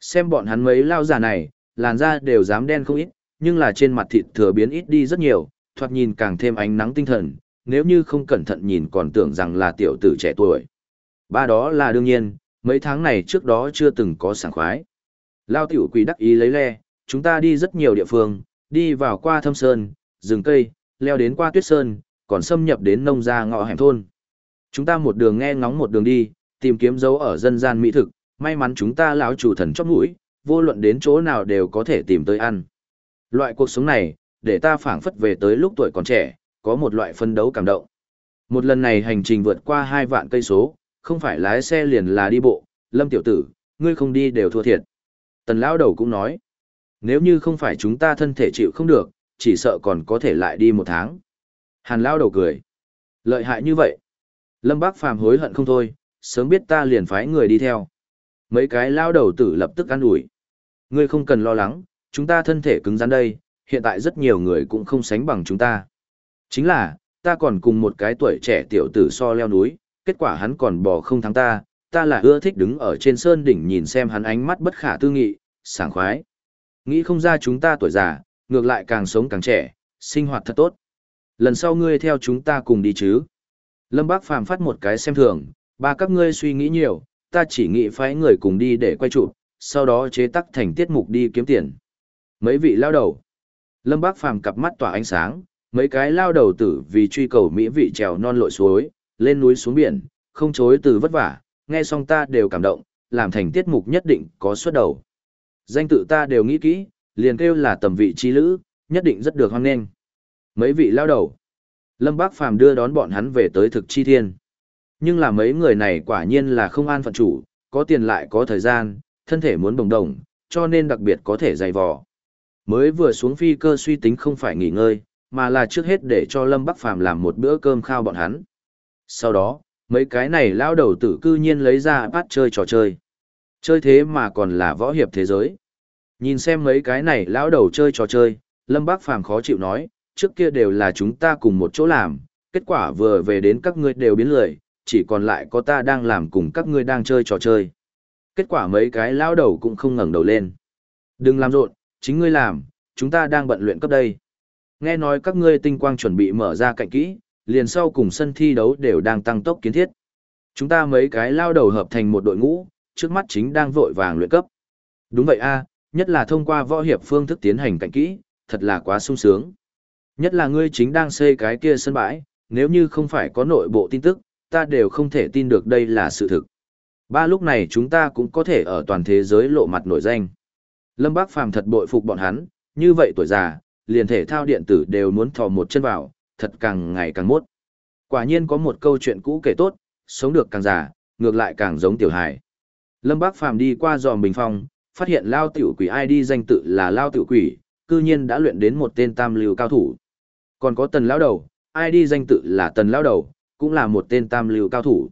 Xem bọn hắn mấy lao già này, làn da đều dám đen không ít, nhưng là trên mặt thịt thừa biến ít đi rất nhiều, thoạt nhìn càng thêm ánh nắng tinh thần, nếu như không cẩn thận nhìn còn tưởng rằng là tiểu tử trẻ tuổi. Ba đó là đương nhiên, mấy tháng này trước đó chưa từng có sảng khoái. Lao tiểu quỷ đắc ý lấy le, chúng ta đi rất nhiều địa phương, đi vào qua thâm sơn, rừng cây, leo đến qua tuyết sơn, còn xâm nhập đến nông gia ngõ hẻm thôn. Chúng ta một đường nghe ngóng một đường đi, tìm kiếm dấu ở dân gian mỹ thực, may mắn chúng ta lão chủ thần chóp mũi, vô luận đến chỗ nào đều có thể tìm tới ăn. Loại cuộc sống này, để ta phảng phất về tới lúc tuổi còn trẻ, có một loại phân đấu cảm động. Một lần này hành trình vượt qua hai vạn cây số, không phải lái xe liền là đi bộ, lâm tiểu tử, ngươi không đi đều thua thiệt. Tần lão đầu cũng nói, nếu như không phải chúng ta thân thể chịu không được, chỉ sợ còn có thể lại đi một tháng. Hàn lão đầu cười, lợi hại như vậy. Lâm Bác Phàm hối hận không thôi, sớm biết ta liền phái người đi theo. Mấy cái lao đầu tử lập tức ăn ủi. Ngươi không cần lo lắng, chúng ta thân thể cứng rắn đây, hiện tại rất nhiều người cũng không sánh bằng chúng ta. Chính là, ta còn cùng một cái tuổi trẻ tiểu tử so leo núi, kết quả hắn còn bỏ không thắng ta, ta là ưa thích đứng ở trên sơn đỉnh nhìn xem hắn ánh mắt bất khả tư nghị, sảng khoái. Nghĩ không ra chúng ta tuổi già, ngược lại càng sống càng trẻ, sinh hoạt thật tốt. Lần sau ngươi theo chúng ta cùng đi chứ. Lâm Bác Phàm phát một cái xem thường, ba các ngươi suy nghĩ nhiều, ta chỉ nghĩ phái người cùng đi để quay chụp, sau đó chế tắc thành tiết mục đi kiếm tiền. Mấy vị lao đầu. Lâm Bác Phàm cặp mắt tỏa ánh sáng, mấy cái lao đầu tử vì truy cầu mỹ vị trèo non lội suối, lên núi xuống biển, không chối từ vất vả, nghe xong ta đều cảm động, làm thành tiết mục nhất định có xuất đầu. Danh tự ta đều nghĩ kỹ, liền kêu là tầm vị chi lữ, nhất định rất được hoan nghênh. Mấy vị lao đầu. Lâm Bác Phàm đưa đón bọn hắn về tới thực chi thiên. Nhưng là mấy người này quả nhiên là không an phận chủ, có tiền lại có thời gian, thân thể muốn đồng đồng, cho nên đặc biệt có thể dày vò. Mới vừa xuống phi cơ suy tính không phải nghỉ ngơi, mà là trước hết để cho Lâm Bắc Phàm làm một bữa cơm khao bọn hắn. Sau đó, mấy cái này lao đầu tử cư nhiên lấy ra bắt chơi trò chơi. Chơi thế mà còn là võ hiệp thế giới. Nhìn xem mấy cái này lão đầu chơi trò chơi, Lâm Bác Phàm khó chịu nói, trước kia đều là chúng ta cùng một chỗ làm, kết quả vừa về đến các ngươi đều biến lười, chỉ còn lại có ta đang làm cùng các ngươi đang chơi trò chơi. Kết quả mấy cái lão đầu cũng không ngẩng đầu lên. Đừng làm rộn, chính ngươi làm, chúng ta đang bận luyện cấp đây. Nghe nói các ngươi tinh quang chuẩn bị mở ra cạnh kỹ, liền sau cùng sân thi đấu đều đang tăng tốc kiến thiết. Chúng ta mấy cái lao đầu hợp thành một đội ngũ, trước mắt chính đang vội vàng luyện cấp. Đúng vậy a, nhất là thông qua võ hiệp phương thức tiến hành cạnh kỹ, thật là quá sung sướng. Nhất là ngươi chính đang xây cái kia sân bãi, nếu như không phải có nội bộ tin tức, ta đều không thể tin được đây là sự thực. Ba lúc này chúng ta cũng có thể ở toàn thế giới lộ mặt nổi danh. Lâm Bác Phàm thật bội phục bọn hắn, như vậy tuổi già, liền thể thao điện tử đều muốn thò một chân vào, thật càng ngày càng mốt. Quả nhiên có một câu chuyện cũ kể tốt, sống được càng già, ngược lại càng giống tiểu hài. Lâm Bác Phàm đi qua dòm bình phong, phát hiện Lao Tiểu Quỷ ID danh tự là Lao Tiểu Quỷ, cư nhiên đã luyện đến một tên tam lưu cao thủ. Còn có Tần lão Đầu, ai đi danh tự là Tần lão Đầu, cũng là một tên tam lưu cao thủ.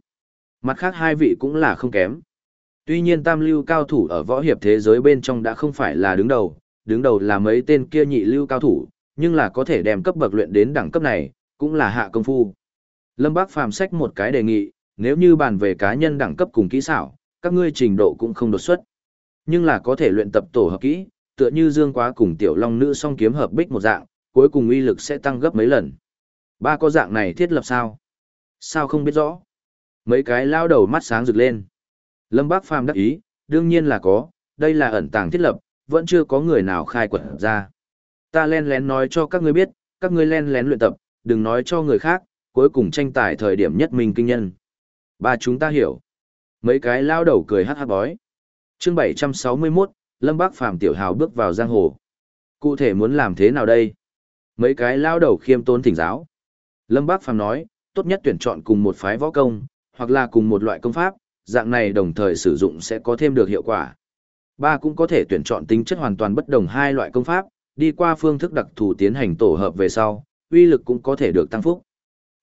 Mặt khác hai vị cũng là không kém. Tuy nhiên tam lưu cao thủ ở võ hiệp thế giới bên trong đã không phải là đứng đầu, đứng đầu là mấy tên kia nhị lưu cao thủ, nhưng là có thể đem cấp bậc luyện đến đẳng cấp này, cũng là hạ công phu. Lâm Bác Phàm sách một cái đề nghị, nếu như bàn về cá nhân đẳng cấp cùng kỹ xảo, các ngươi trình độ cũng không đột xuất. Nhưng là có thể luyện tập tổ hợp kỹ, tựa như Dương Quá cùng Tiểu Long Nữ song kiếm hợp bích một dạng, cuối cùng uy lực sẽ tăng gấp mấy lần. Ba có dạng này thiết lập sao? Sao không biết rõ? Mấy cái lao đầu mắt sáng rực lên. Lâm Bác Phàm đắc ý, đương nhiên là có, đây là ẩn tàng thiết lập, vẫn chưa có người nào khai quật ra. Ta len lén nói cho các ngươi biết, các ngươi len lén luyện tập, đừng nói cho người khác, cuối cùng tranh tài thời điểm nhất mình kinh nhân. Ba chúng ta hiểu. Mấy cái lao đầu cười hát hát bói. chương 761, Lâm Bác Phàm Tiểu Hào bước vào giang hồ. Cụ thể muốn làm thế nào đây? Mấy cái lao đầu khiêm tôn thỉnh giáo. Lâm Bác Phàm nói, tốt nhất tuyển chọn cùng một phái võ công, hoặc là cùng một loại công pháp, dạng này đồng thời sử dụng sẽ có thêm được hiệu quả. Ba cũng có thể tuyển chọn tính chất hoàn toàn bất đồng hai loại công pháp, đi qua phương thức đặc thù tiến hành tổ hợp về sau, uy lực cũng có thể được tăng phúc.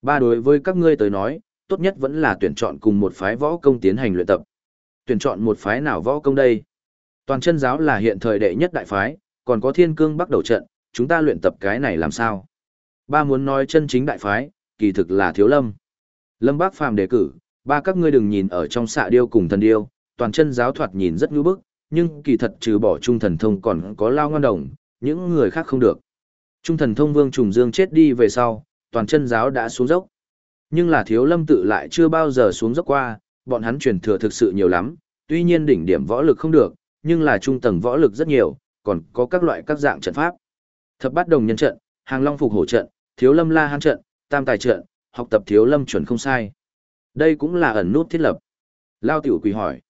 Ba đối với các ngươi tới nói, tốt nhất vẫn là tuyển chọn cùng một phái võ công tiến hành luyện tập. Tuyển chọn một phái nào võ công đây? Toàn chân giáo là hiện thời đệ nhất đại phái, còn có thiên cương bắt đầu trận, chúng ta luyện tập cái này làm sao? Ba muốn nói chân chính đại phái, kỳ thực là thiếu lâm. Lâm Bác Phàm đề cử, ba các ngươi đừng nhìn ở trong xạ điêu cùng thần điêu, toàn chân giáo thoạt nhìn rất ngư bức, nhưng kỳ thật trừ bỏ trung thần thông còn có lao ngon đồng, những người khác không được. Trung thần thông vương trùng dương chết đi về sau, toàn chân giáo đã xuống dốc. Nhưng là thiếu lâm tự lại chưa bao giờ xuống dốc qua, bọn hắn truyền thừa thực sự nhiều lắm, tuy nhiên đỉnh điểm võ lực không được, nhưng là trung tầng võ lực rất nhiều, còn có các loại các dạng trận pháp. Thập bát đồng nhân trận, hàng long phục hổ trận, thiếu lâm la hán trận, tam tài trận, học tập thiếu lâm chuẩn không sai. Đây cũng là ẩn nút thiết lập. Lao tiểu quỳ hỏi.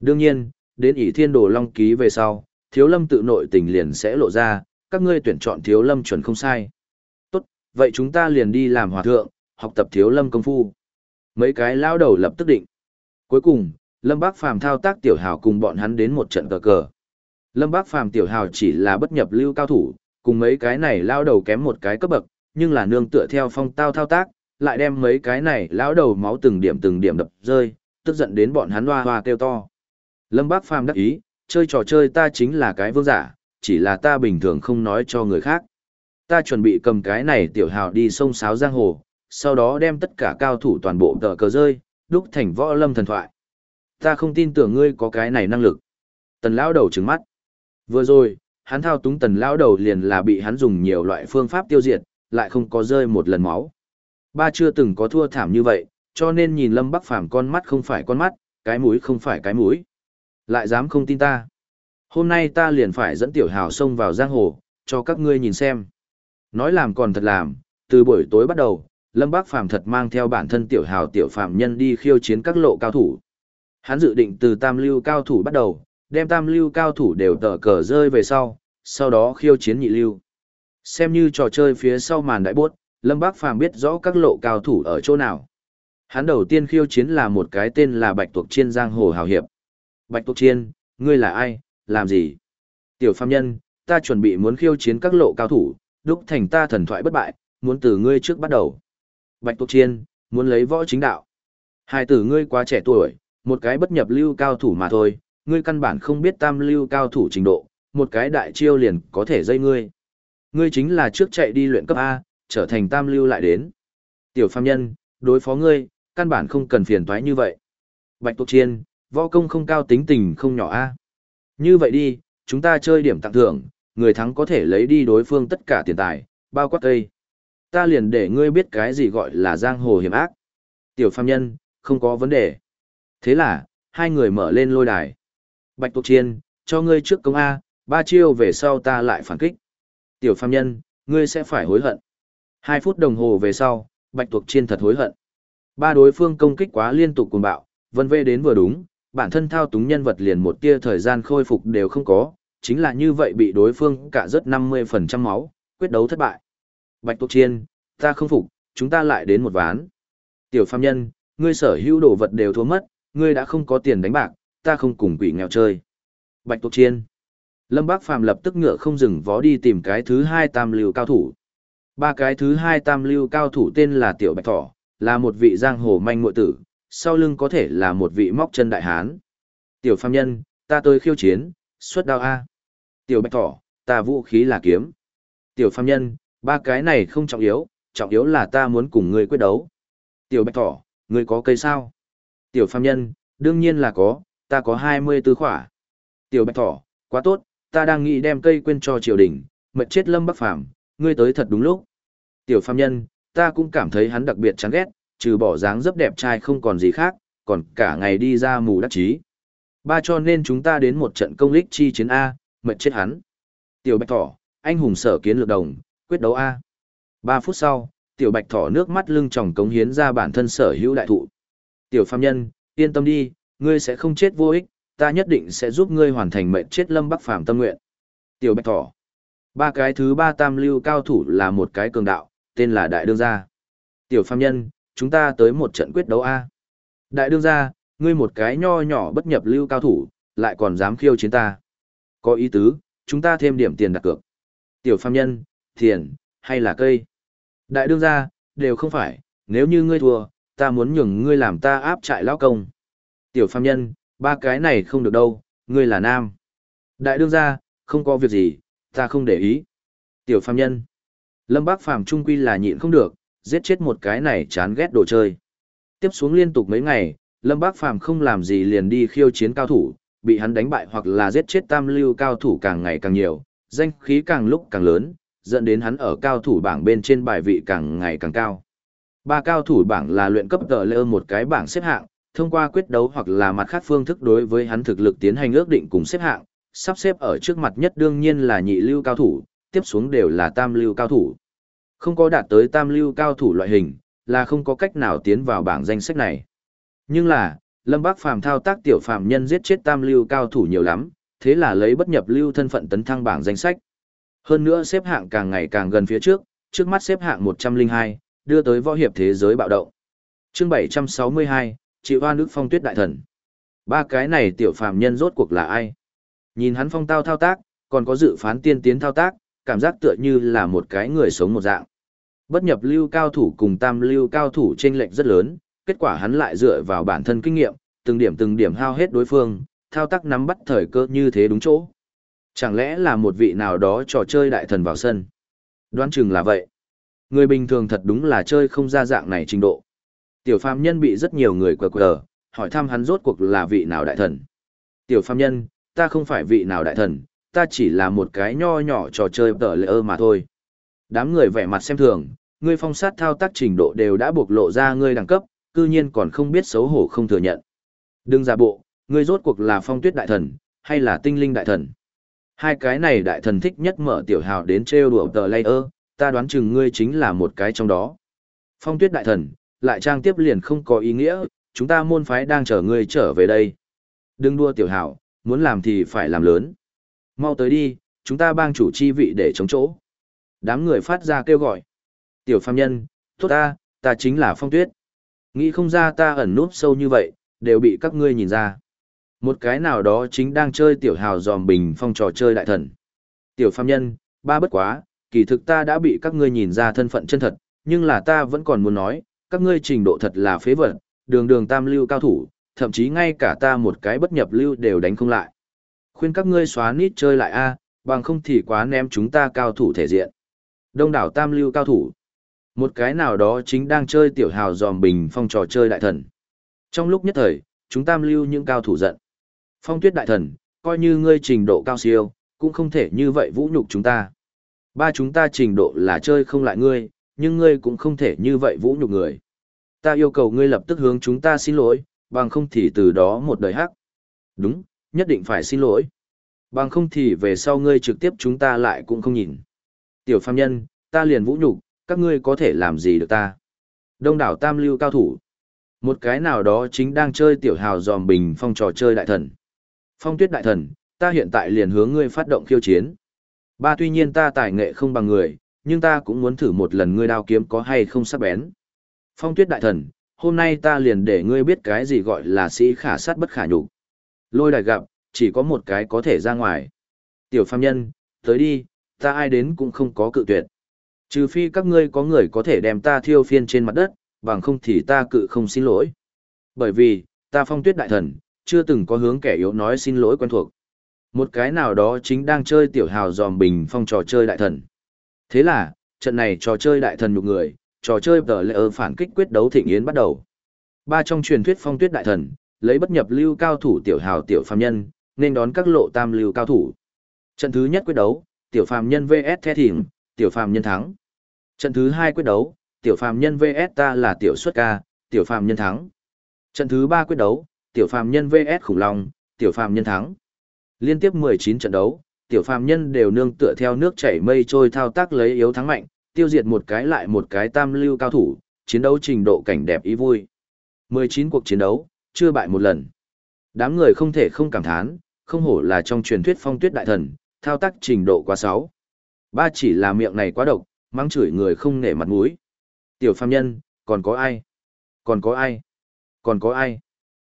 Đương nhiên, đến ỷ thiên đồ long ký về sau, thiếu lâm tự nội tình liền sẽ lộ ra, các ngươi tuyển chọn thiếu lâm chuẩn không sai. Tốt, vậy chúng ta liền đi làm hòa thượng, học tập thiếu lâm công phu. Mấy cái lao đầu lập tức định. Cuối cùng, Lâm Bác Phàm thao tác tiểu hào cùng bọn hắn đến một trận cờ cờ. Lâm Bác Phàm tiểu hào chỉ là bất nhập lưu cao thủ, cùng mấy cái này lao đầu kém một cái cấp bậc, nhưng là nương tựa theo phong tao thao tác, lại đem mấy cái này lão đầu máu từng điểm từng điểm đập rơi, tức giận đến bọn hắn hoa hoa kêu to. Lâm Bác Phàm đắc ý, chơi trò chơi ta chính là cái vương giả, chỉ là ta bình thường không nói cho người khác. Ta chuẩn bị cầm cái này tiểu hào đi sông sáo giang hồ, sau đó đem tất cả cao thủ toàn bộ tờ cờ rơi, đúc thành võ lâm thần thoại. Ta không tin tưởng ngươi có cái này năng lực. Tần lão đầu trừng mắt. Vừa rồi, hắn thao túng tần lão đầu liền là bị hắn dùng nhiều loại phương pháp tiêu diệt, lại không có rơi một lần máu. Ba chưa từng có thua thảm như vậy, cho nên nhìn Lâm Bắc Phàm con mắt không phải con mắt, cái mũi không phải cái mũi. Lại dám không tin ta. Hôm nay ta liền phải dẫn tiểu hào sông vào giang hồ, cho các ngươi nhìn xem. Nói làm còn thật làm, từ buổi tối bắt đầu, Lâm bắc Phàm thật mang theo bản thân tiểu hào tiểu phạm nhân đi khiêu chiến các lộ cao thủ. Hắn dự định từ tam lưu cao thủ bắt đầu, đem tam lưu cao thủ đều tờ cờ rơi về sau, sau đó khiêu chiến nhị lưu. Xem như trò chơi phía sau màn đại bốt, Lâm Bác Phàm biết rõ các lộ cao thủ ở chỗ nào. Hắn đầu tiên khiêu chiến là một cái tên là Bạch Tuộc Chiên Giang Hồ Hào Hiệp. Bạch Tuộc Chiên, ngươi là ai, làm gì? Tiểu Phạm Nhân, ta chuẩn bị muốn khiêu chiến các lộ cao thủ, đúc thành ta thần thoại bất bại, muốn từ ngươi trước bắt đầu. Bạch Tuộc Chiên, muốn lấy võ chính đạo. Hai tử ngươi quá trẻ tuổi, một cái bất nhập lưu cao thủ mà thôi, ngươi căn bản không biết tam lưu cao thủ trình độ, một cái đại chiêu liền có thể dây ngươi. Ngươi chính là trước chạy đi luyện cấp A, trở thành tam lưu lại đến. Tiểu phàm Nhân, đối phó ngươi, căn bản không cần phiền toái như vậy. Bạch Tuộc Chiên, võ công không cao tính tình không nhỏ A. Như vậy đi, chúng ta chơi điểm tặng thưởng, người thắng có thể lấy đi đối phương tất cả tiền tài, bao quát cây. Ta liền để ngươi biết cái gì gọi là giang hồ hiểm ác. Tiểu phàm nhân, không có vấn đề. Thế là, hai người mở lên lôi đài. Bạch Tuộc Chiên, cho ngươi trước công A, ba chiêu về sau ta lại phản kích. Tiểu phàm nhân, ngươi sẽ phải hối hận. Hai phút đồng hồ về sau, Bạch Tuộc Chiên thật hối hận. Ba đối phương công kích quá liên tục cuồng bạo, vân vê đến vừa đúng, bản thân thao túng nhân vật liền một tia thời gian khôi phục đều không có, chính là như vậy bị đối phương cả rớt 50% máu, quyết đấu thất bại. Bạch Tuộc Chiên, ta không phục, chúng ta lại đến một ván. Tiểu phàm Nhân, ngươi sở hữu đồ vật đều thua mất, ngươi đã không có tiền đánh bạc, ta không cùng quỷ nghèo chơi. Bạch Tuộc Chiên. Lâm Bác Phàm lập tức ngựa không dừng vó đi tìm cái thứ hai tam lưu cao thủ. Ba cái thứ hai tam lưu cao thủ tên là Tiểu Bạch Thỏ, là một vị giang hồ manh muội tử, sau lưng có thể là một vị móc chân đại hán. Tiểu Phạm Nhân, ta tới khiêu chiến, xuất đao A. Tiểu Bạch Thỏ, ta vũ khí là kiếm. Tiểu Phạm Nhân, ba cái này không trọng yếu, trọng yếu là ta muốn cùng ngươi quyết đấu. Tiểu Bạch Thỏ, ngươi có cây sao? Tiểu Phạm Nhân, đương nhiên là có, ta có 24 khỏa. Tiểu Bạch Thỏ, quá tốt, ta đang nghĩ đem cây quên cho triều đình, mệt chết Lâm Bắc Phàm, ngươi tới thật đúng lúc. Tiểu phàm Nhân, ta cũng cảm thấy hắn đặc biệt chán ghét, trừ bỏ dáng dấp đẹp trai không còn gì khác, còn cả ngày đi ra mù đắc chí. Ba cho nên chúng ta đến một trận công lích chi chiến A, mệt chết hắn. Tiểu Bạch Thỏ, anh hùng sở kiến lược đồng, quyết đấu A. Ba phút sau, Tiểu Bạch Thỏ nước mắt lưng tròng cống hiến ra bản thân sở hữu đại thụ. Tiểu phàm Nhân, yên tâm đi, ngươi sẽ không chết vô ích, ta nhất định sẽ giúp ngươi hoàn thành mệnh chết lâm bắc phàm tâm nguyện. Tiểu Bạch Thỏ. Ba cái thứ ba tam lưu cao thủ là một cái cường đạo, tên là Đại Đương Gia. Tiểu Phạm Nhân, chúng ta tới một trận quyết đấu A. Đại Đương Gia, ngươi một cái nho nhỏ bất nhập lưu cao thủ, lại còn dám khiêu chiến ta. Có ý tứ, chúng ta thêm điểm tiền đặt cược. Tiểu Phạm Nhân, tiền, hay là cây? Đại đương gia, đều không phải, nếu như ngươi thua, ta muốn nhường ngươi làm ta áp trại lão công. Tiểu Phạm Nhân, ba cái này không được đâu, ngươi là nam. Đại đương gia, không có việc gì, ta không để ý. Tiểu phàm Nhân, Lâm Bác Phàm trung quy là nhịn không được, giết chết một cái này chán ghét đồ chơi. Tiếp xuống liên tục mấy ngày, Lâm Bác Phàm không làm gì liền đi khiêu chiến cao thủ, bị hắn đánh bại hoặc là giết chết tam lưu cao thủ càng ngày càng nhiều, danh khí càng lúc càng lớn, dẫn đến hắn ở cao thủ bảng bên trên bài vị càng ngày càng cao. Ba cao thủ bảng là luyện cấp tờ lơ một cái bảng xếp hạng, thông qua quyết đấu hoặc là mặt khác phương thức đối với hắn thực lực tiến hành ước định cùng xếp hạng, sắp xếp ở trước mặt nhất đương nhiên là nhị lưu cao thủ, tiếp xuống đều là tam lưu cao thủ. Không có đạt tới tam lưu cao thủ loại hình, là không có cách nào tiến vào bảng danh sách này. Nhưng là, Lâm Bác Phàm thao tác tiểu phàm nhân giết chết tam lưu cao thủ nhiều lắm, thế là lấy bất nhập lưu thân phận tấn thăng bảng danh sách. Hơn nữa xếp hạng càng ngày càng gần phía trước, trước mắt xếp hạng 102, đưa tới võ hiệp thế giới bạo động. Chương 762, chịu Hoa nước phong tuyết đại thần. Ba cái này tiểu phàm nhân rốt cuộc là ai? Nhìn hắn phong tao thao tác, còn có dự phán tiên tiến thao tác, cảm giác tựa như là một cái người sống một dạng. Bất nhập lưu cao thủ cùng tam lưu cao thủ chênh lệch rất lớn, kết quả hắn lại dựa vào bản thân kinh nghiệm, từng điểm từng điểm hao hết đối phương, thao tác nắm bắt thời cơ như thế đúng chỗ. Chẳng lẽ là một vị nào đó trò chơi đại thần vào sân? Đoán chừng là vậy. Người bình thường thật đúng là chơi không ra dạng này trình độ. Tiểu phàm nhân bị rất nhiều người quờ quờ, hỏi thăm hắn rốt cuộc là vị nào đại thần. Tiểu phàm nhân, ta không phải vị nào đại thần, ta chỉ là một cái nho nhỏ trò chơi tờ lệ ơ mà thôi. Đám người vẻ mặt xem thường, ngươi phong sát thao tác trình độ đều đã bộc lộ ra ngươi đẳng cấp, cư nhiên còn không biết xấu hổ không thừa nhận. Đừng giả bộ, ngươi rốt cuộc là phong tuyết đại thần, hay là tinh linh đại thần. Hai cái này đại thần thích nhất mở tiểu hào đến trêu đùa tờ layer, ta đoán chừng ngươi chính là một cái trong đó. Phong tuyết đại thần, lại trang tiếp liền không có ý nghĩa, chúng ta môn phái đang chờ ngươi trở về đây. Đừng đua tiểu hảo, muốn làm thì phải làm lớn. Mau tới đi, chúng ta bang chủ chi vị để chống chỗ. Đám người phát ra kêu gọi. Tiểu phàm nhân, tốt ta, ta chính là phong tuyết. Nghĩ không ra ta ẩn núp sâu như vậy, đều bị các ngươi nhìn ra. Một cái nào đó chính đang chơi tiểu hào dòm bình phong trò chơi đại thần. Tiểu phàm nhân, ba bất quá, kỳ thực ta đã bị các ngươi nhìn ra thân phận chân thật, nhưng là ta vẫn còn muốn nói, các ngươi trình độ thật là phế vật, đường đường tam lưu cao thủ, thậm chí ngay cả ta một cái bất nhập lưu đều đánh không lại. Khuyên các ngươi xóa nít chơi lại a, bằng không thì quá ném chúng ta cao thủ thể diện. Đông đảo tam lưu cao thủ. Một cái nào đó chính đang chơi tiểu hào dòm bình phong trò chơi đại thần. Trong lúc nhất thời, chúng tam lưu những cao thủ giận. Phong tuyết đại thần, coi như ngươi trình độ cao siêu, cũng không thể như vậy vũ nhục chúng ta. Ba chúng ta trình độ là chơi không lại ngươi, nhưng ngươi cũng không thể như vậy vũ nhục người. Ta yêu cầu ngươi lập tức hướng chúng ta xin lỗi, bằng không thì từ đó một đời hắc. Đúng, nhất định phải xin lỗi. Bằng không thì về sau ngươi trực tiếp chúng ta lại cũng không nhìn. Tiểu phàm nhân, ta liền vũ nhục, các ngươi có thể làm gì được ta. Đông đảo tam lưu cao thủ. Một cái nào đó chính đang chơi tiểu hào dòm bình phong trò chơi đại thần. Phong tuyết đại thần, ta hiện tại liền hướng ngươi phát động khiêu chiến. Ba tuy nhiên ta tài nghệ không bằng người, nhưng ta cũng muốn thử một lần ngươi đao kiếm có hay không sắc bén. Phong tuyết đại thần, hôm nay ta liền để ngươi biết cái gì gọi là sĩ khả sát bất khả nhục. Lôi đài gặp, chỉ có một cái có thể ra ngoài. Tiểu phàm nhân, tới đi, ta ai đến cũng không có cự tuyệt. Trừ phi các ngươi có người có thể đem ta thiêu phiên trên mặt đất, bằng không thì ta cự không xin lỗi. Bởi vì, ta phong tuyết đại thần, chưa từng có hướng kẻ yếu nói xin lỗi quen thuộc. Một cái nào đó chính đang chơi tiểu hào dòm bình phong trò chơi đại thần. Thế là, trận này trò chơi đại thần nhục người, trò chơi tờ lệ ơ phản kích quyết đấu thịnh yến bắt đầu. Ba trong truyền thuyết phong tuyết đại thần, lấy bất nhập lưu cao thủ tiểu hào tiểu phàm nhân, nên đón các lộ tam lưu cao thủ. Trận thứ nhất quyết đấu, tiểu phàm nhân vs the thỉm, tiểu phàm nhân thắng. Trận thứ hai quyết đấu, tiểu phàm nhân vs ta là tiểu xuất ca, tiểu phàm nhân thắng. Trận thứ ba quyết đấu, tiểu phàm nhân vs khủng long, tiểu phàm nhân thắng. Liên tiếp 19 trận đấu, tiểu phàm nhân đều nương tựa theo nước chảy mây trôi thao tác lấy yếu thắng mạnh, tiêu diệt một cái lại một cái tam lưu cao thủ, chiến đấu trình độ cảnh đẹp ý vui. 19 cuộc chiến đấu, chưa bại một lần. Đám người không thể không cảm thán, không hổ là trong truyền thuyết phong tuyết đại thần, thao tác trình độ quá sáu. Ba chỉ là miệng này quá độc, mắng chửi người không nể mặt mũi. Tiểu phàm nhân, còn có ai? Còn có ai? Còn có ai?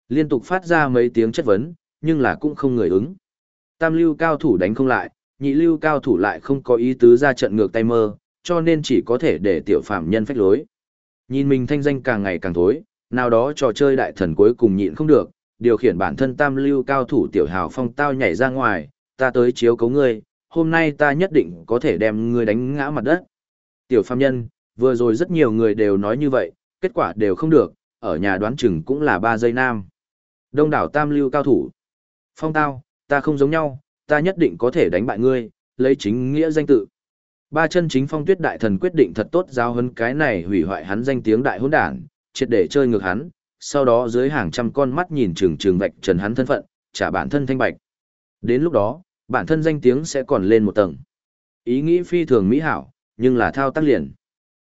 Liên tục phát ra mấy tiếng chất vấn, nhưng là cũng không người ứng. Tam lưu cao thủ đánh không lại, nhị lưu cao thủ lại không có ý tứ ra trận ngược tay mơ, cho nên chỉ có thể để tiểu phàm nhân phách lối. Nhìn mình thanh danh càng ngày càng thối, nào đó trò chơi đại thần cuối cùng nhịn không được, điều khiển bản thân tam lưu cao thủ tiểu hào phong tao nhảy ra ngoài, ta tới chiếu cấu ngươi, hôm nay ta nhất định có thể đem ngươi đánh ngã mặt đất. Tiểu phàm nhân, vừa rồi rất nhiều người đều nói như vậy, kết quả đều không được, ở nhà đoán chừng cũng là ba giây nam. Đông đảo tam lưu cao thủ. Phong tao, ta không giống nhau, ta nhất định có thể đánh bại ngươi, lấy chính nghĩa danh tự. Ba chân chính phong tuyết đại thần quyết định thật tốt giao hấn cái này hủy hoại hắn danh tiếng đại hỗn đản, triệt để chơi ngược hắn, sau đó dưới hàng trăm con mắt nhìn trừng trừng vạch trần hắn thân phận, trả bản thân thanh bạch. Đến lúc đó, bản thân danh tiếng sẽ còn lên một tầng. Ý nghĩ phi thường mỹ hảo, nhưng là thao tác liền.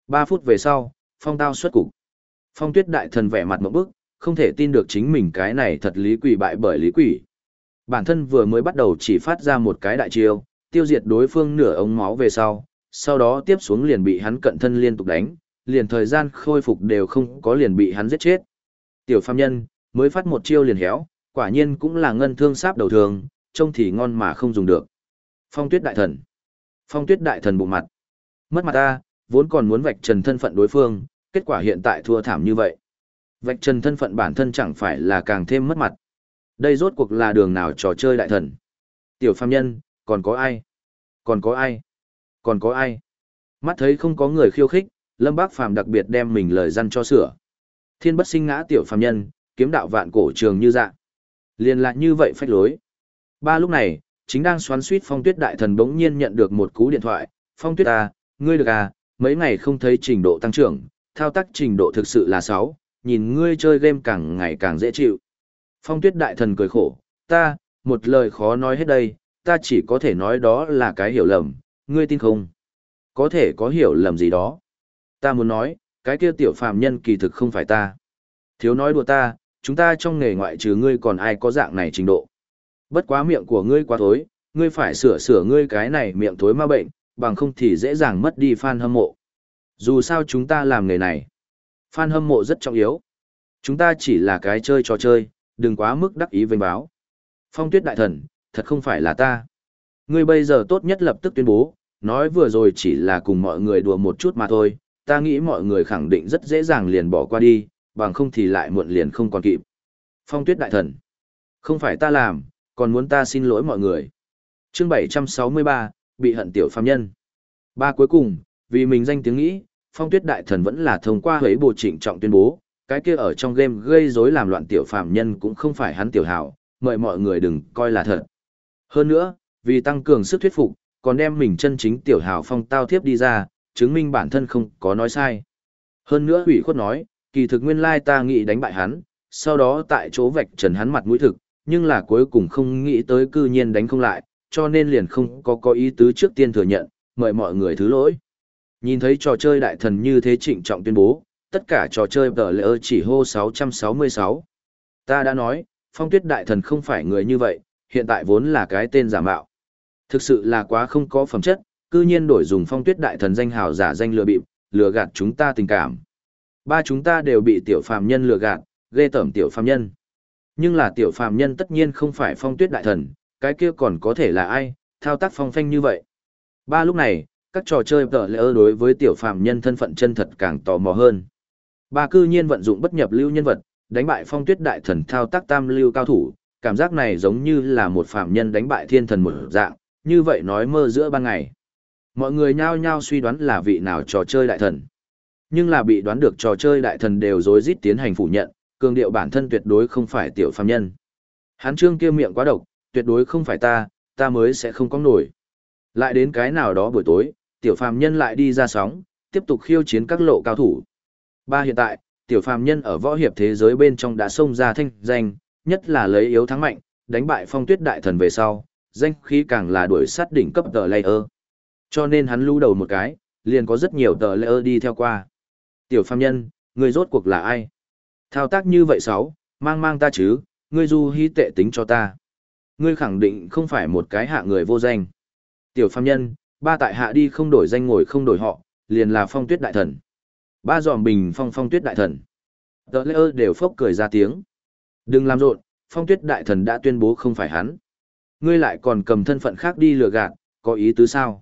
Ba phút về sau, phong tao xuất cục. Phong tuyết đại thần vẻ mặt một bức, không thể tin được chính mình cái này thật lý quỷ bại bởi lý quỷ. Bản thân vừa mới bắt đầu chỉ phát ra một cái đại chiêu, tiêu diệt đối phương nửa ống máu về sau, sau đó tiếp xuống liền bị hắn cận thân liên tục đánh, liền thời gian khôi phục đều không có liền bị hắn giết chết. Tiểu phàm nhân, mới phát một chiêu liền héo, quả nhiên cũng là ngân thương sáp đầu thường, trông thì ngon mà không dùng được. Phong tuyết đại thần. Phong tuyết đại thần bụng mặt. Mất mặt ta, vốn còn muốn vạch trần thân phận đối phương, kết quả hiện tại thua thảm như vậy. Vạch trần thân phận bản thân chẳng phải là càng thêm mất mặt. Đây rốt cuộc là đường nào trò chơi đại thần. Tiểu phàm nhân, còn có ai? Còn có ai? Còn có ai? Mắt thấy không có người khiêu khích, Lâm Bác Phàm đặc biệt đem mình lời răn cho sửa. Thiên bất sinh ngã tiểu phàm nhân, kiếm đạo vạn cổ trường như dạng. Liên lại như vậy phách lối. Ba lúc này, chính đang xoắn suýt phong tuyết đại thần bỗng nhiên nhận được một cú điện thoại. Phong tuyết à, ngươi được à, mấy ngày không thấy trình độ tăng trưởng, thao tác trình độ thực sự là sáu, nhìn ngươi chơi game càng ngày càng dễ chịu. Phong tuyết đại thần cười khổ, ta, một lời khó nói hết đây, ta chỉ có thể nói đó là cái hiểu lầm, ngươi tin không? Có thể có hiểu lầm gì đó. Ta muốn nói, cái kia tiểu phàm nhân kỳ thực không phải ta. Thiếu nói đùa ta, chúng ta trong nghề ngoại trừ ngươi còn ai có dạng này trình độ. Bất quá miệng của ngươi quá thối, ngươi phải sửa sửa ngươi cái này miệng thối ma bệnh, bằng không thì dễ dàng mất đi fan hâm mộ. Dù sao chúng ta làm nghề này, fan hâm mộ rất trọng yếu. Chúng ta chỉ là cái chơi trò chơi, đừng quá mức đắc ý vênh báo. Phong tuyết đại thần, thật không phải là ta. Ngươi bây giờ tốt nhất lập tức tuyên bố, nói vừa rồi chỉ là cùng mọi người đùa một chút mà thôi, ta nghĩ mọi người khẳng định rất dễ dàng liền bỏ qua đi, bằng không thì lại muộn liền không còn kịp. Phong tuyết đại thần, không phải ta làm, còn muốn ta xin lỗi mọi người. Chương 763, bị hận tiểu phàm nhân. Ba cuối cùng, vì mình danh tiếng nghĩ, phong tuyết đại thần vẫn là thông qua hấy bộ trịnh trọng tuyên bố, cái kia ở trong game gây rối làm loạn tiểu phạm nhân cũng không phải hắn tiểu hảo, mời mọi người đừng coi là thật. Hơn nữa, vì tăng cường sức thuyết phục, còn đem mình chân chính tiểu hảo phong tao thiếp đi ra, chứng minh bản thân không có nói sai. Hơn nữa ủy khuất nói, kỳ thực nguyên lai ta nghĩ đánh bại hắn, sau đó tại chỗ vạch trần hắn mặt mũi thực, nhưng là cuối cùng không nghĩ tới cư nhiên đánh không lại, cho nên liền không có có ý tứ trước tiên thừa nhận, mời mọi người thứ lỗi. Nhìn thấy trò chơi đại thần như thế trịnh trọng tuyên bố, tất cả trò chơi tờ lệ chỉ hô 666. Ta đã nói, phong tuyết đại thần không phải người như vậy, hiện tại vốn là cái tên giả mạo. Thực sự là quá không có phẩm chất, cư nhiên đổi dùng phong tuyết đại thần danh hào giả danh lừa bịp, lừa gạt chúng ta tình cảm. Ba chúng ta đều bị tiểu phàm nhân lừa gạt, ghê tởm tiểu phàm nhân. Nhưng là tiểu phàm nhân tất nhiên không phải phong tuyết đại thần, cái kia còn có thể là ai, thao tác phong phanh như vậy. Ba lúc này, các trò chơi tờ lỡ đối với tiểu phàm nhân thân phận chân thật càng tò mò hơn. Bà cư nhiên vận dụng bất nhập lưu nhân vật, đánh bại phong tuyết đại thần thao tác tam lưu cao thủ, cảm giác này giống như là một phạm nhân đánh bại thiên thần một dạng, như vậy nói mơ giữa ban ngày. Mọi người nhao nhao suy đoán là vị nào trò chơi đại thần. Nhưng là bị đoán được trò chơi đại thần đều rối rít tiến hành phủ nhận, cường điệu bản thân tuyệt đối không phải tiểu phạm nhân. Hán trương kia miệng quá độc, tuyệt đối không phải ta, ta mới sẽ không có nổi. Lại đến cái nào đó buổi tối, tiểu phàm nhân lại đi ra sóng, tiếp tục khiêu chiến các lộ cao thủ. Ba hiện tại, tiểu phàm nhân ở võ hiệp thế giới bên trong đã xông ra thanh danh, nhất là lấy yếu thắng mạnh, đánh bại phong tuyết đại thần về sau, danh khí càng là đuổi sát đỉnh cấp tờ layer. Cho nên hắn lưu đầu một cái, liền có rất nhiều tờ layer đi theo qua. Tiểu phàm nhân, người rốt cuộc là ai? Thao tác như vậy sáu, mang mang ta chứ, ngươi du hy tệ tính cho ta. Ngươi khẳng định không phải một cái hạ người vô danh. Tiểu phàm nhân, ba tại hạ đi không đổi danh ngồi không đổi họ, liền là phong tuyết đại thần. Ba dòm bình phong phong tuyết đại thần. Tờ lễ ơ đều phốc cười ra tiếng. Đừng làm rộn, phong tuyết đại thần đã tuyên bố không phải hắn. Ngươi lại còn cầm thân phận khác đi lừa gạt, có ý tứ sao?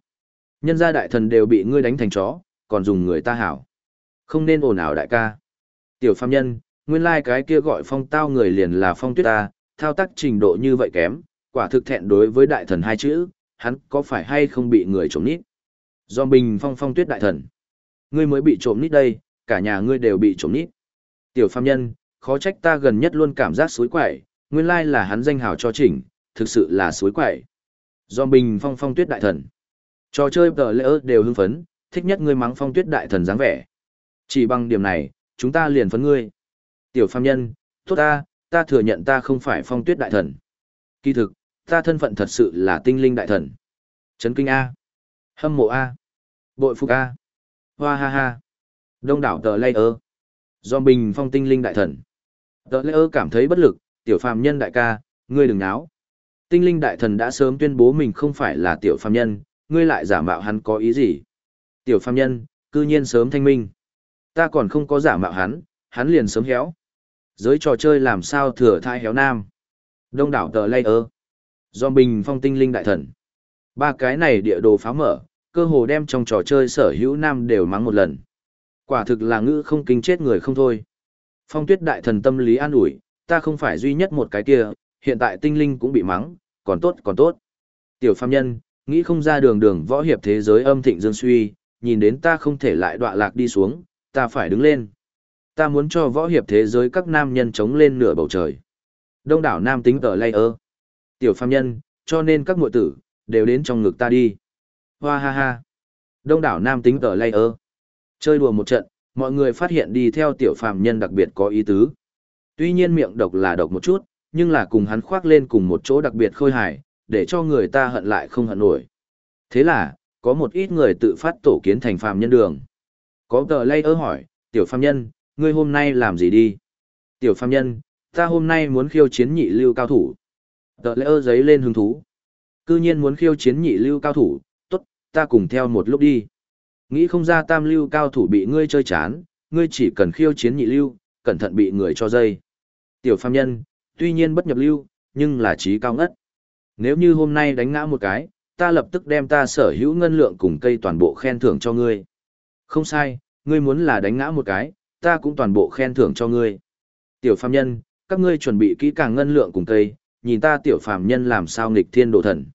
Nhân gia đại thần đều bị ngươi đánh thành chó, còn dùng người ta hảo. Không nên ồn ào đại ca. Tiểu phàm nhân, nguyên lai like cái kia gọi phong tao người liền là phong tuyết ta, thao tác trình độ như vậy kém, quả thực thẹn đối với đại thần hai chữ, hắn có phải hay không bị người trộm nít? Do bình phong phong tuyết đại thần. Ngươi mới bị trộm nít đây, cả nhà ngươi đều bị trộm nít. Tiểu phàm nhân, khó trách ta gần nhất luôn cảm giác suối quậy, nguyên lai là hắn danh hào cho chỉnh, thực sự là suối quậy. Do bình phong phong tuyết đại thần. Trò chơi tờ lễ đều hưng phấn, thích nhất ngươi mắng phong tuyết đại thần dáng vẻ. Chỉ bằng điểm này, chúng ta liền phấn ngươi. Tiểu phàm nhân, tốt ta, ta thừa nhận ta không phải phong tuyết đại thần. Kỳ thực, ta thân phận thật sự là tinh linh đại thần. Trấn kinh A. Hâm mộ A. Bội phục A. Hoa ha ha. Đông đảo tờ lây ơ. Do bình phong tinh linh đại thần. Tờ lây ơ cảm thấy bất lực, tiểu phàm nhân đại ca, ngươi đừng náo. Tinh linh đại thần đã sớm tuyên bố mình không phải là tiểu phàm nhân, ngươi lại giả mạo hắn có ý gì? Tiểu phàm nhân, cư nhiên sớm thanh minh. Ta còn không có giả mạo hắn, hắn liền sớm héo. Giới trò chơi làm sao thừa thai héo nam. Đông đảo tờ lây ơ. Do bình phong tinh linh đại thần. Ba cái này địa đồ phá mở, cơ hồ đem trong trò chơi sở hữu nam đều mắng một lần. Quả thực là ngữ không kinh chết người không thôi. Phong tuyết đại thần tâm lý an ủi, ta không phải duy nhất một cái kia, hiện tại tinh linh cũng bị mắng, còn tốt còn tốt. Tiểu phàm nhân, nghĩ không ra đường đường võ hiệp thế giới âm thịnh dương suy, nhìn đến ta không thể lại đọa lạc đi xuống, ta phải đứng lên. Ta muốn cho võ hiệp thế giới các nam nhân chống lên nửa bầu trời. Đông đảo nam tính tờ lay ơ. Tiểu phàm nhân, cho nên các muội tử, đều đến trong ngực ta đi. Hoa ha ha. Đông đảo nam tính tờ lay ơ. Chơi đùa một trận, mọi người phát hiện đi theo tiểu phàm nhân đặc biệt có ý tứ. Tuy nhiên miệng độc là độc một chút, nhưng là cùng hắn khoác lên cùng một chỗ đặc biệt khôi hài, để cho người ta hận lại không hận nổi. Thế là, có một ít người tự phát tổ kiến thành phàm nhân đường. Có tờ lay ơ hỏi, tiểu phàm nhân, ngươi hôm nay làm gì đi? Tiểu phàm nhân, ta hôm nay muốn khiêu chiến nhị lưu cao thủ. Tờ lay ơ giấy lên hứng thú. Cư nhiên muốn khiêu chiến nhị lưu cao thủ, ta cùng theo một lúc đi. Nghĩ không ra tam lưu cao thủ bị ngươi chơi chán, ngươi chỉ cần khiêu chiến nhị lưu, cẩn thận bị người cho dây. Tiểu phàm nhân, tuy nhiên bất nhập lưu, nhưng là trí cao ngất. Nếu như hôm nay đánh ngã một cái, ta lập tức đem ta sở hữu ngân lượng cùng cây toàn bộ khen thưởng cho ngươi. Không sai, ngươi muốn là đánh ngã một cái, ta cũng toàn bộ khen thưởng cho ngươi. Tiểu phàm nhân, các ngươi chuẩn bị kỹ càng ngân lượng cùng cây, nhìn ta tiểu phàm nhân làm sao nghịch thiên độ thần.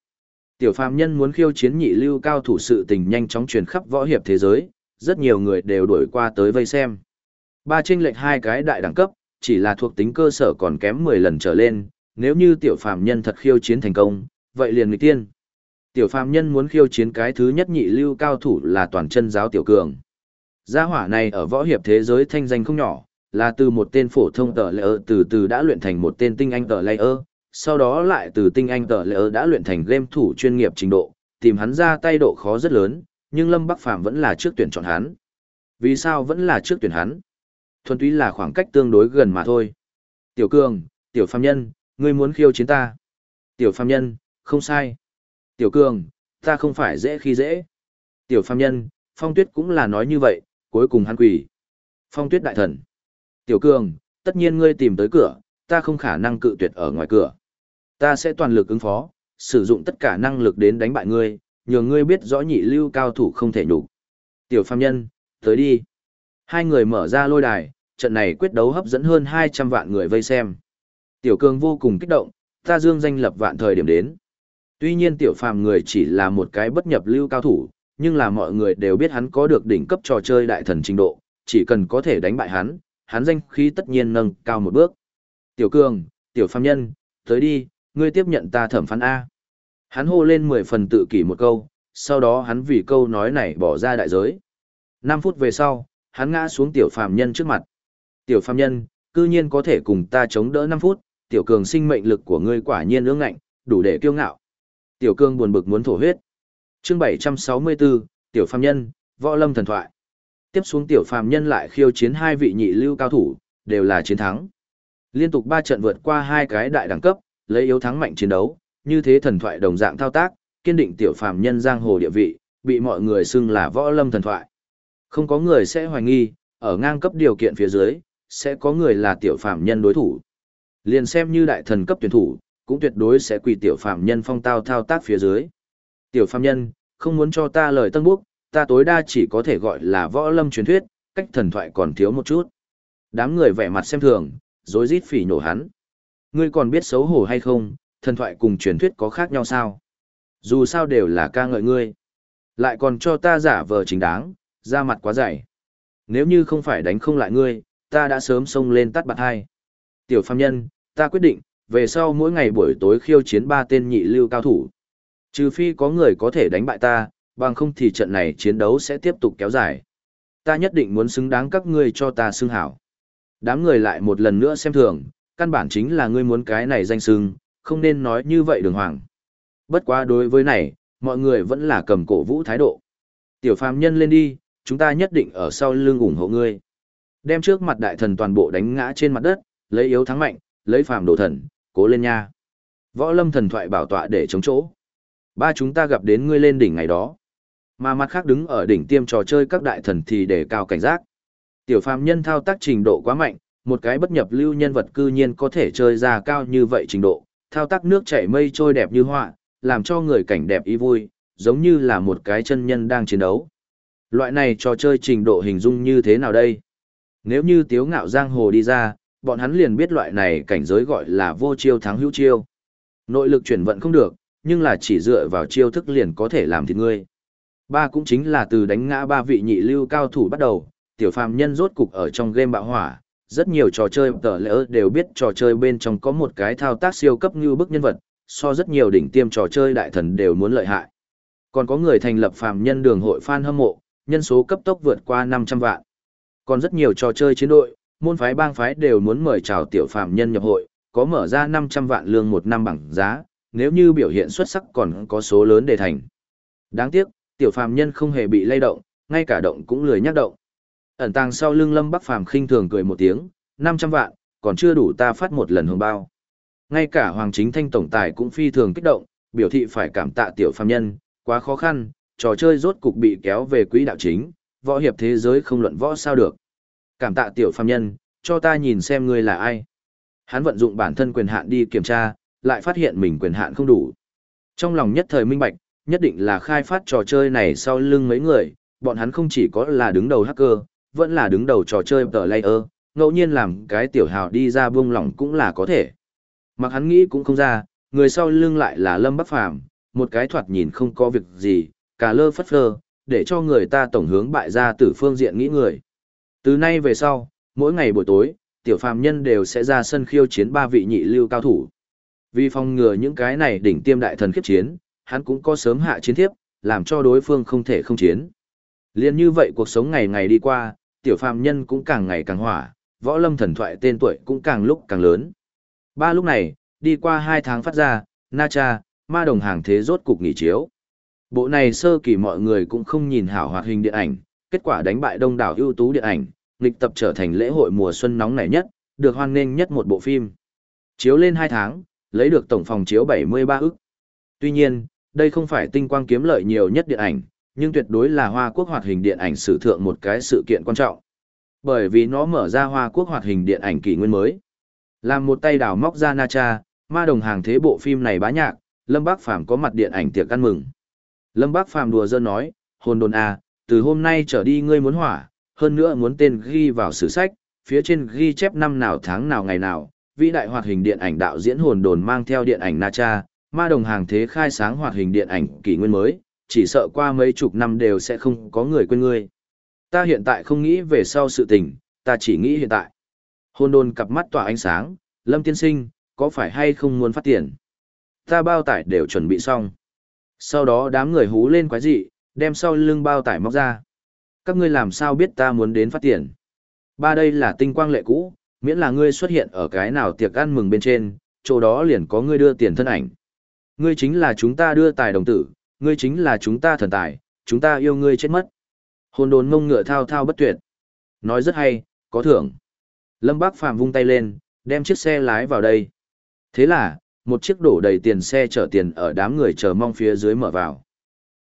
Tiểu phàm nhân muốn khiêu chiến nhị lưu cao thủ sự tình nhanh chóng truyền khắp võ hiệp thế giới, rất nhiều người đều đổi qua tới vây xem. Ba tranh lệch hai cái đại đẳng cấp, chỉ là thuộc tính cơ sở còn kém 10 lần trở lên, nếu như tiểu phàm nhân thật khiêu chiến thành công, vậy liền nghịch tiên. Tiểu phàm nhân muốn khiêu chiến cái thứ nhất nhị lưu cao thủ là toàn chân giáo tiểu cường. Gia hỏa này ở võ hiệp thế giới thanh danh không nhỏ, là từ một tên phổ thông tờ lệ từ từ đã luyện thành một tên tinh anh tờ lệ sau đó lại từ tinh anh tờ lệ đã luyện thành game thủ chuyên nghiệp trình độ, tìm hắn ra tay độ khó rất lớn, nhưng Lâm Bắc Phàm vẫn là trước tuyển chọn hắn. Vì sao vẫn là trước tuyển hắn? Thuần túy là khoảng cách tương đối gần mà thôi. Tiểu Cường, Tiểu Phàm Nhân, ngươi muốn khiêu chiến ta. Tiểu Phàm Nhân, không sai. Tiểu Cường, ta không phải dễ khi dễ. Tiểu Phàm Nhân, Phong Tuyết cũng là nói như vậy, cuối cùng hắn quỷ. Phong Tuyết đại thần. Tiểu Cường, tất nhiên ngươi tìm tới cửa, ta không khả năng cự tuyệt ở ngoài cửa. Ta sẽ toàn lực ứng phó, sử dụng tất cả năng lực đến đánh bại ngươi, nhờ ngươi biết rõ nhị lưu cao thủ không thể nhục. Tiểu Phàm Nhân, tới đi. Hai người mở ra lôi đài, trận này quyết đấu hấp dẫn hơn 200 vạn người vây xem. Tiểu Cường vô cùng kích động, ta dương danh lập vạn thời điểm đến. Tuy nhiên Tiểu Phàm người chỉ là một cái bất nhập lưu cao thủ, nhưng là mọi người đều biết hắn có được đỉnh cấp trò chơi đại thần trình độ, chỉ cần có thể đánh bại hắn, hắn danh khí tất nhiên nâng cao một bước. Tiểu Cường, Tiểu Phàm Nhân, tới đi, ngươi tiếp nhận ta thẩm phán A. Hắn hô lên 10 phần tự kỷ một câu, sau đó hắn vì câu nói này bỏ ra đại giới. Năm phút về sau, hắn ngã xuống tiểu phàm nhân trước mặt. Tiểu phàm nhân, cư nhiên có thể cùng ta chống đỡ năm phút, tiểu cường sinh mệnh lực của ngươi quả nhiên ương ngạnh, đủ để kiêu ngạo. Tiểu cường buồn bực muốn thổ huyết. Chương 764, tiểu phàm nhân, võ lâm thần thoại. Tiếp xuống tiểu phàm nhân lại khiêu chiến hai vị nhị lưu cao thủ, đều là chiến thắng. Liên tục ba trận vượt qua hai cái đại đẳng cấp, lấy yếu thắng mạnh chiến đấu, như thế thần thoại đồng dạng thao tác, kiên định tiểu phàm nhân giang hồ địa vị, bị mọi người xưng là võ lâm thần thoại. Không có người sẽ hoài nghi, ở ngang cấp điều kiện phía dưới, sẽ có người là tiểu phàm nhân đối thủ. Liền xem như đại thần cấp tuyển thủ, cũng tuyệt đối sẽ quỳ tiểu phàm nhân phong tao thao tác phía dưới. Tiểu phàm nhân, không muốn cho ta lời tân bốc, ta tối đa chỉ có thể gọi là võ lâm truyền thuyết, cách thần thoại còn thiếu một chút. Đám người vẻ mặt xem thường, rối rít phỉ nhổ hắn. Ngươi còn biết xấu hổ hay không, thần thoại cùng truyền thuyết có khác nhau sao? Dù sao đều là ca ngợi ngươi. Lại còn cho ta giả vờ chính đáng, ra mặt quá dày. Nếu như không phải đánh không lại ngươi, ta đã sớm xông lên tắt bạc hai. Tiểu phàm nhân, ta quyết định, về sau mỗi ngày buổi tối khiêu chiến ba tên nhị lưu cao thủ. Trừ phi có người có thể đánh bại ta, bằng không thì trận này chiến đấu sẽ tiếp tục kéo dài. Ta nhất định muốn xứng đáng các ngươi cho ta xưng hảo. Đám người lại một lần nữa xem thường, căn bản chính là ngươi muốn cái này danh sưng, không nên nói như vậy đường hoàng. Bất quá đối với này, mọi người vẫn là cầm cổ vũ thái độ. Tiểu phàm nhân lên đi, chúng ta nhất định ở sau lưng ủng hộ ngươi. Đem trước mặt đại thần toàn bộ đánh ngã trên mặt đất, lấy yếu thắng mạnh, lấy phàm đổ thần, cố lên nha. Võ lâm thần thoại bảo tọa để chống chỗ. Ba chúng ta gặp đến ngươi lên đỉnh ngày đó. Mà mặt khác đứng ở đỉnh tiêm trò chơi các đại thần thì để cao cảnh giác. Tiểu phàm nhân thao tác trình độ quá mạnh, một cái bất nhập lưu nhân vật cư nhiên có thể chơi ra cao như vậy trình độ, thao tác nước chảy mây trôi đẹp như họa, làm cho người cảnh đẹp ý vui, giống như là một cái chân nhân đang chiến đấu. Loại này trò chơi trình độ hình dung như thế nào đây? Nếu như tiếu ngạo giang hồ đi ra, bọn hắn liền biết loại này cảnh giới gọi là vô chiêu thắng hữu chiêu. Nội lực chuyển vận không được, nhưng là chỉ dựa vào chiêu thức liền có thể làm thịt ngươi. Ba cũng chính là từ đánh ngã ba vị nhị lưu cao thủ bắt đầu, tiểu phàm nhân rốt cục ở trong game bạo hỏa, rất nhiều trò chơi tờ lỡ đều biết trò chơi bên trong có một cái thao tác siêu cấp như bức nhân vật, so rất nhiều đỉnh tiêm trò chơi đại thần đều muốn lợi hại. Còn có người thành lập phàm nhân đường hội fan hâm mộ, nhân số cấp tốc vượt qua 500 vạn. Còn rất nhiều trò chơi chiến đội, môn phái bang phái đều muốn mời chào tiểu phàm nhân nhập hội, có mở ra 500 vạn lương một năm bằng giá, nếu như biểu hiện xuất sắc còn có số lớn để thành. Đáng tiếc, tiểu phàm nhân không hề bị lay động, ngay cả động cũng lười nhắc động. Ẩn tàng sau lưng Lâm Bắc Phàm khinh thường cười một tiếng, 500 vạn, còn chưa đủ ta phát một lần hồng bao. Ngay cả Hoàng Chính Thanh tổng tài cũng phi thường kích động, biểu thị phải cảm tạ tiểu phàm nhân, quá khó khăn, trò chơi rốt cục bị kéo về quỹ đạo chính, võ hiệp thế giới không luận võ sao được. Cảm tạ tiểu phàm nhân, cho ta nhìn xem ngươi là ai. Hắn vận dụng bản thân quyền hạn đi kiểm tra, lại phát hiện mình quyền hạn không đủ. Trong lòng nhất thời minh bạch, nhất định là khai phát trò chơi này sau lưng mấy người, bọn hắn không chỉ có là đứng đầu hacker, vẫn là đứng đầu trò chơi tờ layer, ngẫu nhiên làm cái tiểu hào đi ra buông lỏng cũng là có thể. Mặc hắn nghĩ cũng không ra, người sau lưng lại là Lâm Bắc Phàm một cái thoạt nhìn không có việc gì, cả lơ phất phơ, để cho người ta tổng hướng bại ra từ phương diện nghĩ người. Từ nay về sau, mỗi ngày buổi tối, tiểu phàm nhân đều sẽ ra sân khiêu chiến ba vị nhị lưu cao thủ. Vì phòng ngừa những cái này đỉnh tiêm đại thần khiếp chiến, hắn cũng có sớm hạ chiến thiếp, làm cho đối phương không thể không chiến. Liên như vậy cuộc sống ngày ngày đi qua, tiểu phàm nhân cũng càng ngày càng hỏa, võ lâm thần thoại tên tuổi cũng càng lúc càng lớn. Ba lúc này, đi qua hai tháng phát ra, Na Cha, ma đồng hàng thế rốt cục nghỉ chiếu. Bộ này sơ kỳ mọi người cũng không nhìn hảo hoạt hình điện ảnh, kết quả đánh bại đông đảo ưu tú điện ảnh, nghịch tập trở thành lễ hội mùa xuân nóng nảy nhất, được hoan nghênh nhất một bộ phim. Chiếu lên 2 tháng, lấy được tổng phòng chiếu 73 ức. Tuy nhiên, đây không phải tinh quang kiếm lợi nhiều nhất điện ảnh, nhưng tuyệt đối là Hoa Quốc hoạt hình điện ảnh sử thượng một cái sự kiện quan trọng. Bởi vì nó mở ra Hoa Quốc hoạt hình điện ảnh kỷ nguyên mới. Làm một tay đào móc ra Na Cha, ma đồng hàng thế bộ phim này bá nhạc, Lâm Bác Phàm có mặt điện ảnh tiệc ăn mừng. Lâm Bác Phàm đùa giỡn nói, hồn đồn à, từ hôm nay trở đi ngươi muốn hỏa, hơn nữa muốn tên ghi vào sử sách, phía trên ghi chép năm nào tháng nào ngày nào, vĩ đại hoạt hình điện ảnh đạo diễn hồn đồn mang theo điện ảnh Na Cha, ma đồng hàng thế khai sáng hoạt hình điện ảnh kỷ nguyên mới, chỉ sợ qua mấy chục năm đều sẽ không có người quên ngươi. Ta hiện tại không nghĩ về sau sự tình, ta chỉ nghĩ hiện tại. hôn đồn cặp mắt tỏa ánh sáng, Lâm tiên sinh, có phải hay không muốn phát tiền? Ta bao tải đều chuẩn bị xong. Sau đó đám người hú lên quái dị, đem sau lưng bao tải móc ra. Các ngươi làm sao biết ta muốn đến phát tiền? Ba đây là tinh quang lệ cũ, miễn là ngươi xuất hiện ở cái nào tiệc ăn mừng bên trên, chỗ đó liền có ngươi đưa tiền thân ảnh. Ngươi chính là chúng ta đưa tài đồng tử, ngươi chính là chúng ta thần tài, chúng ta yêu ngươi chết mất. Hồn đồn mông ngựa thao thao bất tuyệt. Nói rất hay, có thưởng. Lâm Bác Phàm vung tay lên, đem chiếc xe lái vào đây. Thế là, một chiếc đổ đầy tiền xe chở tiền ở đám người chờ mong phía dưới mở vào.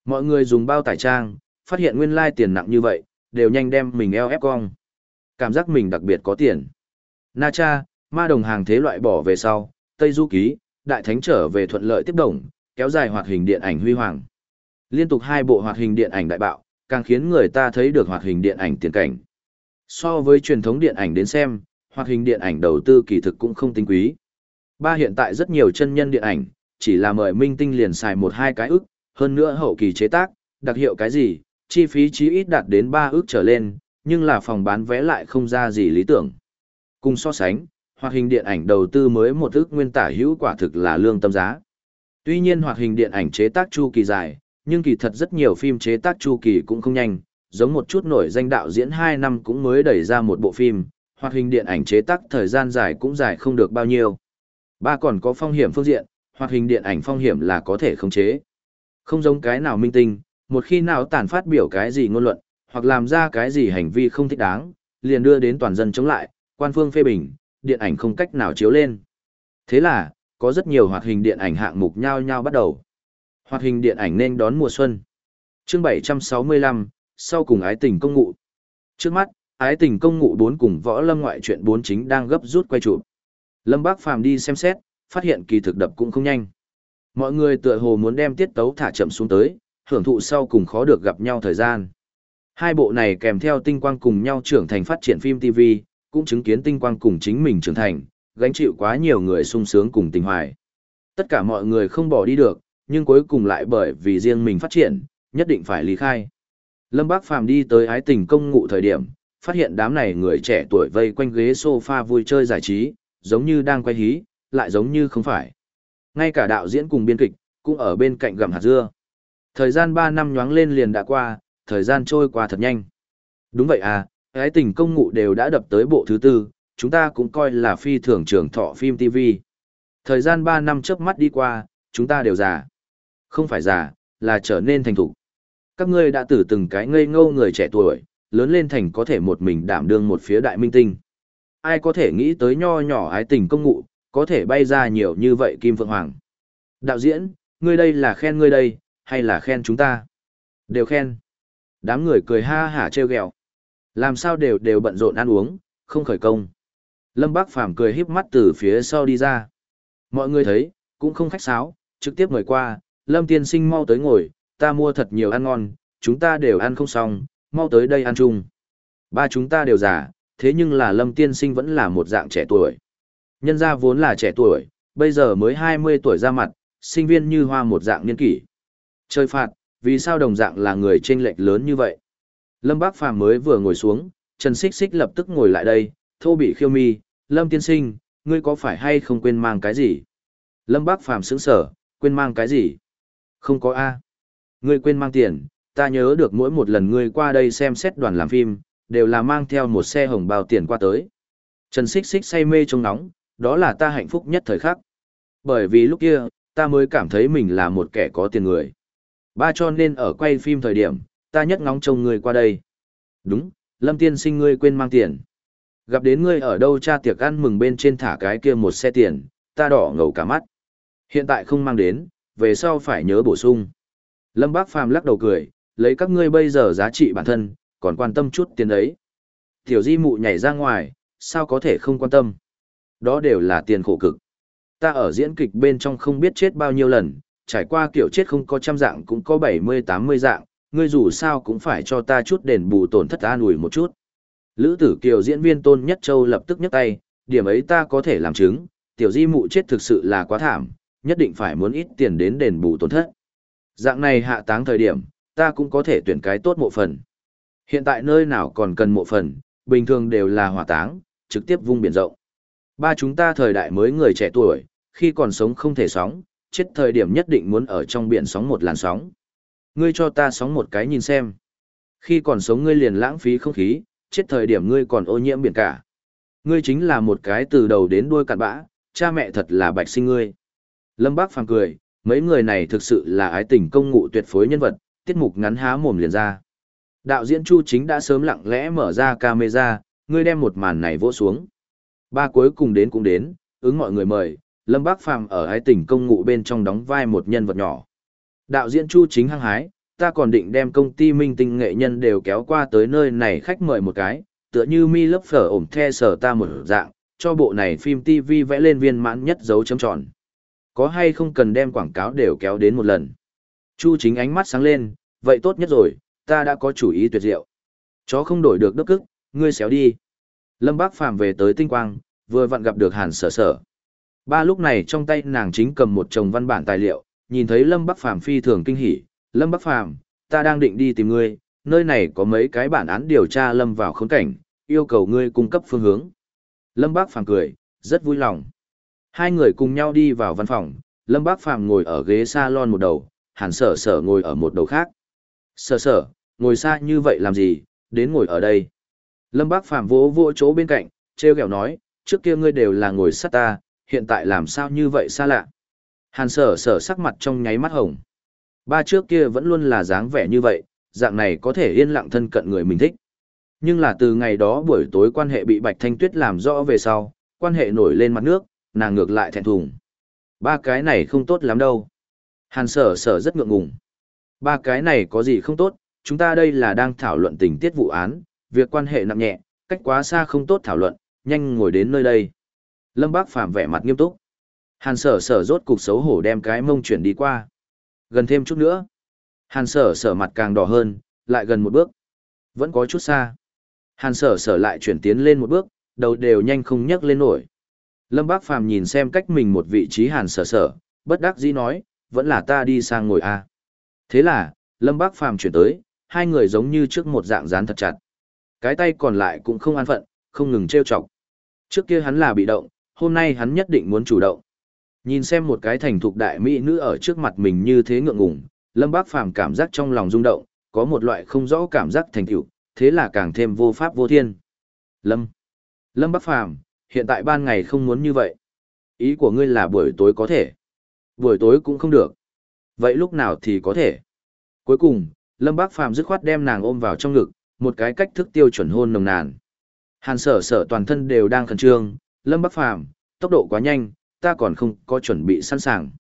Mọi người dùng bao tải trang, phát hiện nguyên lai tiền nặng như vậy, đều nhanh đem mình eo ép cong. Cảm giác mình đặc biệt có tiền. Na cha, ma đồng hàng thế loại bỏ về sau, Tây Du Ký, Đại Thánh trở về thuận lợi tiếp đồng, kéo dài hoạt hình điện ảnh huy hoàng. Liên tục hai bộ hoạt hình điện ảnh đại bạo, càng khiến người ta thấy được hoạt hình điện ảnh tiền cảnh. So với truyền thống điện ảnh đến xem, hoạt hình điện ảnh đầu tư kỳ thực cũng không tinh quý. Ba hiện tại rất nhiều chân nhân điện ảnh, chỉ là mời minh tinh liền xài một hai cái ức, hơn nữa hậu kỳ chế tác, đặc hiệu cái gì, chi phí chí ít đạt đến 3 ức trở lên, nhưng là phòng bán vé lại không ra gì lý tưởng. Cùng so sánh, hoạt hình điện ảnh đầu tư mới một ức nguyên tả hữu quả thực là lương tâm giá. Tuy nhiên hoạt hình điện ảnh chế tác chu kỳ dài, nhưng kỳ thật rất nhiều phim chế tác chu kỳ cũng không nhanh, giống một chút nổi danh đạo diễn 2 năm cũng mới đẩy ra một bộ phim, hoạt hình điện ảnh chế tác thời gian dài cũng dài không được bao nhiêu. Ba còn có phong hiểm phương diện, hoạt hình điện ảnh phong hiểm là có thể khống chế. Không giống cái nào minh tinh, một khi nào tàn phát biểu cái gì ngôn luận, hoặc làm ra cái gì hành vi không thích đáng, liền đưa đến toàn dân chống lại, quan phương phê bình, điện ảnh không cách nào chiếu lên. Thế là, có rất nhiều hoạt hình điện ảnh hạng mục nhau nhau bắt đầu. Hoạt hình điện ảnh nên đón mùa xuân. Chương 765, sau cùng ái tình công ngụ. Trước mắt, ái tình công ngụ 4 cùng võ lâm ngoại truyện 4 chính đang gấp rút quay chụp. Lâm Bác Phàm đi xem xét, phát hiện kỳ thực đập cũng không nhanh. Mọi người tựa hồ muốn đem tiết tấu thả chậm xuống tới, hưởng thụ sau cùng khó được gặp nhau thời gian. Hai bộ này kèm theo tinh quang cùng nhau trưởng thành phát triển phim TV, cũng chứng kiến tinh quang cùng chính mình trưởng thành, gánh chịu quá nhiều người sung sướng cùng tình hoài. Tất cả mọi người không bỏ đi được, nhưng cuối cùng lại bởi vì riêng mình phát triển, nhất định phải lý khai. Lâm Bác Phàm đi tới ái tình công ngụ thời điểm, phát hiện đám này người trẻ tuổi vây quanh ghế sofa vui chơi giải trí, giống như đang quay hí, lại giống như không phải. Ngay cả đạo diễn cùng biên kịch, cũng ở bên cạnh gặm hạt dưa. Thời gian 3 năm nhoáng lên liền đã qua, thời gian trôi qua thật nhanh. Đúng vậy à, ái tình công ngụ đều đã đập tới bộ thứ tư, chúng ta cũng coi là phi thường trường thọ phim TV. Thời gian 3 năm trước mắt đi qua, chúng ta đều già. Không phải già, là trở nên thành thục. Các ngươi đã từ từng cái ngây ngô người trẻ tuổi, lớn lên thành có thể một mình đảm đương một phía đại minh tinh. Ai có thể nghĩ tới nho nhỏ ái tình công ngụ, có thể bay ra nhiều như vậy Kim Phượng Hoàng. Đạo diễn, ngươi đây là khen ngươi đây, hay là khen chúng ta? Đều khen. Đám người cười ha hả trêu ghẹo. Làm sao đều đều bận rộn ăn uống, không khởi công. Lâm Bác Phàm cười híp mắt từ phía sau đi ra. Mọi người thấy, cũng không khách sáo, trực tiếp mời qua, Lâm Tiên Sinh mau tới ngồi, ta mua thật nhiều ăn ngon, chúng ta đều ăn không xong, mau tới đây ăn chung. Ba chúng ta đều già, thế nhưng là Lâm Tiên Sinh vẫn là một dạng trẻ tuổi. Nhân gia vốn là trẻ tuổi, bây giờ mới 20 tuổi ra mặt, sinh viên như hoa một dạng niên kỷ. Chơi phạt, vì sao đồng dạng là người chênh lệch lớn như vậy? Lâm Bác Phàm mới vừa ngồi xuống, Trần Xích Xích lập tức ngồi lại đây, thô bị khiêu mi, Lâm Tiên Sinh, ngươi có phải hay không quên mang cái gì? Lâm Bác Phàm sững sở, quên mang cái gì? Không có A. Ngươi quên mang tiền, ta nhớ được mỗi một lần ngươi qua đây xem xét đoàn làm phim, đều là mang theo một xe hồng bao tiền qua tới. Trần Xích Xích say mê trong nóng, đó là ta hạnh phúc nhất thời khắc. Bởi vì lúc kia, ta mới cảm thấy mình là một kẻ có tiền người. Ba cho nên ở quay phim thời điểm, ta nhất ngóng trông ngươi qua đây. Đúng, Lâm Tiên sinh ngươi quên mang tiền. Gặp đến ngươi ở đâu cha tiệc ăn mừng bên trên thả cái kia một xe tiền, ta đỏ ngầu cả mắt. Hiện tại không mang đến, về sau phải nhớ bổ sung. Lâm Bác Phàm lắc đầu cười, lấy các ngươi bây giờ giá trị bản thân, còn quan tâm chút tiền ấy. Tiểu di mụ nhảy ra ngoài, sao có thể không quan tâm. Đó đều là tiền khổ cực. Ta ở diễn kịch bên trong không biết chết bao nhiêu lần, trải qua kiểu chết không có trăm dạng cũng có bảy mươi tám mươi dạng, ngươi dù sao cũng phải cho ta chút đền bù tổn thất an ủi một chút. Lữ tử kiều diễn viên Tôn Nhất Châu lập tức nhấc tay, điểm ấy ta có thể làm chứng, tiểu di mụ chết thực sự là quá thảm, nhất định phải muốn ít tiền đến đền bù tổn thất. Dạng này hạ táng thời điểm, ta cũng có thể tuyển cái tốt mộ phần. Hiện tại nơi nào còn cần mộ phần, bình thường đều là hỏa táng, trực tiếp vung biển rộng. Ba chúng ta thời đại mới người trẻ tuổi, khi còn sống không thể sóng, chết thời điểm nhất định muốn ở trong biển sóng một làn sóng. Ngươi cho ta sóng một cái nhìn xem. Khi còn sống ngươi liền lãng phí không khí, chết thời điểm ngươi còn ô nhiễm biển cả. Ngươi chính là một cái từ đầu đến đuôi cặn bã, cha mẹ thật là bạch sinh ngươi. Lâm Bác Phàm cười, mấy người này thực sự là ái tình công ngụ tuyệt phối nhân vật, tiết mục ngắn há mồm liền ra. Đạo diễn Chu Chính đã sớm lặng lẽ mở ra camera, ngươi đem một màn này vỗ xuống. Ba cuối cùng đến cũng đến, ứng mọi người mời, Lâm Bác Phàm ở ái tình công ngụ bên trong đóng vai một nhân vật nhỏ. Đạo diễn Chu Chính hăng hái, ta còn định đem công ty minh tinh nghệ nhân đều kéo qua tới nơi này khách mời một cái, tựa như mi lớp phở ổm the sở ta một dạng, cho bộ này phim TV vẽ lên viên mãn nhất dấu chấm tròn. Có hay không cần đem quảng cáo đều kéo đến một lần. Chu chính ánh mắt sáng lên, vậy tốt nhất rồi, ta đã có chủ ý tuyệt diệu. Chó không đổi được đức cức, ngươi xéo đi. Lâm Bác Phàm về tới tinh quang, vừa vặn gặp được Hàn Sở Sở. Ba lúc này trong tay nàng chính cầm một chồng văn bản tài liệu, nhìn thấy Lâm Bắc Phàm phi thường kinh hỉ, "Lâm Bắc Phàm, ta đang định đi tìm ngươi, nơi này có mấy cái bản án điều tra lâm vào khốn cảnh, yêu cầu ngươi cung cấp phương hướng." Lâm Bắc Phàm cười, rất vui lòng. Hai người cùng nhau đi vào văn phòng, Lâm Bác Phàm ngồi ở ghế salon một đầu, Hàn Sở Sở ngồi ở một đầu khác. Sở Sở, ngồi xa như vậy làm gì, đến ngồi ở đây. Lâm Bác Phàm vỗ vỗ chỗ bên cạnh, treo kẹo nói, trước kia ngươi đều là ngồi sát ta, hiện tại làm sao như vậy xa lạ. Hàn Sở Sở sắc mặt trong nháy mắt hồng. Ba trước kia vẫn luôn là dáng vẻ như vậy, dạng này có thể yên lặng thân cận người mình thích. Nhưng là từ ngày đó buổi tối quan hệ bị Bạch Thanh Tuyết làm rõ về sau, quan hệ nổi lên mặt nước, nàng ngược lại thẹn thùng. Ba cái này không tốt lắm đâu. Hàn sở sở rất ngượng ngùng. Ba cái này có gì không tốt, chúng ta đây là đang thảo luận tình tiết vụ án, việc quan hệ nặng nhẹ, cách quá xa không tốt thảo luận, nhanh ngồi đến nơi đây. Lâm Bác Phạm vẻ mặt nghiêm túc. Hàn sở sở rốt cục xấu hổ đem cái mông chuyển đi qua. Gần thêm chút nữa. Hàn sở sở mặt càng đỏ hơn, lại gần một bước. Vẫn có chút xa. Hàn sở sở lại chuyển tiến lên một bước, đầu đều nhanh không nhấc lên nổi. Lâm Bác Phàm nhìn xem cách mình một vị trí hàn sở sở, bất đắc dĩ nói, vẫn là ta đi sang ngồi a. Thế là, Lâm Bác Phàm chuyển tới, hai người giống như trước một dạng dán thật chặt. Cái tay còn lại cũng không an phận, không ngừng trêu chọc. Trước kia hắn là bị động, hôm nay hắn nhất định muốn chủ động. Nhìn xem một cái thành thục đại mỹ nữ ở trước mặt mình như thế ngượng ngùng, Lâm Bác Phàm cảm giác trong lòng rung động, có một loại không rõ cảm giác thành tựu, thế là càng thêm vô pháp vô thiên. Lâm. Lâm Bác Phàm hiện tại ban ngày không muốn như vậy. Ý của ngươi là buổi tối có thể. Buổi tối cũng không được. Vậy lúc nào thì có thể. Cuối cùng, Lâm Bác Phàm dứt khoát đem nàng ôm vào trong ngực, một cái cách thức tiêu chuẩn hôn nồng nàn. Hàn sở sở toàn thân đều đang khẩn trương, Lâm Bác Phàm tốc độ quá nhanh, ta còn không có chuẩn bị sẵn sàng.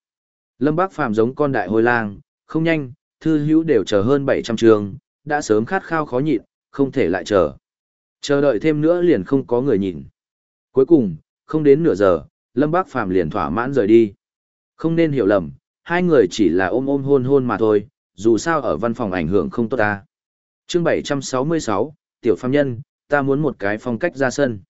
Lâm Bác Phàm giống con đại hôi lang, không nhanh, thư hữu đều chờ hơn 700 trường, đã sớm khát khao khó nhịn, không thể lại chờ. Chờ đợi thêm nữa liền không có người nhìn. Cuối cùng, không đến nửa giờ, Lâm Bác Phàm liền thỏa mãn rời đi. Không nên hiểu lầm, hai người chỉ là ôm ôm hôn hôn mà thôi, dù sao ở văn phòng ảnh hưởng không tốt ta. Chương 766, Tiểu Phạm Nhân, ta muốn một cái phong cách ra sân.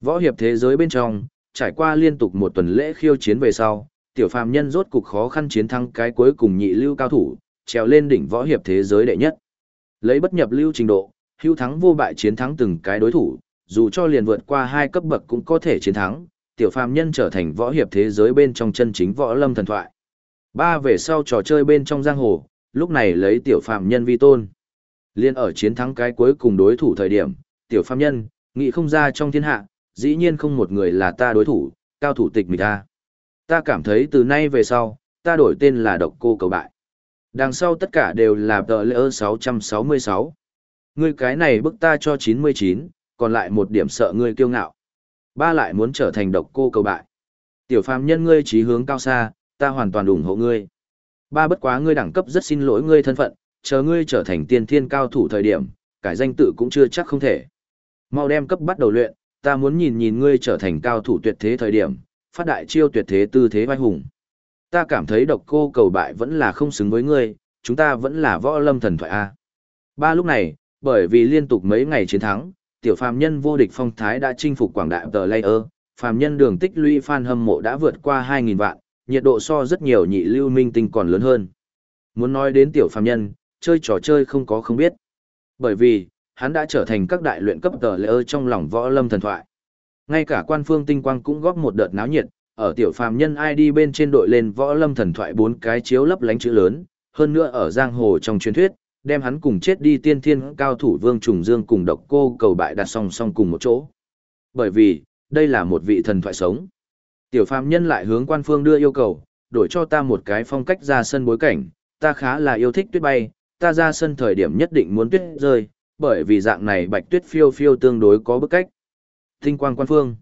Võ hiệp thế giới bên trong, trải qua liên tục một tuần lễ khiêu chiến về sau, Tiểu Phạm Nhân rốt cục khó khăn chiến thắng cái cuối cùng nhị lưu cao thủ, trèo lên đỉnh võ hiệp thế giới đệ nhất. Lấy bất nhập lưu trình độ, hưu thắng vô bại chiến thắng từng cái đối thủ, dù cho liền vượt qua hai cấp bậc cũng có thể chiến thắng, tiểu phàm nhân trở thành võ hiệp thế giới bên trong chân chính võ lâm thần thoại. Ba về sau trò chơi bên trong giang hồ, lúc này lấy tiểu phàm nhân vi tôn. Liên ở chiến thắng cái cuối cùng đối thủ thời điểm, tiểu phàm nhân, nghĩ không ra trong thiên hạ, dĩ nhiên không một người là ta đối thủ, cao thủ tịch mình ta. Ta cảm thấy từ nay về sau, ta đổi tên là độc cô cầu bại. Đằng sau tất cả đều là tờ lễ 666. Ngươi cái này bức ta cho 99, còn lại một điểm sợ ngươi kiêu ngạo. Ba lại muốn trở thành độc cô cầu bại. Tiểu phàm nhân ngươi trí hướng cao xa, ta hoàn toàn ủng hộ ngươi. Ba bất quá ngươi đẳng cấp rất xin lỗi ngươi thân phận, chờ ngươi trở thành tiên thiên cao thủ thời điểm, cải danh tự cũng chưa chắc không thể. Mau đem cấp bắt đầu luyện, ta muốn nhìn nhìn ngươi trở thành cao thủ tuyệt thế thời điểm, phát đại chiêu tuyệt thế tư thế vai hùng. Ta cảm thấy độc cô cầu bại vẫn là không xứng với ngươi, chúng ta vẫn là võ lâm thần thoại A. Ba lúc này, bởi vì liên tục mấy ngày chiến thắng, tiểu phàm nhân vô địch phong thái đã chinh phục quảng đại tờ layer, phàm nhân đường tích lũy fan hâm mộ đã vượt qua 2.000 vạn, nhiệt độ so rất nhiều nhị lưu minh tinh còn lớn hơn. Muốn nói đến tiểu phàm nhân, chơi trò chơi không có không biết. Bởi vì, hắn đã trở thành các đại luyện cấp tờ layer trong lòng võ lâm thần thoại. Ngay cả quan phương tinh quang cũng góp một đợt náo nhiệt, ở tiểu phàm nhân ID bên trên đội lên võ lâm thần thoại bốn cái chiếu lấp lánh chữ lớn, hơn nữa ở giang hồ trong truyền thuyết, đem hắn cùng chết đi tiên thiên cao thủ Vương Trùng Dương cùng độc cô cầu bại đặt song song cùng một chỗ. Bởi vì, đây là một vị thần thoại sống. Tiểu phàm nhân lại hướng quan phương đưa yêu cầu, đổi cho ta một cái phong cách ra sân bối cảnh, ta khá là yêu thích tuyết bay, ta ra sân thời điểm nhất định muốn tuyết rơi, bởi vì dạng này bạch tuyết phiêu phiêu tương đối có bức cách. Tinh quang quan phương.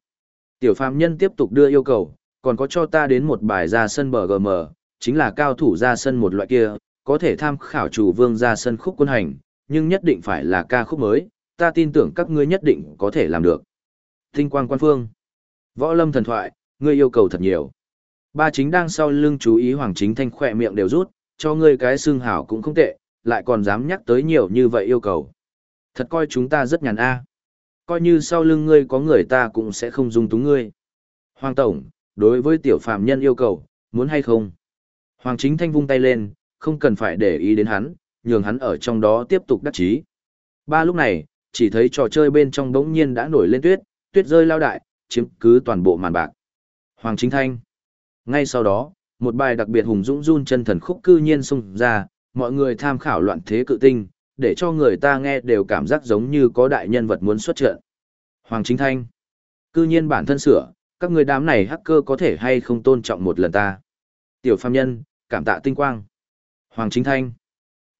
Tiểu phàm nhân tiếp tục đưa yêu cầu, còn có cho ta đến một bài ra sân bờ GM, chính là cao thủ ra sân một loại kia, có thể tham khảo chủ vương ra sân khúc quân hành, nhưng nhất định phải là ca khúc mới, ta tin tưởng các ngươi nhất định có thể làm được. Tinh quang quan phương. Võ lâm thần thoại, ngươi yêu cầu thật nhiều. Ba chính đang sau lưng chú ý hoàng chính thanh khỏe miệng đều rút, cho ngươi cái xương hảo cũng không tệ, lại còn dám nhắc tới nhiều như vậy yêu cầu. Thật coi chúng ta rất nhàn a. Coi như sau lưng ngươi có người ta cũng sẽ không dung túng ngươi. Hoàng Tổng, đối với tiểu phàm nhân yêu cầu, muốn hay không? Hoàng chính thanh vung tay lên, không cần phải để ý đến hắn, nhường hắn ở trong đó tiếp tục đắc chí. Ba lúc này, chỉ thấy trò chơi bên trong bỗng nhiên đã nổi lên tuyết, tuyết rơi lao đại, chiếm cứ toàn bộ màn bạc. Hoàng chính thanh. Ngay sau đó, một bài đặc biệt hùng dũng run chân thần khúc cư nhiên xung ra, mọi người tham khảo loạn thế cự tinh, để cho người ta nghe đều cảm giác giống như có đại nhân vật muốn xuất trận. Hoàng chính thanh. Cư nhiên bản thân sửa, các người đám này hacker có thể hay không tôn trọng một lần ta. Tiểu phàm nhân, cảm tạ tinh quang. Hoàng Chính Thanh.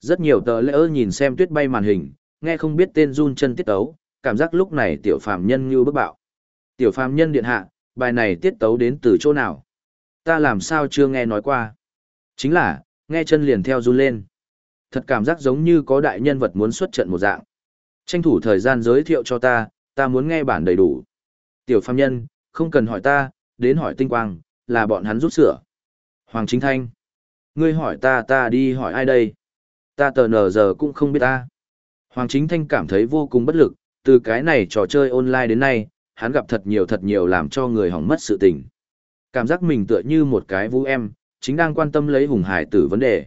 Rất nhiều tờ lễ ơ nhìn xem tuyết bay màn hình, nghe không biết tên run chân tiết tấu, cảm giác lúc này tiểu phàm nhân như bức bạo. Tiểu phàm nhân điện hạ, bài này tiết tấu đến từ chỗ nào? Ta làm sao chưa nghe nói qua? Chính là, nghe chân liền theo run lên. Thật cảm giác giống như có đại nhân vật muốn xuất trận một dạng. Tranh thủ thời gian giới thiệu cho ta, ta muốn nghe bản đầy đủ. Tiểu phàm nhân, không cần hỏi ta, đến hỏi tinh quang, là bọn hắn rút sửa. Hoàng Chính Thanh. Ngươi hỏi ta ta đi hỏi ai đây? Ta tờ nờ giờ cũng không biết ta. Hoàng Chính Thanh cảm thấy vô cùng bất lực, từ cái này trò chơi online đến nay, hắn gặp thật nhiều thật nhiều làm cho người hỏng mất sự tình. Cảm giác mình tựa như một cái vũ em, chính đang quan tâm lấy hùng hải tử vấn đề.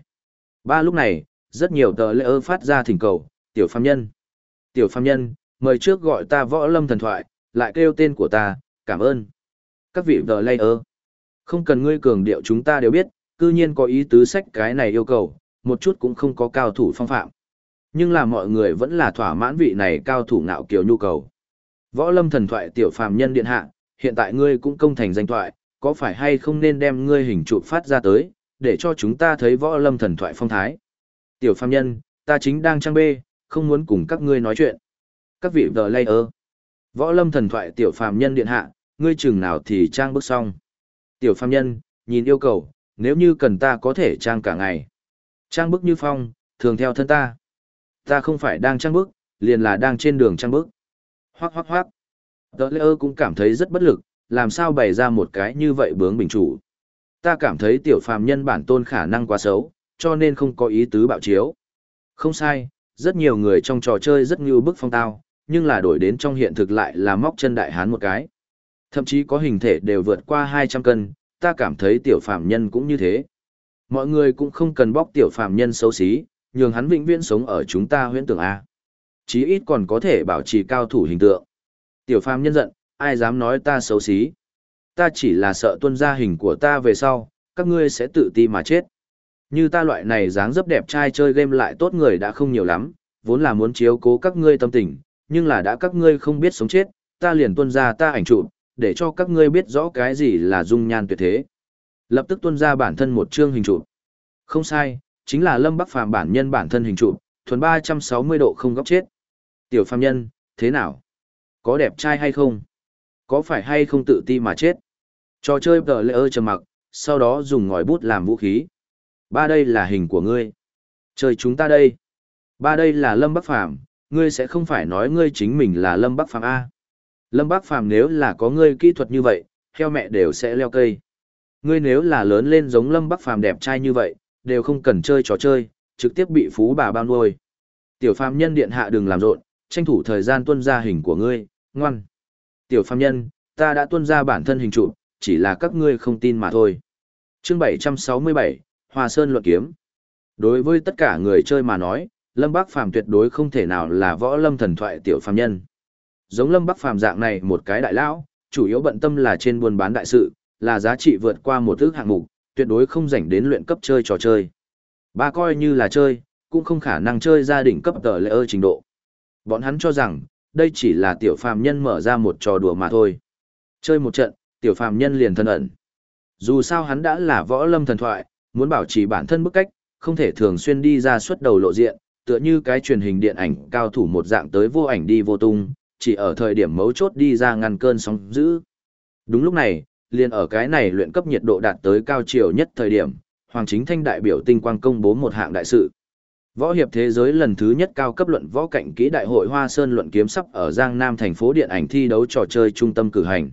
Ba lúc này, Rất nhiều tờ lễ ơ phát ra thỉnh cầu, tiểu phàm nhân. Tiểu phàm nhân, mời trước gọi ta võ lâm thần thoại, lại kêu tên của ta, cảm ơn. Các vị tờ lễ ơ. Không cần ngươi cường điệu chúng ta đều biết, cư nhiên có ý tứ sách cái này yêu cầu, một chút cũng không có cao thủ phong phạm. Nhưng là mọi người vẫn là thỏa mãn vị này cao thủ ngạo kiều nhu cầu. Võ lâm thần thoại tiểu phàm nhân điện hạ, hiện tại ngươi cũng công thành danh thoại, có phải hay không nên đem ngươi hình chụp phát ra tới, để cho chúng ta thấy võ lâm thần thoại phong thái. Tiểu phàm nhân, ta chính đang trang bê, không muốn cùng các ngươi nói chuyện. Các vị vợ lay ơ. Võ lâm thần thoại tiểu phàm nhân điện hạ, ngươi chừng nào thì trang bước xong. Tiểu phàm nhân, nhìn yêu cầu, nếu như cần ta có thể trang cả ngày. Trang bức như phong, thường theo thân ta. Ta không phải đang trang bức, liền là đang trên đường trang bức. Hoác hoác hoác. Tớ lê cũng cảm thấy rất bất lực, làm sao bày ra một cái như vậy bướng bình chủ. Ta cảm thấy tiểu phàm nhân bản tôn khả năng quá xấu, cho nên không có ý tứ bạo chiếu. Không sai, rất nhiều người trong trò chơi rất như bức phong tao, nhưng là đổi đến trong hiện thực lại là móc chân đại hán một cái. Thậm chí có hình thể đều vượt qua 200 cân, ta cảm thấy tiểu phàm nhân cũng như thế. Mọi người cũng không cần bóc tiểu phàm nhân xấu xí, nhường hắn vĩnh viễn sống ở chúng ta huyễn tưởng A. Chí ít còn có thể bảo trì cao thủ hình tượng. Tiểu phàm nhân giận, ai dám nói ta xấu xí. Ta chỉ là sợ tuân ra hình của ta về sau, các ngươi sẽ tự ti mà chết. Như ta loại này dáng dấp đẹp trai chơi game lại tốt người đã không nhiều lắm, vốn là muốn chiếu cố các ngươi tâm tình, nhưng là đã các ngươi không biết sống chết, ta liền tuân ra ta ảnh chụp, để cho các ngươi biết rõ cái gì là dung nhan tuyệt thế. Lập tức tuôn ra bản thân một chương hình chụp. Không sai, chính là Lâm Bắc Phàm bản nhân bản thân hình chụp, thuần 360 độ không góc chết. Tiểu phàm nhân, thế nào? Có đẹp trai hay không? Có phải hay không tự ti mà chết? Trò chơi tờ lệ ơ trầm mặc, sau đó dùng ngòi bút làm vũ khí. Ba đây là hình của ngươi. Chơi chúng ta đây. Ba đây là Lâm Bắc Phàm ngươi sẽ không phải nói ngươi chính mình là Lâm Bắc Phàm A. Lâm Bác Phàm nếu là có ngươi kỹ thuật như vậy, theo mẹ đều sẽ leo cây. Ngươi nếu là lớn lên giống Lâm Bắc Phàm đẹp trai như vậy, đều không cần chơi trò chơi, trực tiếp bị phú bà bao nuôi. Tiểu phàm nhân điện hạ đừng làm rộn, tranh thủ thời gian tuân ra hình của ngươi, ngoan. Tiểu phàm nhân, ta đã tuân ra bản thân hình trụ, chỉ là các ngươi không tin mà thôi. Chương 767, Hoa Sơn luận kiếm. Đối với tất cả người chơi mà nói, Lâm Bắc Phàm tuyệt đối không thể nào là võ lâm thần thoại tiểu phàm nhân. Giống Lâm Bắc Phàm dạng này một cái đại lão, chủ yếu bận tâm là trên buôn bán đại sự, là giá trị vượt qua một thứ hạng mục, tuyệt đối không dành đến luyện cấp chơi trò chơi. Ba coi như là chơi, cũng không khả năng chơi gia đình cấp tờ lễ ơ trình độ. Bọn hắn cho rằng, đây chỉ là tiểu phàm nhân mở ra một trò đùa mà thôi. Chơi một trận, tiểu phàm nhân liền thân ẩn. Dù sao hắn đã là võ lâm thần thoại, muốn bảo trì bản thân bức cách, không thể thường xuyên đi ra suốt đầu lộ diện, tựa như cái truyền hình điện ảnh cao thủ một dạng tới vô ảnh đi vô tung, chỉ ở thời điểm mấu chốt đi ra ngăn cơn sóng dữ. Đúng lúc này, liền ở cái này luyện cấp nhiệt độ đạt tới cao chiều nhất thời điểm, Hoàng Chính Thanh đại biểu tinh quang công bố một hạng đại sự. Võ hiệp thế giới lần thứ nhất cao cấp luận võ cạnh kỹ đại hội Hoa Sơn luận kiếm sắp ở Giang Nam thành phố điện ảnh thi đấu trò chơi trung tâm cử hành.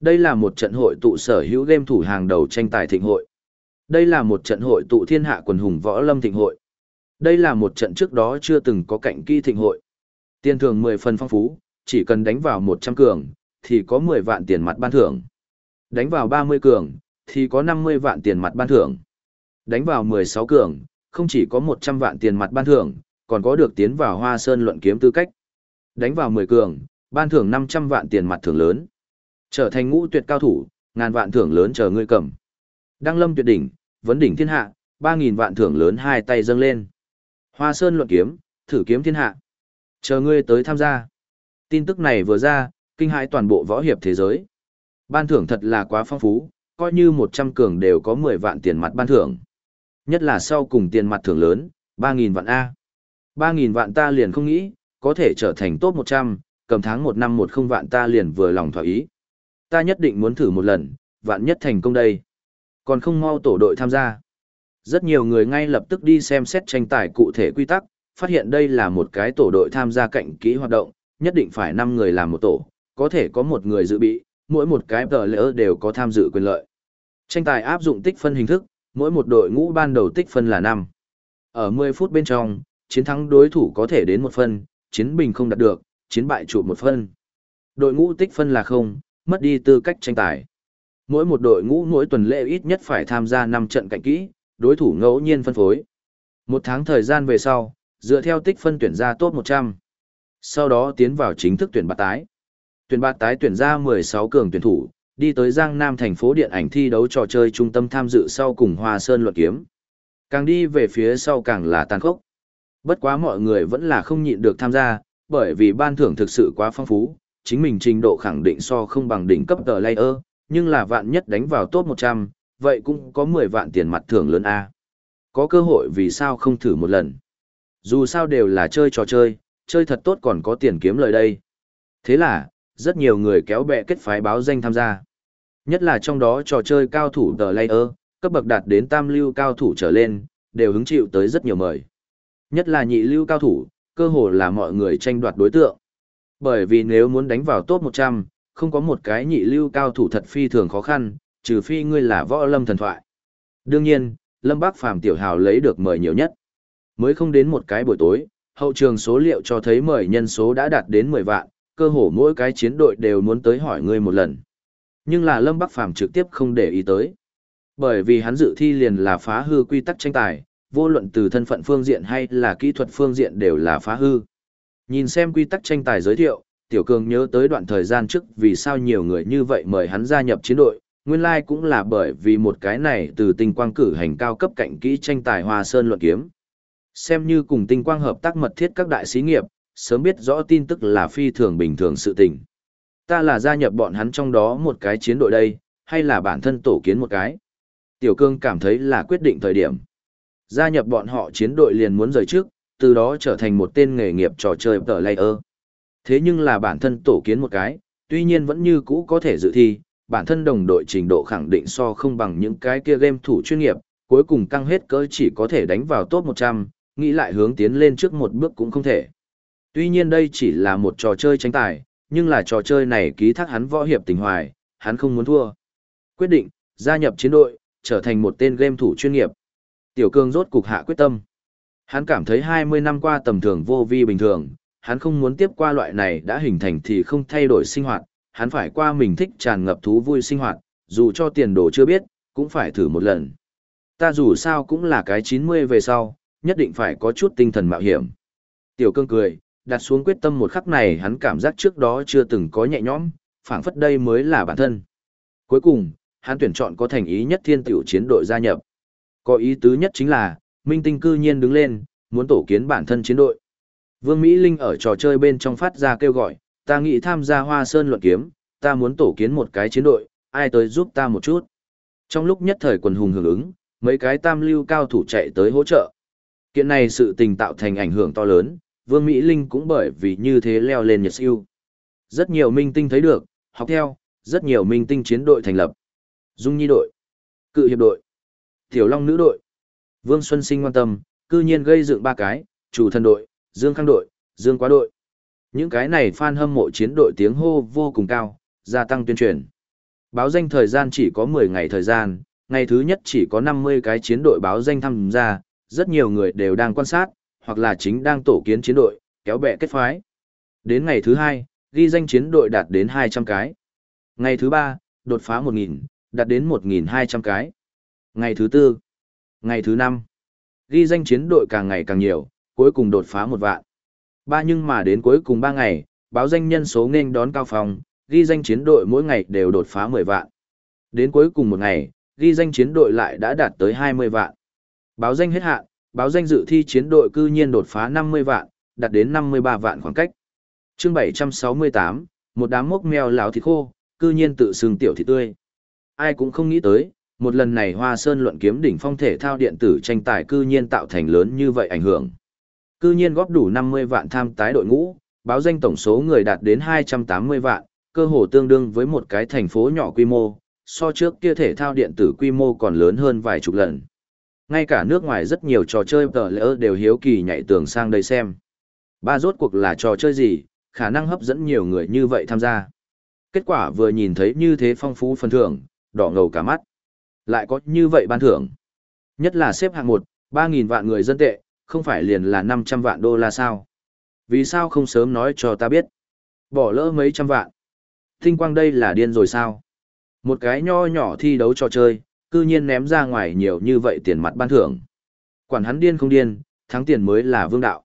Đây là một trận hội tụ sở hữu game thủ hàng đầu tranh tài thịnh hội. Đây là một trận hội tụ thiên hạ quần hùng võ lâm thịnh hội. Đây là một trận trước đó chưa từng có cạnh kỹ thịnh hội. Tiền thưởng 10 phần phong phú, chỉ cần đánh vào 100 cường, thì có 10 vạn tiền mặt ban thưởng. Đánh vào 30 cường, thì có 50 vạn tiền mặt ban thưởng. Đánh vào 16 cường, không chỉ có 100 vạn tiền mặt ban thưởng, còn có được tiến vào Hoa Sơn luận kiếm tư cách. Đánh vào 10 cường, ban thưởng 500 vạn tiền mặt thưởng lớn. Trở thành ngũ tuyệt cao thủ, ngàn vạn thưởng lớn chờ ngươi cầm. Đăng lâm tuyệt đỉnh, vấn đỉnh thiên hạ, 3000 vạn thưởng lớn hai tay dâng lên. Hoa Sơn luận kiếm, thử kiếm thiên hạ. Chờ ngươi tới tham gia. Tin tức này vừa ra, kinh hãi toàn bộ võ hiệp thế giới. Ban thưởng thật là quá phong phú, coi như 100 cường đều có 10 vạn tiền mặt ban thưởng. Nhất là sau cùng tiền mặt thưởng lớn, 3.000 vạn A. 3.000 vạn ta liền không nghĩ, có thể trở thành top 100, cầm tháng một năm một không vạn ta liền vừa lòng thỏa ý. Ta nhất định muốn thử một lần, vạn nhất thành công đây. Còn không mau tổ đội tham gia. Rất nhiều người ngay lập tức đi xem xét tranh tài cụ thể quy tắc, phát hiện đây là một cái tổ đội tham gia cạnh kỹ hoạt động, nhất định phải 5 người làm một tổ, có thể có một người dự bị, mỗi một cái tờ lỡ đều có tham dự quyền lợi. Tranh tài áp dụng tích phân hình thức, mỗi một đội ngũ ban đầu tích phân là 5. Ở 10 phút bên trong, chiến thắng đối thủ có thể đến một phân, chiến bình không đạt được, chiến bại trụ một phân. Đội ngũ tích phân là không, mất đi tư cách tranh tài. Mỗi một đội ngũ mỗi tuần lễ ít nhất phải tham gia 5 trận cạnh kỹ, đối thủ ngẫu nhiên phân phối. Một tháng thời gian về sau, dựa theo tích phân tuyển ra top 100. Sau đó tiến vào chính thức tuyển bạt tái. Tuyển bạt tái tuyển ra 16 cường tuyển thủ, đi tới Giang Nam thành phố điện ảnh thi đấu trò chơi trung tâm tham dự sau cùng Hoa Sơn luận kiếm. Càng đi về phía sau càng là tàn khốc. Bất quá mọi người vẫn là không nhịn được tham gia, bởi vì ban thưởng thực sự quá phong phú, chính mình trình độ khẳng định so không bằng đỉnh cấp tờ layer, nhưng là vạn nhất đánh vào top 100, vậy cũng có 10 vạn tiền mặt thưởng lớn A. Có cơ hội vì sao không thử một lần. Dù sao đều là chơi trò chơi, chơi thật tốt còn có tiền kiếm lời đây. Thế là, rất nhiều người kéo bè kết phái báo danh tham gia. Nhất là trong đó trò chơi cao thủ The layer, cấp bậc đạt đến tam lưu cao thủ trở lên, đều hứng chịu tới rất nhiều mời. Nhất là nhị lưu cao thủ, cơ hồ là mọi người tranh đoạt đối tượng. Bởi vì nếu muốn đánh vào top 100, không có một cái nhị lưu cao thủ thật phi thường khó khăn, trừ phi ngươi là võ lâm thần thoại. Đương nhiên, Lâm Bác Phàm tiểu hào lấy được mời nhiều nhất. Mới không đến một cái buổi tối, hậu trường số liệu cho thấy mời nhân số đã đạt đến 10 vạn, cơ hồ mỗi cái chiến đội đều muốn tới hỏi ngươi một lần. Nhưng là Lâm Bắc Phàm trực tiếp không để ý tới. Bởi vì hắn dự thi liền là phá hư quy tắc tranh tài, vô luận từ thân phận phương diện hay là kỹ thuật phương diện đều là phá hư. Nhìn xem quy tắc tranh tài giới thiệu, Tiểu Cường nhớ tới đoạn thời gian trước vì sao nhiều người như vậy mời hắn gia nhập chiến đội, nguyên lai like cũng là bởi vì một cái này từ tinh quang cử hành cao cấp cạnh kỹ tranh tài Hoa Sơn luận kiếm. Xem như cùng tinh quang hợp tác mật thiết các đại sĩ nghiệp, sớm biết rõ tin tức là phi thường bình thường sự tình. Ta là gia nhập bọn hắn trong đó một cái chiến đội đây, hay là bản thân tổ kiến một cái. Tiểu cương cảm thấy là quyết định thời điểm. Gia nhập bọn họ chiến đội liền muốn rời trước, từ đó trở thành một tên nghề nghiệp trò chơi tờ layer. Thế nhưng là bản thân tổ kiến một cái, tuy nhiên vẫn như cũ có thể dự thi, bản thân đồng đội trình độ khẳng định so không bằng những cái kia game thủ chuyên nghiệp, cuối cùng căng hết cỡ chỉ có thể đánh vào top 100, nghĩ lại hướng tiến lên trước một bước cũng không thể. Tuy nhiên đây chỉ là một trò chơi tranh tài, nhưng là trò chơi này ký thác hắn võ hiệp tình hoài, hắn không muốn thua. Quyết định, gia nhập chiến đội, trở thành một tên game thủ chuyên nghiệp. Tiểu cương rốt cục hạ quyết tâm. Hắn cảm thấy 20 năm qua tầm thường vô vi bình thường, hắn không muốn tiếp qua loại này đã hình thành thì không thay đổi sinh hoạt, hắn phải qua mình thích tràn ngập thú vui sinh hoạt, dù cho tiền đồ chưa biết, cũng phải thử một lần. Ta dù sao cũng là cái 90 về sau, nhất định phải có chút tinh thần mạo hiểm. Tiểu cương cười, đặt xuống quyết tâm một khắc này hắn cảm giác trước đó chưa từng có nhẹ nhõm, phảng phất đây mới là bản thân. Cuối cùng, hắn tuyển chọn có thành ý nhất thiên tiểu chiến đội gia nhập. Có ý tứ nhất chính là, Minh Tinh cư nhiên đứng lên, muốn tổ kiến bản thân chiến đội. Vương Mỹ Linh ở trò chơi bên trong phát ra kêu gọi, ta nghĩ tham gia Hoa Sơn luận kiếm, ta muốn tổ kiến một cái chiến đội, ai tới giúp ta một chút. Trong lúc nhất thời quần hùng hưởng ứng, mấy cái tam lưu cao thủ chạy tới hỗ trợ. Kiện này sự tình tạo thành ảnh hưởng to lớn, Vương Mỹ Linh cũng bởi vì như thế leo lên nhật siêu. Rất nhiều minh tinh thấy được, học theo, rất nhiều minh tinh chiến đội thành lập. Dung Nhi đội, Cự Hiệp đội, Tiểu Long nữ đội. Vương Xuân Sinh quan tâm, cư nhiên gây dựng ba cái, chủ thần đội, Dương Khang đội, Dương Quá đội. Những cái này fan hâm mộ chiến đội tiếng hô vô cùng cao, gia tăng tuyên truyền. Báo danh thời gian chỉ có 10 ngày thời gian, ngày thứ nhất chỉ có 50 cái chiến đội báo danh tham gia, rất nhiều người đều đang quan sát, hoặc là chính đang tổ kiến chiến đội, kéo bè kết phái. Đến ngày thứ hai, ghi danh chiến đội đạt đến 200 cái. Ngày thứ ba, đột phá 1.000, đạt đến 1.200 cái. Ngày thứ tư, ngày thứ năm, ghi danh chiến đội càng ngày càng nhiều, cuối cùng đột phá một vạn. Ba nhưng mà đến cuối cùng ba ngày, báo danh nhân số nên đón cao phòng, ghi danh chiến đội mỗi ngày đều đột phá 10 vạn. Đến cuối cùng một ngày, ghi danh chiến đội lại đã đạt tới 20 vạn. Báo danh hết hạn, báo danh dự thi chiến đội cư nhiên đột phá 50 vạn, đạt đến 53 vạn khoảng cách. Chương 768, một đám mốc mèo lão thịt khô, cư nhiên tự xưng tiểu thịt tươi. Ai cũng không nghĩ tới, một lần này Hoa Sơn luận kiếm đỉnh phong thể thao điện tử tranh tài cư nhiên tạo thành lớn như vậy ảnh hưởng. Cư nhiên góp đủ 50 vạn tham tái đội ngũ, báo danh tổng số người đạt đến 280 vạn, cơ hồ tương đương với một cái thành phố nhỏ quy mô, so trước kia thể thao điện tử quy mô còn lớn hơn vài chục lần. Ngay cả nước ngoài rất nhiều trò chơi tờ lỡ đều hiếu kỳ nhảy tường sang đây xem. Ba rốt cuộc là trò chơi gì, khả năng hấp dẫn nhiều người như vậy tham gia. Kết quả vừa nhìn thấy như thế phong phú phần thưởng, đỏ ngầu cả mắt. Lại có như vậy ban thưởng. Nhất là xếp hạng 1, 3.000 vạn người dân tệ, không phải liền là 500 vạn đô la sao. Vì sao không sớm nói cho ta biết? Bỏ lỡ mấy trăm vạn. Tinh quang đây là điên rồi sao? Một cái nho nhỏ thi đấu trò chơi, cư nhiên ném ra ngoài nhiều như vậy tiền mặt ban thưởng. Quản hắn điên không điên, thắng tiền mới là vương đạo.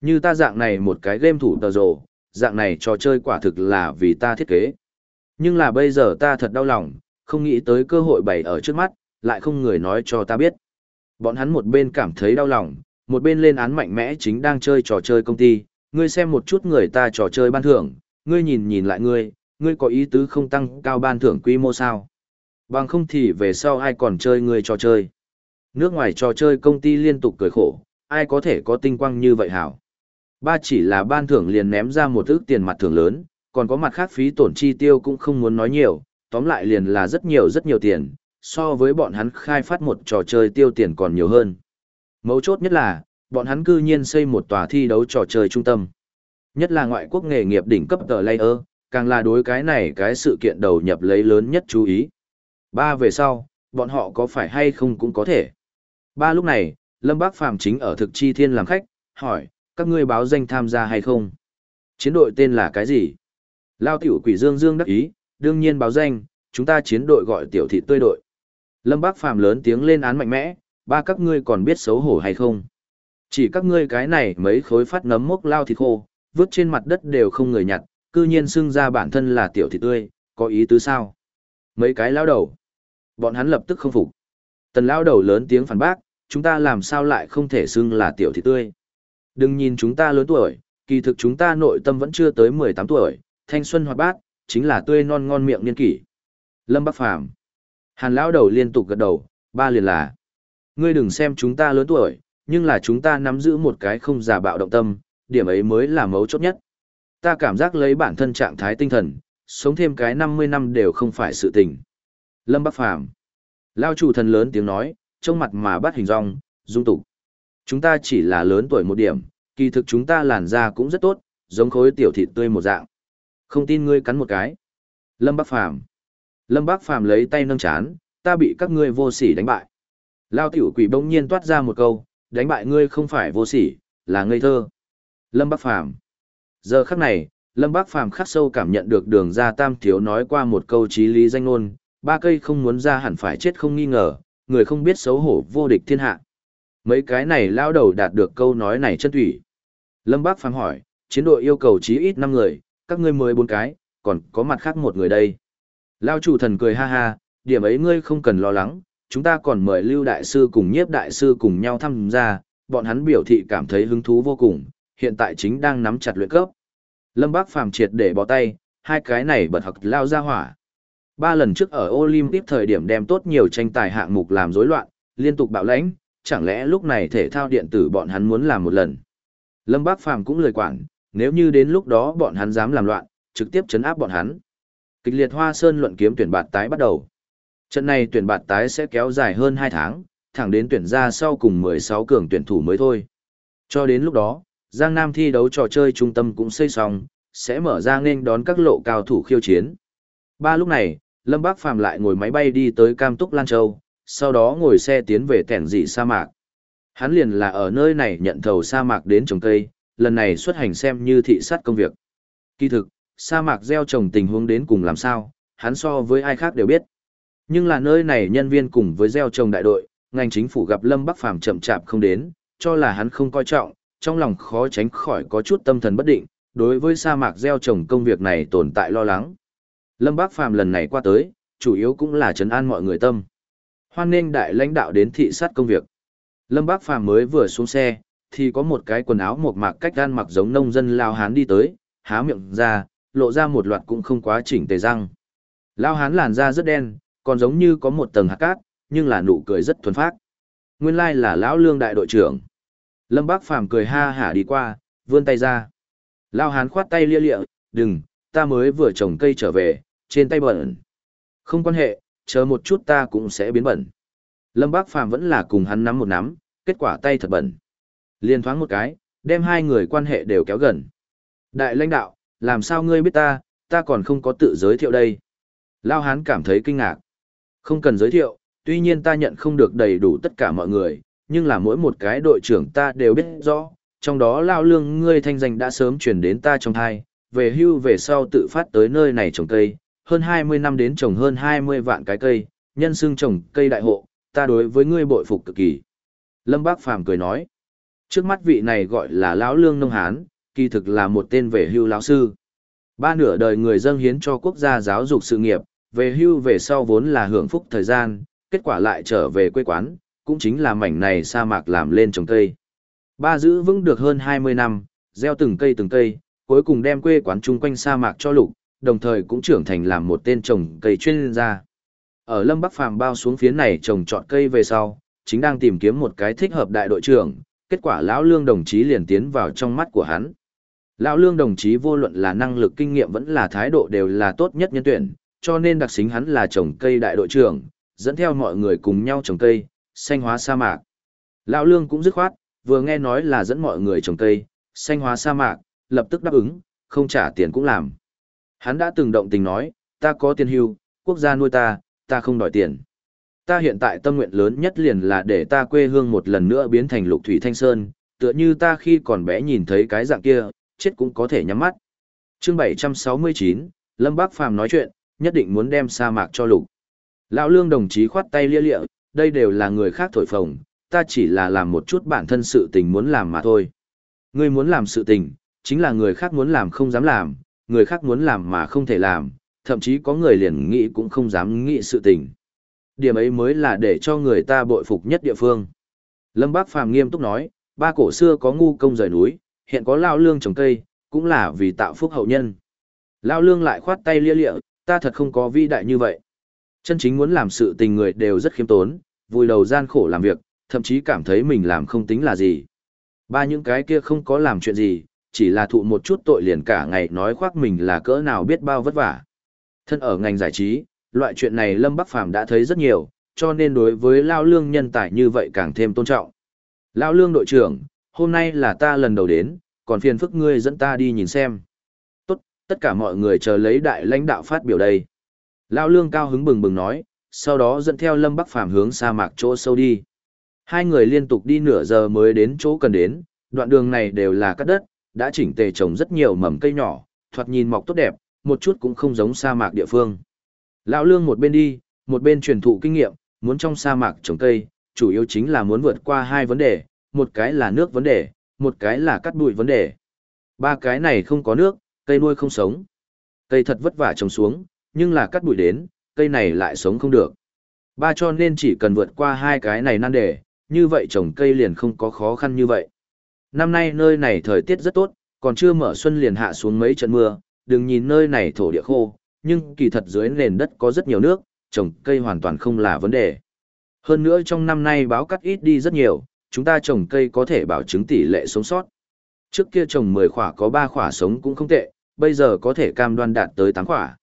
Như ta dạng này một cái game thủ tờ rồ, dạng này trò chơi quả thực là vì ta thiết kế. Nhưng là bây giờ ta thật đau lòng, không nghĩ tới cơ hội bày ở trước mắt, lại không người nói cho ta biết. Bọn hắn một bên cảm thấy đau lòng, một bên lên án mạnh mẽ chính đang chơi trò chơi công ty, ngươi xem một chút người ta trò chơi ban thưởng, ngươi nhìn nhìn lại ngươi, ngươi có ý tứ không tăng cao ban thưởng quy mô sao? Bằng không thì về sau ai còn chơi ngươi trò chơi. Nước ngoài trò chơi công ty liên tục cười khổ, ai có thể có tinh quang như vậy hảo. Ba chỉ là ban thưởng liền ném ra một ước tiền mặt thưởng lớn, còn có mặt khác phí tổn chi tiêu cũng không muốn nói nhiều, tóm lại liền là rất nhiều rất nhiều tiền, so với bọn hắn khai phát một trò chơi tiêu tiền còn nhiều hơn. Mấu chốt nhất là, bọn hắn cư nhiên xây một tòa thi đấu trò chơi trung tâm. Nhất là ngoại quốc nghề nghiệp đỉnh cấp tờ layer, càng là đối cái này cái sự kiện đầu nhập lấy lớn nhất chú ý. Ba về sau, bọn họ có phải hay không cũng có thể. Ba lúc này, Lâm Bác Phàm chính ở thực chi thiên làm khách, hỏi, các ngươi báo danh tham gia hay không? Chiến đội tên là cái gì? Lao tiểu quỷ dương dương đắc ý, đương nhiên báo danh, chúng ta chiến đội gọi tiểu thị tươi đội. Lâm Bác Phàm lớn tiếng lên án mạnh mẽ, ba các ngươi còn biết xấu hổ hay không? Chỉ các ngươi cái này mấy khối phát nấm mốc lao thịt khô, vứt trên mặt đất đều không người nhặt, cư nhiên xưng ra bản thân là tiểu thị tươi, có ý tứ sao? Mấy cái lao đầu. Bọn hắn lập tức không phục. Tần lao đầu lớn tiếng phản bác, chúng ta làm sao lại không thể xưng là tiểu thị tươi? Đừng nhìn chúng ta lớn tuổi, kỳ thực chúng ta nội tâm vẫn chưa tới 18 tuổi, thanh xuân hoạt bát, chính là tươi non ngon miệng niên kỷ. Lâm Bắc Phàm Hàn lão đầu liên tục gật đầu, ba liền là. Ngươi đừng xem chúng ta lớn tuổi, nhưng là chúng ta nắm giữ một cái không giả bạo động tâm, điểm ấy mới là mấu chốt nhất. Ta cảm giác lấy bản thân trạng thái tinh thần, sống thêm cái 50 năm đều không phải sự tình. Lâm Bắc Phàm Lao chủ thần lớn tiếng nói, trong mặt mà bắt hình rong, dung tục. Chúng ta chỉ là lớn tuổi một điểm, kỳ thực chúng ta làn da cũng rất tốt, giống khối tiểu thịt tươi một dạng. Không tin ngươi cắn một cái. Lâm Bắc Phàm Lâm Bắc Phàm lấy tay nâng chán, ta bị các ngươi vô sỉ đánh bại. Lao tiểu quỷ bỗng nhiên toát ra một câu, đánh bại ngươi không phải vô sỉ, là ngây thơ. Lâm Bắc Phàm Giờ khắc này, Lâm Bắc Phàm khắc sâu cảm nhận được đường ra tam thiếu nói qua một câu trí lý danh ngôn, ba cây không muốn ra hẳn phải chết không nghi ngờ, người không biết xấu hổ vô địch thiên hạ. Mấy cái này lao đầu đạt được câu nói này chân thủy. Lâm Bác phán hỏi, chiến đội yêu cầu chí ít 5 người, các ngươi mới 4 cái, còn có mặt khác một người đây. Lao chủ thần cười ha ha, điểm ấy ngươi không cần lo lắng, chúng ta còn mời Lưu Đại Sư cùng Nhiếp Đại Sư cùng nhau tham gia, bọn hắn biểu thị cảm thấy hứng thú vô cùng, hiện tại chính đang nắm chặt luyện cấp. Lâm Bác phàm triệt để bỏ tay, hai cái này bật học lao ra hỏa. Ba lần trước ở Olympic thời điểm đem tốt nhiều tranh tài hạng mục làm rối loạn, liên tục bạo lãnh, chẳng lẽ lúc này thể thao điện tử bọn hắn muốn làm một lần. Lâm Bác Phàm cũng lời quản, nếu như đến lúc đó bọn hắn dám làm loạn, trực tiếp chấn áp bọn hắn. Kịch liệt Hoa Sơn luận kiếm tuyển bạt tái bắt đầu. Trận này tuyển bạt tái sẽ kéo dài hơn 2 tháng, thẳng đến tuyển ra sau cùng 16 cường tuyển thủ mới thôi. Cho đến lúc đó, Giang Nam thi đấu trò chơi trung tâm cũng xây xong, sẽ mở ra nên đón các lộ cao thủ khiêu chiến. Ba lúc này, Lâm Bác Phàm lại ngồi máy bay đi tới Cam Túc Lan Châu, sau đó ngồi xe tiến về kẻn dị sa mạc. Hắn liền là ở nơi này nhận thầu sa mạc đến trồng cây, lần này xuất hành xem như thị sát công việc. Kỳ thực, sa mạc gieo trồng tình huống đến cùng làm sao, hắn so với ai khác đều biết. Nhưng là nơi này nhân viên cùng với gieo trồng đại đội, ngành chính phủ gặp Lâm Bắc Phàm chậm chạp không đến, cho là hắn không coi trọng, trong lòng khó tránh khỏi có chút tâm thần bất định, đối với sa mạc gieo trồng công việc này tồn tại lo lắng. Lâm bác Phàm lần này qua tới, chủ yếu cũng là trấn an mọi người tâm. Hoan nghênh đại lãnh đạo đến thị sát công việc. Lâm Bác Phàm mới vừa xuống xe, thì có một cái quần áo một mạc cách gan mặc giống nông dân lao hán đi tới, há miệng ra, lộ ra một loạt cũng không quá chỉnh tề răng. Lao hán làn da rất đen, còn giống như có một tầng hạt cát, nhưng là nụ cười rất thuần phác. Nguyên lai là lão lương đại đội trưởng. Lâm Bác Phàm cười ha hả đi qua, vươn tay ra. Lao hán khoát tay lia lịa, đừng, ta mới vừa trồng cây trở về, trên tay bẩn. Không quan hệ, chờ một chút ta cũng sẽ biến bẩn. Lâm Bác Phàm vẫn là cùng hắn nắm một nắm, kết quả tay thật bẩn. Liên thoáng một cái, đem hai người quan hệ đều kéo gần. Đại lãnh đạo, làm sao ngươi biết ta, ta còn không có tự giới thiệu đây. Lao Hán cảm thấy kinh ngạc. Không cần giới thiệu, tuy nhiên ta nhận không được đầy đủ tất cả mọi người, nhưng là mỗi một cái đội trưởng ta đều biết rõ, trong đó Lao Lương ngươi thanh danh đã sớm truyền đến ta trong thai, về hưu về sau tự phát tới nơi này trồng cây, hơn 20 năm đến trồng hơn 20 vạn cái cây, nhân xương trồng cây đại hộ, ta đối với ngươi bội phục cực kỳ. Lâm Bác Phàm cười nói, trước mắt vị này gọi là lão lương nông hán, kỳ thực là một tên về hưu lão sư. Ba nửa đời người dâng hiến cho quốc gia giáo dục sự nghiệp, về hưu về sau vốn là hưởng phúc thời gian, kết quả lại trở về quê quán, cũng chính là mảnh này sa mạc làm lên trồng cây. Ba giữ vững được hơn 20 năm, gieo từng cây từng cây, cuối cùng đem quê quán chung quanh sa mạc cho lục, đồng thời cũng trưởng thành làm một tên trồng cây chuyên gia. Ở Lâm Bắc Phàm bao xuống phía này trồng trọt cây về sau, chính đang tìm kiếm một cái thích hợp đại đội trưởng, kết quả lão Lương đồng chí liền tiến vào trong mắt của hắn. Lão Lương đồng chí vô luận là năng lực kinh nghiệm vẫn là thái độ đều là tốt nhất nhân tuyển, cho nên đặc xính hắn là trồng cây đại đội trưởng, dẫn theo mọi người cùng nhau trồng cây, xanh hóa sa mạc. Lão Lương cũng dứt khoát, vừa nghe nói là dẫn mọi người trồng cây, xanh hóa sa mạc, lập tức đáp ứng, không trả tiền cũng làm. Hắn đã từng động tình nói, ta có tiền hưu, quốc gia nuôi ta, ta không đòi tiền. Ta hiện tại tâm nguyện lớn nhất liền là để ta quê hương một lần nữa biến thành lục thủy thanh sơn, tựa như ta khi còn bé nhìn thấy cái dạng kia, chết cũng có thể nhắm mắt. Chương 769, Lâm Bác Phàm nói chuyện, nhất định muốn đem sa mạc cho lục. Lão Lương đồng chí khoát tay lia lịa, đây đều là người khác thổi phồng, ta chỉ là làm một chút bản thân sự tình muốn làm mà thôi. Ngươi muốn làm sự tình, chính là người khác muốn làm không dám làm, người khác muốn làm mà không thể làm, thậm chí có người liền nghĩ cũng không dám nghĩ sự tình. Điểm ấy mới là để cho người ta bội phục nhất địa phương. Lâm Bác Phàm nghiêm túc nói, ba cổ xưa có ngu công rời núi, hiện có lao lương trồng cây, cũng là vì tạo phúc hậu nhân. Lao lương lại khoát tay lia lịa, ta thật không có vĩ đại như vậy. Chân chính muốn làm sự tình người đều rất khiêm tốn, vui đầu gian khổ làm việc, thậm chí cảm thấy mình làm không tính là gì. Ba những cái kia không có làm chuyện gì, chỉ là thụ một chút tội liền cả ngày nói khoác mình là cỡ nào biết bao vất vả. Thân ở ngành giải trí, loại chuyện này Lâm Bắc Phàm đã thấy rất nhiều, cho nên đối với Lao Lương nhân tài như vậy càng thêm tôn trọng. Lao Lương đội trưởng, hôm nay là ta lần đầu đến, còn phiền phức ngươi dẫn ta đi nhìn xem. Tốt, tất cả mọi người chờ lấy đại lãnh đạo phát biểu đây. Lao Lương cao hứng bừng bừng nói, sau đó dẫn theo Lâm Bắc Phàm hướng sa mạc chỗ sâu đi. Hai người liên tục đi nửa giờ mới đến chỗ cần đến, đoạn đường này đều là cắt đất, đã chỉnh tề trồng rất nhiều mầm cây nhỏ, thoạt nhìn mọc tốt đẹp, một chút cũng không giống sa mạc địa phương. Lão Lương một bên đi, một bên truyền thụ kinh nghiệm, muốn trong sa mạc trồng cây, chủ yếu chính là muốn vượt qua hai vấn đề, một cái là nước vấn đề, một cái là cắt bụi vấn đề. Ba cái này không có nước, cây nuôi không sống. Cây thật vất vả trồng xuống, nhưng là cắt bụi đến, cây này lại sống không được. Ba cho nên chỉ cần vượt qua hai cái này nan đề, như vậy trồng cây liền không có khó khăn như vậy. Năm nay nơi này thời tiết rất tốt, còn chưa mở xuân liền hạ xuống mấy trận mưa, đừng nhìn nơi này thổ địa khô, nhưng kỳ thật dưới nền đất có rất nhiều nước, trồng cây hoàn toàn không là vấn đề. Hơn nữa trong năm nay báo cắt ít đi rất nhiều, chúng ta trồng cây có thể bảo chứng tỷ lệ sống sót. Trước kia trồng 10 khỏa có 3 khỏa sống cũng không tệ, bây giờ có thể cam đoan đạt tới 8 khỏa.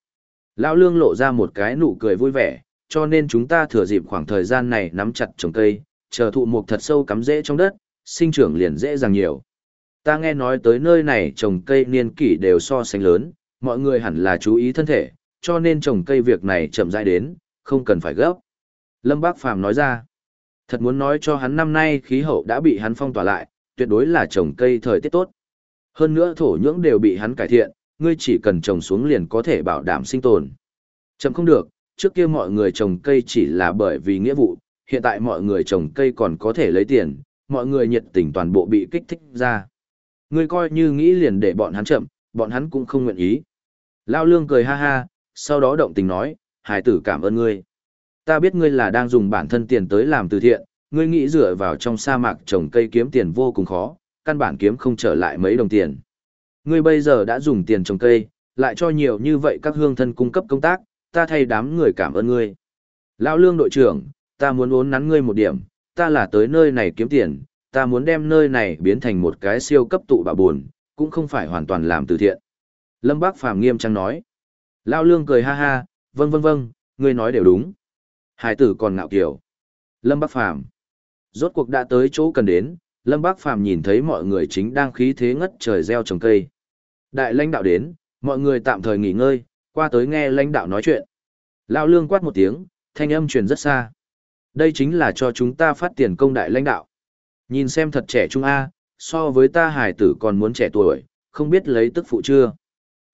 Lão Lương lộ ra một cái nụ cười vui vẻ, cho nên chúng ta thừa dịp khoảng thời gian này nắm chặt trồng cây, chờ thụ mục thật sâu cắm rễ trong đất, sinh trưởng liền dễ dàng nhiều. Ta nghe nói tới nơi này trồng cây niên kỷ đều so sánh lớn, mọi người hẳn là chú ý thân thể, cho nên trồng cây việc này chậm rãi đến, không cần phải gấp. Lâm Bác Phàm nói ra, thật muốn nói cho hắn năm nay khí hậu đã bị hắn phong tỏa lại, tuyệt đối là trồng cây thời tiết tốt. Hơn nữa thổ nhưỡng đều bị hắn cải thiện, ngươi chỉ cần trồng xuống liền có thể bảo đảm sinh tồn. Chậm không được, trước kia mọi người trồng cây chỉ là bởi vì nghĩa vụ, hiện tại mọi người trồng cây còn có thể lấy tiền, mọi người nhiệt tình toàn bộ bị kích thích ra. Ngươi coi như nghĩ liền để bọn hắn chậm, bọn hắn cũng không nguyện ý. Lao lương cười ha ha, sau đó động tình nói, hải tử cảm ơn ngươi. Ta biết ngươi là đang dùng bản thân tiền tới làm từ thiện, ngươi nghĩ dựa vào trong sa mạc trồng cây kiếm tiền vô cùng khó, căn bản kiếm không trở lại mấy đồng tiền. Ngươi bây giờ đã dùng tiền trồng cây, lại cho nhiều như vậy các hương thân cung cấp công tác, ta thay đám người cảm ơn ngươi. Lão lương đội trưởng, ta muốn uốn nắn ngươi một điểm, ta là tới nơi này kiếm tiền, ta muốn đem nơi này biến thành một cái siêu cấp tụ bạ buồn, cũng không phải hoàn toàn làm từ thiện. Lâm Bác Phàm nghiêm trang nói. Lao Lương cười ha ha, vâng vâng vâng, ngươi nói đều đúng. Hải tử còn ngạo kiểu. Lâm Bác Phàm Rốt cuộc đã tới chỗ cần đến, Lâm Bác Phàm nhìn thấy mọi người chính đang khí thế ngất trời gieo trồng cây. Đại lãnh đạo đến, mọi người tạm thời nghỉ ngơi, qua tới nghe lãnh đạo nói chuyện. Lao Lương quát một tiếng, thanh âm truyền rất xa. Đây chính là cho chúng ta phát tiền công đại lãnh đạo. Nhìn xem thật trẻ trung A, so với ta hải tử còn muốn trẻ tuổi, không biết lấy tức phụ chưa.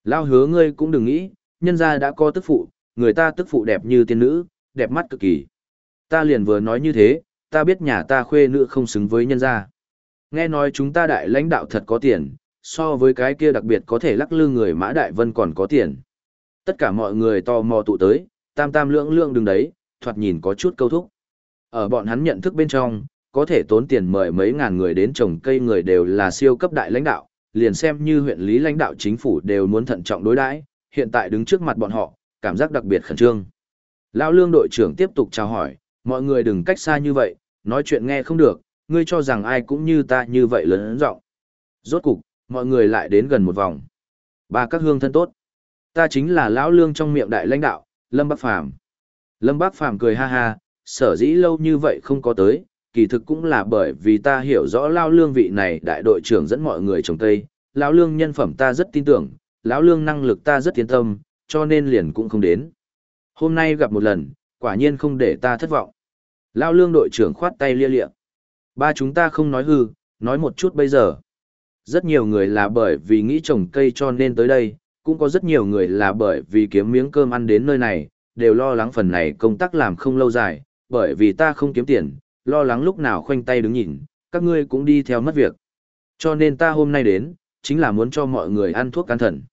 Lao hứa ngươi cũng đừng nghĩ, nhân gia đã có tức phụ, người ta tức phụ đẹp như tiên nữ, đẹp mắt cực kỳ. Ta liền vừa nói như thế, ta biết nhà ta khuê nữ không xứng với nhân gia. Nghe nói chúng ta đại lãnh đạo thật có tiền, so với cái kia đặc biệt có thể lắc lư người Mã Đại Vân còn có tiền. Tất cả mọi người tò mò tụ tới, tam tam lưỡng lưỡng đừng đấy, thoạt nhìn có chút câu thúc. Ở bọn hắn nhận thức bên trong, có thể tốn tiền mời mấy ngàn người đến trồng cây người đều là siêu cấp đại lãnh đạo, liền xem như huyện lý lãnh đạo chính phủ đều muốn thận trọng đối đãi, hiện tại đứng trước mặt bọn họ, cảm giác đặc biệt khẩn trương. Lão Lương đội trưởng tiếp tục chào hỏi, mọi người đừng cách xa như vậy, nói chuyện nghe không được, ngươi cho rằng ai cũng như ta như vậy lớn giọng. Rốt cục, mọi người lại đến gần một vòng. Ba các hương thân tốt. Ta chính là lão lương trong miệng đại lãnh đạo, Lâm Bắc Phàm. Lâm Bắc Phàm cười ha ha, sở dĩ lâu như vậy không có tới, kỳ thực cũng là bởi vì ta hiểu rõ lão lương vị này đại đội trưởng dẫn mọi người trồng tây, lão lương nhân phẩm ta rất tin tưởng, lão lương năng lực ta rất tiến tâm, cho nên liền cũng không đến. Hôm nay gặp một lần, quả nhiên không để ta thất vọng. Lão lương đội trưởng khoát tay lia lịa. Ba chúng ta không nói hư, nói một chút bây giờ. Rất nhiều người là bởi vì nghĩ trồng cây cho nên tới đây, cũng có rất nhiều người là bởi vì kiếm miếng cơm ăn đến nơi này, đều lo lắng phần này công tác làm không lâu dài, bởi vì ta không kiếm tiền, lo lắng lúc nào khoanh tay đứng nhìn, các ngươi cũng đi theo mất việc. Cho nên ta hôm nay đến, chính là muốn cho mọi người ăn thuốc can thần.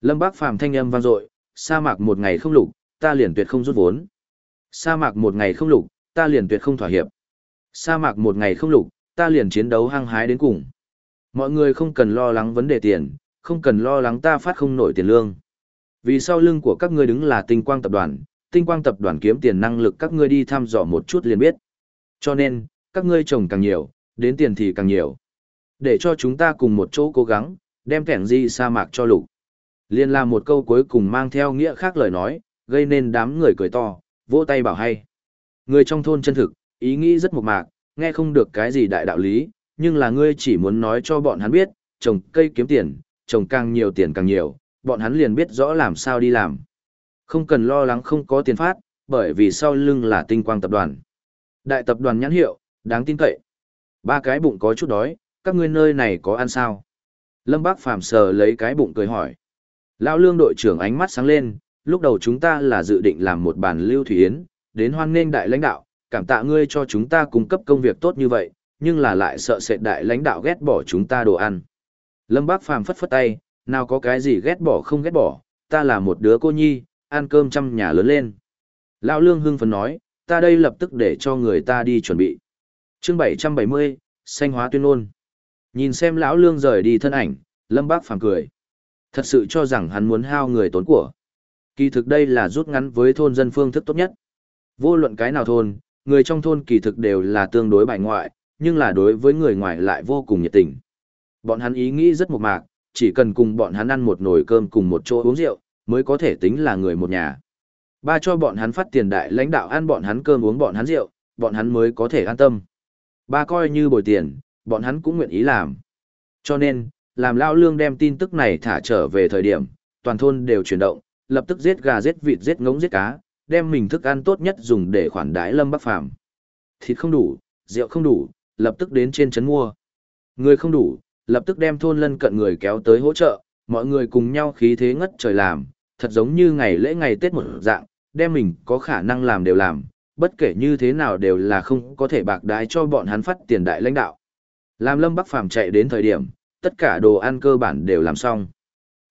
Lâm Bác Phàm thanh âm vang dội, sa mạc một ngày không lục, ta liền tuyệt không rút vốn. Sa mạc một ngày không lục, ta liền tuyệt không thỏa hiệp. Sa mạc một ngày không lục, ta liền chiến đấu hăng hái đến cùng. Mọi người không cần lo lắng vấn đề tiền, không cần lo lắng ta phát không nổi tiền lương. Vì sau lưng của các ngươi đứng là tinh quang tập đoàn, tinh quang tập đoàn kiếm tiền năng lực các ngươi đi thăm dò một chút liền biết. Cho nên, các ngươi trồng càng nhiều, đến tiền thì càng nhiều. Để cho chúng ta cùng một chỗ cố gắng, đem kẻng di sa mạc cho lục. Liên là một câu cuối cùng mang theo nghĩa khác lời nói, gây nên đám người cười to, vỗ tay bảo hay. Người trong thôn chân thực, ý nghĩ rất mộc mạc, nghe không được cái gì đại đạo lý, nhưng là ngươi chỉ muốn nói cho bọn hắn biết, trồng cây kiếm tiền, trồng càng nhiều tiền càng nhiều, bọn hắn liền biết rõ làm sao đi làm. Không cần lo lắng không có tiền phát, bởi vì sau lưng là tinh quang tập đoàn. Đại tập đoàn nhãn hiệu, đáng tin cậy. Ba cái bụng có chút đói, các ngươi nơi này có ăn sao? Lâm Bác Phàm sờ lấy cái bụng cười hỏi. Lão lương đội trưởng ánh mắt sáng lên, lúc đầu chúng ta là dự định làm một bàn lưu thủy yến, đến hoan nghênh đại lãnh đạo, cảm tạ ngươi cho chúng ta cung cấp công việc tốt như vậy, nhưng là lại sợ sệt đại lãnh đạo ghét bỏ chúng ta đồ ăn. Lâm Bác Phàm phất phất tay, nào có cái gì ghét bỏ không ghét bỏ, ta là một đứa cô nhi, ăn cơm trăm nhà lớn lên. Lão Lương hưng phấn nói, ta đây lập tức để cho người ta đi chuẩn bị. Chương 770, xanh hóa tuyên ngôn. Nhìn xem lão Lương rời đi thân ảnh, Lâm Bác Phàm cười. Thật sự cho rằng hắn muốn hao người tốn của. Kỳ thực đây là rút ngắn với thôn dân phương thức tốt nhất. Vô luận cái nào thôn, người trong thôn kỳ thực đều là tương đối bài ngoại, nhưng là đối với người ngoài lại vô cùng nhiệt tình. Bọn hắn ý nghĩ rất mộc mạc, chỉ cần cùng bọn hắn ăn một nồi cơm cùng một chỗ uống rượu, mới có thể tính là người một nhà. Ba cho bọn hắn phát tiền đại lãnh đạo ăn bọn hắn cơm uống bọn hắn rượu, bọn hắn mới có thể an tâm. Ba coi như bồi tiền, bọn hắn cũng nguyện ý làm. Cho nên, làm lao lương đem tin tức này thả trở về thời điểm, toàn thôn đều chuyển động, lập tức giết gà giết vịt giết ngỗng giết cá, đem mình thức ăn tốt nhất dùng để khoản đái lâm bắc phàm. Thịt không đủ, rượu không đủ, lập tức đến trên trấn mua. Người không đủ, lập tức đem thôn lân cận người kéo tới hỗ trợ, mọi người cùng nhau khí thế ngất trời làm, thật giống như ngày lễ ngày Tết một dạng, đem mình có khả năng làm đều làm, bất kể như thế nào đều là không có thể bạc đái cho bọn hắn phát tiền đại lãnh đạo. Làm Lâm Bắc Phàm chạy đến thời điểm, tất cả đồ ăn cơ bản đều làm xong.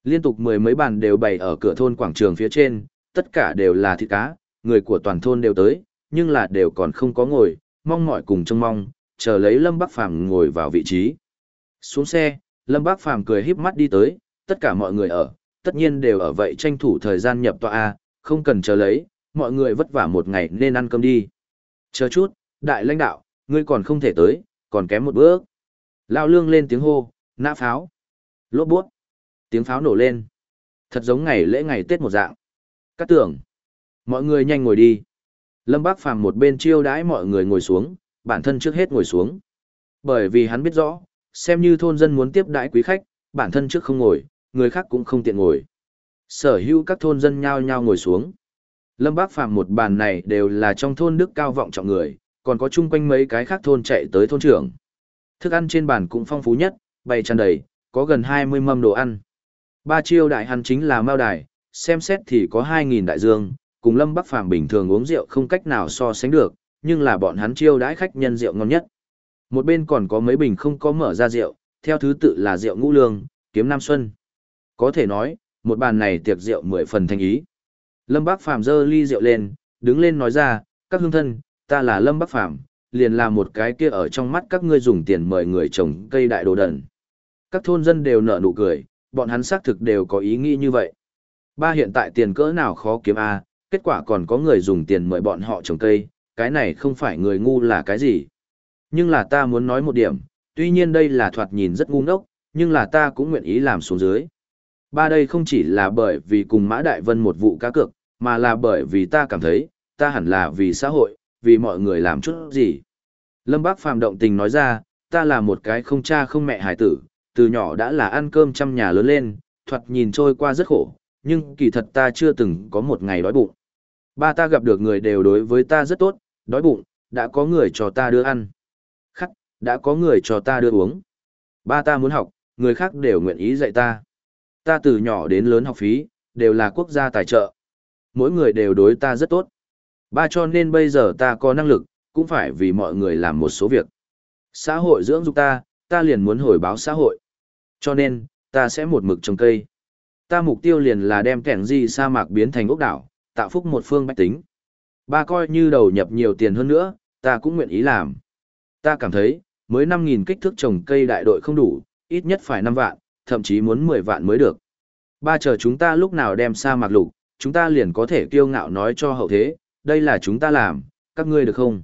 Liên tục mười mấy bàn đều bày ở cửa thôn quảng trường phía trên, tất cả đều là thịt cá, người của toàn thôn đều tới, nhưng là đều còn không có ngồi, mong mỏi cùng trông mong, chờ lấy Lâm Bắc Phàm ngồi vào vị trí. Xuống xe, Lâm Bác Phàm cười híp mắt đi tới, tất cả mọi người ở, tất nhiên đều ở vậy tranh thủ thời gian nhập tọa A, không cần chờ lấy, mọi người vất vả một ngày nên ăn cơm đi. Chờ chút, đại lãnh đạo, ngươi còn không thể tới, còn kém một bước. Lao lương lên tiếng hô, nã pháo. Lốp bút. Tiếng pháo nổ lên. Thật giống ngày lễ ngày Tết một dạng. Cắt tưởng. Mọi người nhanh ngồi đi. Lâm Bác Phàm một bên chiêu đãi mọi người ngồi xuống, bản thân trước hết ngồi xuống. Bởi vì hắn biết rõ, xem như thôn dân muốn tiếp đãi quý khách, bản thân trước không ngồi, người khác cũng không tiện ngồi. Sở hữu các thôn dân nhao nhao ngồi xuống. Lâm Bác Phàm một bàn này đều là trong thôn đức cao vọng trọng người, còn có chung quanh mấy cái khác thôn chạy tới thôn trưởng. Thức ăn trên bàn cũng phong phú nhất, bày tràn đầy, có gần 20 mâm đồ ăn. Ba chiêu đại hắn chính là Mao Đài, xem xét thì có 2.000 đại dương, cùng Lâm Bắc Phàm bình thường uống rượu không cách nào so sánh được, nhưng là bọn hắn chiêu đãi khách nhân rượu ngon nhất. Một bên còn có mấy bình không có mở ra rượu, theo thứ tự là rượu ngũ lương, kiếm nam xuân. Có thể nói, một bàn này tiệc rượu mười phần thành ý. Lâm Bác Phàm dơ ly rượu lên, đứng lên nói ra, các hương thân, ta là Lâm Bác Phàm liền là một cái kia ở trong mắt các ngươi dùng tiền mời người trồng cây đại đồ đần. Các thôn dân đều nở nụ cười, bọn hắn xác thực đều có ý nghĩ như vậy. Ba hiện tại tiền cỡ nào khó kiếm a, kết quả còn có người dùng tiền mời bọn họ trồng cây, cái này không phải người ngu là cái gì. Nhưng là ta muốn nói một điểm, tuy nhiên đây là thoạt nhìn rất ngu ngốc, nhưng là ta cũng nguyện ý làm xuống dưới. Ba đây không chỉ là bởi vì cùng Mã Đại Vân một vụ cá cược, mà là bởi vì ta cảm thấy, ta hẳn là vì xã hội, vì mọi người làm chút gì. Lâm Bác Phàm động tình nói ra, ta là một cái không cha không mẹ hài tử, từ nhỏ đã là ăn cơm trăm nhà lớn lên, thoạt nhìn trôi qua rất khổ, nhưng kỳ thật ta chưa từng có một ngày đói bụng. Ba ta gặp được người đều đối với ta rất tốt, đói bụng, đã có người cho ta đưa ăn. Khắc, đã có người cho ta đưa uống. Ba ta muốn học, người khác đều nguyện ý dạy ta. Ta từ nhỏ đến lớn học phí, đều là quốc gia tài trợ. Mỗi người đều đối ta rất tốt. Ba cho nên bây giờ ta có năng lực, cũng phải vì mọi người làm một số việc. Xã hội dưỡng dục ta, ta liền muốn hồi báo xã hội. Cho nên, ta sẽ một mực trồng cây. Ta mục tiêu liền là đem kẻng di sa mạc biến thành ốc đảo, tạo phúc một phương bách tính. Ba coi như đầu nhập nhiều tiền hơn nữa, ta cũng nguyện ý làm. Ta cảm thấy, mới 5.000 kích thước trồng cây đại đội không đủ, ít nhất phải 5 vạn, thậm chí muốn 10 vạn mới được. Ba chờ chúng ta lúc nào đem sa mạc lục, chúng ta liền có thể kiêu ngạo nói cho hậu thế, đây là chúng ta làm, các ngươi được không?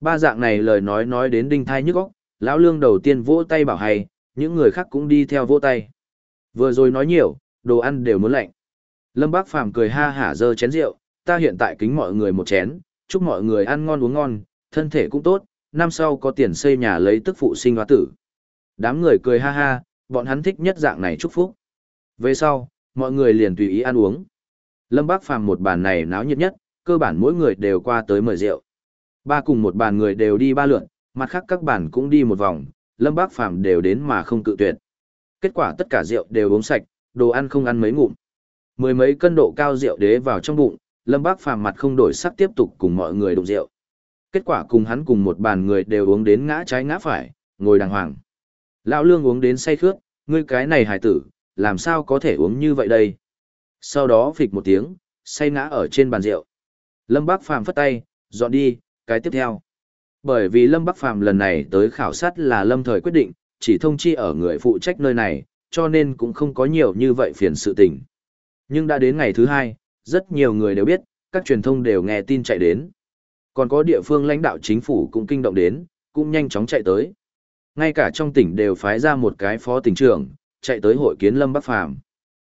Ba dạng này lời nói nói đến đinh thai nhức óc, lão lương đầu tiên vỗ tay bảo hay, những người khác cũng đi theo vỗ tay. Vừa rồi nói nhiều, đồ ăn đều muốn lạnh. Lâm Bác Phàm cười ha hả dơ chén rượu, ta hiện tại kính mọi người một chén, chúc mọi người ăn ngon uống ngon, thân thể cũng tốt, năm sau có tiền xây nhà lấy tức phụ sinh hoa tử. Đám người cười ha ha, bọn hắn thích nhất dạng này chúc phúc. Về sau, mọi người liền tùy ý ăn uống. Lâm Bác Phàm một bàn này náo nhiệt nhất, cơ bản mỗi người đều qua tới mời rượu. Ba cùng một bàn người đều đi ba lượn, mặt khác các bàn cũng đi một vòng, Lâm Bác Phàm đều đến mà không cự tuyệt. Kết quả tất cả rượu đều uống sạch, đồ ăn không ăn mấy ngụm. Mười mấy cân độ cao rượu đế vào trong bụng, Lâm Bác Phàm mặt không đổi sắc tiếp tục cùng mọi người đụng rượu. Kết quả cùng hắn cùng một bàn người đều uống đến ngã trái ngã phải, ngồi đàng hoàng. Lão Lương uống đến say khướt, ngươi cái này hải tử, làm sao có thể uống như vậy đây? Sau đó phịch một tiếng, say ngã ở trên bàn rượu. Lâm Bác Phàm phất tay, dọn đi, cái tiếp theo. Bởi vì Lâm Bắc Phàm lần này tới khảo sát là lâm thời quyết định, chỉ thông chi ở người phụ trách nơi này, cho nên cũng không có nhiều như vậy phiền sự tình. Nhưng đã đến ngày thứ hai, rất nhiều người đều biết, các truyền thông đều nghe tin chạy đến. Còn có địa phương lãnh đạo chính phủ cũng kinh động đến, cũng nhanh chóng chạy tới. Ngay cả trong tỉnh đều phái ra một cái phó tỉnh trưởng, chạy tới hội kiến Lâm Bắc Phàm.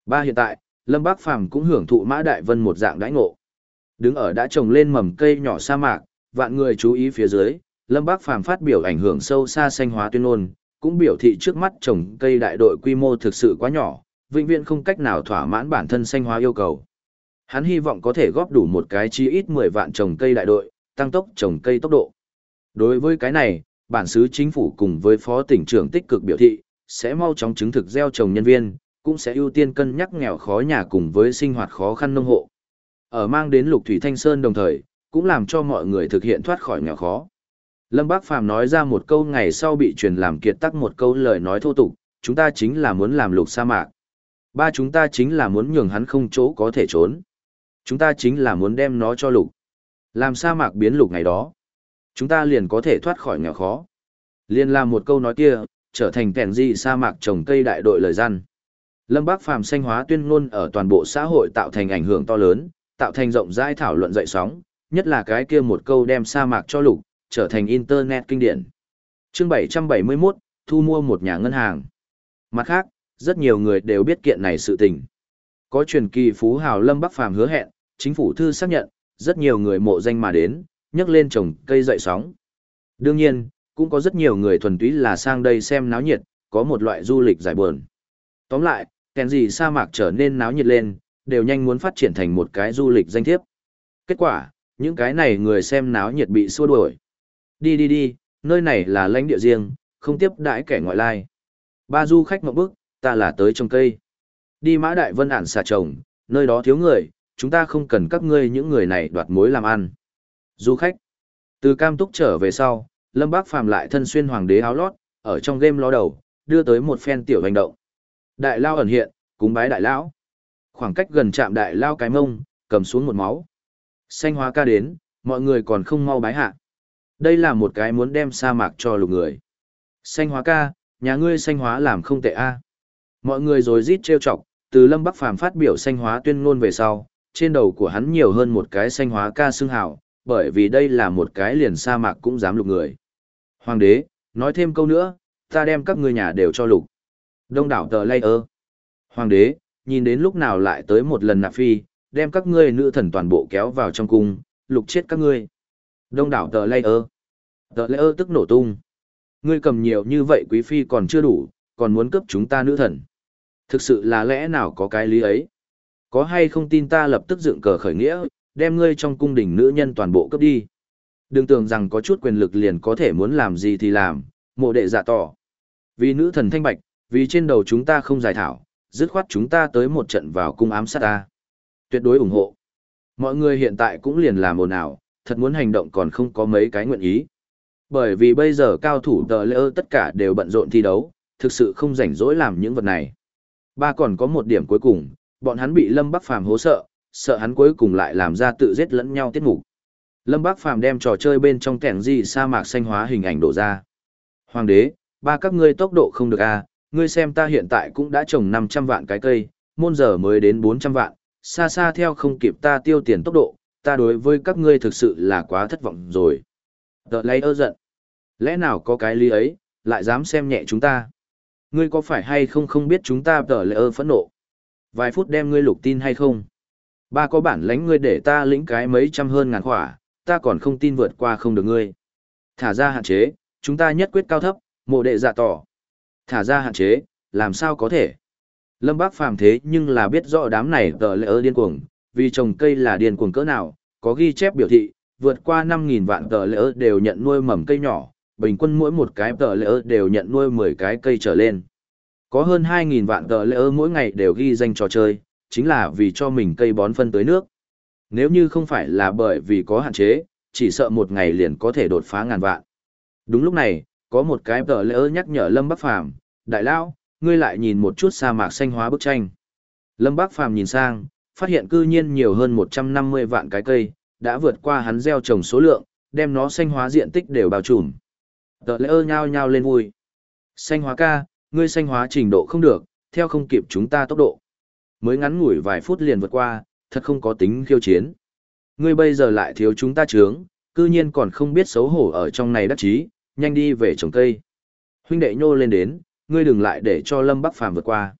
Ba hiện tại, Lâm Bắc Phàm cũng hưởng thụ Mã Đại Vân một dạng đãi ngộ. Đứng ở đã trồng lên mầm cây nhỏ sa mạc, vạn người chú ý phía dưới, Lâm bắc Phàm phát biểu ảnh hưởng sâu xa xanh hóa tuyên ngôn, cũng biểu thị trước mắt trồng cây đại đội quy mô thực sự quá nhỏ, vĩnh viễn không cách nào thỏa mãn bản thân xanh hóa yêu cầu. Hắn hy vọng có thể góp đủ một cái chi ít 10 vạn trồng cây đại đội, tăng tốc trồng cây tốc độ. Đối với cái này, bản xứ chính phủ cùng với phó tỉnh trưởng tích cực biểu thị, sẽ mau chóng chứng thực gieo trồng nhân viên, cũng sẽ ưu tiên cân nhắc nghèo khó nhà cùng với sinh hoạt khó khăn nông hộ. Ở mang đến Lục Thủy Thanh Sơn đồng thời, cũng làm cho mọi người thực hiện thoát khỏi nghèo khó. Lâm Bác Phàm nói ra một câu ngày sau bị truyền làm kiệt tắc một câu lời nói thô tục, chúng ta chính là muốn làm lục sa mạc. Ba chúng ta chính là muốn nhường hắn không chỗ có thể trốn. Chúng ta chính là muốn đem nó cho lục. Làm sa mạc biến lục ngày đó. Chúng ta liền có thể thoát khỏi nghèo khó. Liên làm một câu nói kia, trở thành kẻn di sa mạc trồng cây đại đội lời gian. Lâm Bác Phàm xanh hóa tuyên ngôn ở toàn bộ xã hội tạo thành ảnh hưởng to lớn, tạo thành rộng rãi thảo luận dậy sóng, nhất là cái kia một câu đem sa mạc cho lục, trở thành internet kinh điển. Chương 771, thu mua một nhà ngân hàng. Mặt khác, rất nhiều người đều biết kiện này sự tình. Có truyền kỳ phú hào Lâm Bắc Phàm hứa hẹn, chính phủ thư xác nhận, rất nhiều người mộ danh mà đến, nhấc lên trồng cây dậy sóng. Đương nhiên, cũng có rất nhiều người thuần túy là sang đây xem náo nhiệt, có một loại du lịch giải buồn. Tóm lại, kèn gì sa mạc trở nên náo nhiệt lên, đều nhanh muốn phát triển thành một cái du lịch danh thiếp. Kết quả, những cái này người xem náo nhiệt bị xua đuổi. Đi đi đi, nơi này là lãnh địa riêng, không tiếp đãi kẻ ngoại lai. Ba du khách một bước, ta là tới trồng cây. Đi mã đại vân ản xà trồng, nơi đó thiếu người, chúng ta không cần các ngươi những người này đoạt mối làm ăn. Du khách, Từ cam túc trở về sau, Lâm Bác Phàm lại thân xuyên hoàng đế áo lót, ở trong game ló đầu, đưa tới một phen tiểu hành động. Đại lao ẩn hiện, cúng bái đại lão. Khoảng cách gần chạm đại lao cái mông, cầm xuống một máu. Xanh hóa ca đến, mọi người còn không mau bái hạ. Đây là một cái muốn đem sa mạc cho lục người. Xanh hóa ca, nhà ngươi xanh hóa làm không tệ a. Mọi người rồi rít trêu chọc, từ Lâm Bắc Phàm phát biểu xanh hóa tuyên ngôn về sau, trên đầu của hắn nhiều hơn một cái xanh hóa ca xương hào, bởi vì đây là một cái liền sa mạc cũng dám lục người. Hoàng đế, nói thêm câu nữa, ta đem các ngươi nhà đều cho lục. Đông đảo tờ lay ơ. Hoàng đế, nhìn đến lúc nào lại tới một lần nạp phi, đem các ngươi nữ thần toàn bộ kéo vào trong cung, lục chết các ngươi. Đông đảo tờ lay ơ. Tờ lay ơ tức nổ tung. Ngươi cầm nhiều như vậy quý phi còn chưa đủ, còn muốn cướp chúng ta nữ thần. Thực sự là lẽ nào có cái lý ấy? Có hay không tin ta lập tức dựng cờ khởi nghĩa, đem ngươi trong cung đình nữ nhân toàn bộ cướp đi. Đừng tưởng rằng có chút quyền lực liền có thể muốn làm gì thì làm, mộ đệ giả tỏ. Vì nữ thần thanh bạch, vì trên đầu chúng ta không giải thảo, dứt khoát chúng ta tới một trận vào cung ám sát ta. Tuyệt đối ủng hộ. Mọi người hiện tại cũng liền làm ồn ào, thật muốn hành động còn không có mấy cái nguyện ý. Bởi vì bây giờ cao thủ tờ lỡ tất cả đều bận rộn thi đấu, thực sự không rảnh rỗi làm những vật này. Ba còn có một điểm cuối cùng, bọn hắn bị Lâm Bắc Phàm hố sợ, sợ hắn cuối cùng lại làm ra tự giết lẫn nhau tiết mục. Lâm bác Phàm đem trò chơi bên trong kẻng gì sa mạc xanh hóa hình ảnh đổ ra. Hoàng đế, ba các ngươi tốc độ không được a, à, ngươi xem ta hiện tại cũng đã trồng 500 vạn cái cây, môn giờ mới đến 400 vạn, xa xa theo không kịp ta tiêu tiền tốc độ, ta đối với các ngươi thực sự là quá thất vọng rồi. đợt lấy ơ giận. Lẽ nào có cái lý ấy, lại dám xem nhẹ chúng ta? Ngươi có phải hay không không biết chúng ta tờ lệ ơ phẫn nộ? Vài phút đem ngươi lục tin hay không? Ba có bản lãnh ngươi để ta lĩnh cái mấy trăm hơn ngàn khỏa, ta còn không tin vượt qua không được ngươi. Thả ra hạn chế, chúng ta nhất quyết cao thấp, mộ đệ dạ tỏ. Thả ra hạn chế, làm sao có thể? Lâm Bác phàm thế nhưng là biết rõ đám này tờ lệ ơ điên cuồng, vì trồng cây là điên cuồng cỡ nào, có ghi chép biểu thị, vượt qua 5.000 vạn tờ lệ ơ đều nhận nuôi mầm cây nhỏ, bình quân mỗi một cái tờ lệ ơ đều nhận nuôi 10 cái cây trở lên. Có hơn 2.000 vạn tờ lệ ơ mỗi ngày đều ghi danh trò chơi, chính là vì cho mình cây bón phân tới nước. Nếu như không phải là bởi vì có hạn chế, chỉ sợ một ngày liền có thể đột phá ngàn vạn. Đúng lúc này, có một cái tờ lệ nhắc nhở Lâm Bắc Phàm đại lão ngươi lại nhìn một chút sa mạc xanh hóa bức tranh. Lâm Bắc Phàm nhìn sang, phát hiện cư nhiên nhiều hơn 150 vạn cái cây, đã vượt qua hắn gieo trồng số lượng, đem nó xanh hóa diện tích đều bao trùm. Tờ lễ nhao nhao lên vui. Xanh hóa ca, ngươi xanh hóa trình độ không được, theo không kịp chúng ta tốc độ. Mới ngắn ngủi vài phút liền vượt qua, thật không có tính khiêu chiến. Ngươi bây giờ lại thiếu chúng ta trướng, cư nhiên còn không biết xấu hổ ở trong này đắc chí, nhanh đi về trồng cây. Huynh đệ nhô lên đến, ngươi đừng lại để cho Lâm Bắc Phàm vượt qua.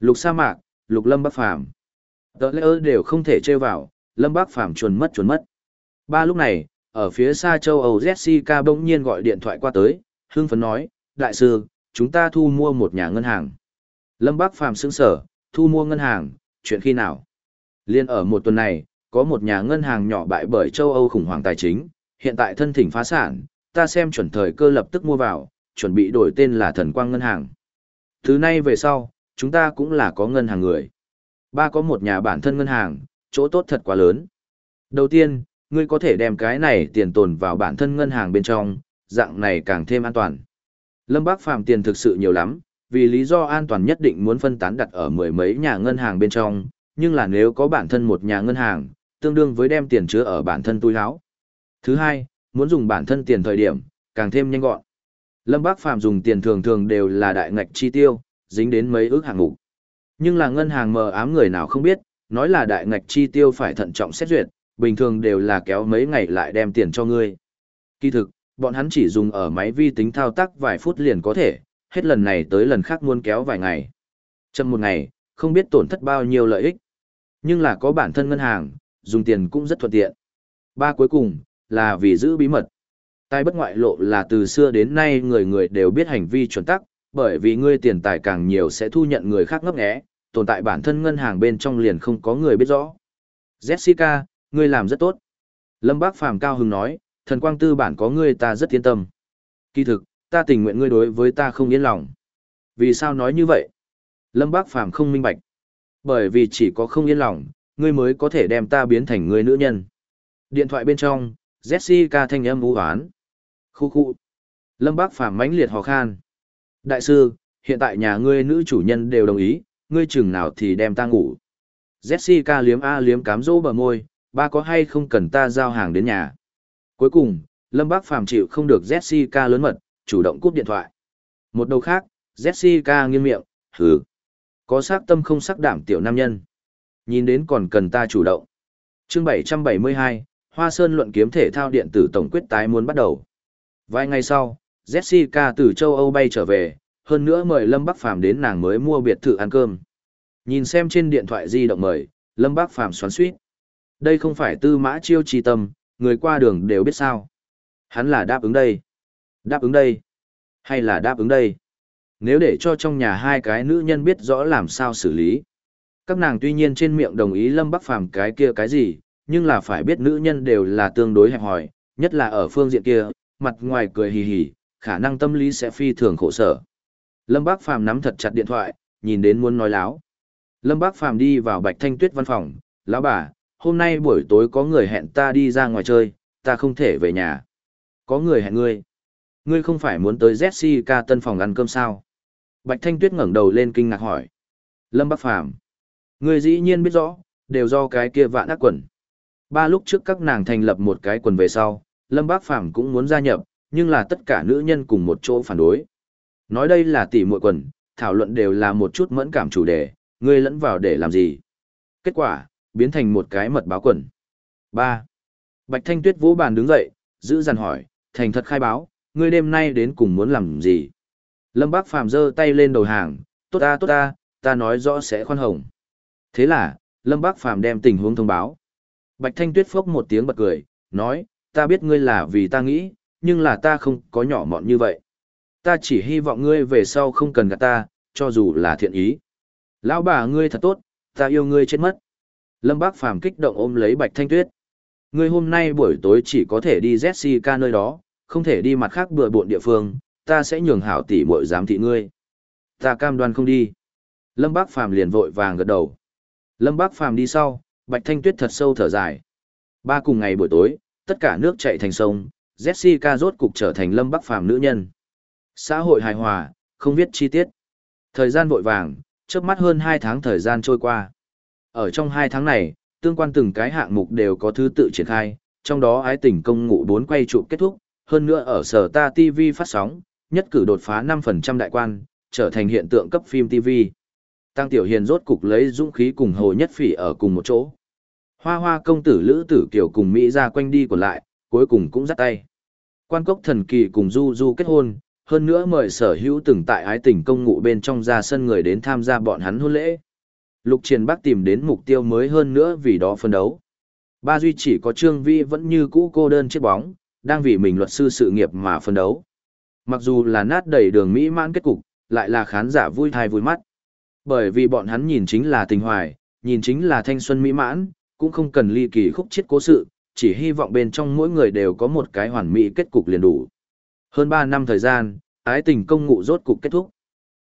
Lục sa mạc, lục Lâm Bắc Phàm. Tợ lẽ đều không thể chơi vào, Lâm Bắc Phàm chuồn mất chuồn mất. Ba lúc này, ở phía xa châu Âu Jessica bỗng nhiên gọi điện thoại qua tới, hưng phấn nói, đại sư, chúng ta thu mua một nhà ngân hàng. Lâm Bắc Phàm sững sở, thu mua ngân hàng, chuyện khi nào? Liên ở một tuần này, có một nhà ngân hàng nhỏ bại bởi châu Âu khủng hoảng tài chính, hiện tại thân thỉnh phá sản, ta xem chuẩn thời cơ lập tức mua vào, chuẩn bị đổi tên là thần quang ngân hàng. Thứ nay về sau, chúng ta cũng là có ngân hàng người. Ba có một nhà bản thân ngân hàng, chỗ tốt thật quá lớn. Đầu tiên, ngươi có thể đem cái này tiền tồn vào bản thân ngân hàng bên trong, dạng này càng thêm an toàn. Lâm Bác Phàm tiền thực sự nhiều lắm, vì lý do an toàn nhất định muốn phân tán đặt ở mười mấy nhà ngân hàng bên trong, nhưng là nếu có bản thân một nhà ngân hàng, tương đương với đem tiền chứa ở bản thân túi áo. Thứ hai, muốn dùng bản thân tiền thời điểm, càng thêm nhanh gọn. Lâm Bác Phàm dùng tiền thường thường đều là đại ngạch chi tiêu, dính đến mấy ước hàng ngủ. Nhưng là ngân hàng mờ ám người nào không biết, nói là đại ngạch chi tiêu phải thận trọng xét duyệt, bình thường đều là kéo mấy ngày lại đem tiền cho ngươi. Kỳ thực, bọn hắn chỉ dùng ở máy vi tính thao tác vài phút liền có thể, hết lần này tới lần khác muốn kéo vài ngày. Trong một ngày, không biết tổn thất bao nhiêu lợi ích. Nhưng là có bản thân ngân hàng, dùng tiền cũng rất thuận tiện. Ba cuối cùng, là vì giữ bí mật. Tài bất ngoại lộ là từ xưa đến nay người người đều biết hành vi chuẩn tắc, bởi vì ngươi tiền tài càng nhiều sẽ thu nhận người khác ngấp nghé, tồn tại bản thân ngân hàng bên trong liền không có người biết rõ. Jessica, ngươi làm rất tốt. Lâm Bác Phàm cao hứng nói, thần quang tư bản có ngươi ta rất yên tâm. Kỳ thực, ta tình nguyện ngươi đối với ta không yên lòng. Vì sao nói như vậy? Lâm Bác Phàm không minh bạch. Bởi vì chỉ có không yên lòng, ngươi mới có thể đem ta biến thành người nữ nhân. Điện thoại bên trong, Jessica thanh âm u hoán. Khu khu. Lâm Bác Phàm mãnh liệt hò khan. Đại sư, hiện tại nhà ngươi nữ chủ nhân đều đồng ý, ngươi chừng nào thì đem ta ngủ. Jessica liếm a liếm cám dỗ bờ môi, ba có hay không cần ta giao hàng đến nhà. Cuối cùng, Lâm Bác Phàm chịu không được Jessica lớn mật, chủ động cúp điện thoại. Một đầu khác, Jessica nghiêng miệng, hừ. Có sắc tâm không sắc đảm tiểu nam nhân. Nhìn đến còn cần ta chủ động. chương 772, Hoa Sơn luận kiếm thể thao điện tử tổng quyết tái muốn bắt đầu. Vài ngày sau, Jessica từ châu Âu bay trở về, hơn nữa mời Lâm Bắc Phàm đến nàng mới mua biệt thự ăn cơm. Nhìn xem trên điện thoại di động mời, Lâm Bắc Phàm xoắn xuýt. Đây không phải tư mã chiêu trì tâm, người qua đường đều biết sao. Hắn là đáp ứng đây. Đáp ứng đây. Hay là đáp ứng đây. Nếu để cho trong nhà hai cái nữ nhân biết rõ làm sao xử lý. Các nàng tuy nhiên trên miệng đồng ý Lâm Bắc Phàm cái kia cái gì, nhưng là phải biết nữ nhân đều là tương đối hẹp hòi, nhất là ở phương diện kia, mặt ngoài cười hì hì, khả năng tâm lý sẽ phi thường khổ sở. Lâm Bác Phàm nắm thật chặt điện thoại, nhìn đến muốn nói láo. Lâm Bác Phàm đi vào Bạch Thanh Tuyết văn phòng, lão bà, hôm nay buổi tối có người hẹn ta đi ra ngoài chơi, ta không thể về nhà. Có người hẹn ngươi. Ngươi không phải muốn tới Jessica tân phòng ăn cơm sao? Bạch Thanh Tuyết ngẩng đầu lên kinh ngạc hỏi. Lâm Bác Phàm Ngươi dĩ nhiên biết rõ, đều do cái kia vạn ác quần. Ba lúc trước các nàng thành lập một cái quần về sau, Lâm Bác Phàm cũng muốn gia nhập, nhưng là tất cả nữ nhân cùng một chỗ phản đối. Nói đây là tỷ muội quần, thảo luận đều là một chút mẫn cảm chủ đề, ngươi lẫn vào để làm gì. Kết quả, biến thành một cái mật báo quần. 3. Bạch Thanh Tuyết vỗ bàn đứng dậy, giữ dằn hỏi, thành thật khai báo, ngươi đêm nay đến cùng muốn làm gì? Lâm Bác Phàm giơ tay lên đầu hàng, tốt ta tốt ta, ta nói rõ sẽ khoan hồng. Thế là, Lâm Bác Phàm đem tình huống thông báo. Bạch Thanh Tuyết phốc một tiếng bật cười, nói, ta biết ngươi là vì ta nghĩ, nhưng là ta không có nhỏ mọn như vậy. Ta chỉ hy vọng ngươi về sau không cần gạt ta, cho dù là thiện ý. Lão bà ngươi thật tốt, ta yêu ngươi chết mất. Lâm Bác Phàm kích động ôm lấy Bạch Thanh Tuyết. Ngươi hôm nay buổi tối chỉ có thể đi Jessica nơi đó, không thể đi mặt khác bừa bộn địa phương, ta sẽ nhường hảo tỷ muội giám thị ngươi. Ta cam đoan không đi. Lâm Bác Phàm liền vội vàng gật đầu. Lâm Bác Phàm đi sau, Bạch Thanh Tuyết thật sâu thở dài. Ba cùng ngày buổi tối, tất cả nước chạy thành sông, Jessica rốt cục trở thành Lâm Bắc Phàm nữ nhân. Xã hội hài hòa, không biết chi tiết. Thời gian vội vàng, chớp mắt hơn 2 tháng thời gian trôi qua. Ở trong 2 tháng này, tương quan từng cái hạng mục đều có thứ tự triển khai, trong đó ái tình công ngụ 4 quay trụ kết thúc, hơn nữa ở sở ta TV phát sóng, nhất cử đột phá 5% đại quan, trở thành hiện tượng cấp phim TV. Tăng Tiểu Hiền rốt cục lấy dũng khí cùng Hồ Nhất Phỉ ở cùng một chỗ. Hoa hoa công tử Lữ Tử Kiều cùng Mỹ ra quanh đi còn lại, cuối cùng cũng dắt tay. Quan cốc thần kỳ cùng Du Du kết hôn, hơn nữa mời sở hữu từng tại ái tình công ngụ bên trong ra sân người đến tham gia bọn hắn hôn lễ. Lục Triền Bắc tìm đến mục tiêu mới hơn nữa vì đó phân đấu. Ba duy chỉ có Trương Vi vẫn như cũ cô đơn chiếc bóng, đang vì mình luật sư sự nghiệp mà phân đấu. Mặc dù là nát đầy đường mỹ mãn kết cục, lại là khán giả vui thai vui mắt. Bởi vì bọn hắn nhìn chính là tình hoài, nhìn chính là thanh xuân mỹ mãn, cũng không cần ly kỳ khúc chết cố sự, chỉ hy vọng bên trong mỗi người đều có một cái hoàn mỹ kết cục liền đủ. Hơn 3 năm thời gian, ái tình công ngụ rốt cục kết thúc.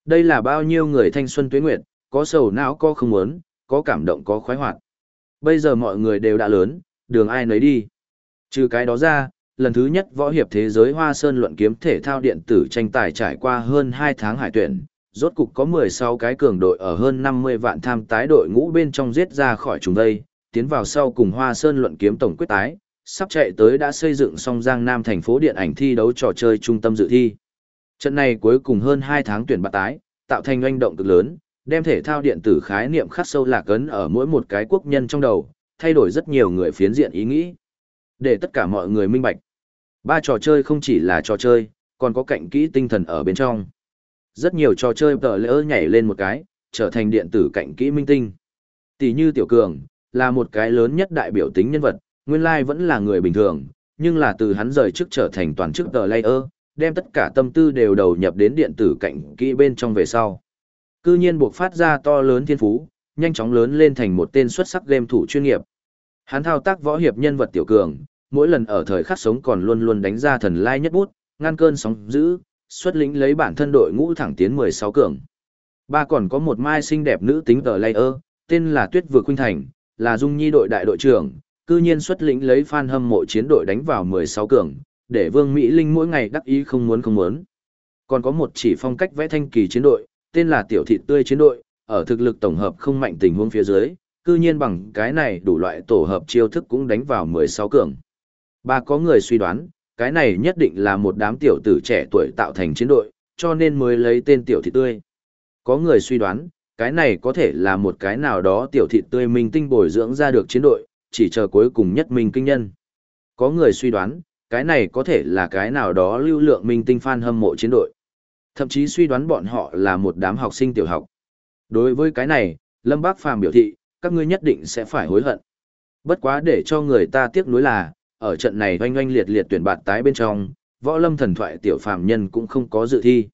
Đây là bao nhiêu người thanh xuân tuế nguyệt, có sầu não có không muốn, có cảm động có khoái hoạt. Bây giờ mọi người đều đã lớn, đường ai nấy đi. Trừ cái đó ra, lần thứ nhất võ hiệp thế giới Hoa Sơn luận kiếm thể thao điện tử tranh tài trải qua hơn 2 tháng hải tuyển, rốt cục có 16 cái cường đội ở hơn 50 vạn tham tái đội ngũ bên trong giết ra khỏi chúng đây, tiến vào sau cùng Hoa Sơn luận kiếm tổng quyết tái, sắp chạy tới đã xây dựng xong Giang Nam thành phố điện ảnh thi đấu trò chơi trung tâm dự thi. Trận này cuối cùng hơn 2 tháng tuyển bạc tái, tạo thành oanh động cực lớn, đem thể thao điện tử khái niệm khắc sâu lạc ấn ở mỗi một cái quốc nhân trong đầu, thay đổi rất nhiều người phiến diện ý nghĩ. Để tất cả mọi người minh bạch. Ba trò chơi không chỉ là trò chơi, còn có cạnh kỹ tinh thần ở bên trong. Rất nhiều trò chơi tờ lỡ nhảy lên một cái, trở thành điện tử cạnh kỹ minh tinh. Tỷ như Tiểu Cường, là một cái lớn nhất đại biểu tính nhân vật, nguyên lai vẫn là người bình thường, nhưng là từ hắn rời trước trở thành toàn chức tờ layer, đem tất cả tâm tư đều đầu nhập đến điện tử cạnh kỹ bên trong về sau. Cư nhiên buộc phát ra to lớn thiên phú, nhanh chóng lớn lên thành một tên xuất sắc game thủ chuyên nghiệp. Hắn thao tác võ hiệp nhân vật tiểu cường, mỗi lần ở thời khắc sống còn luôn luôn đánh ra thần lai nhất bút, ngăn cơn sóng dữ, xuất lĩnh lấy bản thân đội ngũ thẳng tiến 16 cường. Ba còn có một mai xinh đẹp nữ tính tờ layer, tên là Tuyết Vừa Khuynh Thành, là Dung Nhi đội đại đội trưởng, cư nhiên xuất lĩnh lấy fan hâm mộ chiến đội đánh vào 16 cường, để Vương Mỹ Linh mỗi ngày đắc ý không muốn không muốn. Còn có một chỉ phong cách vẽ thanh kỳ chiến đội, tên là Tiểu Thị Tươi chiến đội, ở thực lực tổng hợp không mạnh tình huống phía dưới, cư nhiên bằng cái này đủ loại tổ hợp chiêu thức cũng đánh vào 16 cường. Ba có người suy đoán, cái này nhất định là một đám tiểu tử trẻ tuổi tạo thành chiến đội, cho nên mới lấy tên Tiểu Thị Tươi. Có người suy đoán, cái này có thể là một cái nào đó tiểu thị tươi minh tinh bồi dưỡng ra được chiến đội, chỉ chờ cuối cùng nhất minh kinh nhân. Có người suy đoán, cái này có thể là cái nào đó lưu lượng minh tinh fan hâm mộ chiến đội. Thậm chí suy đoán bọn họ là một đám học sinh tiểu học. Đối với cái này, Lâm Bác Phàm biểu thị, các ngươi nhất định sẽ phải hối hận. Bất quá để cho người ta tiếc nuối là, ở trận này oanh oanh liệt liệt tuyển bạt tái bên trong, võ lâm thần thoại tiểu phàm nhân cũng không có dự thi.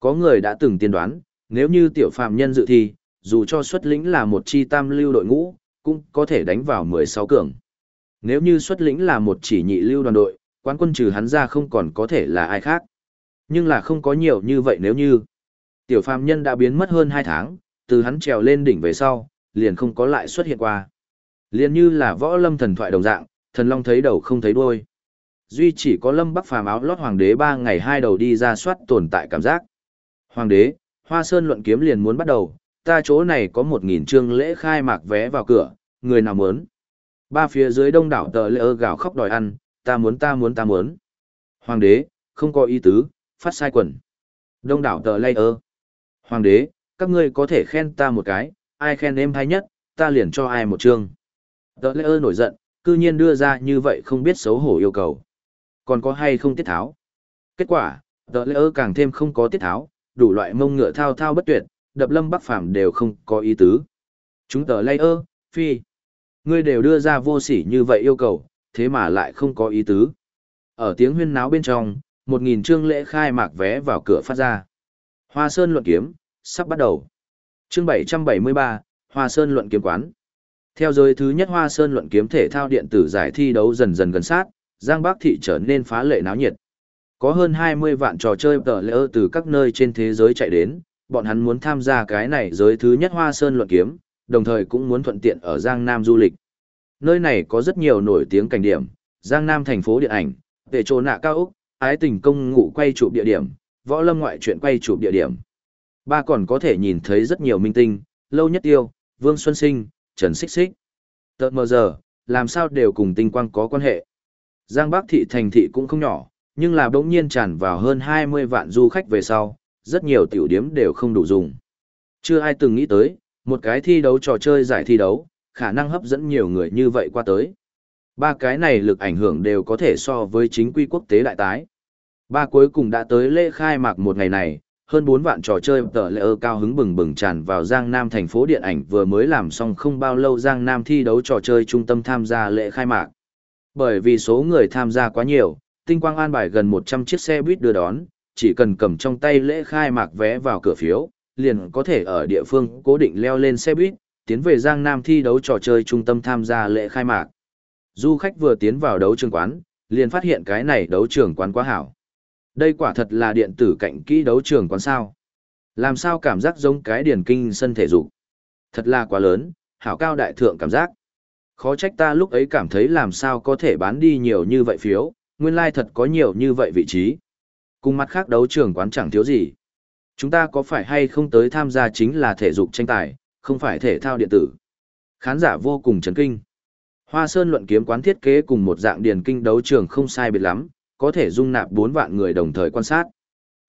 Có người đã từng tiên đoán, nếu như tiểu phàm nhân dự thi, dù cho xuất lĩnh là một chi tam lưu đội ngũ, cũng có thể đánh vào 16 cường. Nếu như xuất lĩnh là một chỉ nhị lưu đoàn đội, quán quân trừ hắn ra không còn có thể là ai khác. Nhưng là không có nhiều như vậy nếu như tiểu phàm nhân đã biến mất hơn 2 tháng, từ hắn trèo lên đỉnh về sau, liền không có lại xuất hiện qua. Liền như là võ lâm thần thoại đồng dạng, thần long thấy đầu không thấy đuôi. Duy chỉ có lâm bắc phàm áo lót hoàng đế ba ngày hai đầu đi ra soát tồn tại cảm giác. Hoàng đế, hoa sơn luận kiếm liền muốn bắt đầu, ta chỗ này có một nghìn chương lễ khai mạc vé vào cửa, người nào muốn. Ba phía dưới đông đảo tờ lễ ơ gào khóc đòi ăn, ta muốn ta muốn ta muốn. Hoàng đế, không có ý tứ, phát sai quần. Đông đảo tờ lễ ơ. Hoàng đế, các ngươi có thể khen ta một cái, ai khen em hay nhất, ta liền cho ai một chương. Tờ lễ ơ nổi giận, cư nhiên đưa ra như vậy không biết xấu hổ yêu cầu. Còn có hay không tiết tháo? Kết quả, tờ lễ ơ càng thêm không có tiết tháo, đủ loại mông ngựa thao thao bất tuyệt, đập lâm bắc phàm đều không có ý tứ. Chúng tờ lay ơ, phi. Ngươi đều đưa ra vô sỉ như vậy yêu cầu, thế mà lại không có ý tứ. Ở tiếng huyên náo bên trong, một nghìn chương lễ khai mạc vé vào cửa phát ra. Hoa Sơn luận kiếm, sắp bắt đầu. Chương 773, Hoa Sơn luận kiếm quán. Theo giới thứ nhất Hoa Sơn luận kiếm thể thao điện tử giải thi đấu dần dần gần sát, Giang Bắc thị trở nên phá lệ náo nhiệt. Có hơn 20 vạn trò chơi tờ lễ từ các nơi trên thế giới chạy đến, bọn hắn muốn tham gia cái này giới thứ nhất Hoa Sơn luận kiếm, đồng thời cũng muốn thuận tiện ở Giang Nam du lịch. Nơi này có rất nhiều nổi tiếng cảnh điểm, Giang Nam thành phố điện ảnh, về trồ nạ cao Úc, ái tình công ngụ quay chụp địa điểm, võ lâm ngoại truyện quay chụp địa điểm. Ba còn có thể nhìn thấy rất nhiều minh tinh, Lâu Nhất Tiêu, Vương Xuân Sinh, Trần Xích Xích. Tợt mờ giờ, làm sao đều cùng tinh quang có quan hệ. Giang Bắc thị thành thị cũng không nhỏ, nhưng là bỗng nhiên tràn vào hơn 20 vạn du khách về sau, rất nhiều tiểu điếm đều không đủ dùng. Chưa ai từng nghĩ tới, một cái thi đấu trò chơi giải thi đấu, khả năng hấp dẫn nhiều người như vậy qua tới. Ba cái này lực ảnh hưởng đều có thể so với chính quy quốc tế đại tái. Ba cuối cùng đã tới lễ khai mạc một ngày này, hơn 4 vạn trò chơi tờ lệ ơ cao hứng bừng bừng tràn vào Giang Nam thành phố điện ảnh vừa mới làm xong không bao lâu Giang Nam thi đấu trò chơi trung tâm tham gia lễ khai mạc. Bởi vì số người tham gia quá nhiều, tinh quang an bài gần 100 chiếc xe buýt đưa đón, chỉ cần cầm trong tay lễ khai mạc vé vào cửa phiếu, liền có thể ở địa phương cố định leo lên xe buýt, tiến về Giang Nam thi đấu trò chơi trung tâm tham gia lễ khai mạc. Du khách vừa tiến vào đấu trường quán, liền phát hiện cái này đấu trường quán quá hảo. Đây quả thật là điện tử cạnh kỹ đấu trường quán sao. Làm sao cảm giác giống cái điển kinh sân thể dục. Thật là quá lớn, hảo cao đại thượng cảm giác. Khó trách ta lúc ấy cảm thấy làm sao có thể bán đi nhiều như vậy phiếu, nguyên lai thật có nhiều như vậy vị trí. Cùng mặt khác đấu trường quán chẳng thiếu gì. Chúng ta có phải hay không tới tham gia chính là thể dục tranh tài, không phải thể thao điện tử. Khán giả vô cùng chấn kinh. Hoa Sơn luận kiếm quán thiết kế cùng một dạng điền kinh đấu trường không sai biệt lắm, có thể dung nạp 4 vạn người đồng thời quan sát.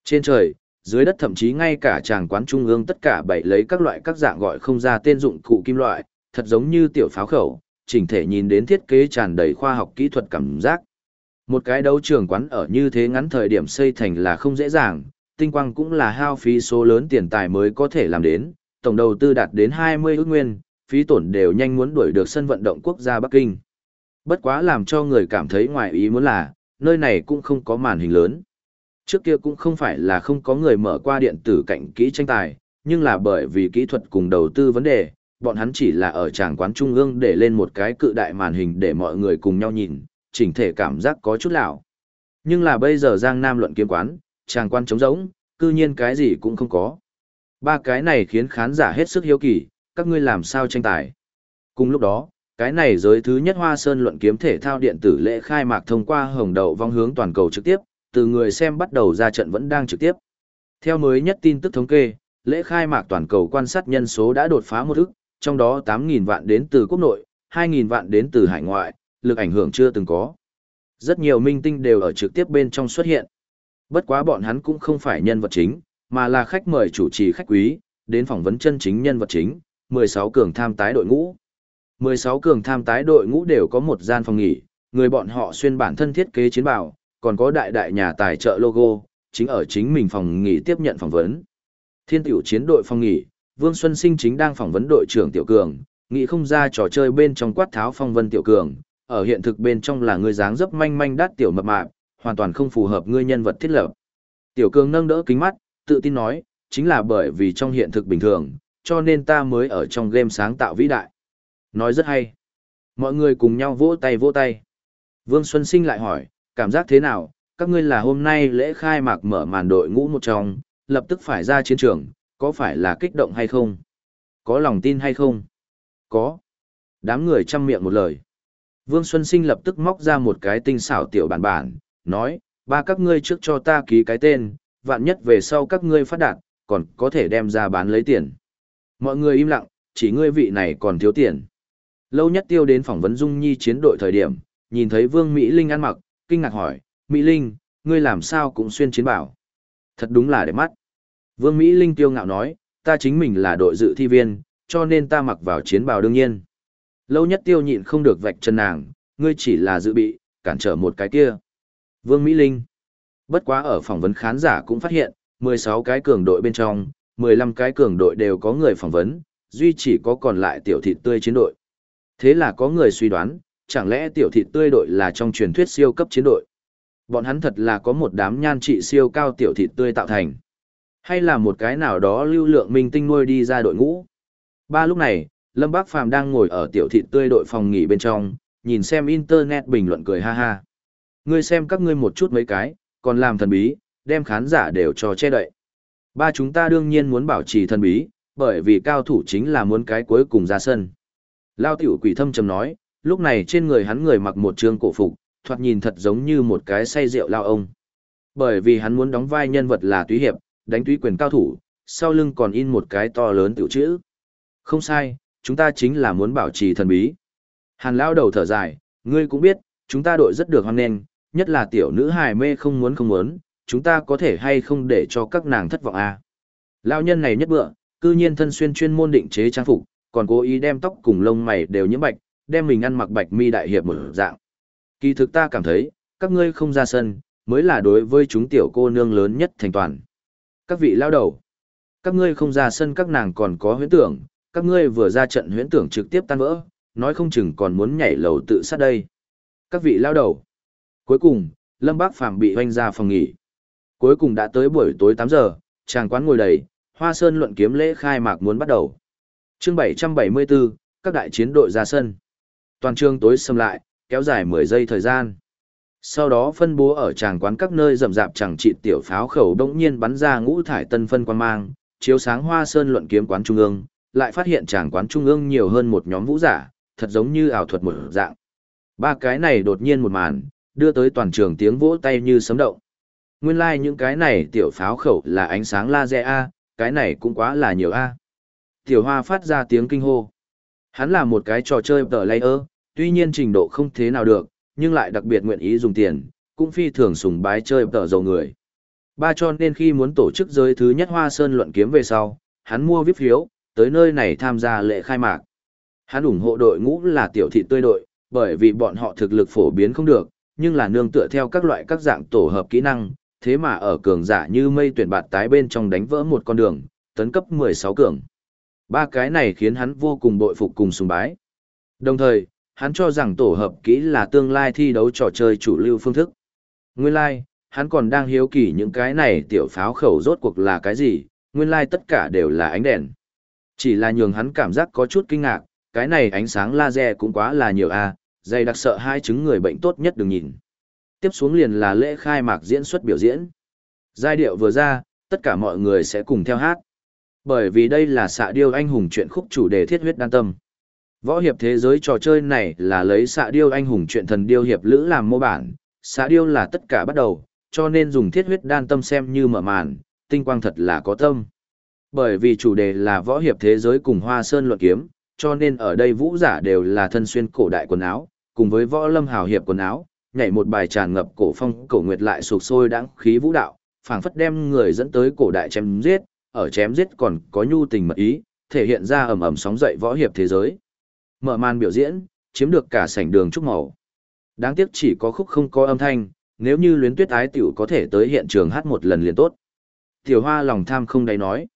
Trên trời, dưới đất thậm chí ngay cả tràng quán trung ương tất cả bảy lấy các loại các dạng gọi không ra tên dụng cụ kim loại, thật giống như tiểu pháo khẩu, chỉnh thể nhìn đến thiết kế tràn đầy khoa học kỹ thuật cảm giác. Một cái đấu trường quán ở như thế ngắn thời điểm xây thành là không dễ dàng, tinh quang cũng là hao phí số lớn tiền tài mới có thể làm đến, tổng đầu tư đạt đến 20 ước nguyên, phí tổn đều nhanh muốn đuổi được sân vận động quốc gia Bắc Kinh. Bất quá làm cho người cảm thấy ngoài ý muốn là, nơi này cũng không có màn hình lớn. Trước kia cũng không phải là không có người mở qua điện tử cạnh kỹ tranh tài, nhưng là bởi vì kỹ thuật cùng đầu tư vấn đề, bọn hắn chỉ là ở tràng quán trung ương để lên một cái cự đại màn hình để mọi người cùng nhau nhìn, chỉnh thể cảm giác có chút lão. Nhưng là bây giờ Giang Nam luận kiếm quán, tràng quan trống rỗng, cư nhiên cái gì cũng không có. Ba cái này khiến khán giả hết sức hiếu kỳ, các ngươi làm sao tranh tài. Cùng lúc đó, cái này giới thứ nhất Hoa Sơn luận kiếm thể thao điện tử lễ khai mạc thông qua hồng đậu vong hướng toàn cầu trực tiếp, từ người xem bắt đầu ra trận vẫn đang trực tiếp. Theo mới nhất tin tức thống kê, lễ khai mạc toàn cầu quan sát nhân số đã đột phá một ức, trong đó 8.000 vạn đến từ quốc nội, 2.000 vạn đến từ hải ngoại, lực ảnh hưởng chưa từng có. Rất nhiều minh tinh đều ở trực tiếp bên trong xuất hiện. Bất quá bọn hắn cũng không phải nhân vật chính, mà là khách mời chủ trì khách quý, đến phỏng vấn chân chính nhân vật chính, 16 cường tham tái đội ngũ. 16 cường tham tái đội ngũ đều có một gian phòng nghỉ, người bọn họ xuyên bản thân thiết kế chiến bào, còn có đại đại nhà tài trợ logo, chính ở chính mình phòng nghỉ tiếp nhận phỏng vấn. Thiên tiểu chiến đội phòng nghỉ, Vương Xuân Sinh chính đang phỏng vấn đội trưởng Tiểu Cường, nghĩ không ra trò chơi bên trong quát tháo phong vân Tiểu Cường, ở hiện thực bên trong là người dáng dấp manh manh đắt tiểu mập mạp, hoàn toàn không phù hợp ngươi nhân vật thiết lập. Tiểu Cường nâng đỡ kính mắt, tự tin nói, chính là bởi vì trong hiện thực bình thường, cho nên ta mới ở trong game sáng tạo vĩ đại. Nói rất hay. Mọi người cùng nhau vỗ tay vỗ tay. Vương Xuân Sinh lại hỏi, cảm giác thế nào, các ngươi là hôm nay lễ khai mạc mở màn đội ngũ một trong, lập tức phải ra chiến trường, có phải là kích động hay không? Có lòng tin hay không? Có. Đám người chăm miệng một lời. Vương Xuân Sinh lập tức móc ra một cái tinh xảo tiểu bản bản, nói, ba các ngươi trước cho ta ký cái tên, vạn nhất về sau các ngươi phát đạt, còn có thể đem ra bán lấy tiền. Mọi người im lặng, chỉ ngươi vị này còn thiếu tiền. Lâu nhất tiêu đến phỏng vấn Dung Nhi chiến đội thời điểm, nhìn thấy Vương Mỹ Linh ăn mặc, kinh ngạc hỏi, Mỹ Linh, ngươi làm sao cũng xuyên chiến bảo. Thật đúng là đẹp mắt. Vương Mỹ Linh tiêu ngạo nói, ta chính mình là đội dự thi viên, cho nên ta mặc vào chiến bào đương nhiên. Lâu nhất tiêu nhịn không được vạch chân nàng, ngươi chỉ là dự bị, cản trở một cái kia. Vương Mỹ Linh. Bất quá ở phỏng vấn khán giả cũng phát hiện, 16 cái cường đội bên trong, 15 cái cường đội đều có người phỏng vấn, duy chỉ có còn lại tiểu thịt tươi chiến đội. Thế là có người suy đoán, chẳng lẽ tiểu thị tươi đội là trong truyền thuyết siêu cấp chiến đội. Bọn hắn thật là có một đám nhan trị siêu cao tiểu thị tươi tạo thành. Hay là một cái nào đó lưu lượng minh tinh nuôi đi ra đội ngũ. Ba lúc này, Lâm Bác Phàm đang ngồi ở tiểu thị tươi đội phòng nghỉ bên trong, nhìn xem internet bình luận cười ha ha. Ngươi xem các ngươi một chút mấy cái, còn làm thần bí, đem khán giả đều cho che đậy. Ba chúng ta đương nhiên muốn bảo trì thần bí, bởi vì cao thủ chính là muốn cái cuối cùng ra sân. Lao tiểu quỷ thâm trầm nói, lúc này trên người hắn người mặc một trương cổ phục, thoạt nhìn thật giống như một cái say rượu lao ông. Bởi vì hắn muốn đóng vai nhân vật là túy hiệp, đánh túy quyền cao thủ, sau lưng còn in một cái to lớn tiểu chữ. Không sai, chúng ta chính là muốn bảo trì thần bí. Hàn lao đầu thở dài, ngươi cũng biết, chúng ta đội rất được hoan nghênh, nhất là tiểu nữ hài mê không muốn không muốn, chúng ta có thể hay không để cho các nàng thất vọng à. Lao nhân này nhất bựa, cư nhiên thân xuyên chuyên môn định chế trang phục, còn cố ý đem tóc cùng lông mày đều nhiễm bạch, đem mình ăn mặc bạch mi đại hiệp một dạng. Kỳ thực ta cảm thấy, các ngươi không ra sân, mới là đối với chúng tiểu cô nương lớn nhất thành toàn. Các vị lao đầu, các ngươi không ra sân các nàng còn có huyễn tưởng, các ngươi vừa ra trận huyễn tưởng trực tiếp tan vỡ, nói không chừng còn muốn nhảy lầu tự sát đây. Các vị lao đầu. Cuối cùng, Lâm Bác Phàm bị hoanh ra phòng nghỉ. Cuối cùng đã tới buổi tối 8 giờ, chàng quán ngồi đầy, Hoa Sơn luận kiếm lễ khai mạc muốn bắt đầu. Chương 774, các đại chiến đội ra sân. Toàn trường tối xâm lại, kéo dài 10 giây thời gian. Sau đó phân bố ở tràng quán các nơi rầm rạp chẳng trị tiểu pháo khẩu đống nhiên bắn ra ngũ thải tân phân quan mang, chiếu sáng Hoa Sơn luận kiếm quán trung ương, lại phát hiện tràng quán trung ương nhiều hơn một nhóm vũ giả, thật giống như ảo thuật một dạng. Ba cái này đột nhiên một màn, đưa tới toàn trường tiếng vỗ tay như sấm động. Nguyên lai like những cái này tiểu pháo khẩu là ánh sáng laser A, cái này cũng quá là nhiều A. Tiểu hoa phát ra tiếng kinh hô. Hắn là một cái trò chơi tờ layer, tuy nhiên trình độ không thế nào được, nhưng lại đặc biệt nguyện ý dùng tiền, cũng phi thường sùng bái chơi tờ dầu người. Ba cho nên khi muốn tổ chức giới thứ nhất Hoa Sơn luận kiếm về sau, hắn mua VIP phiếu, tới nơi này tham gia lễ khai mạc. Hắn ủng hộ đội ngũ là tiểu thị tươi đội, bởi vì bọn họ thực lực phổ biến không được, nhưng là nương tựa theo các loại các dạng tổ hợp kỹ năng, thế mà ở cường giả như mây tuyển bạt tái bên trong đánh vỡ một con đường, tấn cấp 16 cường. Ba cái này khiến hắn vô cùng bội phục cùng sùng bái. Đồng thời, hắn cho rằng tổ hợp kỹ là tương lai thi đấu trò chơi chủ lưu phương thức. Nguyên lai, like, hắn còn đang hiếu kỳ những cái này tiểu pháo khẩu rốt cuộc là cái gì, nguyên lai like tất cả đều là ánh đèn. Chỉ là nhường hắn cảm giác có chút kinh ngạc, cái này ánh sáng laser cũng quá là nhiều a, à, dày đặc sợ hai chứng người bệnh tốt nhất đừng nhìn. Tiếp xuống liền là lễ khai mạc diễn xuất biểu diễn. Giai điệu vừa ra, tất cả mọi người sẽ cùng theo hát. Bởi vì đây là xạ điêu anh hùng chuyện khúc chủ đề thiết huyết đan tâm. Võ hiệp thế giới trò chơi này là lấy xạ điêu anh hùng chuyện thần điêu hiệp lữ làm mô bản, xạ điêu là tất cả bắt đầu, cho nên dùng thiết huyết đan tâm xem như mở màn, tinh quang thật là có tâm. Bởi vì chủ đề là võ hiệp thế giới cùng hoa sơn luận kiếm, cho nên ở đây vũ giả đều là thân xuyên cổ đại quần áo, cùng với võ lâm hào hiệp quần áo, nhảy một bài tràn ngập cổ phong cổ nguyệt lại sụp sôi đãng khí vũ đạo, phảng phất đem người dẫn tới cổ đại chém giết, ở chém giết còn có nhu tình mật ý, thể hiện ra ầm ầm sóng dậy võ hiệp thế giới. Mở màn biểu diễn, chiếm được cả sảnh đường trúc màu. Đáng tiếc chỉ có khúc không có âm thanh, nếu như luyến tuyết ái tiểu có thể tới hiện trường hát một lần liền tốt. Tiểu hoa lòng tham không đáy nói.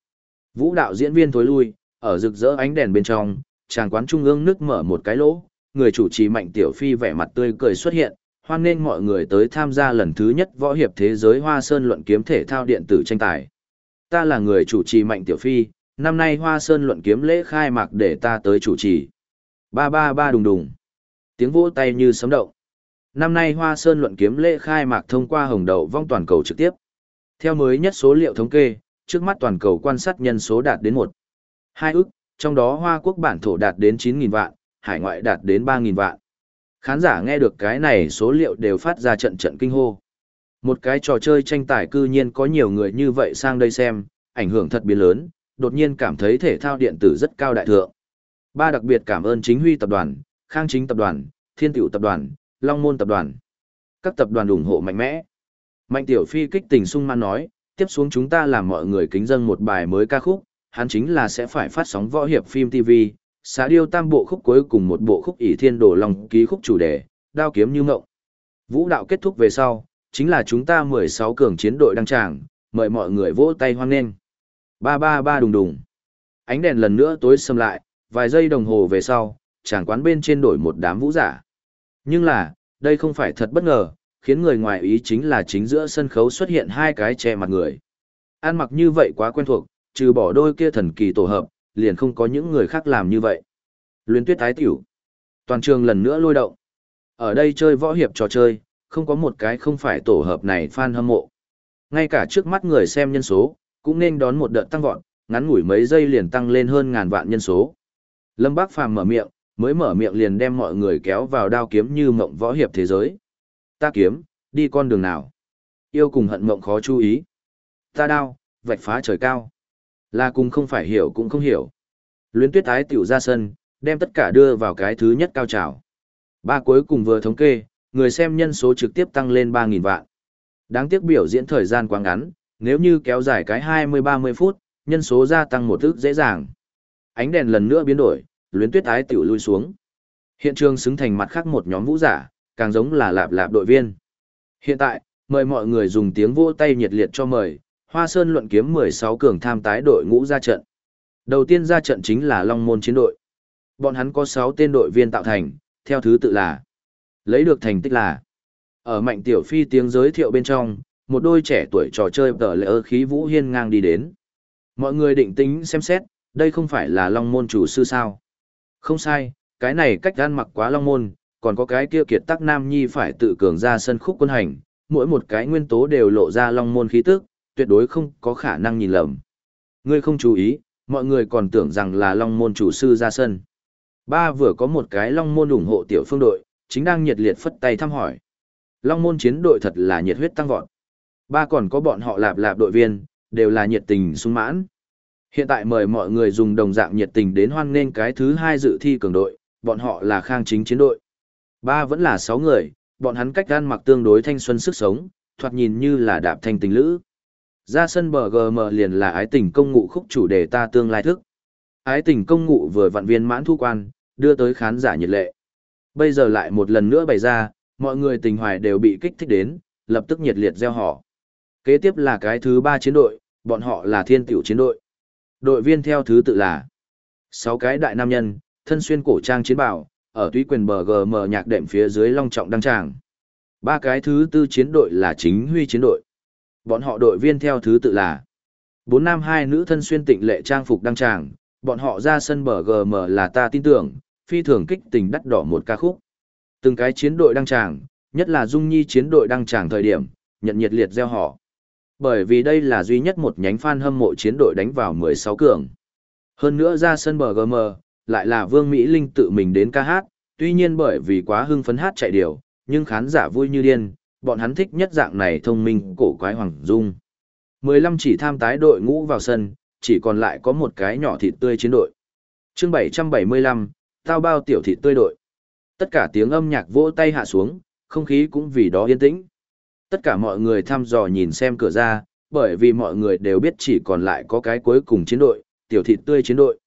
Vũ đạo diễn viên thối lui, ở rực rỡ ánh đèn bên trong, tràng quán trung ương nước mở một cái lỗ, người chủ trì mạnh tiểu phi vẻ mặt tươi cười xuất hiện, hoan nghênh mọi người tới tham gia lần thứ nhất võ hiệp thế giới Hoa Sơn luận kiếm thể thao điện tử tranh tài. Ta là người chủ trì mạnh tiểu phi, năm nay Hoa Sơn luận kiếm lễ khai mạc để ta tới chủ trì. Ba ba ba đùng đùng. Tiếng vỗ tay như sấm động. Năm nay Hoa Sơn luận kiếm lễ khai mạc thông qua hồng đậu vong toàn cầu trực tiếp. Theo mới nhất số liệu thống kê, trước mắt toàn cầu quan sát nhân số đạt đến 1. 2 ức, trong đó Hoa Quốc bản thổ đạt đến 9.000 vạn, hải ngoại đạt đến 3.000 vạn. Khán giả nghe được cái này số liệu đều phát ra trận trận kinh hô. Một cái trò chơi tranh tài cư nhiên có nhiều người như vậy sang đây xem, ảnh hưởng thật biến lớn, đột nhiên cảm thấy thể thao điện tử rất cao đại thượng. Ba đặc biệt cảm ơn chính huy tập đoàn, khang chính tập đoàn, thiên tiểu tập đoàn, long môn tập đoàn. Các tập đoàn ủng hộ mạnh mẽ. Mạnh tiểu phi kích tình sung man nói, tiếp xuống chúng ta làm mọi người kính dâng một bài mới ca khúc, hắn chính là sẽ phải phát sóng võ hiệp phim TV, xã điêu tam bộ khúc cuối cùng một bộ khúc ỷ thiên đồ lòng ký khúc chủ đề, đao kiếm như ngộng. Vũ đạo kết thúc về sau, chính là chúng ta 16 cường chiến đội đăng tràng, mời mọi người vỗ tay hoan nghênh. Ba ba ba đùng đùng. Ánh đèn lần nữa tối sầm lại, vài giây đồng hồ về sau, chàng quán bên trên đổi một đám vũ giả. Nhưng là, đây không phải thật bất ngờ, khiến người ngoài ý chính là chính giữa sân khấu xuất hiện hai cái che mặt người. An mặc như vậy quá quen thuộc, trừ bỏ đôi kia thần kỳ tổ hợp, liền không có những người khác làm như vậy. Luyến tuyết tái tiểu. Toàn trường lần nữa lôi động. Ở đây chơi võ hiệp trò chơi, không có một cái không phải tổ hợp này fan hâm mộ. Ngay cả trước mắt người xem nhân số, cũng nên đón một đợt tăng vọt, ngắn ngủi mấy giây liền tăng lên hơn ngàn vạn nhân số. Lâm Bác Phàm mở miệng, mới mở miệng liền đem mọi người kéo vào đao kiếm như mộng võ hiệp thế giới. Ta kiếm, đi con đường nào? Yêu cùng hận mộng khó chú ý. Ta đao, vạch phá trời cao. Là cùng không phải hiểu cũng không hiểu. Luyến tuyết ái tiểu ra sân, đem tất cả đưa vào cái thứ nhất cao trào. Ba cuối cùng vừa thống kê, người xem nhân số trực tiếp tăng lên 3.000 vạn. Đáng tiếc biểu diễn thời gian quá ngắn, nếu như kéo dài cái 20-30 phút, nhân số gia tăng một thức dễ dàng. Ánh đèn lần nữa biến đổi, luyến tuyết ái tiểu lui xuống. Hiện trường xứng thành mặt khác một nhóm vũ giả, càng giống là lạp lạp đội viên. Hiện tại, mời mọi người dùng tiếng vỗ tay nhiệt liệt cho mời, Hoa Sơn luận kiếm 16 cường tham tái đội ngũ ra trận. Đầu tiên ra trận chính là Long Môn chiến đội. Bọn hắn có 6 tên đội viên tạo thành, theo thứ tự là lấy được thành tích là ở mạnh tiểu phi tiếng giới thiệu bên trong, một đôi trẻ tuổi trò chơi tờ lệ khí vũ hiên ngang đi đến. Mọi người định tính xem xét, đây không phải là Long Môn chủ sư sao. Không sai, cái này cách gan mặc quá Long Môn, còn có cái kia kiệt tắc nam nhi phải tự cường ra sân khúc quân hành, mỗi một cái nguyên tố đều lộ ra Long Môn khí tức, tuyệt đối không có khả năng nhìn lầm. Ngươi không chú ý, mọi người còn tưởng rằng là Long Môn chủ sư ra sân. Ba vừa có một cái Long Môn ủng hộ tiểu phương đội, chính đang nhiệt liệt phất tay thăm hỏi. Long Môn chiến đội thật là nhiệt huyết tăng vọt. Ba còn có bọn họ lạp lạp đội viên, đều là nhiệt tình sung mãn. Hiện tại mời mọi người dùng đồng dạng nhiệt tình đến hoan nghênh cái thứ hai dự thi cường đội, bọn họ là khang chính chiến đội. Ba vẫn là sáu người, bọn hắn cách gan mặc tương đối thanh xuân sức sống, thoạt nhìn như là đạp thanh tình lữ. Ra sân bờ GM liền là ái tình công ngụ khúc chủ đề ta tương lai thức. Ái tình công ngụ vừa vận viên mãn thu quan, đưa tới khán giả nhiệt lệ. Bây giờ lại một lần nữa bày ra, mọi người tình hoài đều bị kích thích đến, lập tức nhiệt liệt gieo họ. Kế tiếp là cái thứ ba chiến đội, bọn họ là thiên tiểu chiến đội. Đội viên theo thứ tự là sáu cái đại nam nhân, thân xuyên cổ trang chiến bảo, ở túy quyền bờ GM nhạc đệm phía dưới long trọng đăng tràng. Ba cái thứ tư chiến đội là chính huy chiến đội. Bọn họ đội viên theo thứ tự là bốn nam hai nữ thân xuyên tịnh lệ trang phục đăng tràng, bọn họ ra sân bờ GM là ta tin tưởng, phi thường kích tình đắt đỏ một ca khúc. Từng cái chiến đội đăng tràng, nhất là Dung Nhi chiến đội đăng tràng thời điểm, nhận nhiệt liệt gieo họ. Bởi vì đây là duy nhất một nhánh fan hâm mộ chiến đội đánh vào 16 cường. Hơn nữa ra sân bờ GM, lại là Vương Mỹ Linh tự mình đến ca hát, tuy nhiên bởi vì quá hưng phấn hát chạy điều, nhưng khán giả vui như điên, bọn hắn thích nhất dạng này thông minh cổ quái hoàng dung. 15 chỉ tham tái đội ngũ vào sân, chỉ còn lại có một cái nhỏ thịt tươi chiến đội. chương 775, tao bao tiểu thị tươi đội. Tất cả tiếng âm nhạc vỗ tay hạ xuống, không khí cũng vì đó yên tĩnh. Tất cả mọi người thăm dò nhìn xem cửa ra, bởi vì mọi người đều biết chỉ còn lại có cái cuối cùng chiến đội, tiểu thị tươi chiến đội.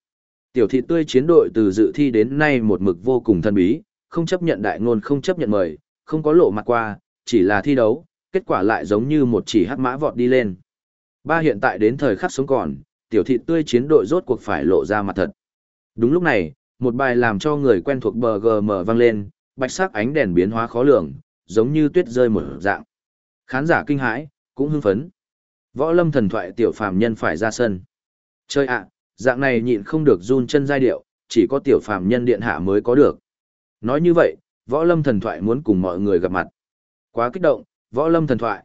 Tiểu thị tươi chiến đội từ dự thi đến nay một mực vô cùng thân bí, không chấp nhận đại ngôn không chấp nhận mời, không có lộ mặt qua, chỉ là thi đấu, kết quả lại giống như một chỉ hắc mã vọt đi lên. Ba hiện tại đến thời khắc sống còn, tiểu thị tươi chiến đội rốt cuộc phải lộ ra mặt thật. Đúng lúc này, một bài làm cho người quen thuộc bờ GM vang lên, bạch sắc ánh đèn biến hóa khó lường, giống như tuyết rơi một dạng. Khán giả kinh hãi, cũng hưng phấn. Võ lâm thần thoại tiểu phàm nhân phải ra sân. Chơi ạ, dạng này nhịn không được run chân giai điệu, chỉ có tiểu phàm nhân điện hạ mới có được. Nói như vậy, võ lâm thần thoại muốn cùng mọi người gặp mặt. Quá kích động, võ lâm thần thoại.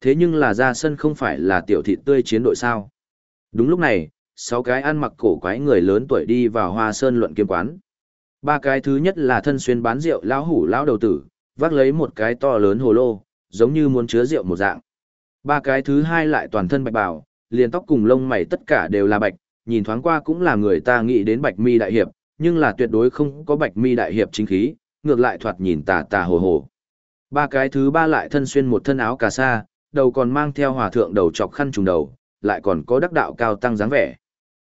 Thế nhưng là ra sân không phải là tiểu thị tươi chiến đội sao. Đúng lúc này, sáu cái ăn mặc cổ quái người lớn tuổi đi vào hoa sơn luận kiếm quán. Ba cái thứ nhất là thân xuyên bán rượu lão hủ lão đầu tử, vác lấy một cái to lớn hồ lô, giống như muốn chứa rượu một dạng. Ba cái thứ hai lại toàn thân bạch bào, liền tóc cùng lông mày tất cả đều là bạch, nhìn thoáng qua cũng là người ta nghĩ đến bạch mi đại hiệp, nhưng là tuyệt đối không có bạch mi đại hiệp chính khí, ngược lại thoạt nhìn tà tà hồ hồ. Ba cái thứ ba lại thân xuyên một thân áo cà sa, đầu còn mang theo hòa thượng đầu chọc khăn trùng đầu, lại còn có đắc đạo cao tăng dáng vẻ.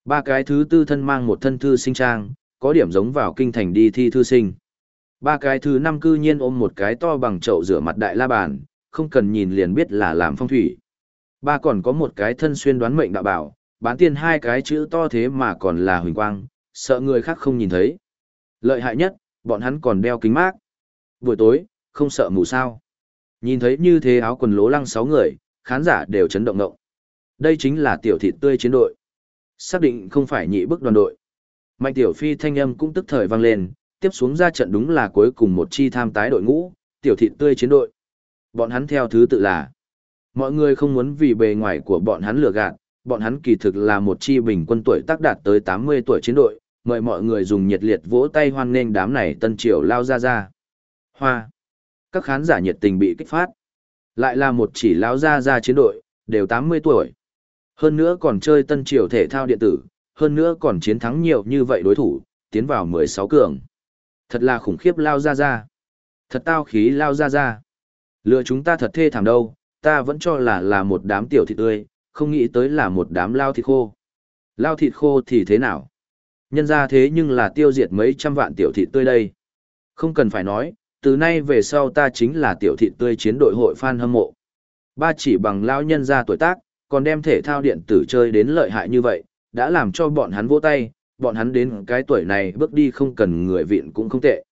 Ba cái thứ tư thân mang một thân thư sinh trang, có điểm giống vào kinh thành đi thi thư sinh. Ba cái thứ năm cư nhiên ôm một cái to bằng chậu rửa mặt đại la bàn, không cần nhìn liền biết là làm phong thủy. Ba còn có một cái thân xuyên đoán mệnh đạo bảo, bán tiền hai cái chữ to thế mà còn là huỳnh quang, sợ người khác không nhìn thấy. Lợi hại nhất, bọn hắn còn đeo kính mát. Buổi tối, không sợ mù sao. Nhìn thấy như thế áo quần lố lăng sáu người, khán giả đều chấn động động. Đây chính là tiểu thịt tươi chiến đội. Xác định không phải nhị bức đoàn đội. Mạnh tiểu phi thanh âm cũng tức thời vang lên, tiếp xuống ra trận đúng là cuối cùng một chi tham tái đội ngũ, tiểu thịt tươi chiến đội. Bọn hắn theo thứ tự là. Mọi người không muốn vì bề ngoài của bọn hắn lừa gạt, bọn hắn kỳ thực là một chi bình quân tuổi tác đạt tới 80 tuổi chiến đội, mời mọi người dùng nhiệt liệt vỗ tay hoan nghênh đám này tân triều lao ra ra. Hoa. Các khán giả nhiệt tình bị kích phát. Lại là một chỉ lao ra ra chiến đội, đều 80 tuổi. Hơn nữa còn chơi tân triều thể thao điện tử, hơn nữa còn chiến thắng nhiều như vậy đối thủ, tiến vào 16 cường. Thật là khủng khiếp lao ra ra. Thật tao khí lao ra ra. Lừa chúng ta thật thê thảm đâu, ta vẫn cho là là một đám tiểu thịt tươi, không nghĩ tới là một đám lao thịt khô. Lao thịt khô thì thế nào? Nhân ra thế nhưng là tiêu diệt mấy trăm vạn tiểu thịt tươi đây. Không cần phải nói, từ nay về sau ta chính là tiểu thịt tươi chiến đội hội fan hâm mộ. Ba chỉ bằng lao nhân ra tuổi tác, còn đem thể thao điện tử chơi đến lợi hại như vậy, đã làm cho bọn hắn vỗ tay, bọn hắn đến cái tuổi này bước đi không cần người viện cũng không tệ.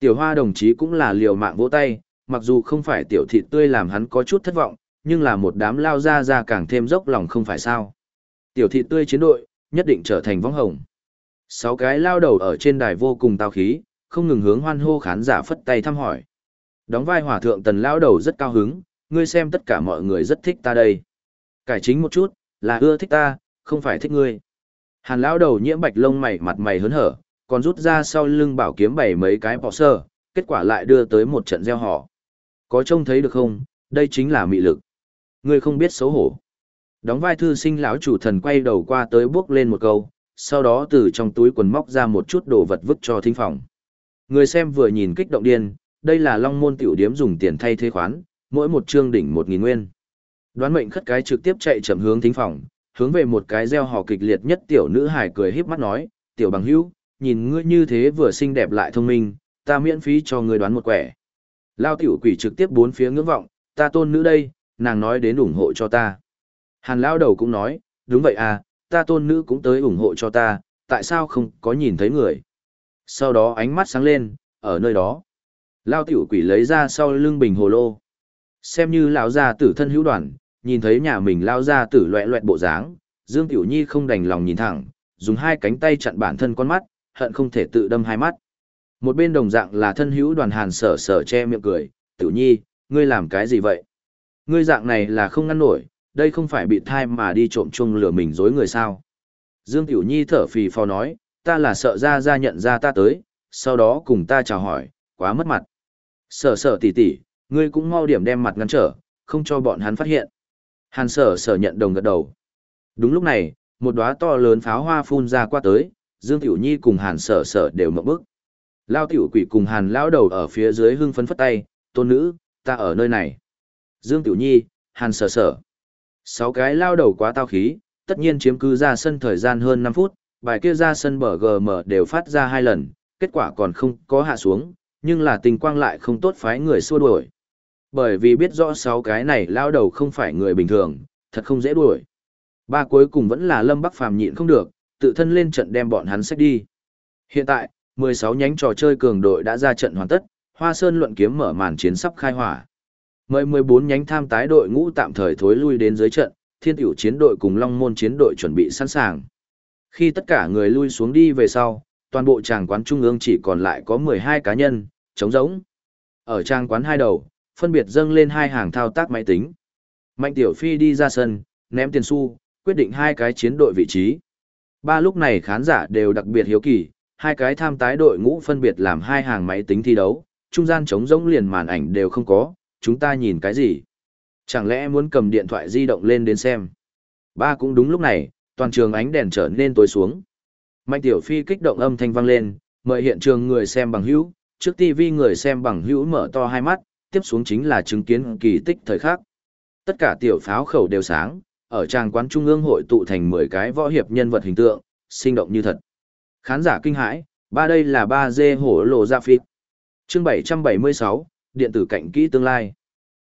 Tiểu hoa đồng chí cũng là liều mạng vỗ tay, mặc dù không phải tiểu thịt tươi làm hắn có chút thất vọng, nhưng là một đám lao ra ra càng thêm dốc lòng không phải sao. Tiểu thịt tươi chiến đội, nhất định trở thành vong hồng. Sáu cái lao đầu ở trên đài vô cùng tao khí, không ngừng hướng hoan hô khán giả phất tay thăm hỏi. Đóng vai hòa thượng tần lao đầu rất cao hứng, ngươi xem tất cả mọi người rất thích ta đây. Cải chính một chút, là ưa thích ta, không phải thích ngươi. Hàn lão đầu nhiễm bạch lông mày mặt mày hớn hở, còn rút ra sau lưng bảo kiếm bảy mấy cái bọ sơ, kết quả lại đưa tới một trận gieo họ. Có trông thấy được không, đây chính là mị lực. Ngươi không biết xấu hổ. Đóng vai thư sinh lão chủ thần quay đầu qua tới bước lên một câu, sau đó từ trong túi quần móc ra một chút đồ vật vứt cho thính phòng. Người xem vừa nhìn kích động điên, đây là long môn tiểu điếm dùng tiền thay thế khoán, mỗi một chương đỉnh một nghìn nguyên. Đoán mệnh khất cái trực tiếp chạy chậm hướng thính phòng, hướng về một cái gieo hò kịch liệt nhất tiểu nữ hải cười híp mắt nói, tiểu bằng hữu, nhìn ngươi như thế vừa xinh đẹp lại thông minh, ta miễn phí cho ngươi đoán một quẻ. Lao tiểu quỷ trực tiếp bốn phía ngưỡng vọng, ta tôn nữ đây, nàng nói đến ủng hộ cho ta. Hàn lao đầu cũng nói, đúng vậy à, ta tôn nữ cũng tới ủng hộ cho ta, tại sao không có nhìn thấy người. Sau đó ánh mắt sáng lên, ở nơi đó. Lao tiểu quỷ lấy ra sau lưng bình hồ lô. Xem như lão gia tử thân hữu đoàn, nhìn thấy nhà mình lao gia tử loẹ loẹt bộ dáng, Dương Tiểu Nhi không đành lòng nhìn thẳng, dùng hai cánh tay chặn bản thân con mắt, hận không thể tự đâm hai mắt. Một bên đồng dạng là thân hữu đoàn hàn sở sở che miệng cười, Tiểu Nhi, ngươi làm cái gì vậy? Ngươi dạng này là không ngăn nổi, đây không phải bị thai mà đi trộm chung lửa mình dối người sao. Dương Tiểu Nhi thở phì phò nói, ta là sợ ra ra nhận ra ta tới, sau đó cùng ta chào hỏi, quá mất mặt. Sở sở tỉ tỉ, ngươi cũng mau điểm đem mặt ngăn trở, không cho bọn hắn phát hiện. Hàn sở sở nhận đồng gật đầu. Đúng lúc này, một đóa to lớn pháo hoa phun ra qua tới, Dương Tiểu Nhi cùng Hàn sở sở đều mộng bức. Lao tiểu quỷ cùng Hàn lão đầu ở phía dưới hưng phấn phất tay, tôn nữ, ta ở nơi này. Dương Tiểu Nhi, Hàn sở sở. Sáu cái lao đầu quá tao khí, tất nhiên chiếm cứ ra sân thời gian hơn 5 phút, bài kia ra sân bờ GM đều phát ra hai lần, kết quả còn không có hạ xuống, nhưng là tình quang lại không tốt phái người xua đuổi. Bởi vì biết rõ sáu cái này lao đầu không phải người bình thường, thật không dễ đuổi. Ba cuối cùng vẫn là Lâm Bắc Phàm nhịn không được, tự thân lên trận đem bọn hắn xách đi. Hiện tại, 16 nhánh trò chơi cường đội đã ra trận hoàn tất, Hoa Sơn luận kiếm mở màn chiến sắp khai hỏa. Mời 14 nhánh tham tái đội ngũ tạm thời thối lui đến dưới trận, Thiên Tiểu chiến đội cùng Long Môn chiến đội chuẩn bị sẵn sàng. Khi tất cả người lui xuống đi về sau, toàn bộ tràng quán trung ương chỉ còn lại có 12 cá nhân, trống rỗng. Ở trang quán hai đầu, phân biệt dâng lên hai hàng thao tác máy tính. Mạnh Tiểu Phi đi ra sân, ném tiền xu, quyết định hai cái chiến đội vị trí. Ba lúc này khán giả đều đặc biệt hiếu kỳ, hai cái tham tái đội ngũ phân biệt làm hai hàng máy tính thi đấu, trung gian trống rỗng liền màn ảnh đều không có, chúng ta nhìn cái gì? Chẳng lẽ muốn cầm điện thoại di động lên đến xem? Ba cũng đúng lúc này, toàn trường ánh đèn trở nên tối xuống. Mạnh Tiểu Phi kích động âm thanh vang lên, mời hiện trường người xem bằng hữu, trước TV người xem bằng hữu mở to hai mắt, tiếp xuống chính là chứng kiến kỳ tích thời khắc. Tất cả tiểu pháo khẩu đều sáng, ở trang quán trung ương hội tụ thành 10 cái võ hiệp nhân vật hình tượng, sinh động như thật. Khán giả kinh hãi, ba đây là ba dê hổ lộ ra phịt. Chương 776, điện tử cạnh kỹ tương lai.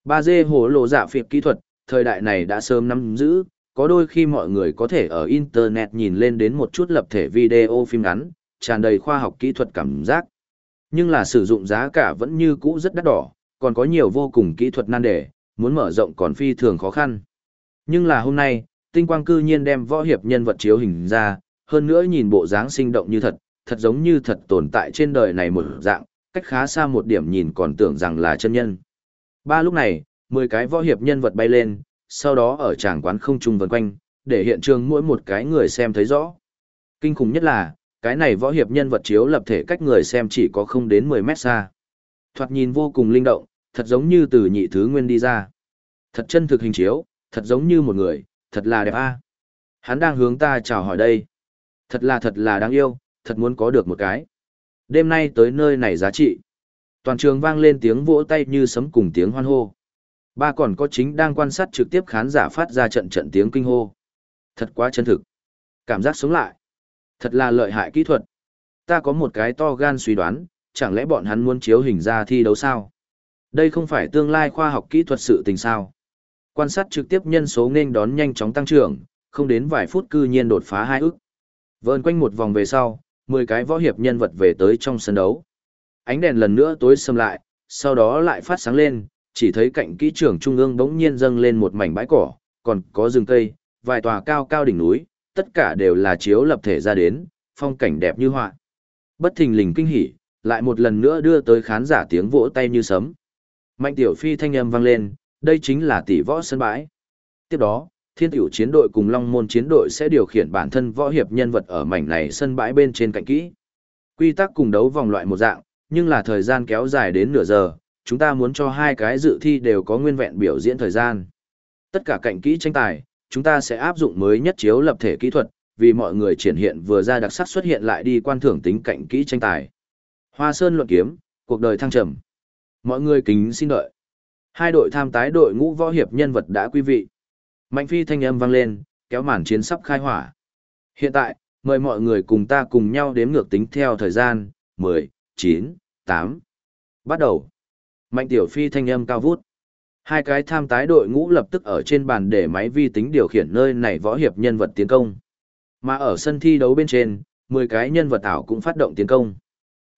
Ba dê hổ lộ dạ phịt kỹ thuật, thời đại này đã sớm nắm giữ, có đôi khi mọi người có thể ở internet nhìn lên đến một chút lập thể video phim ngắn, tràn đầy khoa học kỹ thuật cảm giác. Nhưng là sử dụng giá cả vẫn như cũ rất đắt đỏ, còn có nhiều vô cùng kỹ thuật nan đề, muốn mở rộng còn phi thường khó khăn. Nhưng là hôm nay, tinh quang cư nhiên đem võ hiệp nhân vật chiếu hình ra, hơn nữa nhìn bộ dáng sinh động như thật, thật giống như thật tồn tại trên đời này một dạng, cách khá xa một điểm nhìn còn tưởng rằng là chân nhân. Ba lúc này, 10 cái võ hiệp nhân vật bay lên, sau đó ở tràng quán không trung vần quanh, để hiện trường mỗi một cái người xem thấy rõ. Kinh khủng nhất là, cái này võ hiệp nhân vật chiếu lập thể cách người xem chỉ có không đến 10 mét xa. Thoạt nhìn vô cùng linh động, thật giống như từ nhị thứ nguyên đi ra. Thật chân thực hình chiếu, thật giống như một người, thật là đẹp a. Hắn đang hướng ta chào hỏi đây. Thật là thật là đáng yêu, thật muốn có được một cái. Đêm nay tới nơi này giá trị. Toàn trường vang lên tiếng vỗ tay như sấm cùng tiếng hoan hô. Ba còn có chính đang quan sát trực tiếp khán giả phát ra trận trận tiếng kinh hô. Thật quá chân thực. Cảm giác sống lại. Thật là lợi hại kỹ thuật. Ta có một cái to gan suy đoán, chẳng lẽ bọn hắn muốn chiếu hình ra thi đấu sao? Đây không phải tương lai khoa học kỹ thuật sự tình sao? Quan sát trực tiếp nhân số nên đón nhanh chóng tăng trưởng, không đến vài phút cư nhiên đột phá hai ức. Vơn quanh một vòng về sau, 10 cái võ hiệp nhân vật về tới trong sân đấu. Ánh đèn lần nữa tối sầm lại, sau đó lại phát sáng lên, chỉ thấy cạnh kỹ trưởng trung ương bỗng nhiên dâng lên một mảnh bãi cỏ, còn có rừng cây, vài tòa cao cao đỉnh núi, tất cả đều là chiếu lập thể ra đến, phong cảnh đẹp như họa. Bất thình lình kinh hỉ, lại một lần nữa đưa tới khán giả tiếng vỗ tay như sấm. Mạnh tiểu phi thanh âm vang lên, đây chính là tỷ võ sân bãi. Tiếp đó, thiên tiểu chiến đội cùng long môn chiến đội sẽ điều khiển bản thân võ hiệp nhân vật ở mảnh này sân bãi bên trên cạnh kỹ. Quy tắc cùng đấu vòng loại một dạng, nhưng là thời gian kéo dài đến nửa giờ, chúng ta muốn cho hai cái dự thi đều có nguyên vẹn biểu diễn thời gian. Tất cả cạnh kỹ tranh tài, chúng ta sẽ áp dụng mới nhất chiếu lập thể kỹ thuật, vì mọi người triển hiện vừa ra đặc sắc xuất hiện lại đi quan thưởng tính cạnh kỹ tranh tài. Hoa Sơn luận kiếm, cuộc đời thăng trầm. Mọi người kính xin đợi. Hai đội tham tái đội ngũ võ hiệp nhân vật đã quý vị. Mạnh phi thanh âm vang lên, kéo màn chiến sắp khai hỏa. Hiện tại, mời mọi người cùng ta cùng nhau đếm ngược tính theo thời gian, 10, 9, 8. Bắt đầu. Mạnh tiểu phi thanh âm cao vút. Hai cái tham tái đội ngũ lập tức ở trên bàn để máy vi tính điều khiển nơi này võ hiệp nhân vật tiến công. Mà ở sân thi đấu bên trên, 10 cái nhân vật ảo cũng phát động tiến công.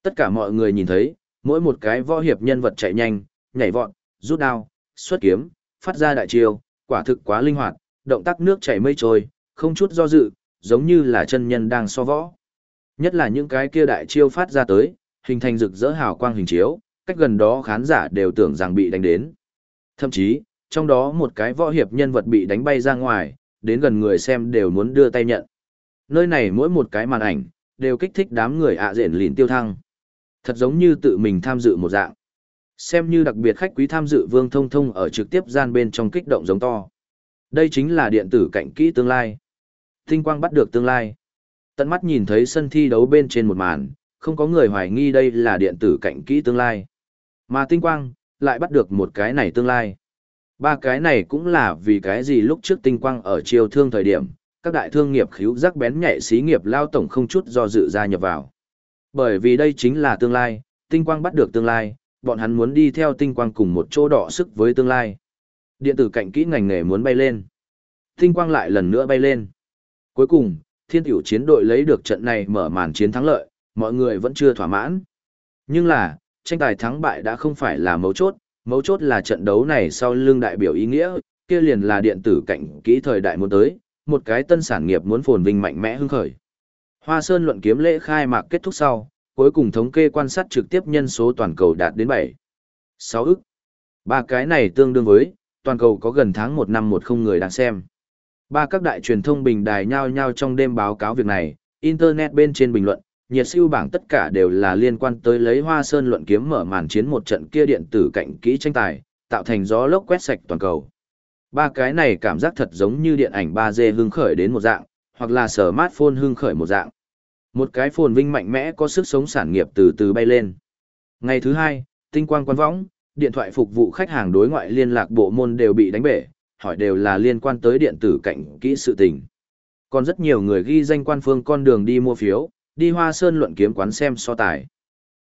Tất cả mọi người nhìn thấy, mỗi một cái võ hiệp nhân vật chạy nhanh, nhảy vọt, rút đao, xuất kiếm, phát ra đại chiêu, quả thực quá linh hoạt, động tác nước chảy mây trôi, không chút do dự, giống như là chân nhân đang so võ. Nhất là những cái kia đại chiêu phát ra tới, hình thành rực rỡ hào quang hình chiếu, cách gần đó khán giả đều tưởng rằng bị đánh đến. Thậm chí, trong đó một cái võ hiệp nhân vật bị đánh bay ra ngoài, đến gần người xem đều muốn đưa tay nhận. Nơi này mỗi một cái màn ảnh, đều kích thích đám người ạ à rển lìn tiêu thăng. Thật giống như tự mình tham dự một dạng. Xem như đặc biệt khách quý tham dự Vương Thông Thông ở trực tiếp gian bên trong kích động giống to. Đây chính là điện tử cạnh kỹ tương lai. Tinh quang bắt được tương lai. Tận mắt nhìn thấy sân thi đấu bên trên một màn, không có người hoài nghi đây là điện tử cạnh kỹ tương lai. Mà tinh quang, lại bắt được một cái này tương lai. Ba cái này cũng là vì cái gì lúc trước tinh quang ở chiều thương thời điểm, các đại thương nghiệp khíu rắc bén nhạy xí nghiệp lao tổng không chút do dự ra nhập vào. Bởi vì đây chính là tương lai, tinh quang bắt được tương lai, bọn hắn muốn đi theo tinh quang cùng một chỗ đỏ sức với tương lai. Điện tử cạnh kỹ ngành nghề muốn bay lên. Tinh quang lại lần nữa bay lên. Cuối cùng, thiên tiểu chiến đội lấy được trận này mở màn chiến thắng lợi, mọi người vẫn chưa thỏa mãn. Nhưng là, tranh tài thắng bại đã không phải là mấu chốt, mấu chốt là trận đấu này sau lưng đại biểu ý nghĩa, kia liền là điện tử cạnh kỹ thời đại muốn tới, một cái tân sản nghiệp muốn phồn vinh mạnh mẽ hưng khởi. Hoa Sơn luận kiếm lễ khai mạc kết thúc sau, cuối cùng thống kê quan sát trực tiếp nhân số toàn cầu đạt đến 7. 6 ức. Ba cái này tương đương với, toàn cầu có gần tháng 1 năm một không người đang xem. Ba các đại truyền thông bình đài nhau nhau trong đêm báo cáo việc này, Internet bên trên bình luận, nhiệt siêu bảng tất cả đều là liên quan tới lấy Hoa Sơn luận kiếm mở màn chiến một trận kia điện tử cạnh kỹ tranh tài, tạo thành gió lốc quét sạch toàn cầu. Ba cái này cảm giác thật giống như điện ảnh 3D hưng khởi đến một dạng, hoặc là sở mát phôn hưng khởi một dạng. Một cái phồn vinh mạnh mẽ có sức sống sản nghiệp từ từ bay lên. Ngày thứ hai, tinh quang quan võng, điện thoại phục vụ khách hàng đối ngoại liên lạc bộ môn đều bị đánh bể, hỏi đều là liên quan tới điện tử cạnh kỹ sự tình. Còn rất nhiều người ghi danh quan phương con đường đi mua phiếu, đi hoa sơn luận kiếm quán xem so tài.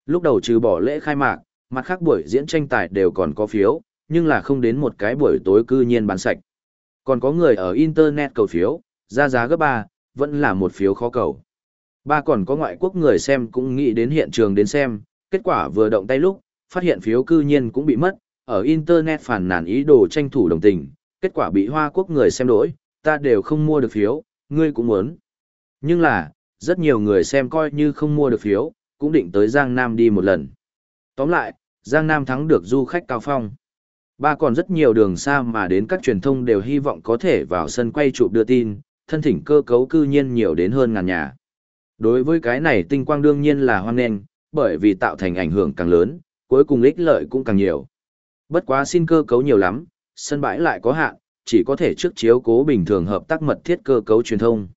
Lúc đầu trừ bỏ lễ khai mạc, mặt khác buổi diễn tranh tài đều còn có phiếu, nhưng là không đến một cái buổi tối cư nhiên bán sạch. Còn có người ở Internet cầu phiếu, ra giá gấp ba, vẫn là một phiếu khó cầu. Ba còn có ngoại quốc người xem cũng nghĩ đến hiện trường đến xem, kết quả vừa động tay lúc, phát hiện phiếu cư nhiên cũng bị mất, ở Internet phản nàn ý đồ tranh thủ đồng tình, kết quả bị Hoa Quốc người xem đổi, ta đều không mua được phiếu, ngươi cũng muốn. Nhưng là, rất nhiều người xem coi như không mua được phiếu, cũng định tới Giang Nam đi một lần. Tóm lại, Giang Nam thắng được du khách cao phong. Ba còn rất nhiều đường xa mà đến các truyền thông đều hy vọng có thể vào sân quay chụp đưa tin, thân thỉnh cơ cấu cư nhiên nhiều đến hơn ngàn nhà. Đối với cái này tinh quang đương nhiên là hoan nghênh, bởi vì tạo thành ảnh hưởng càng lớn, cuối cùng ích lợi cũng càng nhiều. Bất quá xin cơ cấu nhiều lắm, sân bãi lại có hạn, chỉ có thể trước chiếu cố bình thường hợp tác mật thiết cơ cấu truyền thông.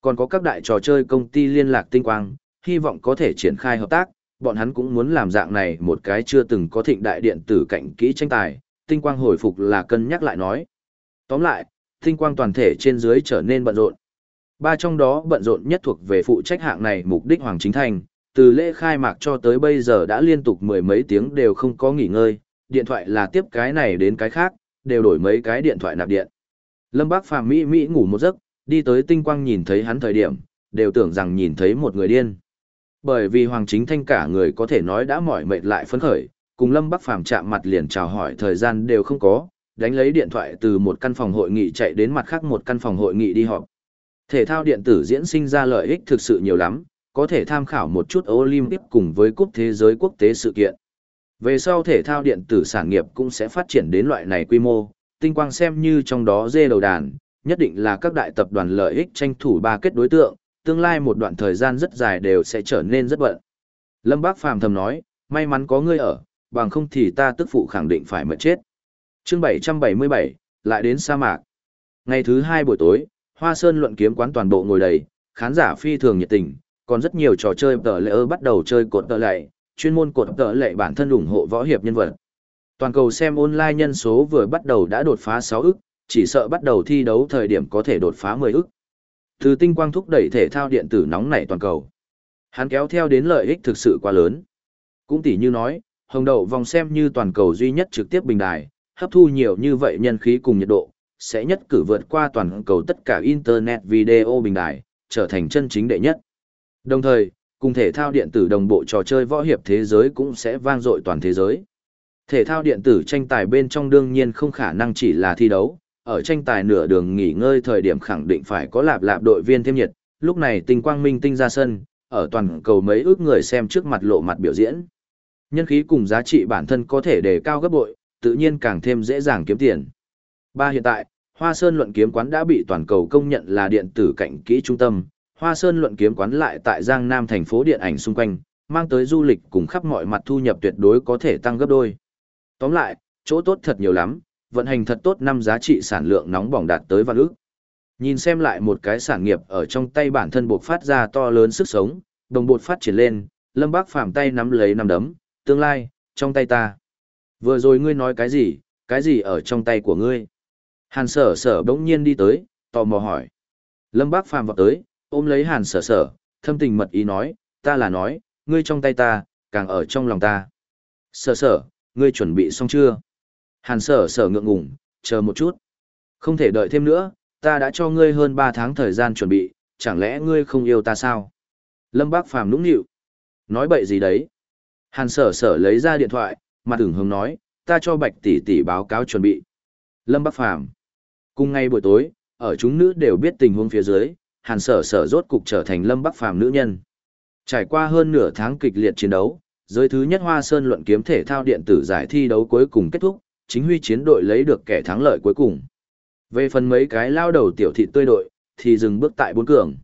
Còn có các đại trò chơi công ty liên lạc tinh quang, hy vọng có thể triển khai hợp tác, bọn hắn cũng muốn làm dạng này một cái chưa từng có thịnh đại điện tử cạnh kỹ tranh tài, tinh quang hồi phục là cân nhắc lại nói. Tóm lại, tinh quang toàn thể trên dưới trở nên bận rộn. Ba trong đó bận rộn nhất thuộc về phụ trách hạng này mục đích Hoàng Chính Thành, từ lễ khai mạc cho tới bây giờ đã liên tục mười mấy tiếng đều không có nghỉ ngơi, điện thoại là tiếp cái này đến cái khác, đều đổi mấy cái điện thoại nạp điện. Lâm Bác Phàm Mỹ Mỹ ngủ một giấc, đi tới tinh quang nhìn thấy hắn thời điểm, đều tưởng rằng nhìn thấy một người điên. Bởi vì Hoàng Chính Thanh cả người có thể nói đã mỏi mệt lại phấn khởi, cùng Lâm Bắc Phàm chạm mặt liền chào hỏi thời gian đều không có, đánh lấy điện thoại từ một căn phòng hội nghị chạy đến mặt khác một căn phòng hội nghị đi họp. Thể thao điện tử diễn sinh ra lợi ích thực sự nhiều lắm, có thể tham khảo một chút Olympic cùng với cúp thế giới quốc tế sự kiện. Về sau thể thao điện tử sản nghiệp cũng sẽ phát triển đến loại này quy mô, tinh quang xem như trong đó dê đầu đàn, nhất định là các đại tập đoàn lợi ích tranh thủ ba kết đối tượng, tương lai một đoạn thời gian rất dài đều sẽ trở nên rất bận. Lâm Bác Phàm thầm nói, may mắn có ngươi ở, bằng không thì ta tức phụ khẳng định phải mệt chết chương 777, lại đến sa mạc. Ngày thứ hai buổi tối, Hoa Sơn luận kiếm quán toàn bộ ngồi đầy, khán giả phi thường nhiệt tình, còn rất nhiều trò chơi tờ lệ bắt đầu chơi cột tờ lệ, chuyên môn cột tờ lệ bản thân ủng hộ võ hiệp nhân vật. Toàn cầu xem online nhân số vừa bắt đầu đã đột phá 6 ức, chỉ sợ bắt đầu thi đấu thời điểm có thể đột phá 10 ức. Từ tinh quang thúc đẩy thể thao điện tử nóng nảy toàn cầu. Hắn kéo theo đến lợi ích thực sự quá lớn. Cũng tỉ như nói, hồng đậu vòng xem như toàn cầu duy nhất trực tiếp bình đài, hấp thu nhiều như vậy nhân khí cùng nhiệt độ, sẽ nhất cử vượt qua toàn cầu tất cả Internet video bình Đại trở thành chân chính đệ nhất. Đồng thời, cùng thể thao điện tử đồng bộ trò chơi võ hiệp thế giới cũng sẽ vang dội toàn thế giới. Thể thao điện tử tranh tài bên trong đương nhiên không khả năng chỉ là thi đấu, ở tranh tài nửa đường nghỉ ngơi thời điểm khẳng định phải có lạp lạp đội viên thêm nhiệt, lúc này tinh quang minh tinh ra sân, ở toàn cầu mấy ước người xem trước mặt lộ mặt biểu diễn. Nhân khí cùng giá trị bản thân có thể đề cao gấp bội, tự nhiên càng thêm dễ dàng kiếm tiền. Ba hiện tại, Hoa Sơn luận kiếm quán đã bị toàn cầu công nhận là điện tử cạnh kỹ trung tâm, Hoa Sơn luận kiếm quán lại tại Giang Nam thành phố điện ảnh xung quanh, mang tới du lịch cùng khắp mọi mặt thu nhập tuyệt đối có thể tăng gấp đôi. Tóm lại, chỗ tốt thật nhiều lắm, vận hành thật tốt năm giá trị sản lượng nóng bỏng đạt tới vạn ước. Nhìn xem lại một cái sản nghiệp ở trong tay bản thân buộc phát ra to lớn sức sống, đồng bột phát triển lên, Lâm Bác Phàm tay nắm lấy nắm đấm, tương lai, trong tay ta. Vừa rồi ngươi nói cái gì, cái gì ở trong tay của ngươi? Hàn sở sở bỗng nhiên đi tới, tò mò hỏi. Lâm Bác Phàm vào tới, ôm lấy hàn sở sở, thâm tình mật ý nói, ta là nói, ngươi trong tay ta, càng ở trong lòng ta. Sở sở, ngươi chuẩn bị xong chưa? Hàn sở sở ngượng ngùng, chờ một chút. Không thể đợi thêm nữa, ta đã cho ngươi hơn 3 tháng thời gian chuẩn bị, chẳng lẽ ngươi không yêu ta sao? Lâm Bác Phàm nũng nịu. Nói bậy gì đấy? Hàn sở sở lấy ra điện thoại, mặt ửng hồng nói, ta cho bạch tỷ tỷ báo cáo chuẩn bị. Lâm Bắc Phàm Cùng ngay buổi tối, ở chúng nữ đều biết tình huống phía dưới, hàn sở sở rốt cục trở thành Lâm Bắc Phàm nữ nhân. Trải qua hơn nửa tháng kịch liệt chiến đấu, giới thứ nhất Hoa Sơn luận kiếm thể thao điện tử giải thi đấu cuối cùng kết thúc, chính huy chiến đội lấy được kẻ thắng lợi cuối cùng. Về phần mấy cái lao đầu tiểu thị tươi đội, thì dừng bước tại bốn cường.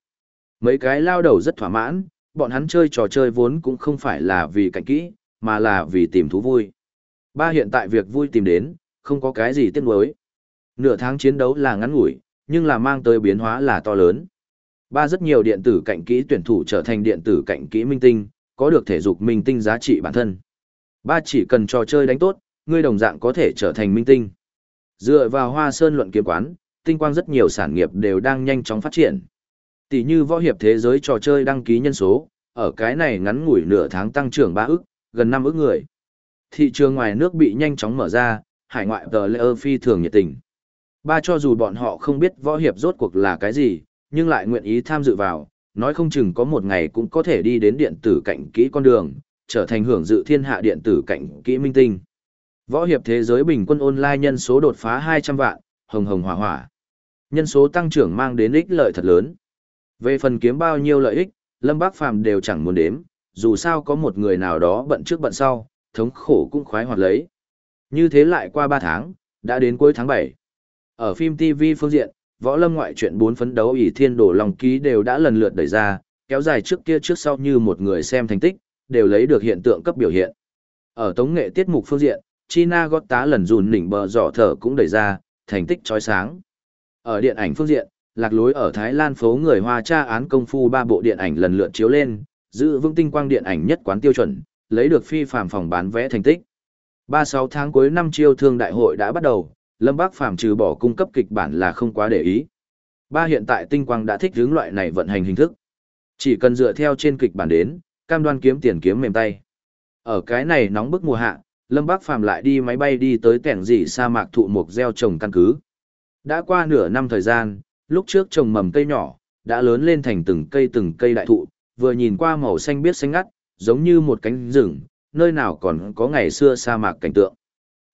Mấy cái lao đầu rất thỏa mãn, bọn hắn chơi trò chơi vốn cũng không phải là vì cảnh kỹ, mà là vì tìm thú vui. Ba hiện tại việc vui tìm đến, không có cái gì tiếc nuối. Nửa tháng chiến đấu là ngắn ngủi, nhưng là mang tới biến hóa là to lớn. Ba rất nhiều điện tử cạnh kỹ tuyển thủ trở thành điện tử cạnh kỹ minh tinh, có được thể dục minh tinh giá trị bản thân. Ba chỉ cần trò chơi đánh tốt, ngươi đồng dạng có thể trở thành minh tinh. Dựa vào Hoa Sơn luận kiếm quán, tinh quang rất nhiều sản nghiệp đều đang nhanh chóng phát triển. Tỷ như võ hiệp thế giới trò chơi đăng ký nhân số, ở cái này ngắn ngủi nửa tháng tăng trưởng 3 ức, gần 5 ước người. Thị trường ngoài nước bị nhanh chóng mở ra, hải ngoại tờ lệ phi thường nhiệt tình. Ba cho dù bọn họ không biết võ hiệp rốt cuộc là cái gì, nhưng lại nguyện ý tham dự vào, nói không chừng có một ngày cũng có thể đi đến điện tử cạnh kỹ con đường, trở thành hưởng dự thiên hạ điện tử cạnh kỹ minh tinh. Võ hiệp thế giới bình quân online nhân số đột phá 200 vạn, hồng hồng hỏa hỏa. Nhân số tăng trưởng mang đến ích lợi thật lớn. Về phần kiếm bao nhiêu lợi ích, Lâm Bác Phàm đều chẳng muốn đếm, dù sao có một người nào đó bận trước bận sau, thống khổ cũng khoái hoạt lấy. Như thế lại qua 3 tháng, đã đến cuối tháng 7. Ở phim TV phương diện, võ lâm ngoại truyện bốn phấn đấu ỷ thiên đổ lòng ký đều đã lần lượt đẩy ra, kéo dài trước kia trước sau như một người xem thành tích, đều lấy được hiện tượng cấp biểu hiện. Ở tống nghệ tiết mục phương diện, China gót tá lần dùn nỉnh bờ giỏ thở cũng đẩy ra, thành tích chói sáng. Ở điện ảnh phương diện, lạc lối ở Thái Lan phố người Hoa tra án công phu ba bộ điện ảnh lần lượt chiếu lên, giữ vững tinh quang điện ảnh nhất quán tiêu chuẩn, lấy được phi phàm phòng bán vé thành tích. 36 tháng cuối năm chiêu thương đại hội đã bắt đầu, Lâm Bác Phàm trừ bỏ cung cấp kịch bản là không quá để ý. Ba hiện tại tinh quang đã thích hướng loại này vận hành hình thức. Chỉ cần dựa theo trên kịch bản đến, cam đoan kiếm tiền kiếm mềm tay. Ở cái này nóng bức mùa hạ, Lâm Bác Phàm lại đi máy bay đi tới tẻn dị sa mạc thụ mục gieo trồng căn cứ. Đã qua nửa năm thời gian, lúc trước trồng mầm cây nhỏ, đã lớn lên thành từng cây từng cây đại thụ, vừa nhìn qua màu xanh biếc xanh ngắt, giống như một cánh rừng, nơi nào còn có ngày xưa sa mạc cảnh tượng.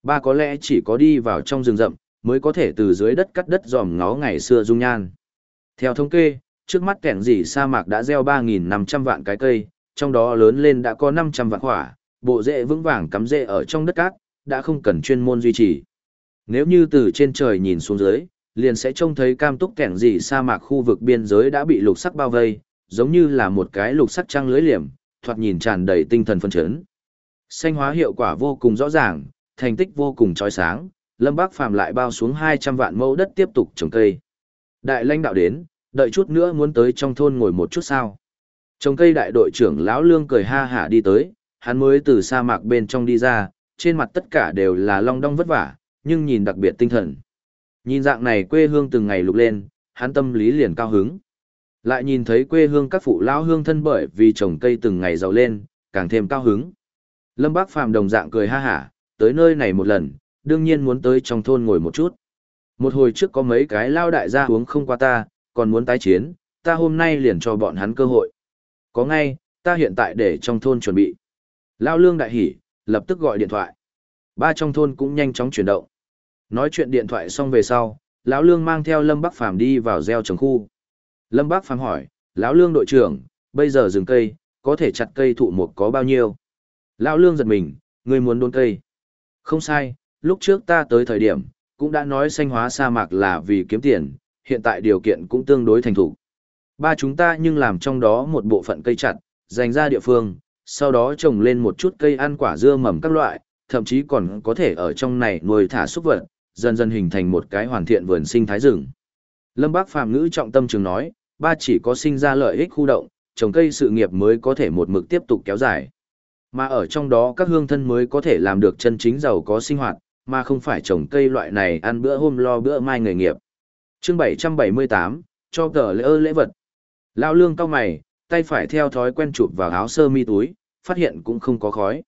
Ba có lẽ chỉ có đi vào trong rừng rậm, mới có thể từ dưới đất cắt đất dòm ngó ngày xưa dung nhan. Theo thống kê, trước mắt kẻng dị sa mạc đã gieo 3.500 vạn cái cây, trong đó lớn lên đã có 500 vạn quả, bộ rễ vững vàng cắm rễ ở trong đất cát, đã không cần chuyên môn duy trì. Nếu như từ trên trời nhìn xuống dưới, liền sẽ trông thấy cam túc kẻng dị sa mạc khu vực biên giới đã bị lục sắc bao vây, giống như là một cái lục sắc trăng lưới liềm, thoạt nhìn tràn đầy tinh thần phân chấn. Xanh hóa hiệu quả vô cùng rõ ràng, thành tích vô cùng trói sáng, Lâm Bác Phàm lại bao xuống 200 vạn mẫu đất tiếp tục trồng cây. Đại lãnh đạo đến, đợi chút nữa muốn tới trong thôn ngồi một chút sao. Trồng cây đại đội trưởng lão Lương cười ha hả đi tới, hắn mới từ sa mạc bên trong đi ra, trên mặt tất cả đều là long đong vất vả, nhưng nhìn đặc biệt tinh thần. Nhìn dạng này quê hương từng ngày lục lên, hắn tâm lý liền cao hứng. Lại nhìn thấy quê hương các phụ lão hương thân bởi vì trồng cây từng ngày giàu lên, càng thêm cao hứng. Lâm Bác Phàm đồng dạng cười ha hả, tới nơi này một lần, đương nhiên muốn tới trong thôn ngồi một chút. Một hồi trước có mấy cái lao đại gia uống không qua ta, còn muốn tái chiến, ta hôm nay liền cho bọn hắn cơ hội. Có ngay, ta hiện tại để trong thôn chuẩn bị. Lao lương đại hỉ, lập tức gọi điện thoại. Ba trong thôn cũng nhanh chóng chuyển động. Nói chuyện điện thoại xong về sau, lão lương mang theo Lâm Bắc Phàm đi vào gieo trồng khu. Lâm bác Phàm hỏi, lão lương đội trưởng, bây giờ rừng cây, có thể chặt cây thụ một có bao nhiêu? Lão lương giật mình, người muốn đốn cây. Không sai, lúc trước ta tới thời điểm, cũng đã nói xanh hóa sa mạc là vì kiếm tiền, hiện tại điều kiện cũng tương đối thành thủ. Ba chúng ta nhưng làm trong đó một bộ phận cây chặt, dành ra địa phương, sau đó trồng lên một chút cây ăn quả dưa mầm các loại, thậm chí còn có thể ở trong này nuôi thả súc vật, dần dần hình thành một cái hoàn thiện vườn sinh thái rừng. Lâm Bác Phàm ngữ trọng tâm trường nói, ba chỉ có sinh ra lợi ích khu động, trồng cây sự nghiệp mới có thể một mực tiếp tục kéo dài. Mà ở trong đó các hương thân mới có thể làm được chân chính giàu có sinh hoạt, mà không phải trồng cây loại này ăn bữa hôm lo bữa mai nghề nghiệp. Chương 778, cho tờ lễ lễ vật. Lao lương cao mày, tay phải theo thói quen chụp vào áo sơ mi túi, phát hiện cũng không có khói.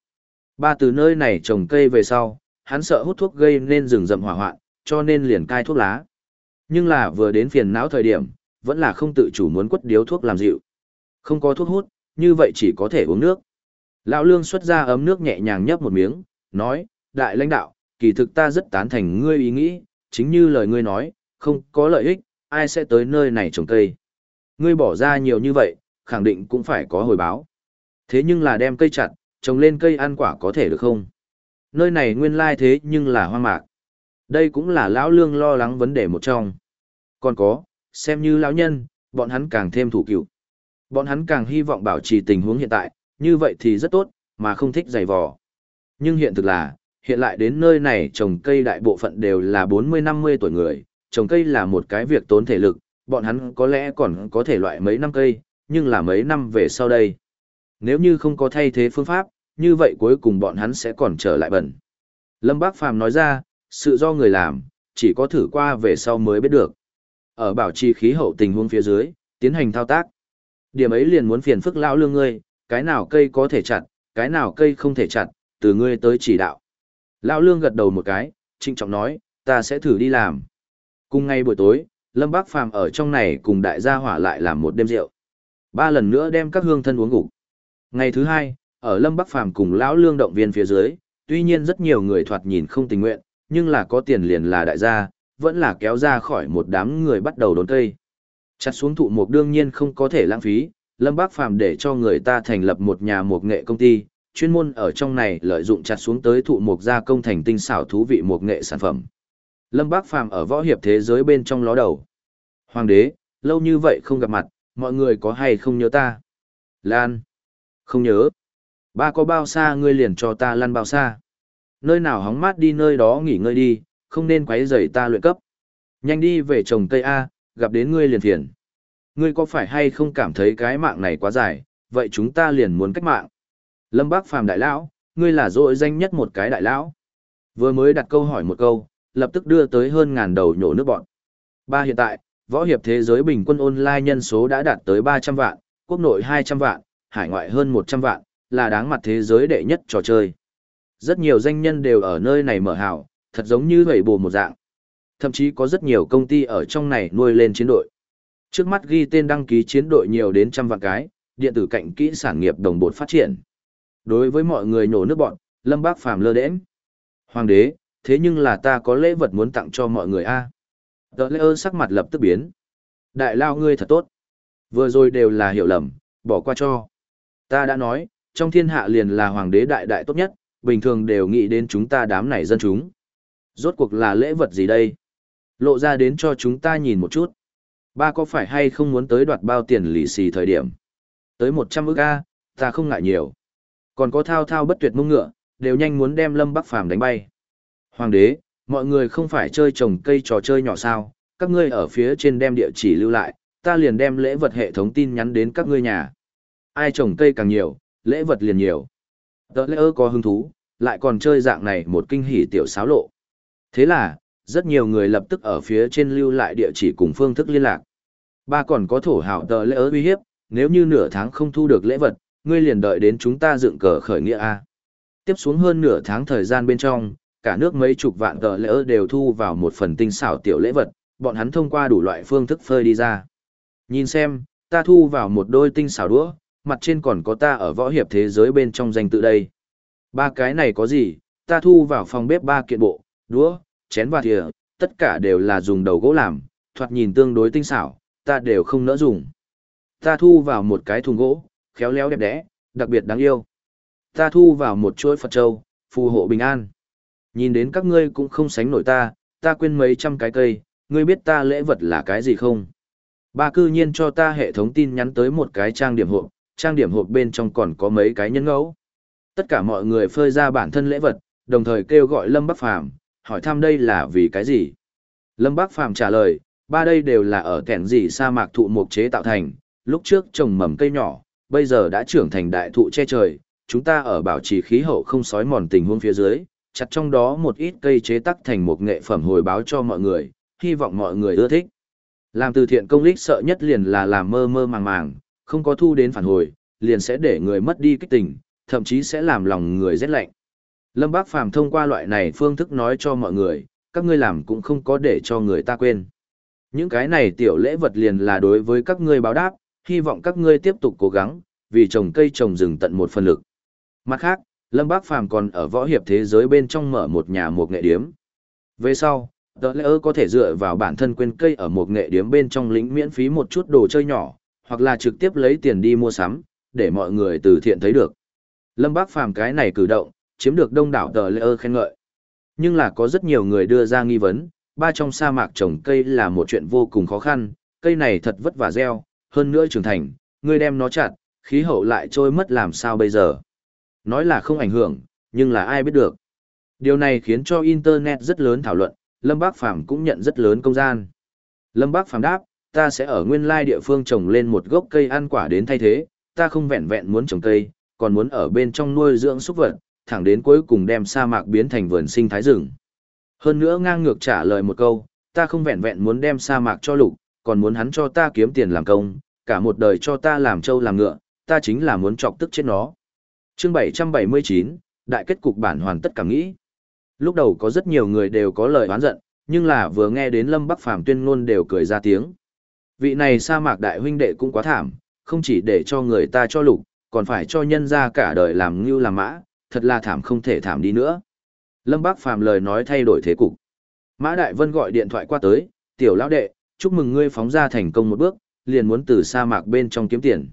Ba từ nơi này trồng cây về sau, hắn sợ hút thuốc gây nên rừng rậm hỏa hoạn, cho nên liền cai thuốc lá. Nhưng là vừa đến phiền não thời điểm, vẫn là không tự chủ muốn quất điếu thuốc làm dịu. Không có thuốc hút, như vậy chỉ có thể uống nước. Lão Lương xuất ra ấm nước nhẹ nhàng nhấp một miếng, nói, đại lãnh đạo, kỳ thực ta rất tán thành ngươi ý nghĩ, chính như lời ngươi nói, không có lợi ích, ai sẽ tới nơi này trồng cây. Ngươi bỏ ra nhiều như vậy, khẳng định cũng phải có hồi báo. Thế nhưng là đem cây chặt, trồng lên cây ăn quả có thể được không? Nơi này nguyên lai thế nhưng là hoang mạc. Đây cũng là lão lương lo lắng vấn đề một trong. Còn có, xem như lão nhân, bọn hắn càng thêm thủ cựu. Bọn hắn càng hy vọng bảo trì tình huống hiện tại, như vậy thì rất tốt, mà không thích giày vò. Nhưng hiện thực là, hiện lại đến nơi này trồng cây đại bộ phận đều là 40-50 tuổi người, trồng cây là một cái việc tốn thể lực, bọn hắn có lẽ còn có thể loại mấy năm cây, nhưng là mấy năm về sau đây. Nếu như không có thay thế phương pháp, như vậy cuối cùng bọn hắn sẽ còn trở lại bẩn. Lâm Bác Phàm nói ra, sự do người làm, chỉ có thử qua về sau mới biết được. Ở bảo trì khí hậu tình huống phía dưới, tiến hành thao tác. Điểm ấy liền muốn phiền phức lão lương ngươi, cái nào cây có thể chặt, cái nào cây không thể chặt, từ ngươi tới chỉ đạo. Lão lương gật đầu một cái, trinh trọng nói, ta sẽ thử đi làm. Cùng ngay buổi tối, Lâm Bác Phàm ở trong này cùng đại gia hỏa lại làm một đêm rượu. Ba lần nữa đem các hương thân uống ngủ. Ngày thứ hai, ở Lâm Bắc Phàm cùng lão lương động viên phía dưới, tuy nhiên rất nhiều người thoạt nhìn không tình nguyện, nhưng là có tiền liền là đại gia, vẫn là kéo ra khỏi một đám người bắt đầu đốn cây. Chặt xuống thụ mục đương nhiên không có thể lãng phí, Lâm Bác Phàm để cho người ta thành lập một nhà mục nghệ công ty, chuyên môn ở trong này lợi dụng chặt xuống tới thụ mục gia công thành tinh xảo thú vị mục nghệ sản phẩm. Lâm Bác Phàm ở võ hiệp thế giới bên trong ló đầu. Hoàng đế, lâu như vậy không gặp mặt, mọi người có hay không nhớ ta? Lan. Không nhớ. Ba có bao xa ngươi liền cho ta lăn bao xa. Nơi nào hóng mát đi nơi đó nghỉ ngơi đi, không nên quấy rầy ta luyện cấp. Nhanh đi về trồng cây A, gặp đến ngươi liền phiền. Ngươi có phải hay không cảm thấy cái mạng này quá dài, vậy chúng ta liền muốn cách mạng. Lâm Bác Phàm đại lão, ngươi là dội danh nhất một cái đại lão. Vừa mới đặt câu hỏi một câu, lập tức đưa tới hơn ngàn đầu nhổ nước bọn. Ba hiện tại, võ hiệp thế giới bình quân online nhân số đã đạt tới 300 vạn, quốc nội 200 vạn, hải ngoại hơn 100 vạn, là đáng mặt thế giới đệ nhất trò chơi. Rất nhiều danh nhân đều ở nơi này mở hào, thật giống như vậy bồ một dạng. Thậm chí có rất nhiều công ty ở trong này nuôi lên chiến đội. Trước mắt ghi tên đăng ký chiến đội nhiều đến trăm vạn cái, điện tử cạnh kỹ sản nghiệp đồng bộ phát triển. Đối với mọi người nổ nước bọn, Lâm Bác Phàm lơ đễnh. Hoàng đế, thế nhưng là ta có lễ vật muốn tặng cho mọi người a. Đỡ lễ ơn sắc mặt lập tức biến. Đại lao ngươi thật tốt. Vừa rồi đều là hiểu lầm, bỏ qua cho. Ta đã nói, trong thiên hạ liền là hoàng đế đại đại tốt nhất, bình thường đều nghĩ đến chúng ta đám này dân chúng. Rốt cuộc là lễ vật gì đây? Lộ ra đến cho chúng ta nhìn một chút. Ba có phải hay không muốn tới đoạt bao tiền lì xì thời điểm? Tới 100 ức A, ta không ngại nhiều. Còn có thao thao bất tuyệt mông ngựa, đều nhanh muốn đem Lâm Bắc Phàm đánh bay. Hoàng đế, mọi người không phải chơi trồng cây trò chơi nhỏ sao, các ngươi ở phía trên đem địa chỉ lưu lại, ta liền đem lễ vật hệ thống tin nhắn đến các ngươi nhà. Ai trồng cây càng nhiều, lễ vật liền nhiều. Tờ lễ ơ có hứng thú, lại còn chơi dạng này một kinh hỉ tiểu xáo lộ. Thế là, rất nhiều người lập tức ở phía trên lưu lại địa chỉ cùng phương thức liên lạc. Ba còn có thổ hảo tờ lễ ơ uy hiếp, nếu như nửa tháng không thu được lễ vật, ngươi liền đợi đến chúng ta dựng cờ khởi nghĩa A. Tiếp xuống hơn nửa tháng thời gian bên trong, cả nước mấy chục vạn tờ lễ ơ đều thu vào một phần tinh xảo tiểu lễ vật, bọn hắn thông qua đủ loại phương thức phơi đi ra. Nhìn xem, ta thu vào một đôi tinh xảo đũa, mặt trên còn có ta ở võ hiệp thế giới bên trong danh tự đây. Ba cái này có gì, ta thu vào phòng bếp ba kiện bộ, đũa, chén và thìa, tất cả đều là dùng đầu gỗ làm, thoạt nhìn tương đối tinh xảo, ta đều không nỡ dùng. Ta thu vào một cái thùng gỗ, khéo léo đẹp đẽ, đặc biệt đáng yêu. Ta thu vào một chuỗi Phật Châu, phù hộ bình an. Nhìn đến các ngươi cũng không sánh nổi ta, ta quên mấy trăm cái cây, ngươi biết ta lễ vật là cái gì không? Ba cư nhiên cho ta hệ thống tin nhắn tới một cái trang điểm hộp, trang điểm hộp bên trong còn có mấy cái nhân ngẫu. Tất cả mọi người phơi ra bản thân lễ vật, đồng thời kêu gọi Lâm Bắc Phàm hỏi thăm đây là vì cái gì. Lâm Bắc Phàm trả lời, ba đây đều là ở kẻn gì sa mạc thụ mục chế tạo thành, lúc trước trồng mầm cây nhỏ, bây giờ đã trưởng thành đại thụ che trời, chúng ta ở bảo trì khí hậu không sói mòn tình huống phía dưới, chặt trong đó một ít cây chế tắc thành một nghệ phẩm hồi báo cho mọi người, hy vọng mọi người ưa thích. Làm từ thiện công lích sợ nhất liền là làm mơ mơ màng màng, không có thu đến phản hồi, liền sẽ để người mất đi kích tình, thậm chí sẽ làm lòng người rét lạnh. Lâm Bác Phàm thông qua loại này phương thức nói cho mọi người, các ngươi làm cũng không có để cho người ta quên. Những cái này tiểu lễ vật liền là đối với các ngươi báo đáp, hy vọng các ngươi tiếp tục cố gắng, vì trồng cây trồng rừng tận một phần lực. Mặt khác, Lâm Bác Phàm còn ở võ hiệp thế giới bên trong mở một nhà một nghệ điếm. Về sau, tờ lễ có thể dựa vào bản thân quên cây ở một nghệ điếm bên trong lĩnh miễn phí một chút đồ chơi nhỏ, hoặc là trực tiếp lấy tiền đi mua sắm, để mọi người từ thiện thấy được. Lâm Bác Phàm cái này cử động, chiếm được đông đảo tờ lệ ơ khen ngợi. Nhưng là có rất nhiều người đưa ra nghi vấn, ba trong sa mạc trồng cây là một chuyện vô cùng khó khăn, cây này thật vất vả gieo, hơn nữa trưởng thành, người đem nó chặt, khí hậu lại trôi mất làm sao bây giờ. Nói là không ảnh hưởng, nhưng là ai biết được. Điều này khiến cho Internet rất lớn thảo luận, Lâm Bác Phàm cũng nhận rất lớn công gian. Lâm Bác Phàm đáp, ta sẽ ở nguyên lai địa phương trồng lên một gốc cây ăn quả đến thay thế, ta không vẹn vẹn muốn trồng cây, còn muốn ở bên trong nuôi dưỡng súc vật, thẳng đến cuối cùng đem sa mạc biến thành vườn sinh thái rừng. Hơn nữa ngang ngược trả lời một câu, ta không vẹn vẹn muốn đem sa mạc cho lục, còn muốn hắn cho ta kiếm tiền làm công, cả một đời cho ta làm trâu làm ngựa, ta chính là muốn chọc tức chết nó. Chương 779, đại kết cục bản hoàn tất cả nghĩ. Lúc đầu có rất nhiều người đều có lời oán giận, nhưng là vừa nghe đến Lâm Bắc Phàm tuyên ngôn đều cười ra tiếng. Vị này sa mạc đại huynh đệ cũng quá thảm, không chỉ để cho người ta cho lục, còn phải cho nhân ra cả đời làm như làm mã, thật là thảm không thể thảm đi nữa. Lâm Bác Phàm lời nói thay đổi thế cục. Mã Đại Vân gọi điện thoại qua tới, tiểu lão đệ, chúc mừng ngươi phóng ra thành công một bước, liền muốn từ sa mạc bên trong kiếm tiền.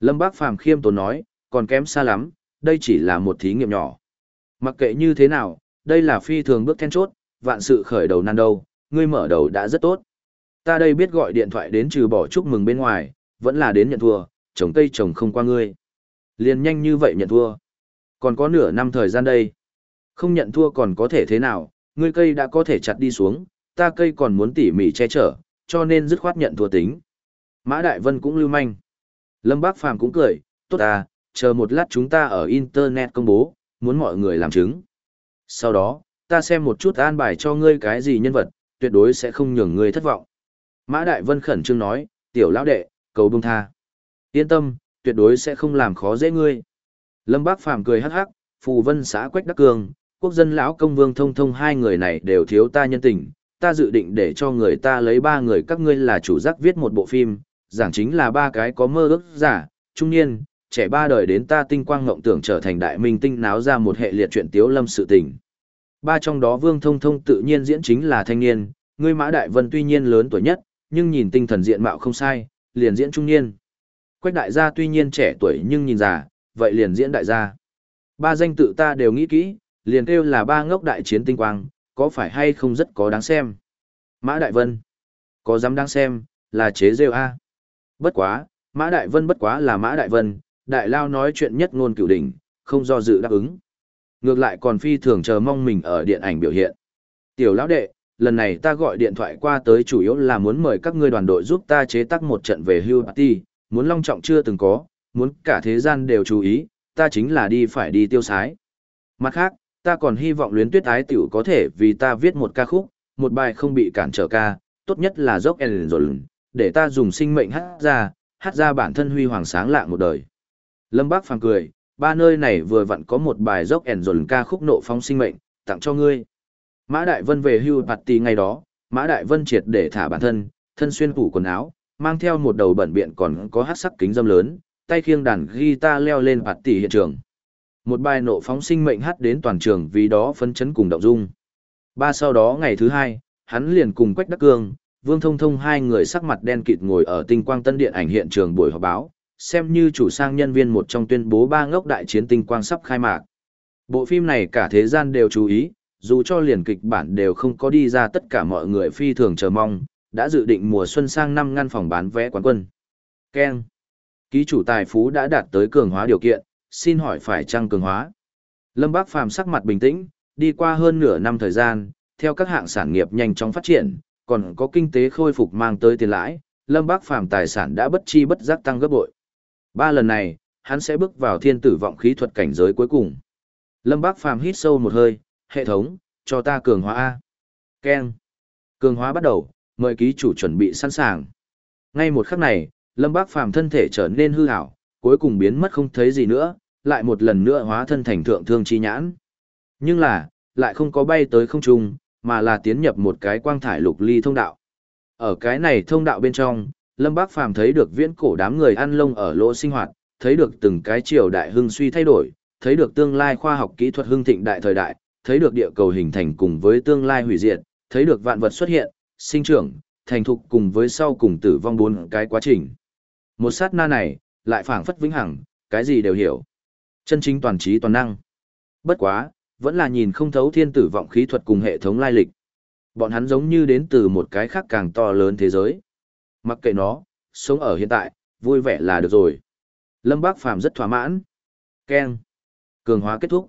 Lâm Bác Phàm khiêm tốn nói, còn kém xa lắm, đây chỉ là một thí nghiệm nhỏ. Mặc kệ như thế nào, đây là phi thường bước then chốt, vạn sự khởi đầu nan đâu, ngươi mở đầu đã rất tốt. Ta đây biết gọi điện thoại đến trừ bỏ chúc mừng bên ngoài, vẫn là đến nhận thua, trồng cây trồng không qua ngươi. Liền nhanh như vậy nhận thua. Còn có nửa năm thời gian đây. Không nhận thua còn có thể thế nào, ngươi cây đã có thể chặt đi xuống, ta cây còn muốn tỉ mỉ che chở, cho nên dứt khoát nhận thua tính. Mã Đại Vân cũng lưu manh. Lâm Bác Phàm cũng cười, tốt à, chờ một lát chúng ta ở Internet công bố, muốn mọi người làm chứng. Sau đó, ta xem một chút an bài cho ngươi cái gì nhân vật, tuyệt đối sẽ không nhường ngươi thất vọng. Mã Đại Vân khẩn trương nói, tiểu lão đệ, cầu bông tha. Yên tâm, tuyệt đối sẽ không làm khó dễ ngươi. Lâm Bác Phàm cười hắc hắc, Phù Vân xã Quách Đắc Cường, quốc dân lão công vương thông thông hai người này đều thiếu ta nhân tình, ta dự định để cho người ta lấy ba người các ngươi là chủ giác viết một bộ phim, giảng chính là ba cái có mơ ước giả, trung niên, trẻ ba đời đến ta tinh quang ngộng tưởng trở thành đại minh tinh náo ra một hệ liệt chuyện tiếu lâm sự tình. Ba trong đó vương thông thông tự nhiên diễn chính là thanh niên, ngươi mã đại vân tuy nhiên lớn tuổi nhất, nhưng nhìn tinh thần diện mạo không sai, liền diễn trung niên. Quách đại gia tuy nhiên trẻ tuổi nhưng nhìn già, vậy liền diễn đại gia. Ba danh tự ta đều nghĩ kỹ, liền kêu là ba ngốc đại chiến tinh quang, có phải hay không rất có đáng xem. Mã Đại Vân, có dám đáng xem, là chế rêu A. Bất quá, Mã Đại Vân bất quá là Mã Đại Vân, Đại Lao nói chuyện nhất ngôn cửu đỉnh, không do dự đáp ứng. Ngược lại còn phi thường chờ mong mình ở điện ảnh biểu hiện. Tiểu lão đệ, lần này ta gọi điện thoại qua tới chủ yếu là muốn mời các ngươi đoàn đội giúp ta chế tác một trận về hưu party, muốn long trọng chưa từng có, muốn cả thế gian đều chú ý, ta chính là đi phải đi tiêu sái. Mặt khác, ta còn hy vọng luyến tuyết ái tiểu có thể vì ta viết một ca khúc, một bài không bị cản trở ca, tốt nhất là dốc en rồi, để ta dùng sinh mệnh hát ra, hát ra bản thân huy hoàng sáng lạ một đời. Lâm Bác phàng cười, ba nơi này vừa vặn có một bài dốc en rồi ca khúc nộ phóng sinh mệnh, tặng cho ngươi. Mã Đại Vân về hưu bạt tì ngày đó, Mã Đại Vân triệt để thả bản thân, thân xuyên phủ quần áo, mang theo một đầu bẩn biện còn có hát sắc kính dâm lớn, tay khiêng đàn guitar leo lên bạt tì hiện trường. Một bài nộ phóng sinh mệnh hát đến toàn trường vì đó phấn chấn cùng động dung. Ba sau đó ngày thứ hai, hắn liền cùng Quách Đắc Cương, Vương Thông Thông hai người sắc mặt đen kịt ngồi ở tinh quang tân điện ảnh hiện trường buổi họp báo, xem như chủ sang nhân viên một trong tuyên bố ba ngốc đại chiến tinh quang sắp khai mạc. Bộ phim này cả thế gian đều chú ý, dù cho liền kịch bản đều không có đi ra tất cả mọi người phi thường chờ mong, đã dự định mùa xuân sang năm ngăn phòng bán vé quán quân. Ken. Ký chủ tài phú đã đạt tới cường hóa điều kiện, xin hỏi phải chăng cường hóa? Lâm Bác Phàm sắc mặt bình tĩnh, đi qua hơn nửa năm thời gian, theo các hạng sản nghiệp nhanh chóng phát triển, còn có kinh tế khôi phục mang tới tiền lãi, Lâm Bác Phàm tài sản đã bất chi bất giác tăng gấp bội. Ba lần này, hắn sẽ bước vào thiên tử vọng khí thuật cảnh giới cuối cùng. Lâm Bác Phàm hít sâu một hơi, hệ thống, cho ta cường hóa A. Ken. Cường hóa bắt đầu, mời ký chủ chuẩn bị sẵn sàng. Ngay một khắc này, Lâm Bác Phàm thân thể trở nên hư ảo, cuối cùng biến mất không thấy gì nữa, lại một lần nữa hóa thân thành thượng thương chi nhãn. Nhưng là, lại không có bay tới không trung, mà là tiến nhập một cái quang thải lục ly thông đạo. Ở cái này thông đạo bên trong, Lâm Bác Phàm thấy được viễn cổ đám người ăn lông ở lỗ sinh hoạt, thấy được từng cái triều đại hưng suy thay đổi, thấy được tương lai khoa học kỹ thuật hưng thịnh đại thời đại, thấy được địa cầu hình thành cùng với tương lai hủy diệt, thấy được vạn vật xuất hiện, sinh trưởng, thành thục cùng với sau cùng tử vong bốn cái quá trình. Một sát na này, lại phảng phất vĩnh hằng, cái gì đều hiểu. Chân chính toàn trí toàn năng. Bất quá, vẫn là nhìn không thấu thiên tử vọng khí thuật cùng hệ thống lai lịch. Bọn hắn giống như đến từ một cái khác càng to lớn thế giới. Mặc kệ nó, sống ở hiện tại, vui vẻ là được rồi. Lâm Bác Phàm rất thỏa mãn. Ken. Cường hóa kết thúc.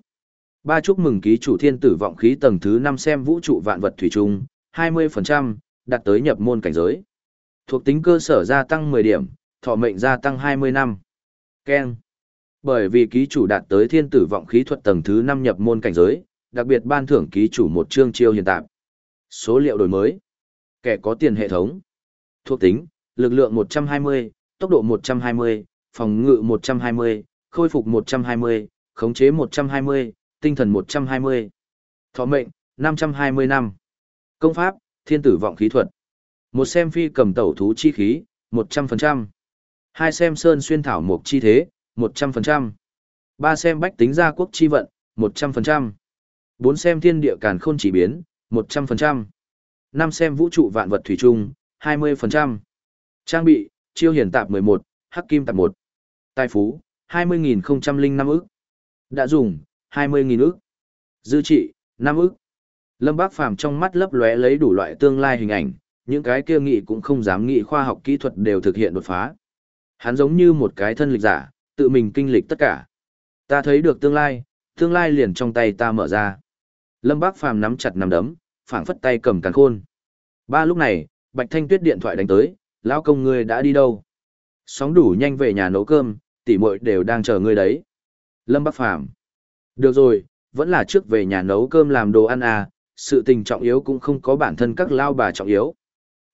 Ba chúc mừng ký chủ thiên tử vọng khí tầng thứ 5 xem vũ trụ vạn vật thủy chung, 20%, đạt tới nhập môn cảnh giới. Thuộc tính cơ sở gia tăng 10 điểm, thọ mệnh gia tăng 20 năm. Ken. Bởi vì ký chủ đạt tới thiên tử vọng khí thuật tầng thứ 5 nhập môn cảnh giới, đặc biệt ban thưởng ký chủ một chương chiêu hiện tạp. Số liệu đổi mới. Kẻ có tiền hệ thống. Thuộc tính, lực lượng 120, tốc độ 120, phòng ngự 120, khôi phục 120, khống chế 120, tinh thần 120. Thọ mệnh, 520 năm. Công pháp, thiên tử vọng khí thuật. Một xem phi cầm tẩu thú chi khí, 100%. Hai xem sơn xuyên thảo mộc chi thế, 100%. Ba xem bách tính gia quốc chi vận, 100%. Bốn xem thiên địa càn khôn chỉ biến, 100%. Năm xem vũ trụ vạn vật thủy chung, 20%. Trang bị, chiêu hiển tạp 11, hắc kim tạp 1. Tài phú, 20.005 ức. Đã dùng, 20.000 ức. Dư trị, 5 ức. Lâm Bác Phàm trong mắt lấp lóe lấy đủ loại tương lai hình ảnh, những cái kia nghị cũng không dám nghĩ khoa học kỹ thuật đều thực hiện đột phá. Hắn giống như một cái thân lịch giả, tự mình kinh lịch tất cả. Ta thấy được tương lai, tương lai liền trong tay ta mở ra. Lâm Bác Phàm nắm chặt nắm đấm, phảng phất tay cầm càn khôn. Ba lúc này, Bạch Thanh Tuyết điện thoại đánh tới, lão công ngươi đã đi đâu? Sóng đủ nhanh về nhà nấu cơm, tỷ muội đều đang chờ ngươi đấy. Lâm Bác Phàm được rồi, vẫn là trước về nhà nấu cơm làm đồ ăn à, sự tình trọng yếu cũng không có bản thân các lao bà trọng yếu.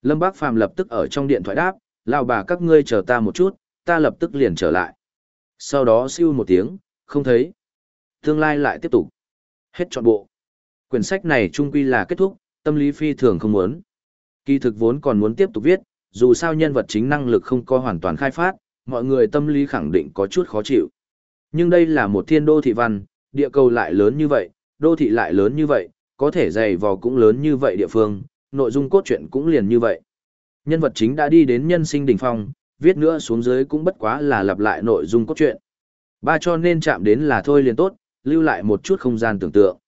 Lâm Bác Phàm lập tức ở trong điện thoại đáp, lao bà các ngươi chờ ta một chút, ta lập tức liền trở lại. Sau đó siêu một tiếng, không thấy. Tương lai lại tiếp tục. Hết trọn bộ. Quyển sách này trung quy là kết thúc, tâm lý phi thường không muốn. Kỳ thực vốn còn muốn tiếp tục viết, dù sao nhân vật chính năng lực không có hoàn toàn khai phát, mọi người tâm lý khẳng định có chút khó chịu. Nhưng đây là một thiên đô thị văn, địa cầu lại lớn như vậy, đô thị lại lớn như vậy, có thể dày vò cũng lớn như vậy địa phương, nội dung cốt truyện cũng liền như vậy. Nhân vật chính đã đi đến nhân sinh đỉnh phong, viết nữa xuống dưới cũng bất quá là lặp lại nội dung cốt truyện. Ba cho nên chạm đến là thôi liền tốt, lưu lại một chút không gian tưởng tượng.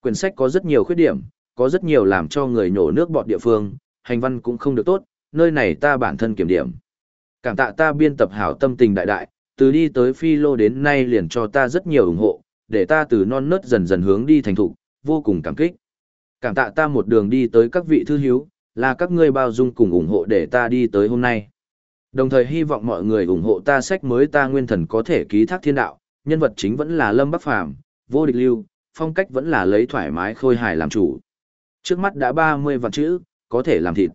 Quyển sách có rất nhiều khuyết điểm, có rất nhiều làm cho người nhổ nước bọt địa phương, hành văn cũng không được tốt, nơi này ta bản thân kiểm điểm. Cảm tạ ta biên tập hảo tâm tình đại đại, từ đi tới phi lô đến nay liền cho ta rất nhiều ủng hộ, để ta từ non nớt dần dần hướng đi thành thục, vô cùng cảm kích. Cảm tạ ta một đường đi tới các vị thư hiếu, là các ngươi bao dung cùng ủng hộ để ta đi tới hôm nay. Đồng thời hy vọng mọi người ủng hộ ta sách mới ta nguyên thần có thể ký thác thiên đạo, nhân vật chính vẫn là Lâm Bắc Phàm vô địch lưu, phong cách vẫn là lấy thoải mái khôi hài làm chủ. Trước mắt đã 30 vạn chữ, có thể làm thịt.